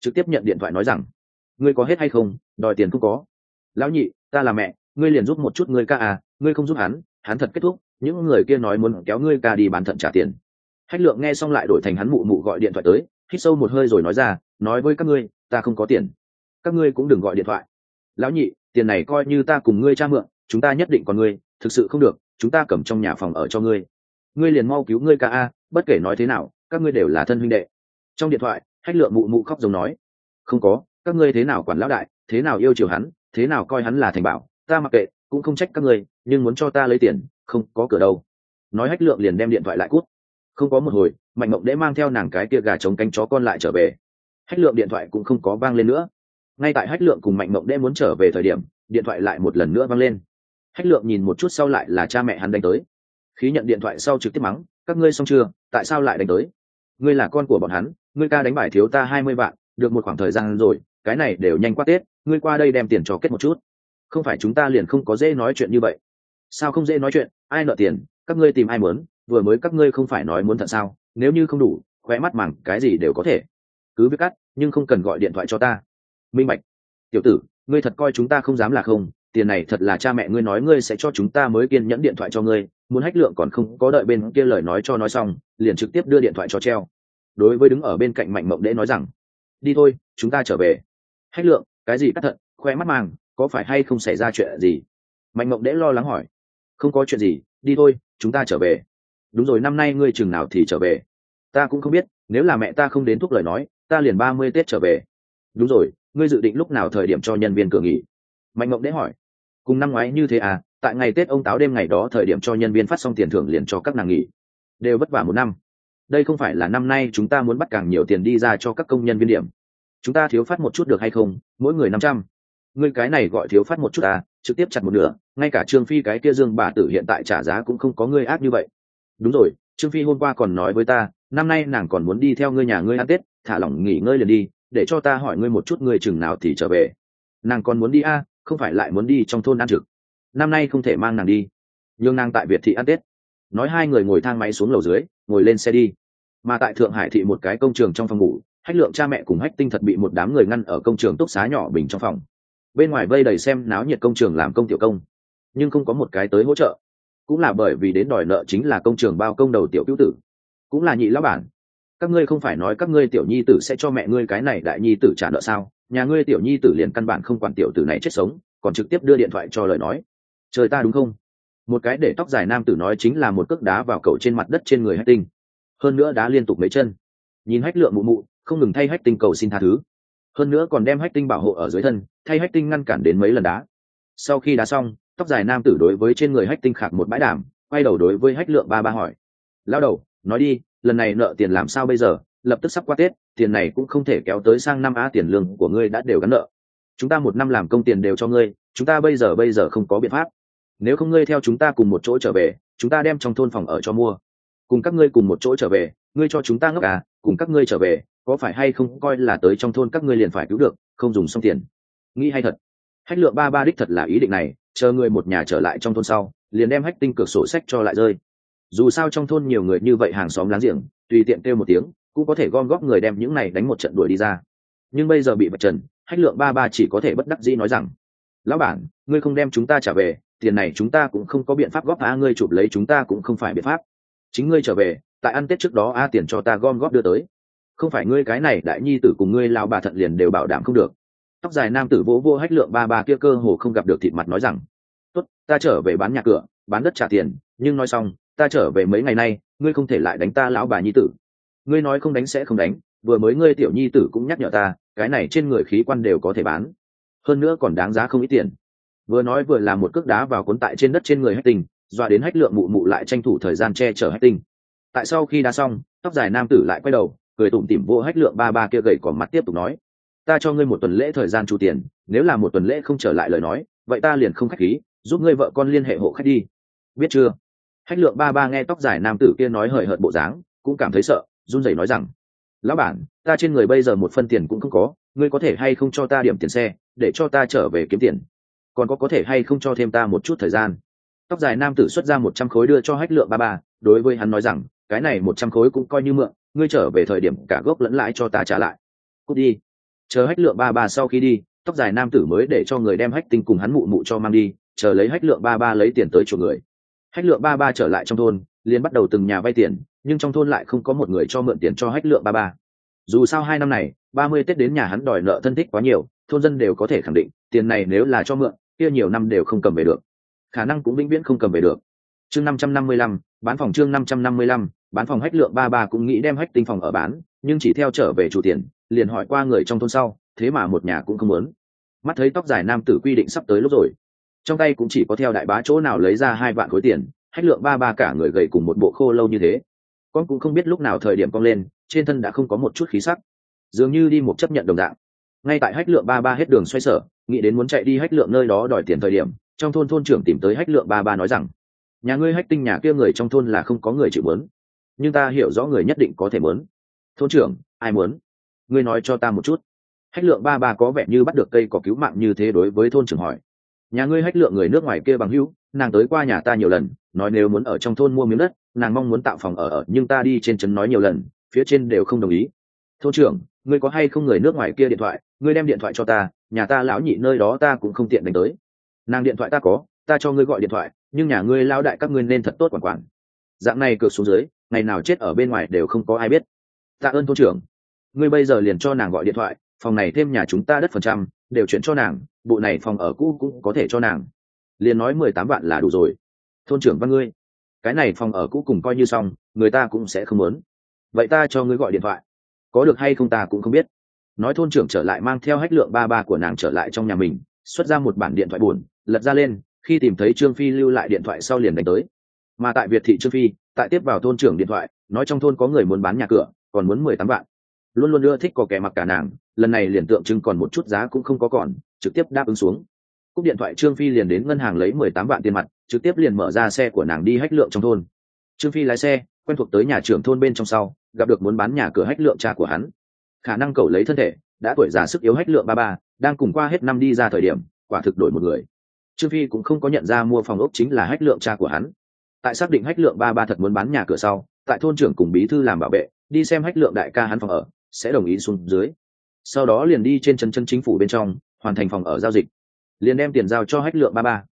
Trực tiếp nhận điện thoại nói rằng, ngươi có hết hay không? Đòi tiền không có. Lão nhị, ta là mẹ, ngươi liền giúp một chút ngươi ca à ngươi không giúp hắn hắn thật kết thúc, những người kia nói muốn kéo ngươi ca đi bán thận trả tiền. Hách lượng nghe xong lại đổi thành hắn mụ mụ gọi điện thoại tới, hít sâu một hơi rồi nói ra, nói với các ngươi, ta không có tiền. Các ngươi cũng đừng gọi điện thoại. Lão nhị tiền này coi như ta cùng ngươi cha mượn, chúng ta nhất định còn ngươi, thực sự không được, chúng ta cầm trong nhà phòng ở cho ngươi. Ngươi liền mau cứu ngươi ca a, bất kể nói thế nào, các ngươi đều là thân huynh đệ. Trong điện thoại, hách lượng mụ mụ khóc giống nói, không có, các ngươi thế nào quản lão đại, thế nào yêu chiều hắn, thế nào coi hắn là thành bảo, ta mặc kệ, cũng không trách các ngươi, nhưng muốn cho ta lấy tiền, không có cửa đâu. Nói hách lượng liền đem điện thoại lại cút. Không có một hồi, mạnh mộng đễ mang theo nàng cái kia gà trống cánh chó con lại trở về. Hách lượng điện thoại cũng không có vang lên nữa ngay tại hách lượng cùng mạnh mộng đễ muốn trở về thời điểm, điện thoại lại một lần nữa vang lên. Hách lượng nhìn một chút sau lại là cha mẹ hắn đánh tới. Khí nhận điện thoại sau trực tiếp mắng, các ngươi xong chưa? Tại sao lại đánh tới? Ngươi là con của bọn hắn, ngươi ca đánh bài thiếu ta hai mươi vạn, được một khoảng thời gian rồi, cái này đều nhanh qua tết, ngươi qua đây đem tiền cho kết một chút. Không phải chúng ta liền không có dễ nói chuyện như vậy. Sao không dễ nói chuyện? Ai nợ tiền? Các ngươi tìm ai muốn vừa mới các ngươi không phải nói muốn thật sao? Nếu như không đủ, khóe mắt mảng cái gì đều có thể. Cứ biết cắt, nhưng không cần gọi điện thoại cho ta minh bạch. Tiểu tử, ngươi thật coi chúng ta không dám là không, tiền này thật là cha mẹ ngươi nói ngươi sẽ cho chúng ta mới kiên nhẫn điện thoại cho ngươi, muốn hách lượng còn không có đợi bên kia lời nói cho nói xong, liền trực tiếp đưa điện thoại cho treo. Đối với đứng ở bên cạnh mạnh mộng đễ nói rằng, đi thôi, chúng ta trở về. Hách lượng, cái gì cắt thận, khoe mắt màng, có phải hay không xảy ra chuyện gì? Mạnh mộng đễ lo lắng hỏi. Không có chuyện gì, đi thôi, chúng ta trở về. Đúng rồi, năm nay ngươi chừng nào thì trở về? Ta cũng không biết, nếu là mẹ ta không đến thúc lời nói, ta liền ba mươi tết trở về đúng rồi, ngươi dự định lúc nào thời điểm cho nhân viên cửa nghỉ? Mạnh mộng đễ hỏi. Cùng năm ngoái như thế à tại ngày tết ông táo đêm ngày đó thời điểm cho nhân viên phát xong tiền thưởng liền cho các nàng nghỉ. Đều vất vả một năm. Đây không phải là năm nay chúng ta muốn bắt càng nhiều tiền đi ra cho các công nhân viên điểm. Chúng ta thiếu phát một chút được hay không? Mỗi người năm trăm. Ngươi cái này gọi thiếu phát một chút à trực tiếp chặt một nửa, ngay cả trương phi cái kia dương bà tử hiện tại trả giá cũng không có ngươi ác như vậy. Đúng rồi, trương phi hôm qua còn nói với ta, năm nay nàng còn muốn đi theo ngươi nhà ngươi ăn tết, thả lỏng nghỉ ngơi liền đi để cho ta hỏi ngươi một chút ngươi chừng nào thì trở về. Nàng còn muốn đi a à, không phải lại muốn đi trong thôn ăn trực. Năm nay không thể mang nàng đi. Nhưng nàng tại việt thị ăn tết. Nói hai người ngồi thang máy xuống lầu dưới ngồi lên xe đi. Mà tại thượng hải thị một cái công trường trong phòng ngủ hách lượng cha mẹ cùng hách tinh thật bị một đám người ngăn ở công trường túc xá nhỏ bình trong phòng. Bên ngoài vây đầy xem náo nhiệt công trường làm công tiểu công. Nhưng không có một cái tới hỗ trợ. Cũng là bởi vì đến đòi nợ chính là công trường bao công đầu tiểu cứu tử. Cũng là nhị lão bản các ngươi không phải nói các ngươi tiểu nhi tử sẽ cho mẹ ngươi cái này đại nhi tử trả nợ sao? Nhà ngươi tiểu nhi tử liền căn bản không quản tiểu tử này chết sống còn trực tiếp đưa điện thoại cho lời nói. Trời ta đúng không? Một cái để tóc dài nam tử nói chính là một cước đá vào cậu trên mặt đất trên người hách tinh. Hơn nữa đá liên tục mấy chân. Nhìn hách lượng mụ mụ không ngừng thay hách tinh cầu xin tha thứ. Hơn nữa còn đem hách tinh bảo hộ ở dưới thân thay hách tinh ngăn cản đến mấy lần đá. Sau khi đá xong tóc dài nam tử đối với trên người hách tinh khạc một bãi đảm, quay đầu đối với hách lượng ba ba hỏi. Lao đầu nói đi lần này nợ tiền làm sao bây giờ? Lập tức sắp qua tết, tiền này cũng không thể kéo tới sang năm á tiền lương của ngươi đã đều gắn nợ. Chúng ta một năm làm công tiền đều cho ngươi, chúng ta bây giờ bây giờ không có biện pháp. Nếu không ngươi theo chúng ta cùng một chỗ trở về, chúng ta đem trong thôn phòng ở cho mua. Cùng các ngươi cùng một chỗ trở về, ngươi cho chúng ta ngốc à cùng các ngươi trở về, có phải hay không coi là tới trong thôn các ngươi liền phải cứu được, không dùng xong tiền. Nghĩ hay thật. Hách lượng ba ba đích thật là ý định này, chờ người một nhà trở lại trong thôn sau, liền đem hách tinh cửa sổ sách cho lại rơi dù sao trong thôn nhiều người như vậy hàng xóm láng giềng, tùy tiện kêu một tiếng, cũng có thể gom góp người đem những này đánh một trận đuổi đi ra. Nhưng bây giờ bị vật trần, hách lượng ba ba chỉ có thể bất đắc dĩ nói rằng, lão bản, ngươi không đem chúng ta trả về, tiền này chúng ta cũng không có biện pháp góp a ngươi chụp lấy chúng ta cũng không phải biện pháp. Chính ngươi trở về, tại ăn tết trước đó a tiền cho ta gom góp đưa tới. Không phải ngươi cái này đại nhi tử cùng ngươi lao bà thận liền đều bảo đảm không được. Tóc dài nam tử vỗ vô hách lượng ba ba kia cơ hồ không gặp được thịt mặt nói rằng, tốt, ta trở về bán nhà cửa, bán đất trả tiền, nhưng nói xong ta trở về mấy ngày nay, ngươi không thể lại đánh ta lão bà nhi tử. Ngươi nói không đánh sẽ không đánh, vừa mới ngươi tiểu nhi tử cũng nhắc nhở ta, cái này trên người khí quan đều có thể bán. Hơn nữa còn đáng giá không ít tiền. Vừa nói vừa làm một cước đá vào cuốn tại trên đất trên người hách tinh dọa đến hách lượng mụ mụ lại tranh thủ thời gian che chở hách tinh tại sau khi đá xong, tóc dài nam tử lại quay đầu, cười tủm tỉm vô hách lượng ba ba kia gầy còn mắt tiếp tục nói, ta cho ngươi một tuần lễ thời gian chu tiền, nếu là một tuần lễ không trở lại lời nói, vậy ta liền không khách khí, giúp ngươi vợ con liên hệ hộ khách đi. Biết chưa? Hách lượng ba ba nghe tóc dài nam tử kia nói hời hợt bộ dáng, cũng cảm thấy sợ, run rẩy nói rằng, lão bản, ta trên người bây giờ một phân tiền cũng không có, ngươi có thể hay không cho ta điểm tiền xe, để cho ta trở về kiếm tiền? Còn có có thể hay không cho thêm ta một chút thời gian? Tóc dài nam tử xuất ra một trăm khối đưa cho hách lượng ba ba, đối với hắn nói rằng, cái này một trăm khối cũng coi như mượn, ngươi trở về thời điểm cả gốc lẫn lãi cho ta trả lại. Cút đi. Chờ hách lượng ba ba sau khi đi, tóc dài nam tử mới để cho người đem hách tinh cùng hắn mụ mụ cho mang đi, chờ lấy hách lượng ba ba lấy tiền tới chỗ người hách lượng ba ba trở lại trong thôn, liền bắt đầu từng nhà vay tiền, nhưng trong thôn lại không có một người cho mượn tiền cho hách lượng ba ba. Dù sao hai năm này, ba mươi tết đến nhà hắn đòi nợ thân thích quá nhiều, thôn dân đều có thể khẳng định, tiền này nếu là cho mượn, kia nhiều năm đều không cầm về được. Khả năng cũng vĩnh viễn không cầm về được. Chương năm trăm năm mươi lăm, bán phòng chương năm trăm năm mươi lăm, bán phòng hách lượng ba ba cũng nghĩ đem hách tinh phòng ở bán, nhưng chỉ theo trở về chủ tiền, liền hỏi qua người trong thôn sau, thế mà một nhà cũng không muốn. Mắt thấy tóc dài nam tử quy định sắp tới lúc rồi trong tay cũng chỉ có theo đại bá chỗ nào lấy ra hai vạn khối tiền, hách lượng ba ba cả người gầy cùng một bộ khô lâu như thế. Con cũng không biết lúc nào thời điểm cong lên, trên thân đã không có một chút khí sắc. Dường như đi một chấp nhận đồng dạng. Ngay tại hách lượng ba ba hết đường xoay sở, nghĩ đến muốn chạy đi hách lượng nơi đó đòi tiền thời điểm, trong thôn thôn trưởng tìm tới hách lượng ba ba nói rằng, nhà ngươi hách tinh nhà kia người trong thôn là không có người chịu muốn nhưng ta hiểu rõ người nhất định có thể muốn thôn trưởng, ai muốn ngươi nói cho ta một chút. Hách lượng ba ba có vẻ như bắt được cây có cứu mạng như thế đối với thôn trưởng hỏi nhà ngươi hách lượng người nước ngoài kia bằng hữu, nàng tới qua nhà ta nhiều lần, nói nếu muốn ở trong thôn mua miếng đất, nàng mong muốn tạo phòng ở ở, nhưng ta đi trên trấn nói nhiều lần, phía trên đều không đồng ý. Thôn trưởng, ngươi có hay không người nước ngoài kia điện thoại, ngươi đem điện thoại cho ta, nhà ta lão nhị nơi đó ta cũng không tiện đánh tới. Nàng điện thoại ta có, ta cho ngươi gọi điện thoại, nhưng nhà ngươi lao đại các ngươi nên thật tốt quản quản. Dạng này cược xuống dưới, ngày nào chết ở bên ngoài đều không có ai biết. Tạ ơn thôn trưởng. Ngươi bây giờ liền cho nàng gọi điện thoại, phòng này thêm nhà chúng ta đất phần trăm đều chuyển cho nàng, bộ này phòng ở cũ cũng có thể cho nàng. Liền nói mười tám vạn là đủ rồi. Thôn trưởng văn ngươi, cái này phòng ở cũ cùng coi như xong, người ta cũng sẽ không muốn. Vậy ta cho ngươi gọi điện thoại. Có được hay không ta cũng không biết. Nói thôn trưởng trở lại mang theo hách lượng ba ba của nàng trở lại trong nhà mình, xuất ra một bản điện thoại buồn, lật ra lên, khi tìm thấy trương phi lưu lại điện thoại sau liền đánh tới. Mà tại việt thị trương phi, tại tiếp vào thôn trưởng điện thoại, nói trong thôn có người muốn bán nhà cửa, còn muốn mười tám vạn. Luôn luôn ưa thích có kẻ mặc cả nàng lần này liền tượng trưng còn một chút giá cũng không có còn, trực tiếp đáp ứng xuống. Cúp điện thoại trương phi liền đến ngân hàng lấy mười tám vạn tiền mặt, trực tiếp liền mở ra xe của nàng đi hách lượng trong thôn. Trương phi lái xe, quen thuộc tới nhà trưởng thôn bên trong sau, gặp được muốn bán nhà cửa hách lượng cha của hắn. Khả năng cầu lấy thân thể, đã tuổi già sức yếu hách lượng ba ba, đang cùng qua hết năm đi ra thời điểm, quả thực đổi một người. Trương phi cũng không có nhận ra mua phòng ốc chính là hách lượng cha của hắn. Tại xác định hách lượng ba ba thật muốn bán nhà cửa sau, tại thôn trưởng cùng bí thư làm bảo vệ, đi xem hách lượng đại ca hắn phòng ở, sẽ đồng ý xuống dưới sau đó liền đi trên chân chân chính phủ bên trong, hoàn thành phòng ở giao dịch. Liền đem tiền giao cho hách lượng ba ba.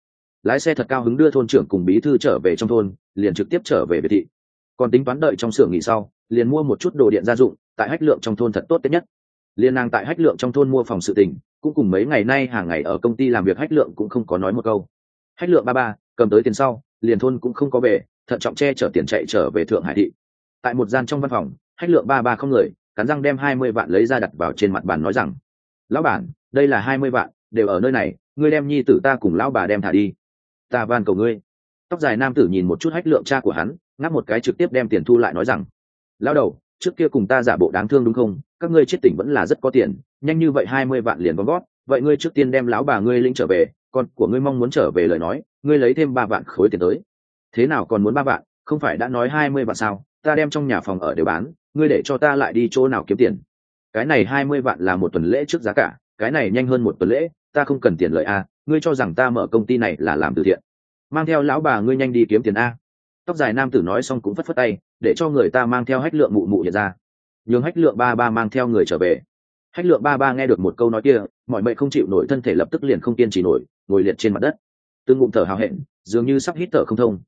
Lái xe thật cao hứng đưa thôn trưởng cùng bí thư trở về trong thôn, liền trực tiếp trở về biệt thị. Còn tính toán đợi trong xưởng nghỉ sau, liền mua một chút đồ điện gia dụng, tại hách lượng trong thôn thật tốt nhất liền nàng tại hách lượng trong thôn mua phòng sự tình, cũng cùng mấy ngày nay hàng ngày ở công ty làm việc hách lượng cũng không có nói một câu. Hách lượng ba ba, cầm tới tiền sau, liền thôn cũng không có về, thận trọng che chở tiền chạy trở về thượng hải thị. Tại một gian trong văn phòng, hách lượng ba ba không người cắn răng đem hai mươi vạn lấy ra đặt vào trên mặt bàn nói rằng, lão bản, đây là hai mươi vạn, đều ở nơi này, ngươi đem nhi tử ta cùng lão bà đem thả đi. Ta van cầu ngươi. Tóc dài nam tử nhìn một chút hách lượng cha của hắn, ngáp một cái trực tiếp đem tiền thu lại nói rằng, lão đầu, trước kia cùng ta giả bộ đáng thương đúng không? Các ngươi chết tỉnh vẫn là rất có tiền, nhanh như vậy hai mươi vạn liền gom gót vậy ngươi trước tiên đem lão bà ngươi linh trở về, con của ngươi mong muốn trở về lời nói, ngươi lấy thêm ba vạn khối tiền tới. Thế nào còn muốn ba vạn? Không phải đã nói hai mươi vạn sao? Ta đem trong nhà phòng ở đều bán ngươi để cho ta lại đi chỗ nào kiếm tiền? Cái này hai mươi vạn là một tuần lễ trước giá cả, cái này nhanh hơn một tuần lễ, ta không cần tiền lợi a ngươi cho rằng ta mở công ty này là làm từ thiện. Mang theo lão bà ngươi nhanh đi kiếm tiền a. Tóc dài nam tử nói xong cũng phất phất tay, để cho người ta mang theo hách lượng mụ mụ hiện ra. Nhường hách lượng ba ba mang theo người trở về. Hách lượng ba ba nghe được một câu nói kia, mọi mệnh không chịu nổi thân thể lập tức liền không kiên trì nổi, ngồi liệt trên mặt đất. Tương ngụm thở hào hẹn, dường như sắp hít thở không thông.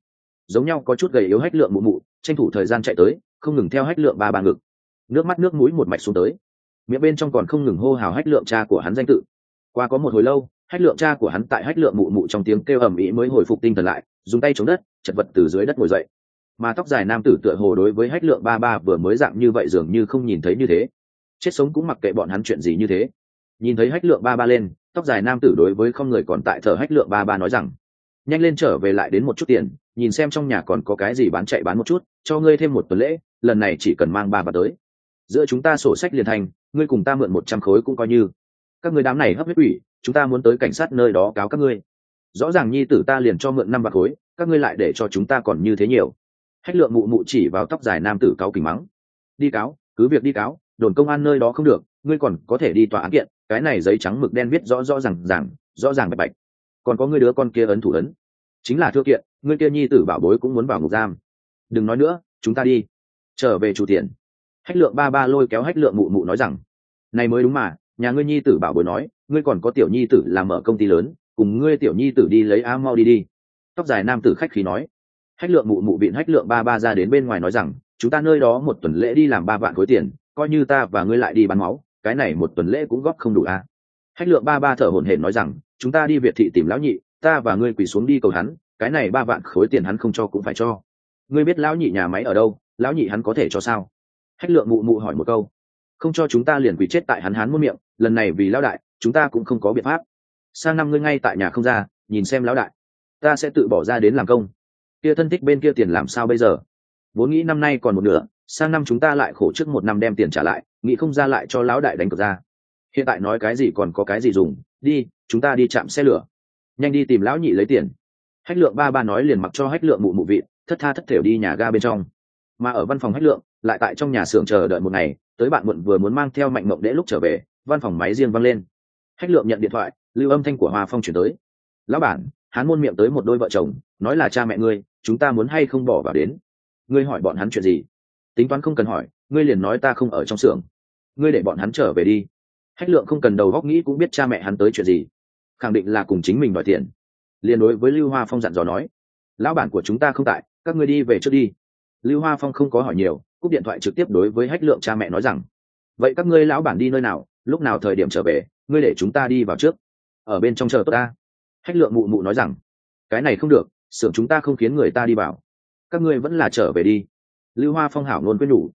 Giống nhau có chút gầy yếu hách lượng mụ mụ, tranh thủ thời gian chạy tới không ngừng theo hách lượng ba ba ngực. Nước mắt nước mũi một mạch xuống tới. Miệng bên trong còn không ngừng hô hào hách lượng cha của hắn danh tự. Qua có một hồi lâu, hách lượng cha của hắn tại hách lượng mụ mụ trong tiếng kêu ầm ĩ mới hồi phục tinh thần lại, dùng tay chống đất, chật vật từ dưới đất ngồi dậy. Mà tóc dài nam tử tựa hồ đối với hách lượng ba ba vừa mới dạng như vậy dường như không nhìn thấy như thế. Chết sống cũng mặc kệ bọn hắn chuyện gì như thế. Nhìn thấy hách lượng ba ba lên, tóc dài nam tử đối với không người còn tại thờ hách lượng ba ba nói rằng, nhanh lên trở về lại đến một chút tiền, nhìn xem trong nhà còn có cái gì bán chạy bán một chút, cho ngươi thêm một tuần lễ lần này chỉ cần mang ba bà tới. Giữa chúng ta sổ sách liền thành, ngươi cùng ta mượn một trăm khối cũng coi như. Các người đám này hấp huyết ủy chúng ta muốn tới cảnh sát nơi đó cáo các ngươi. Rõ ràng nhi tử ta liền cho mượn năm bạc khối, các ngươi lại để cho chúng ta còn như thế nhiều. Hách lượng mụ mụ chỉ vào tóc dài nam tử cáo kình mắng. Đi cáo, cứ việc đi cáo, đồn công an nơi đó không được, ngươi còn có thể đi tòa án kiện, cái này giấy trắng mực đen viết rõ rõ ràng g rõ ràng bạch bạch. Còn có ngươi đứa con kia ấn thủ ấn. Chính là thư kiện, ngươi kia nhi tử bảo bối cũng muốn vào ngục giam. Đừng nói nữa, chúng ta đi trở về chủ tiền. Hách lượng ba ba lôi kéo hách lượng mụ mụ nói rằng, này mới đúng mà, nhà ngươi nhi tử bảo bối nói, ngươi còn có tiểu nhi tử làm mở công ty lớn, cùng ngươi tiểu nhi tử đi lấy á mau đi đi. Tóc dài nam tử khách khí nói. Hách lượng mụ mụ bịn hách lượng ba ba ra đến bên ngoài nói rằng, chúng ta nơi đó một tuần lễ đi làm ba vạn khối tiền, coi như ta và ngươi lại đi bán máu, cái này một tuần lễ cũng góp không đủ à. hách lượng ba ba thở hổn hển nói rằng, chúng ta đi việt thị tìm lão nhị, ta và ngươi quỳ xuống đi cầu hắn, cái này ba vạn khối tiền hắn không cho cũng phải cho. Ngươi biết lão nhị nhà máy ở đâu? Lão nhị hắn có thể cho sao? Hách lượng mụ mụ hỏi một câu. Không cho chúng ta liền quỷ chết tại hắn hắn muôn miệng, lần này vì lão đại, chúng ta cũng không có biện pháp. Sang năm ngươi ngay tại nhà không ra, nhìn xem lão đại. Ta sẽ tự bỏ ra đến làm công. Kia thân thích bên kia tiền làm sao bây giờ? Vốn nghĩ năm nay còn một nửa, sang năm chúng ta lại khổ trước một năm đem tiền trả lại, nghĩ không ra lại cho lão đại đánh cược ra. Hiện tại nói cái gì còn có cái gì dùng, đi, chúng ta đi chạm xe lửa. Nhanh đi tìm lão nhị lấy tiền. Hách lượng ba ba nói liền mặc cho hách lượng mụ mụ vị, thất tha thất thểu đi nhà ga bên trong mà ở văn phòng hách lượng, lại tại trong nhà xưởng chờ đợi một ngày, tới bạn muộn vừa muốn mang theo mạnh mộng đễ lúc trở về, văn phòng máy riêng văng lên. Hách lượng nhận điện thoại, lưu âm thanh của hoa phong chuyển tới. Lão bản, hắn môn miệng tới một đôi vợ chồng, nói là cha mẹ ngươi, chúng ta muốn hay không bỏ vào đến? Ngươi hỏi bọn hắn chuyện gì? Tính toán không cần hỏi, ngươi liền nói ta không ở trong xưởng. Ngươi để bọn hắn trở về đi. Hách lượng không cần đầu góc nghĩ cũng biết cha mẹ hắn tới chuyện gì. Khẳng định là cùng chính mình đòi tiền. Liền đối với lưu hoa phong dặn dò nói, lão bản của chúng ta không tại, các ngươi đi về trước đi lưu hoa phong không có hỏi nhiều, cúp điện thoại trực tiếp đối với hách lượng cha mẹ nói rằng, vậy các ngươi lão bản đi nơi nào, lúc nào thời điểm trở về, ngươi để chúng ta đi vào trước. Ở bên trong chờ tốt ta. Hách lượng mụ mụ nói rằng, cái này không được, xưởng chúng ta không khiến người ta đi vào. Các ngươi vẫn là trở về đi. Lưu hoa phong hảo luôn quên nhủ.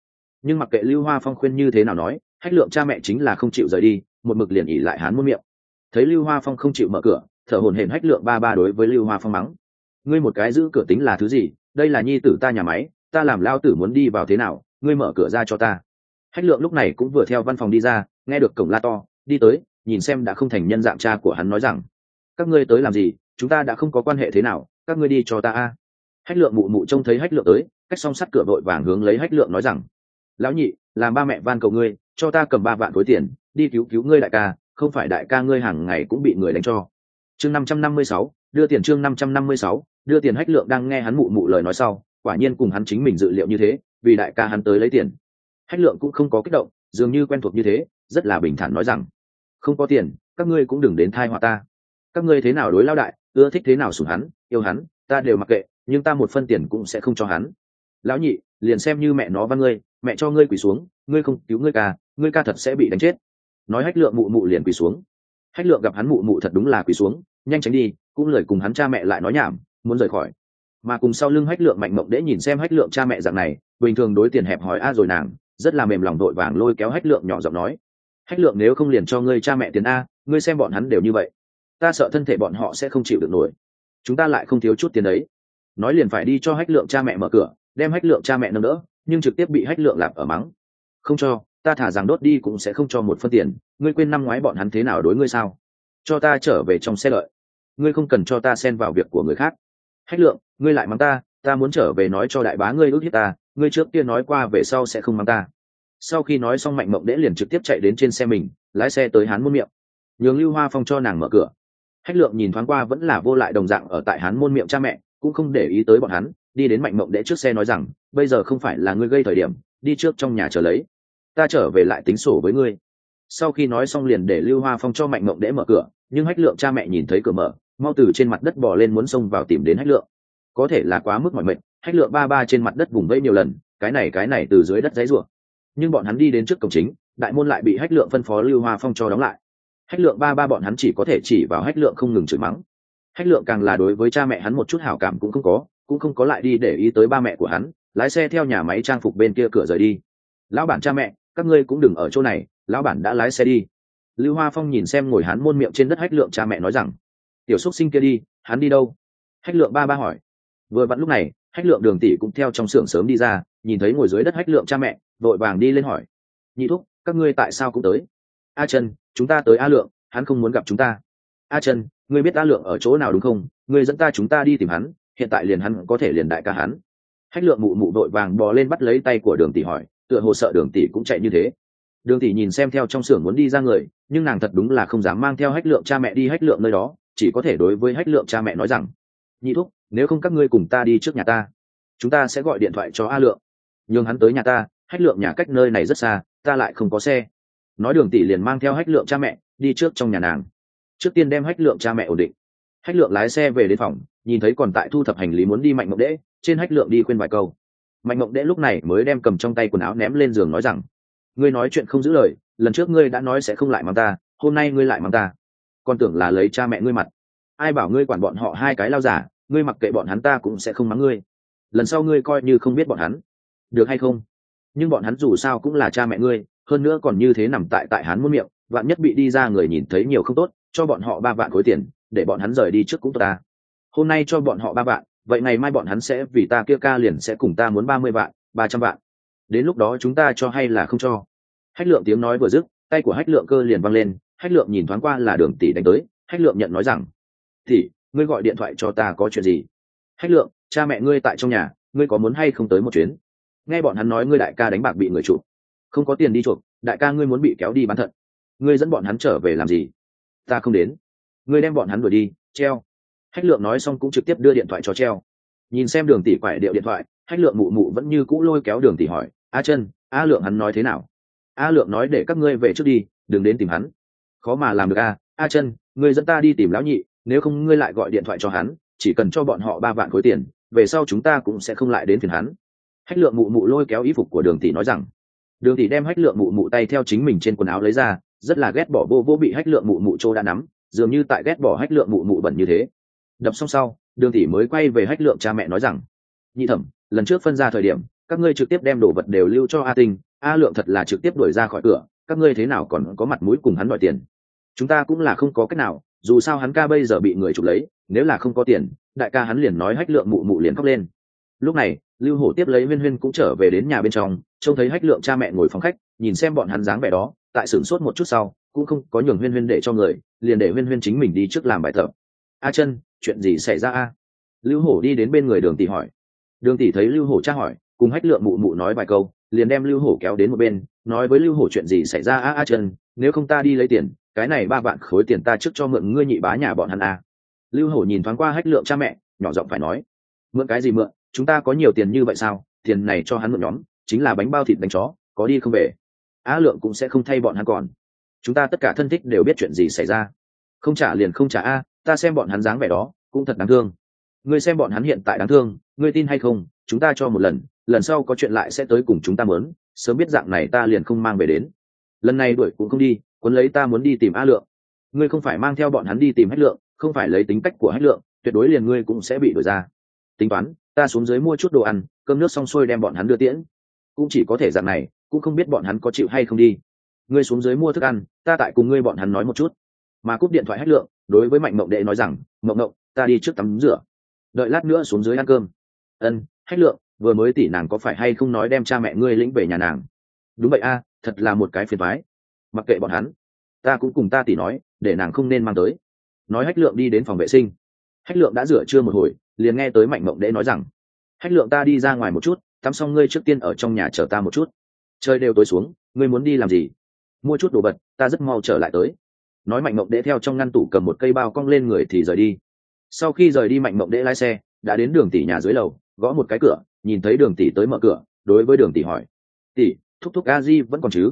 Nhưng mặc kệ lưu hoa phong khuyên như thế nào nói, hách lượng cha mẹ chính là không chịu rời đi, một mực liền ỉ lại hán muôn miệng. Thấy lưu hoa phong không chịu mở cửa, thở hồn hển hách lượng ba ba đối với lưu hoa phong mắng, ngươi một cái giữ cửa tính là thứ gì? Đây là nhi tử ta nhà máy ta làm lao tử muốn đi vào thế nào, ngươi mở cửa ra cho ta. Hách lượng lúc này cũng vừa theo văn phòng đi ra, nghe được cổng la to, đi tới, nhìn xem đã không thành nhân dạng cha của hắn nói rằng, các ngươi tới làm gì, chúng ta đã không có quan hệ thế nào, các ngươi đi cho ta a. Hách lượng mụ mụ trông thấy hách lượng tới, cách song sắt cửa vội vàng hướng lấy hách lượng nói rằng, lão nhị, làm ba mẹ van cầu ngươi, cho ta cầm ba vạn khối tiền, đi cứu cứu ngươi đại ca, không phải đại ca ngươi hàng ngày cũng bị người đánh cho. Chương năm trăm năm mươi sáu, đưa tiền chương năm trăm năm mươi sáu, đưa tiền hách lượng đang nghe hắn mụ mụ lời nói sau quả nhiên cùng hắn chính mình dự liệu như thế, vì đại ca hắn tới lấy tiền. Hách lượng cũng không có kích động, dường như quen thuộc như thế, rất là bình thản nói rằng, không có tiền, các ngươi cũng đừng đến thai họa ta. Các ngươi thế nào đối lao đại, ưa thích thế nào sủng hắn, yêu hắn, ta đều mặc kệ, nhưng ta một phân tiền cũng sẽ không cho hắn. Lão nhị, liền xem như mẹ nó văn ngươi, mẹ cho ngươi quỳ xuống, ngươi không cứu ngươi ca ngươi ca thật sẽ bị đánh chết. Nói hách lượng mụ mụ liền quỳ xuống. Hách lượng gặp hắn mụ mụ thật đúng là quỳ xuống, nhanh tránh đi, cũng lời cùng hắn cha mẹ lại nói nhảm, muốn rời khỏi mà cùng sau lưng hách lượng mạnh mộng để nhìn xem hách lượng cha mẹ dạng này, bình thường đối tiền hẹp hỏi a rồi nàng, rất là mềm lòng đội vàng lôi kéo hách lượng nhỏ giọng nói. Hách lượng nếu không liền cho ngươi cha mẹ tiền a, ngươi xem bọn hắn đều như vậy, ta sợ thân thể bọn họ sẽ không chịu được nổi. Chúng ta lại không thiếu chút tiền đấy. Nói liền phải đi cho hách lượng cha mẹ mở cửa, đem hách lượng cha mẹ nâng đỡ, nhưng trực tiếp bị hách lượng lạp ở mắng. Không cho, ta thả rằng đốt đi cũng sẽ không cho một phân tiền, ngươi quên năm ngoái bọn hắn thế nào đối ngươi sao? Cho ta trở về trong xe lợi. Ngươi không cần cho ta xen vào việc của người khác hách lượng, ngươi lại mắng ta ta muốn trở về nói cho đại bá ngươi ước hiếp ta, ngươi trước kia nói qua về sau sẽ không mắng ta. Sau khi nói xong mạnh mộng đễ liền trực tiếp chạy đến trên xe mình, lái xe tới hán môn miệng. Nhường lưu hoa phong cho nàng mở cửa. Hách lượng nhìn thoáng qua vẫn là vô lại đồng dạng ở tại hán môn miệng cha mẹ, cũng không để ý tới bọn hắn, đi đến mạnh mộng đệ trước xe nói rằng, bây giờ không phải là ngươi gây thời điểm, đi trước trong nhà chờ lấy. Ta trở về lại tính sổ với ngươi. Sau khi nói xong liền để lưu hoa phong cho mạnh mộng đệ mở cửa, nhưng hách lượng cha mẹ nhìn thấy cửa mở mau từ trên mặt đất bò lên muốn xông vào tìm đến hách lượng. Có thể là quá mức mọi mệnh hách lượng ba ba trên mặt đất vùng vẫy nhiều lần, cái này cái này từ dưới đất dãy rủa. Nhưng bọn hắn đi đến trước cổng chính, đại môn lại bị hách lượng phân phó lưu hoa phong cho đóng lại. Hách lượng ba ba bọn hắn chỉ có thể chỉ vào hách lượng không ngừng chửi mắng. Hách lượng càng là đối với cha mẹ hắn một chút hảo cảm cũng không có, cũng không có lại đi để ý tới ba mẹ của hắn, lái xe theo nhà máy trang phục bên kia cửa rời đi. Lão bản, cha mẹ, các ngươi cũng đừng ở chỗ này, lão bản đã lái xe đi. Lưu hoa phong nhìn xem ngồi hắn môn miệng trên đất hách lượng cha mẹ nói rằng tiểu xúc sinh kia đi, hắn đi đâu? Hách lượng ba ba hỏi. Vừa vặn lúc này, hách lượng đường tỷ cũng theo trong xưởng sớm đi ra, nhìn thấy ngồi dưới đất hách lượng cha mẹ, vội vàng đi lên hỏi. Nhị thúc, các ngươi tại sao cũng tới? A chân chúng ta tới a lượng, hắn không muốn gặp chúng ta. A chân ngươi biết a lượng ở chỗ nào đúng không? Ngươi dẫn ta chúng ta đi tìm hắn, hiện tại liền hắn có thể liền đại ca hắn. Hách lượng mụ mụ vội vàng bò lên bắt lấy tay của đường tỷ hỏi, tựa hồ sợ đường tỷ cũng chạy như thế. Đường tỷ nhìn xem theo trong xưởng muốn đi ra người, nhưng nàng thật đúng là không dám mang theo hách lượng cha mẹ đi hách lượng nơi đó chỉ có thể đối với hách lượng cha mẹ nói rằng, nhị thúc, nếu không các ngươi cùng ta đi trước nhà ta, chúng ta sẽ gọi điện thoại cho a lượng. Nhường hắn tới nhà ta, hách lượng nhà cách nơi này rất xa, ta lại không có xe. Nói đường tỷ liền mang theo hách lượng cha mẹ, đi trước trong nhà nàng. Trước tiên đem hách lượng cha mẹ ổn định. Hách lượng lái xe về đến phòng, nhìn thấy còn tại thu thập hành lý muốn đi mạnh mộng đễ, trên hách lượng đi khuyên vài câu. Mạnh mộng đễ lúc này mới đem cầm trong tay quần áo ném lên giường nói rằng, ngươi nói chuyện không giữ lời, lần trước ngươi đã nói sẽ không lại mang ta, hôm nay ngươi lại mang ta con tưởng là lấy cha mẹ ngươi mặt. Ai bảo ngươi quản bọn họ hai cái lao giả, ngươi mặc kệ bọn hắn ta cũng sẽ không mắng ngươi. Lần sau ngươi coi như không biết bọn hắn. Được hay không? Nhưng bọn hắn dù sao cũng là cha mẹ ngươi, hơn nữa còn như thế nằm tại tại hắn muốn miệng, vạn nhất bị đi ra người nhìn thấy nhiều không tốt, cho bọn họ ba vạn khối tiền, để bọn hắn rời đi trước cũng tốt ta. Hôm nay cho bọn họ ba vạn, vậy ngày mai bọn hắn sẽ vì ta kia ca liền sẽ cùng ta muốn ba mươi vạn, ba trăm vạn. Đến lúc đó chúng ta cho hay là không cho. Hách lượng tiếng nói vừa dứt, tay của hách lượng cơ liền văng lên hách lượng nhìn thoáng qua là đường tỷ đánh tới, hách lượng nhận nói rằng, tỷ, ngươi gọi điện thoại cho ta có chuyện gì? Hách lượng, cha mẹ ngươi tại trong nhà, ngươi có muốn hay không tới một chuyến? Nghe bọn hắn nói ngươi đại ca đánh bạc bị người chụp. Không có tiền đi chuộc đại ca ngươi muốn bị kéo đi bán thận. Ngươi dẫn bọn hắn trở về làm gì? Ta không đến. Ngươi đem bọn hắn đuổi đi, treo. Hách lượng nói xong cũng trực tiếp đưa điện thoại cho treo. Nhìn xem đường tỷ quải điệu điện thoại, hách lượng mụ mụ vẫn như cũ lôi kéo đường tỷ hỏi, a chân a lượng hắn nói thế nào? A lượng nói để các ngươi về trước đi, đừng đến tìm hắn khó mà làm được a. A chân ngươi dẫn ta đi tìm lão nhị, nếu không ngươi lại gọi điện thoại cho hắn, chỉ cần cho bọn họ ba vạn khối tiền, về sau chúng ta cũng sẽ không lại đến phiền hắn. Hách lượng mụ mụ lôi kéo ý phục của đường tỷ nói rằng. Đường tỷ đem hách lượng mụ mụ tay theo chính mình trên quần áo lấy ra, rất là ghét bỏ vô vô bị hách lượng mụ mụ trô đã nắm, dường như tại ghét bỏ hách lượng mụ mụ bẩn như thế. Đập xong sau, đường tỷ mới quay về hách lượng cha mẹ nói rằng, nhị thẩm, lần trước phân ra thời điểm, các ngươi trực tiếp đem đồ vật đều lưu cho a tinh, a lượng thật là trực tiếp đuổi ra khỏi cửa, các ngươi thế nào còn có mặt mũi cùng hắn đòi tiền? Chúng ta cũng là không có cách nào, dù sao hắn ca bây giờ bị người chụp lấy, nếu là không có tiền, đại ca hắn liền nói hách lượng mụ mụ liền khóc lên. Lúc này, lưu hổ tiếp lấy huyên huyên cũng trở về đến nhà bên trong, trông thấy hách lượng cha mẹ ngồi phòng khách, nhìn xem bọn hắn dáng vẻ đó, tại sửng sốt một chút sau, cũng không có nhường huyên huyên để cho người, liền để huyên huyên chính mình đi trước làm bài tập. A chân, chuyện gì xảy ra a? Lưu hổ đi đến bên người đường tỷ hỏi. Đường tỷ thấy lưu hổ tra hỏi, cùng hách lượng mụ mụ nói vài câu, liền đem lưu hổ kéo đến một bên, nói với lưu hổ chuyện gì xảy ra a? A chân, nếu không ta đi lấy tiền cái này ba vạn khối tiền ta trước cho mượn ngươi nhị bá nhà bọn hắn a lưu hổ nhìn thoáng qua hách lượng cha mẹ, nhỏ giọng phải nói, mượn cái gì mượn? Chúng ta có nhiều tiền như vậy sao? Tiền này cho hắn mượn nhóm, chính là bánh bao thịt đánh chó, có đi không về? Á lượng cũng sẽ không thay bọn hắn còn. Chúng ta tất cả thân thích đều biết chuyện gì xảy ra. Không trả liền không trả a, ta xem bọn hắn dáng vẻ đó, cũng thật đáng thương. Ngươi xem bọn hắn hiện tại đáng thương, ngươi tin hay không? Chúng ta cho một lần lần sau có chuyện lại sẽ tới cùng chúng ta mớn. Sớm biết dạng này ta liền không mang về đến. Lần này đuổi cũng không đi cuốn lấy ta muốn đi tìm a lượng. Ngươi không phải mang theo bọn hắn đi tìm hách lượng, không phải lấy tính cách của hách lượng, tuyệt đối liền ngươi cũng sẽ bị đổi ra. Tính toán, ta xuống dưới mua chút đồ ăn, cơm nước xong xuôi đem bọn hắn đưa tiễn. Cũng chỉ có thể dạng này, cũng không biết bọn hắn có chịu hay không đi. Ngươi xuống dưới mua thức ăn, ta tại cùng ngươi bọn hắn nói một chút. Mà cúp điện thoại hách lượng, đối với mạnh mộng đệ nói rằng, mộng mộng, ta đi trước tắm rửa. Đợi lát nữa xuống dưới ăn cơm. Ân, hách lượng, vừa mới tỷ nàng có phải hay không nói đem cha mẹ ngươi lĩnh về nhà nàng? Đúng vậy a, thật là một cái phiền thoái mặc kệ bọn hắn. Ta cũng cùng ta tỷ nói, để nàng không nên mang tới. Nói hách lượng đi đến phòng vệ sinh. Hách lượng đã rửa trưa một hồi, liền nghe tới mạnh mộng đễ nói rằng, hách lượng ta đi ra ngoài một chút, tắm xong ngươi trước tiên ở trong nhà chờ ta một chút. Trời đều tối xuống, ngươi muốn đi làm gì? Mua chút đồ vật, ta rất mau trở lại tới. Nói mạnh mộng đễ theo trong ngăn tủ cầm một cây bao cong lên người thì rời đi. Sau khi rời đi, mạnh mộng đễ lái xe, đã đến đường tỷ nhà dưới lầu, gõ một cái cửa, nhìn thấy đường tỷ tới mở cửa, đối với đường tỷ hỏi, tỷ, thúc thúc a di vẫn còn chứ?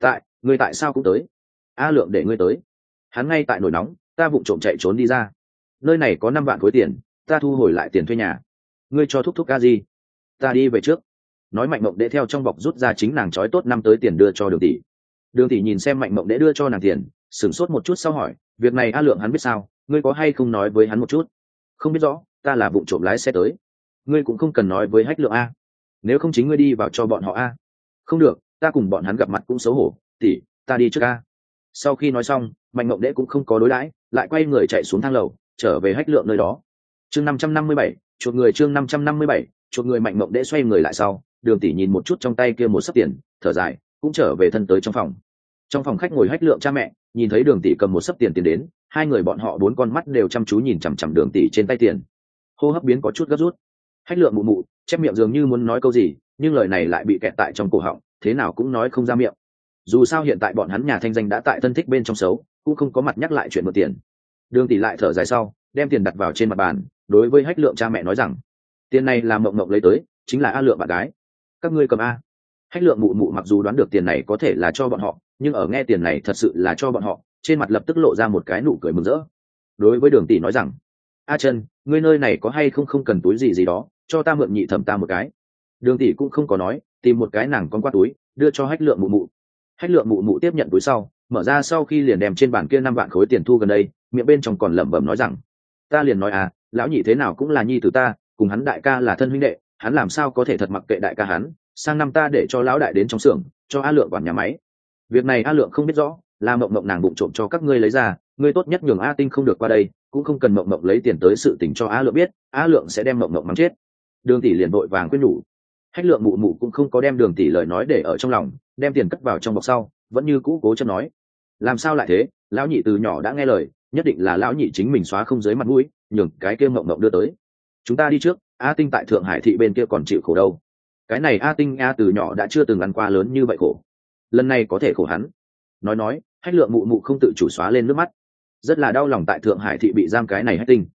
Tại ngươi tại sao cũng tới? A lượng để ngươi tới. Hắn ngay tại nổi nóng, ta vụng trộm chạy trốn đi ra. Nơi này có năm vạn khối tiền, ta thu hồi lại tiền thuê nhà. Ngươi cho thúc thúc a gì? ta đi về trước. Nói mạnh mộng đệ theo trong bọc rút ra chính nàng trói tốt năm tới tiền đưa cho đường tỷ. Đường tỷ nhìn xem mạnh mộng đệ đưa cho nàng tiền, sửng sốt một chút sau hỏi, việc này a lượng hắn biết sao? Ngươi có hay không nói với hắn một chút? Không biết rõ, ta là vụ trộm lái xe tới. Ngươi cũng không cần nói với hách lượng a. Nếu không chính ngươi đi vào cho bọn họ a. Không được, ta cùng bọn hắn gặp mặt cũng xấu hổ tỉ ta đi trước ca. Sau khi nói xong, mạnh mộng đễ cũng không có đối đãi, lại quay người chạy xuống thang lầu, trở về hách lượng nơi đó. Chương năm trăm năm mươi bảy, chuột người chương năm trăm năm mươi bảy, chuột người mạnh mộng đễ xoay người lại sau, đường tỷ nhìn một chút trong tay kia một sấp tiền, thở dài, cũng trở về thân tới trong phòng. Trong phòng khách ngồi hách lượng cha mẹ, nhìn thấy đường tỷ cầm một sấp tiền tiền đến, hai người bọn họ bốn con mắt đều chăm chú nhìn chằm chằm đường tỷ trên tay tiền. Hô hấp biến có chút gấp rút. Hách lượng mụ mụ, chép miệng dường như muốn nói câu gì, nhưng lời này lại bị kẹt tại trong cổ họng, thế nào cũng nói không ra miệng dù sao hiện tại bọn hắn nhà thanh danh đã tại thân thích bên trong xấu, cũng không có mặt nhắc lại chuyện mượn tiền. Đường tỷ lại thở dài sau, đem tiền đặt vào trên mặt bàn, đối với hách lượng cha mẹ nói rằng, tiền này là mộng mộng lấy tới, chính là a lượng bạn gái. Các ngươi cầm a. Hách lượng mụ mụ mặc dù đoán được tiền này có thể là cho bọn họ, nhưng ở nghe tiền này thật sự là cho bọn họ, trên mặt lập tức lộ ra một cái nụ cười mừng rỡ. Đối với đường tỷ nói rằng, a chân ngươi nơi này có hay không không cần túi gì gì đó, cho ta mượn nhị thẩm ta một cái. Đường tỷ cũng không có nói, tìm một cái nàng con quát túi, đưa cho hách lượng mụ mụ hách lượng mụ mụ tiếp nhận túi sau, mở ra sau khi liền đem trên bàn kia năm vạn khối tiền thu gần đây, miệng bên trong còn lẩm bẩm nói rằng, ta liền nói à lão nhị thế nào cũng là nhi tử ta, cùng hắn đại ca là thân huynh đệ, hắn làm sao có thể thật mặc kệ đại ca hắn, sang năm ta để cho lão đại đến trong xưởng, cho a lượng quản nhà máy. Việc này a lượng không biết rõ, là mộng mộng nàng bụng trộm cho các ngươi lấy ra, ngươi tốt nhất nhường a tinh không được qua đây, cũng không cần mộng mộng lấy tiền tới sự tình cho a lượng biết, a lượng sẽ đem mộng mộng mắng chết. Đường tỷ liền vội vàng quyết nhủ. Hách lượng mụ mụ cũng không có đem đường tỷ lời nói để ở trong lòng đem tiền cất vào trong bọc sau, vẫn như cũ cố chấp nói. Làm sao lại thế? Lão nhị từ nhỏ đã nghe lời, nhất định là lão nhị chính mình xóa không dưới mặt mũi, nhường cái kia mộng mộng đưa tới. Chúng ta đi trước, a tinh tại thượng hải thị bên kia còn chịu khổ đâu. Cái này a tinh a từ nhỏ đã chưa từng ăn qua lớn như vậy khổ. Lần này có thể khổ hắn. Nói nói, hách lượng mụ mụ không tự chủ xóa lên nước mắt. Rất là đau lòng tại thượng hải thị bị giam cái này hách tinh.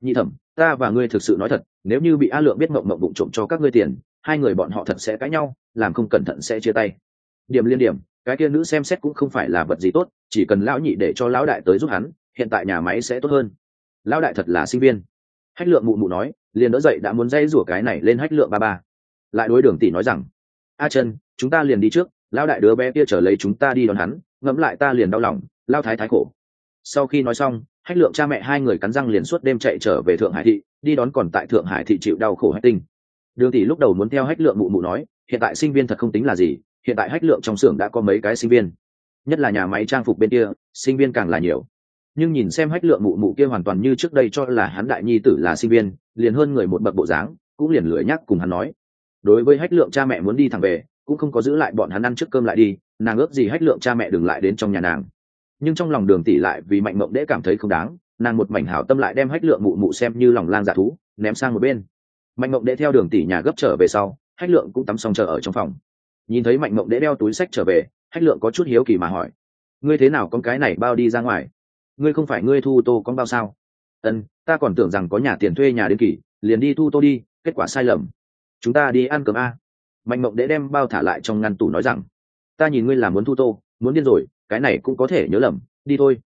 Nhị thẩm, ta và ngươi thực sự nói thật, nếu như bị a lượng biết mộng mộng bụng trộm cho các ngươi tiền, hai người bọn họ thật sẽ cãi nhau, làm không cẩn thận sẽ chia tay điểm liên điểm, cái kia nữ xem xét cũng không phải là vật gì tốt, chỉ cần lão nhị để cho lão đại tới giúp hắn, hiện tại nhà máy sẽ tốt hơn. Lão đại thật là sinh viên. Hách lượng mụ mụ nói, liền đỡ dậy đã muốn dây rủa cái này lên hách lượng ba ba. Lại đối đường tỷ nói rằng, a chân chúng ta liền đi trước, lão đại đứa bé kia trở lấy chúng ta đi đón hắn, ngẫm lại ta liền đau lòng lao thái thái khổ. Sau khi nói xong, hách lượng cha mẹ hai người cắn răng liền suốt đêm chạy trở về thượng hải thị, đi đón còn tại thượng hải thị chịu đau khổ hách tinh. Đường tỷ lúc đầu muốn theo hách lượng mụ mụ nói, hiện tại sinh viên thật không tính là gì hiện tại hách lượng trong xưởng đã có mấy cái sinh viên. Nhất là nhà máy trang phục bên kia, sinh viên càng là nhiều. Nhưng nhìn xem hách lượng mụ mụ kia hoàn toàn như trước đây cho là hắn đại nhi tử là sinh viên, liền hơn người một bậc bộ dáng, cũng liền lưỡi nhắc cùng hắn nói. Đối với hách lượng cha mẹ muốn đi thẳng về, cũng không có giữ lại bọn hắn ăn trước cơm lại đi, nàng ước gì hách lượng cha mẹ đừng lại đến trong nhà nàng. Nhưng trong lòng đường tỷ lại vì mạnh mộng đễ cảm thấy không đáng, nàng một mảnh hảo tâm lại đem hách lượng mụ mụ xem như lòng lang dạ thú, ném sang một bên. Mạnh mộng đễ theo đường tỷ nhà gấp trở về sau, hách lượng cũng tắm xong chờ ở trong phòng nhìn thấy mạnh mộng đễ đeo túi sách trở về, hách lượng có chút hiếu kỳ mà hỏi, ngươi thế nào con cái này bao đi ra ngoài? Ngươi không phải ngươi thu tô con bao sao? Ân, ta còn tưởng rằng có nhà tiền thuê nhà đến kỳ liền đi thu tô đi, kết quả sai lầm. Chúng ta đi ăn cơm a. Mạnh mộng đễ đem bao thả lại trong ngăn tủ nói rằng, ta nhìn ngươi là muốn thu tô, muốn điên rồi, cái này cũng có thể nhớ lầm, đi thôi.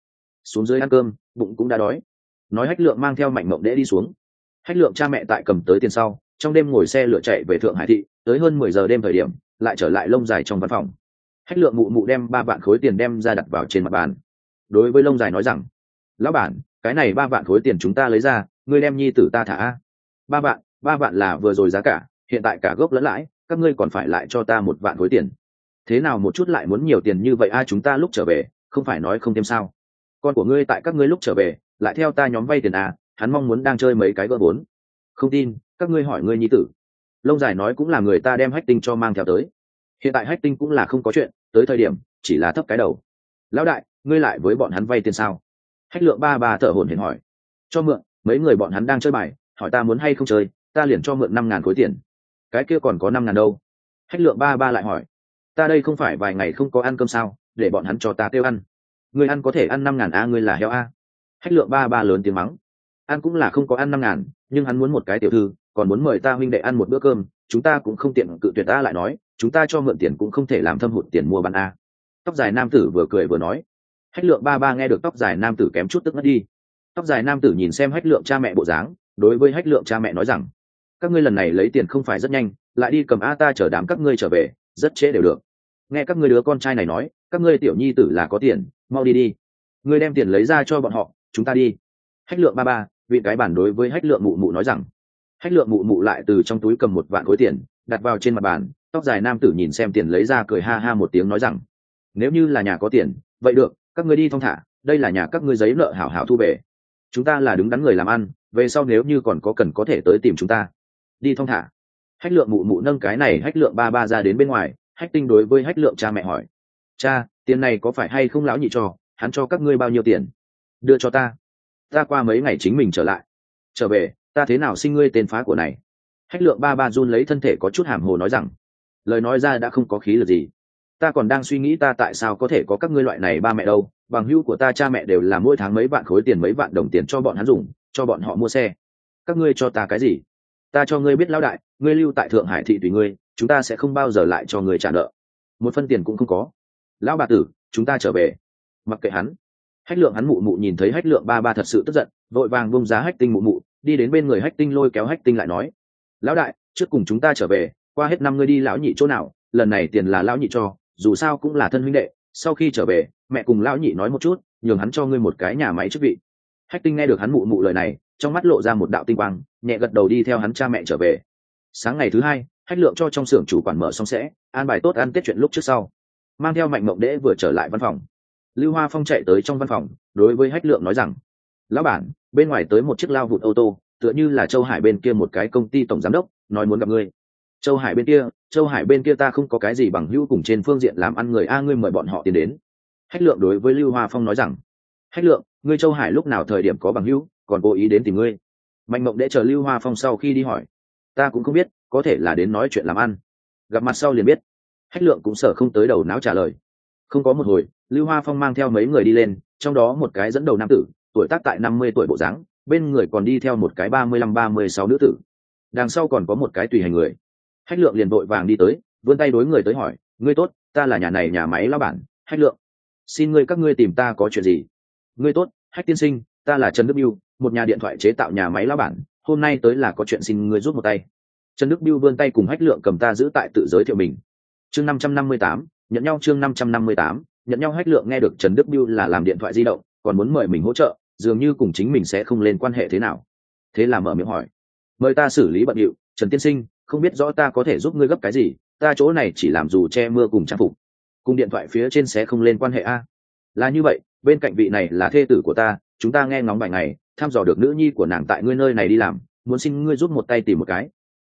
Xuống dưới ăn cơm, bụng cũng đã đói. Nói hách lượng mang theo mạnh mộng đễ đi xuống. Hách lượng cha mẹ tại cầm tới tiền sau, trong đêm ngồi xe lửa chạy về thượng hải thị, tới hơn mười giờ đêm thời điểm lại trở lại lông dài trong văn phòng. Hách lượng mụ mụ đem ba vạn khối tiền đem ra đặt vào trên mặt bàn. Đối với lông dài nói rằng, lão bản, cái này ba vạn khối tiền chúng ta lấy ra, ngươi đem nhi tử ta thả. Ba vạn ba vạn là vừa rồi giá cả, hiện tại cả gốc lẫn lãi, các ngươi còn phải lại cho ta một vạn khối tiền. Thế nào một chút lại muốn nhiều tiền như vậy a, chúng ta lúc trở về, không phải nói không thêm sao? Con của ngươi tại các ngươi lúc trở về, lại theo ta nhóm vay tiền à hắn mong muốn đang chơi mấy cái gỡ vốn. Không tin, các ngươi hỏi ngươi nhi tử lông dài nói cũng là người ta đem hách tinh cho mang theo tới. Hiện tại hách tinh cũng là không có chuyện, tới thời điểm, chỉ là thấp cái đầu. Lão đại, ngươi lại với bọn hắn vay tiền sao? Hách lượng ba ba thở hổn hển hỏi. Cho mượn, mấy người bọn hắn đang chơi bài, hỏi ta muốn hay không chơi, ta liền cho mượn năm ngàn khối tiền. Cái kia còn có năm ngàn đâu? Hách lượng ba ba lại hỏi. Ta đây không phải vài ngày không có ăn cơm sao, để bọn hắn cho ta tiêu ăn. Người ăn có thể ăn năm ngàn a, ngươi là heo a. Hách lượng ba ba lớn tiếng mắng. Ăn cũng là không có ăn năm ngàn, nhưng hắn muốn một cái tiểu thư còn muốn mời ta huynh đệ ăn một bữa cơm, chúng ta cũng không tiện cự tuyệt ta lại nói, chúng ta cho mượn tiền cũng không thể làm thâm hụt tiền mua bán a. Tóc dài nam tử vừa cười vừa nói. Hách lượng ba ba nghe được tóc dài nam tử kém chút tức mất đi. Tóc dài nam tử nhìn xem hách lượng cha mẹ bộ dáng, đối với hách lượng cha mẹ nói rằng, các ngươi lần này lấy tiền không phải rất nhanh, lại đi cầm a ta chở đám các ngươi trở về, rất trễ đều được. Nghe các ngươi đứa con trai này nói, các ngươi tiểu nhi tử là có tiền, mau đi đi. Ngươi đem tiền lấy ra cho bọn họ, chúng ta đi. Hách lượng ba ba, vị cái bản đối với hách lượng mụ mụ nói rằng hách lượng mụ mụ lại từ trong túi cầm một vạn khối tiền, đặt vào trên mặt bàn, tóc dài nam tử nhìn xem tiền lấy ra cười ha ha một tiếng nói rằng, nếu như là nhà có tiền, vậy được, các ngươi đi thong thả, đây là nhà các ngươi giấy nợ hảo hảo thu về. Chúng ta là đứng đắn người làm ăn, về sau nếu như còn có cần có thể tới tìm chúng ta. Đi thong thả. Hách lượng mụ mụ nâng cái này hách lượng ba ba ra đến bên ngoài, hách tinh đối với hách lượng cha mẹ hỏi, cha, tiền này có phải hay không lão nhị cho, hắn cho các ngươi bao nhiêu tiền? Đưa cho ta. Ta qua mấy ngày chính mình trở lại. Trở về? Ta thế nào sinh ngươi tên phá của này? Hách lượng ba ba run lấy thân thể có chút hàm hồ nói rằng, lời nói ra đã không có khí lực gì. Ta còn đang suy nghĩ ta tại sao có thể có các ngươi loại này ba mẹ đâu, bằng hữu của ta cha mẹ đều là mỗi tháng mấy vạn khối tiền mấy vạn đồng tiền cho bọn hắn dùng, cho bọn họ mua xe. Các ngươi cho ta cái gì? Ta cho ngươi biết lão đại, ngươi lưu tại thượng hải thị tùy ngươi, chúng ta sẽ không bao giờ lại cho ngươi trả nợ. Một phân tiền cũng không có. Lão bà tử, chúng ta trở về. Mặc kệ hắn. Hách lượng hắn mụ mụ nhìn thấy hách lượng ba ba thật sự tức giận, vội vàng bông giá hách tinh mụ mụ đi đến bên người hách tinh lôi kéo hách tinh lại nói, lão đại, trước cùng chúng ta trở về, qua hết năm ngươi đi lão nhị chỗ nào, lần này tiền là lão nhị cho, dù sao cũng là thân huynh đệ, sau khi trở về, mẹ cùng lão nhị nói một chút, nhường hắn cho ngươi một cái nhà máy chức vị. Hách tinh nghe được hắn mụ mụ lời này, trong mắt lộ ra một đạo tinh quang, nhẹ gật đầu đi theo hắn cha mẹ trở về. Sáng ngày thứ hai, hách lượng cho trong xưởng chủ quản mở xong sẽ, an bài tốt ăn tết chuyện lúc trước sau. Mang theo mạnh mộng đễ vừa trở lại văn phòng. Lưu hoa phong chạy tới trong văn phòng, đối với hách lượng nói rằng lão bản, bên ngoài tới một chiếc lao vụt ô tô, tựa như là châu hải bên kia một cái công ty tổng giám đốc, nói muốn gặp ngươi. Châu hải bên kia, châu hải bên kia ta không có cái gì bằng hữu cùng trên phương diện làm ăn người a, ngươi mời bọn họ tiến đến. Hách lượng đối với lưu hoa phong nói rằng, hách lượng, ngươi châu hải lúc nào thời điểm có bằng hữu, còn cố ý đến tìm ngươi? Mạnh mộng để chờ lưu hoa phong sau khi đi hỏi, ta cũng không biết, có thể là đến nói chuyện làm ăn. Gặp mặt sau liền biết, hách lượng cũng sợ không tới đầu não trả lời. Không có một hồi, lưu hoa phong mang theo mấy người đi lên, trong đó một cái dẫn đầu nam tử tuổi tác tại năm mươi tuổi bộ dáng, bên người còn đi theo một cái ba mươi lăm, ba mươi sáu nữ tử. Đằng sau còn có một cái tùy hành người. Hách lượng liền vội vàng đi tới, vươn tay đối người tới hỏi, ngươi tốt, ta là nhà này nhà máy lao bản, hách lượng. Xin ngươi các ngươi tìm ta có chuyện gì? Ngươi tốt, hách tiên sinh, ta là trần đức biêu một nhà điện thoại chế tạo nhà máy lao bản, hôm nay tới là có chuyện xin ngươi rút một tay. Trần đức biêu vươn tay cùng hách lượng cầm ta giữ tại tự giới thiệu mình. Chương năm trăm năm mươi tám, nhận nhau chương năm trăm năm mươi tám, nhận nhau hách lượng nghe được trần đức biêu là làm điện thoại di động, còn muốn mời mình hỗ trợ dường như cùng chính mình sẽ không lên quan hệ thế nào. Thế là mở miệng hỏi, mời ta xử lý bận điệu, trần tiên sinh, không biết rõ ta có thể giúp ngươi gấp cái gì, ta chỗ này chỉ làm dù che mưa cùng trang phục. Cùng điện thoại phía trên sẽ không lên quan hệ a. Là như vậy, bên cạnh vị này là thê tử của ta, chúng ta nghe ngóng vài ngày, thăm dò được nữ nhi của nàng tại ngươi nơi này đi làm, muốn xin ngươi giúp một tay tìm một cái.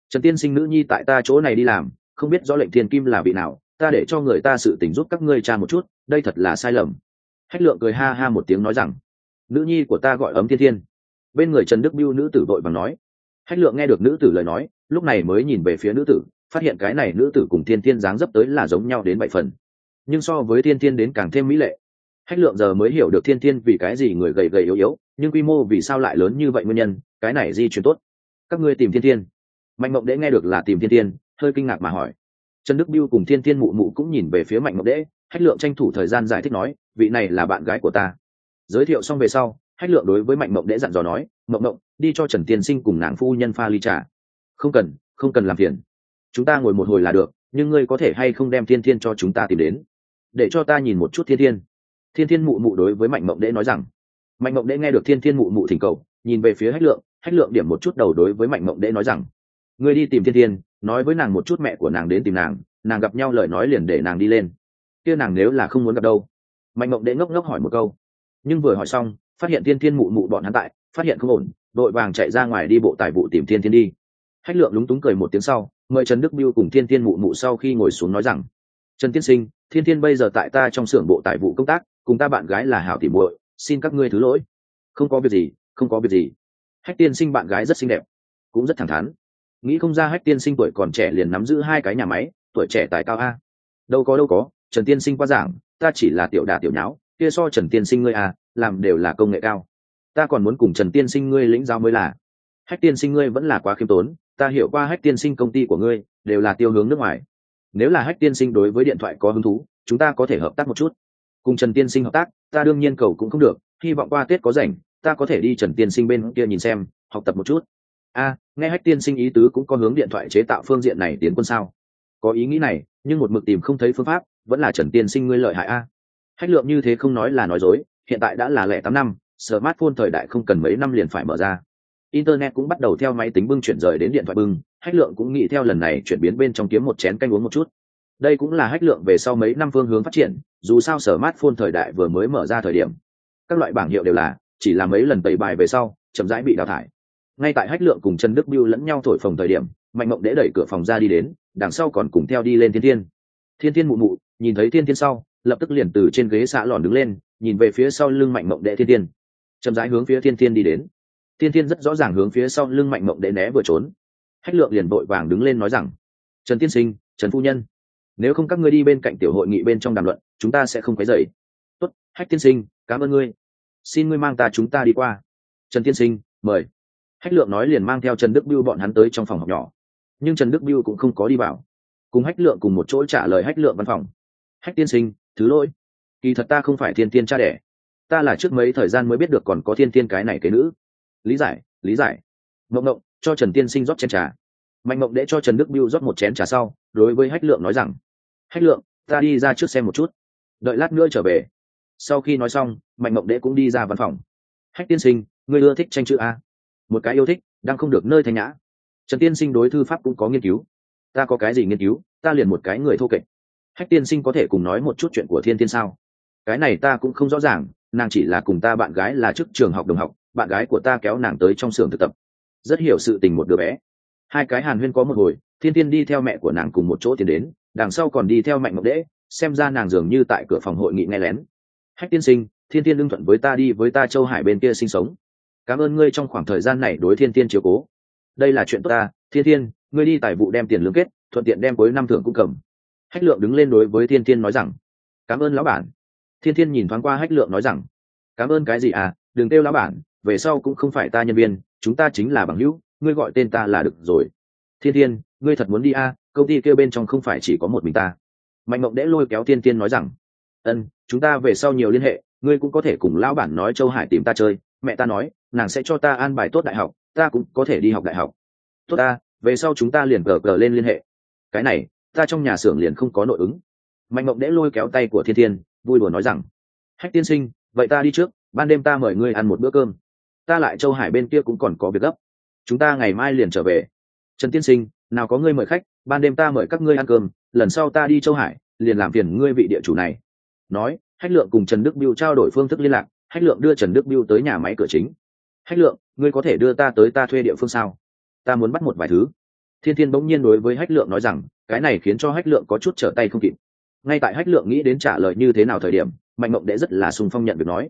Trần tiên sinh, nữ nhi tại ta chỗ này đi làm, không biết rõ lệnh thiên kim là vị nào, ta để cho người ta sự tình giúp các ngươi tra một chút, đây thật là sai lầm. Hách lượng cười ha ha một tiếng nói rằng nữ nhi của ta gọi ấm thiên thiên. Bên người trần đức biêu nữ tử vội bằng nói. Hách lượng nghe được nữ tử lời nói, lúc này mới nhìn về phía nữ tử, phát hiện cái này nữ tử cùng thiên thiên dáng dấp tới là giống nhau đến bảy phần. Nhưng so với thiên thiên đến càng thêm mỹ lệ. Hách lượng giờ mới hiểu được thiên thiên vì cái gì người gầy gầy yếu yếu, nhưng quy mô vì sao lại lớn như vậy nguyên nhân, cái này di chuyển tốt. Các ngươi tìm thiên thiên. Mạnh mộng đễ nghe được là tìm thiên thiên, hơi kinh ngạc mà hỏi. Trần đức biêu cùng thiên thiên mụ mụ cũng nhìn về phía mạnh mộng đễ hách lượng tranh thủ thời gian giải thích nói, vị này là bạn gái của ta giới thiệu xong về sau, hách lượng đối với mạnh mộng đễ dặn dò nói, mộng mộng, đi cho trần tiên sinh cùng nàng phu nhân pha ly trà. Không cần không cần làm phiền. Chúng ta ngồi một hồi là được, nhưng ngươi có thể hay không đem thiên thiên cho chúng ta tìm đến? Để cho ta nhìn một chút thiên thiên. Thiên thiên mụ mụ đối với mạnh mộng đễ nói rằng. Mạnh mộng đễ nghe được thiên thiên mụ mụ thỉnh cầu, nhìn về phía hách lượng hách lượng điểm một chút đầu đối với mạnh mộng đễ nói rằng, ngươi đi tìm thiên thiên, nói với nàng một chút mẹ của nàng đến tìm nàng nàng gặp nhau lời nói liền để nàng đi lên. Kia nàng nếu là không muốn gặp đâu. Mạnh mộng đễ ngốc ngốc hỏi một câu nhưng vừa hỏi xong, phát hiện thiên thiên mụ mụ bọn hắn tại, phát hiện không ổn, đội vàng chạy ra ngoài đi bộ tài vụ tìm thiên thiên đi. Hách lượng lúng túng cười một tiếng sau, mời trần đức biêu cùng thiên thiên mụ mụ sau khi ngồi xuống nói rằng, trần tiên sinh, thiên thiên bây giờ tại ta trong xưởng bộ tài vụ công tác, cùng ta bạn gái là hảo tỉ muội, xin các ngươi thứ lỗi. Không có việc gì, không có việc gì. Hách tiên sinh bạn gái rất xinh đẹp, cũng rất thẳng thắn. Nghĩ không ra hách tiên sinh tuổi còn trẻ liền nắm giữ hai cái nhà máy, tuổi trẻ tài cao a. Đâu có đâu có, trần tiên sinh qua giảng, ta chỉ là tiểu đà tiểu nháo kia so trần tiên sinh ngươi à làm đều là công nghệ cao. Ta còn muốn cùng trần tiên sinh ngươi lĩnh giáo mới là. Hách tiên sinh ngươi vẫn là quá khiêm tốn, ta hiểu qua hách tiên sinh công ty của ngươi, đều là tiêu hướng nước ngoài. Nếu là hách tiên sinh đối với điện thoại có hứng thú, chúng ta có thể hợp tác một chút. Cùng trần tiên sinh hợp tác, ta đương nhiên cầu cũng không được, hy vọng qua tết có rảnh, ta có thể đi trần tiên sinh bên kia nhìn xem, học tập một chút. A, nghe hách tiên sinh ý tứ cũng có hướng điện thoại chế tạo phương diện này tiến quân sao? Có ý nghĩ này, nhưng một mực tìm không thấy phương pháp, vẫn là trần tiên sinh ngươi lợi hại a hách lượng như thế không nói là nói dối, hiện tại đã là lẻ tám năm, smartphone thời đại không cần mấy năm liền phải mở ra. Internet cũng bắt đầu theo máy tính bưng chuyển rời đến điện thoại bưng, hách lượng cũng nghĩ theo lần này chuyển biến bên trong kiếm một chén canh uống một chút. Đây cũng là hách lượng về sau mấy năm phương hướng phát triển, dù sao smartphone thời đại vừa mới mở ra thời điểm, các loại bảng hiệu đều là, chỉ là mấy lần tẩy bài về sau, chậm rãi bị đào thải. Ngay tại hách lượng cùng trần đức biêu lẫn nhau thổi phồng thời điểm, mạnh mộng đễ đẩy cửa phòng ra đi đến, đằng sau còn cùng theo đi lên thiên thiên. Thiên thiên mụ mụ, nhìn thấy thiên thiên sau lập tức liền từ trên ghế xạ lòn đứng lên, nhìn về phía sau lưng mạnh mộng đệ thiên tiên chậm rãi hướng phía thiên tiên đi đến. Thiên tiên rất rõ ràng hướng phía sau lưng mạnh mộng đệ né vừa trốn. Hách lượng liền vội vàng đứng lên nói rằng, trần tiên sinh, trần phu nhân, nếu không các ngươi đi bên cạnh tiểu hội nghị bên trong đàm luận, chúng ta sẽ không quấy dậy tốt, hách tiên sinh, cảm ơn ngươi. Xin ngươi mang ta chúng ta đi qua. Trần tiên sinh, mời. Hách lượng nói liền mang theo trần đức biêu bọn hắn tới trong phòng học nhỏ. Nhưng trần đức biêu cũng không có đi vào. Cùng hách lượng cùng một chỗ trả lời hách lượng văn phòng. Hách tiên sinh thứ lỗi. Kỳ thật ta không phải thiên tiên cha đẻ. Ta là trước mấy thời gian mới biết được còn có thiên tiên cái này cái nữ. Lý giải lý giải. Mộng mộng, cho trần tiên sinh rót chén trà. Mạnh mộng để cho trần đức biêu rót một chén trà sau, đối với hách lượng nói rằng, hách lượng, ta đi ra trước xem một chút. Đợi lát nữa trở về. Sau khi nói xong, mạnh mộng đệ cũng đi ra văn phòng. Hách tiên sinh người ưa thích tranh chữ a? Một cái yêu thích, đang không được nơi thanh nhã. Trần tiên sinh đối thư pháp cũng có nghiên cứu. Ta có cái gì nghiên cứu? Ta liền một cái người thô kệch hách tiên sinh có thể cùng nói một chút chuyện của thiên tiên sao? Cái này ta cũng không rõ ràng, nàng chỉ là cùng ta bạn gái là trước trường học đồng học, bạn gái của ta kéo nàng tới trong xưởng thực tập. Rất hiểu sự tình một đứa bé. Hai cái hàn huyên có một hồi, thiên tiên đi theo mẹ của nàng cùng một chỗ tiến đến, đằng sau còn đi theo mạnh ngọc đễ xem ra nàng dường như tại cửa phòng hội nghị nghe lén. Hách tiên sinh, thiên tiên lương thuận với ta đi với ta châu hải bên kia sinh sống. Cảm ơn ngươi trong khoảng thời gian này đối thiên tiên chiếu cố. Đây là chuyện tốt ta, thiên tiên ngươi đi tài vụ đem tiền lương kết, thuận tiện đem cuối năm thưởng cũng cầm hách lượng đứng lên đối với thiên Thiên nói rằng, cảm ơn lão bản. Thiên thiên nhìn thoáng qua hách lượng nói rằng, cảm ơn cái gì à? Đừng kêu lão bản, về sau cũng không phải ta nhân viên, chúng ta chính là bằng hữu, ngươi gọi tên ta là được rồi. Thiên thiên, ngươi thật muốn đi à? Công ty kêu bên trong không phải chỉ có một mình ta. Mạnh mộng đẽ lôi kéo thiên Thiên nói rằng, ân, chúng ta về sau nhiều liên hệ, ngươi cũng có thể cùng lão bản nói châu hải tìm ta chơi. Mẹ ta nói, nàng sẽ cho ta an bài tốt đại học, ta cũng có thể đi học đại học. Tốt ta, về sau chúng ta liền cờ cờ lên liên hệ. Cái này ta trong nhà xưởng liền không có nội ứng. Mạnh mộng đễ lôi kéo tay của thiên thiên, vui đùa nói rằng, hách tiên sinh, vậy ta đi trước, ban đêm ta mời ngươi ăn một bữa cơm. Ta lại châu hải bên kia cũng còn có việc gấp. Chúng ta ngày mai liền trở về. Trần tiên sinh, nào có ngươi mời khách, ban đêm ta mời các ngươi ăn cơm, lần sau ta đi châu hải, liền làm phiền ngươi vị địa chủ này. Nói, hách lượng cùng trần đức biêu trao đổi phương thức liên lạc, hách lượng đưa trần đức biêu tới nhà máy cửa chính. Hách lượng, ngươi có thể đưa ta tới ta thuê địa phương sao? Ta muốn bắt một vài thứ thiên thiên bỗng nhiên đối với hách lượng nói rằng cái này khiến cho hách lượng có chút trở tay không kịp. Ngay tại hách lượng nghĩ đến trả lời như thế nào thời điểm mạnh mộng đệ rất là sung phong nhận việc nói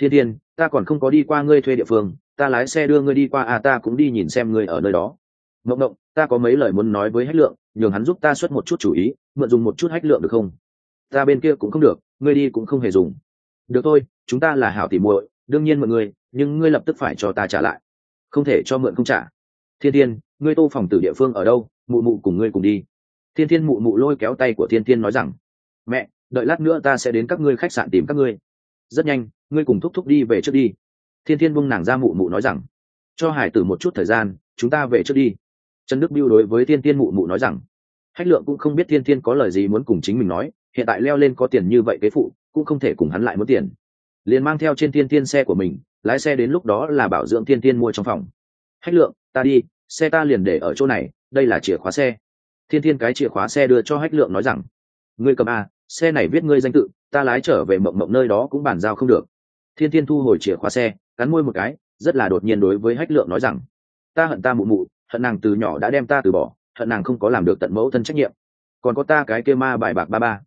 thiên thiên ta còn không có đi qua ngươi thuê địa phương ta lái xe đưa ngươi đi qua à ta cũng đi nhìn xem ngươi ở nơi đó. Mộng mộng ta có mấy lời muốn nói với hách lượng nhường hắn giúp ta xuất một chút chủ ý mượn dùng một chút hách lượng được không? Ta bên kia cũng không được ngươi đi cũng không hề dùng. Được thôi chúng ta là hảo tỉ muội đương nhiên mọi người, nhưng ngươi lập tức phải cho ta trả lại. Không thể cho mượn không trả. Thiên thiên ngươi tô phòng tử địa phương ở đâu, mụ mụ cùng ngươi cùng đi. Thiên thiên mụ mụ lôi kéo tay của thiên thiên nói rằng, mẹ, đợi lát nữa ta sẽ đến các ngươi khách sạn tìm các ngươi. Rất nhanh, ngươi cùng thúc thúc đi về trước đi. Thiên thiên buông nàng ra mụ mụ nói rằng, cho hải tử một chút thời gian, chúng ta về trước đi. Trần đức biêu đối với thiên thiên mụ mụ nói rằng, hách lượng cũng không biết thiên thiên có lời gì muốn cùng chính mình nói, hiện tại leo lên có tiền như vậy kế phụ, cũng không thể cùng hắn lại muốn tiền. Liền mang theo trên thiên thiên xe của mình, lái xe đến lúc đó là bảo dưỡng thiên thiên mua trong phòng. Hách lượng, ta đi xe ta liền để ở chỗ này, đây là chìa khóa xe. Thiên thiên cái chìa khóa xe đưa cho hách lượng nói rằng, ngươi cầm a, xe này viết ngươi danh tự, ta lái trở về mộng mộng nơi đó cũng bàn giao không được. Thiên thiên thu hồi chìa khóa xe, cắn môi một cái, rất là đột nhiên đối với hách lượng nói rằng, ta hận ta mụ mụ, hận nàng từ nhỏ đã đem ta từ bỏ, hận nàng không có làm được tận mẫu thân trách nhiệm. Còn có ta cái kia ma bài bạc ba ba.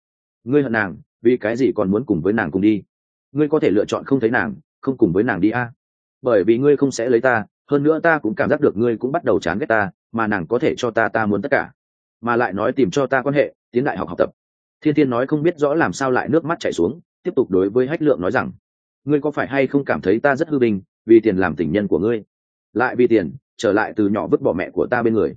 Ngươi hận nàng, vì cái gì còn muốn cùng với nàng cùng đi? Ngươi có thể lựa chọn không thấy nàng, không cùng với nàng đi a. Bởi vì ngươi không sẽ lấy ta hơn nữa ta cũng cảm giác được ngươi cũng bắt đầu chán ghét ta, mà nàng có thể cho ta ta muốn tất cả. Mà lại nói tìm cho ta quan hệ, tiến đại học học tập. Thiên thiên nói không biết rõ làm sao lại nước mắt chảy xuống, tiếp tục đối với hách lượng nói rằng, ngươi có phải hay không cảm thấy ta rất hư bình vì tiền làm tình nhân của ngươi? Lại vì tiền, trở lại từ nhỏ vứt bỏ mẹ của ta bên người.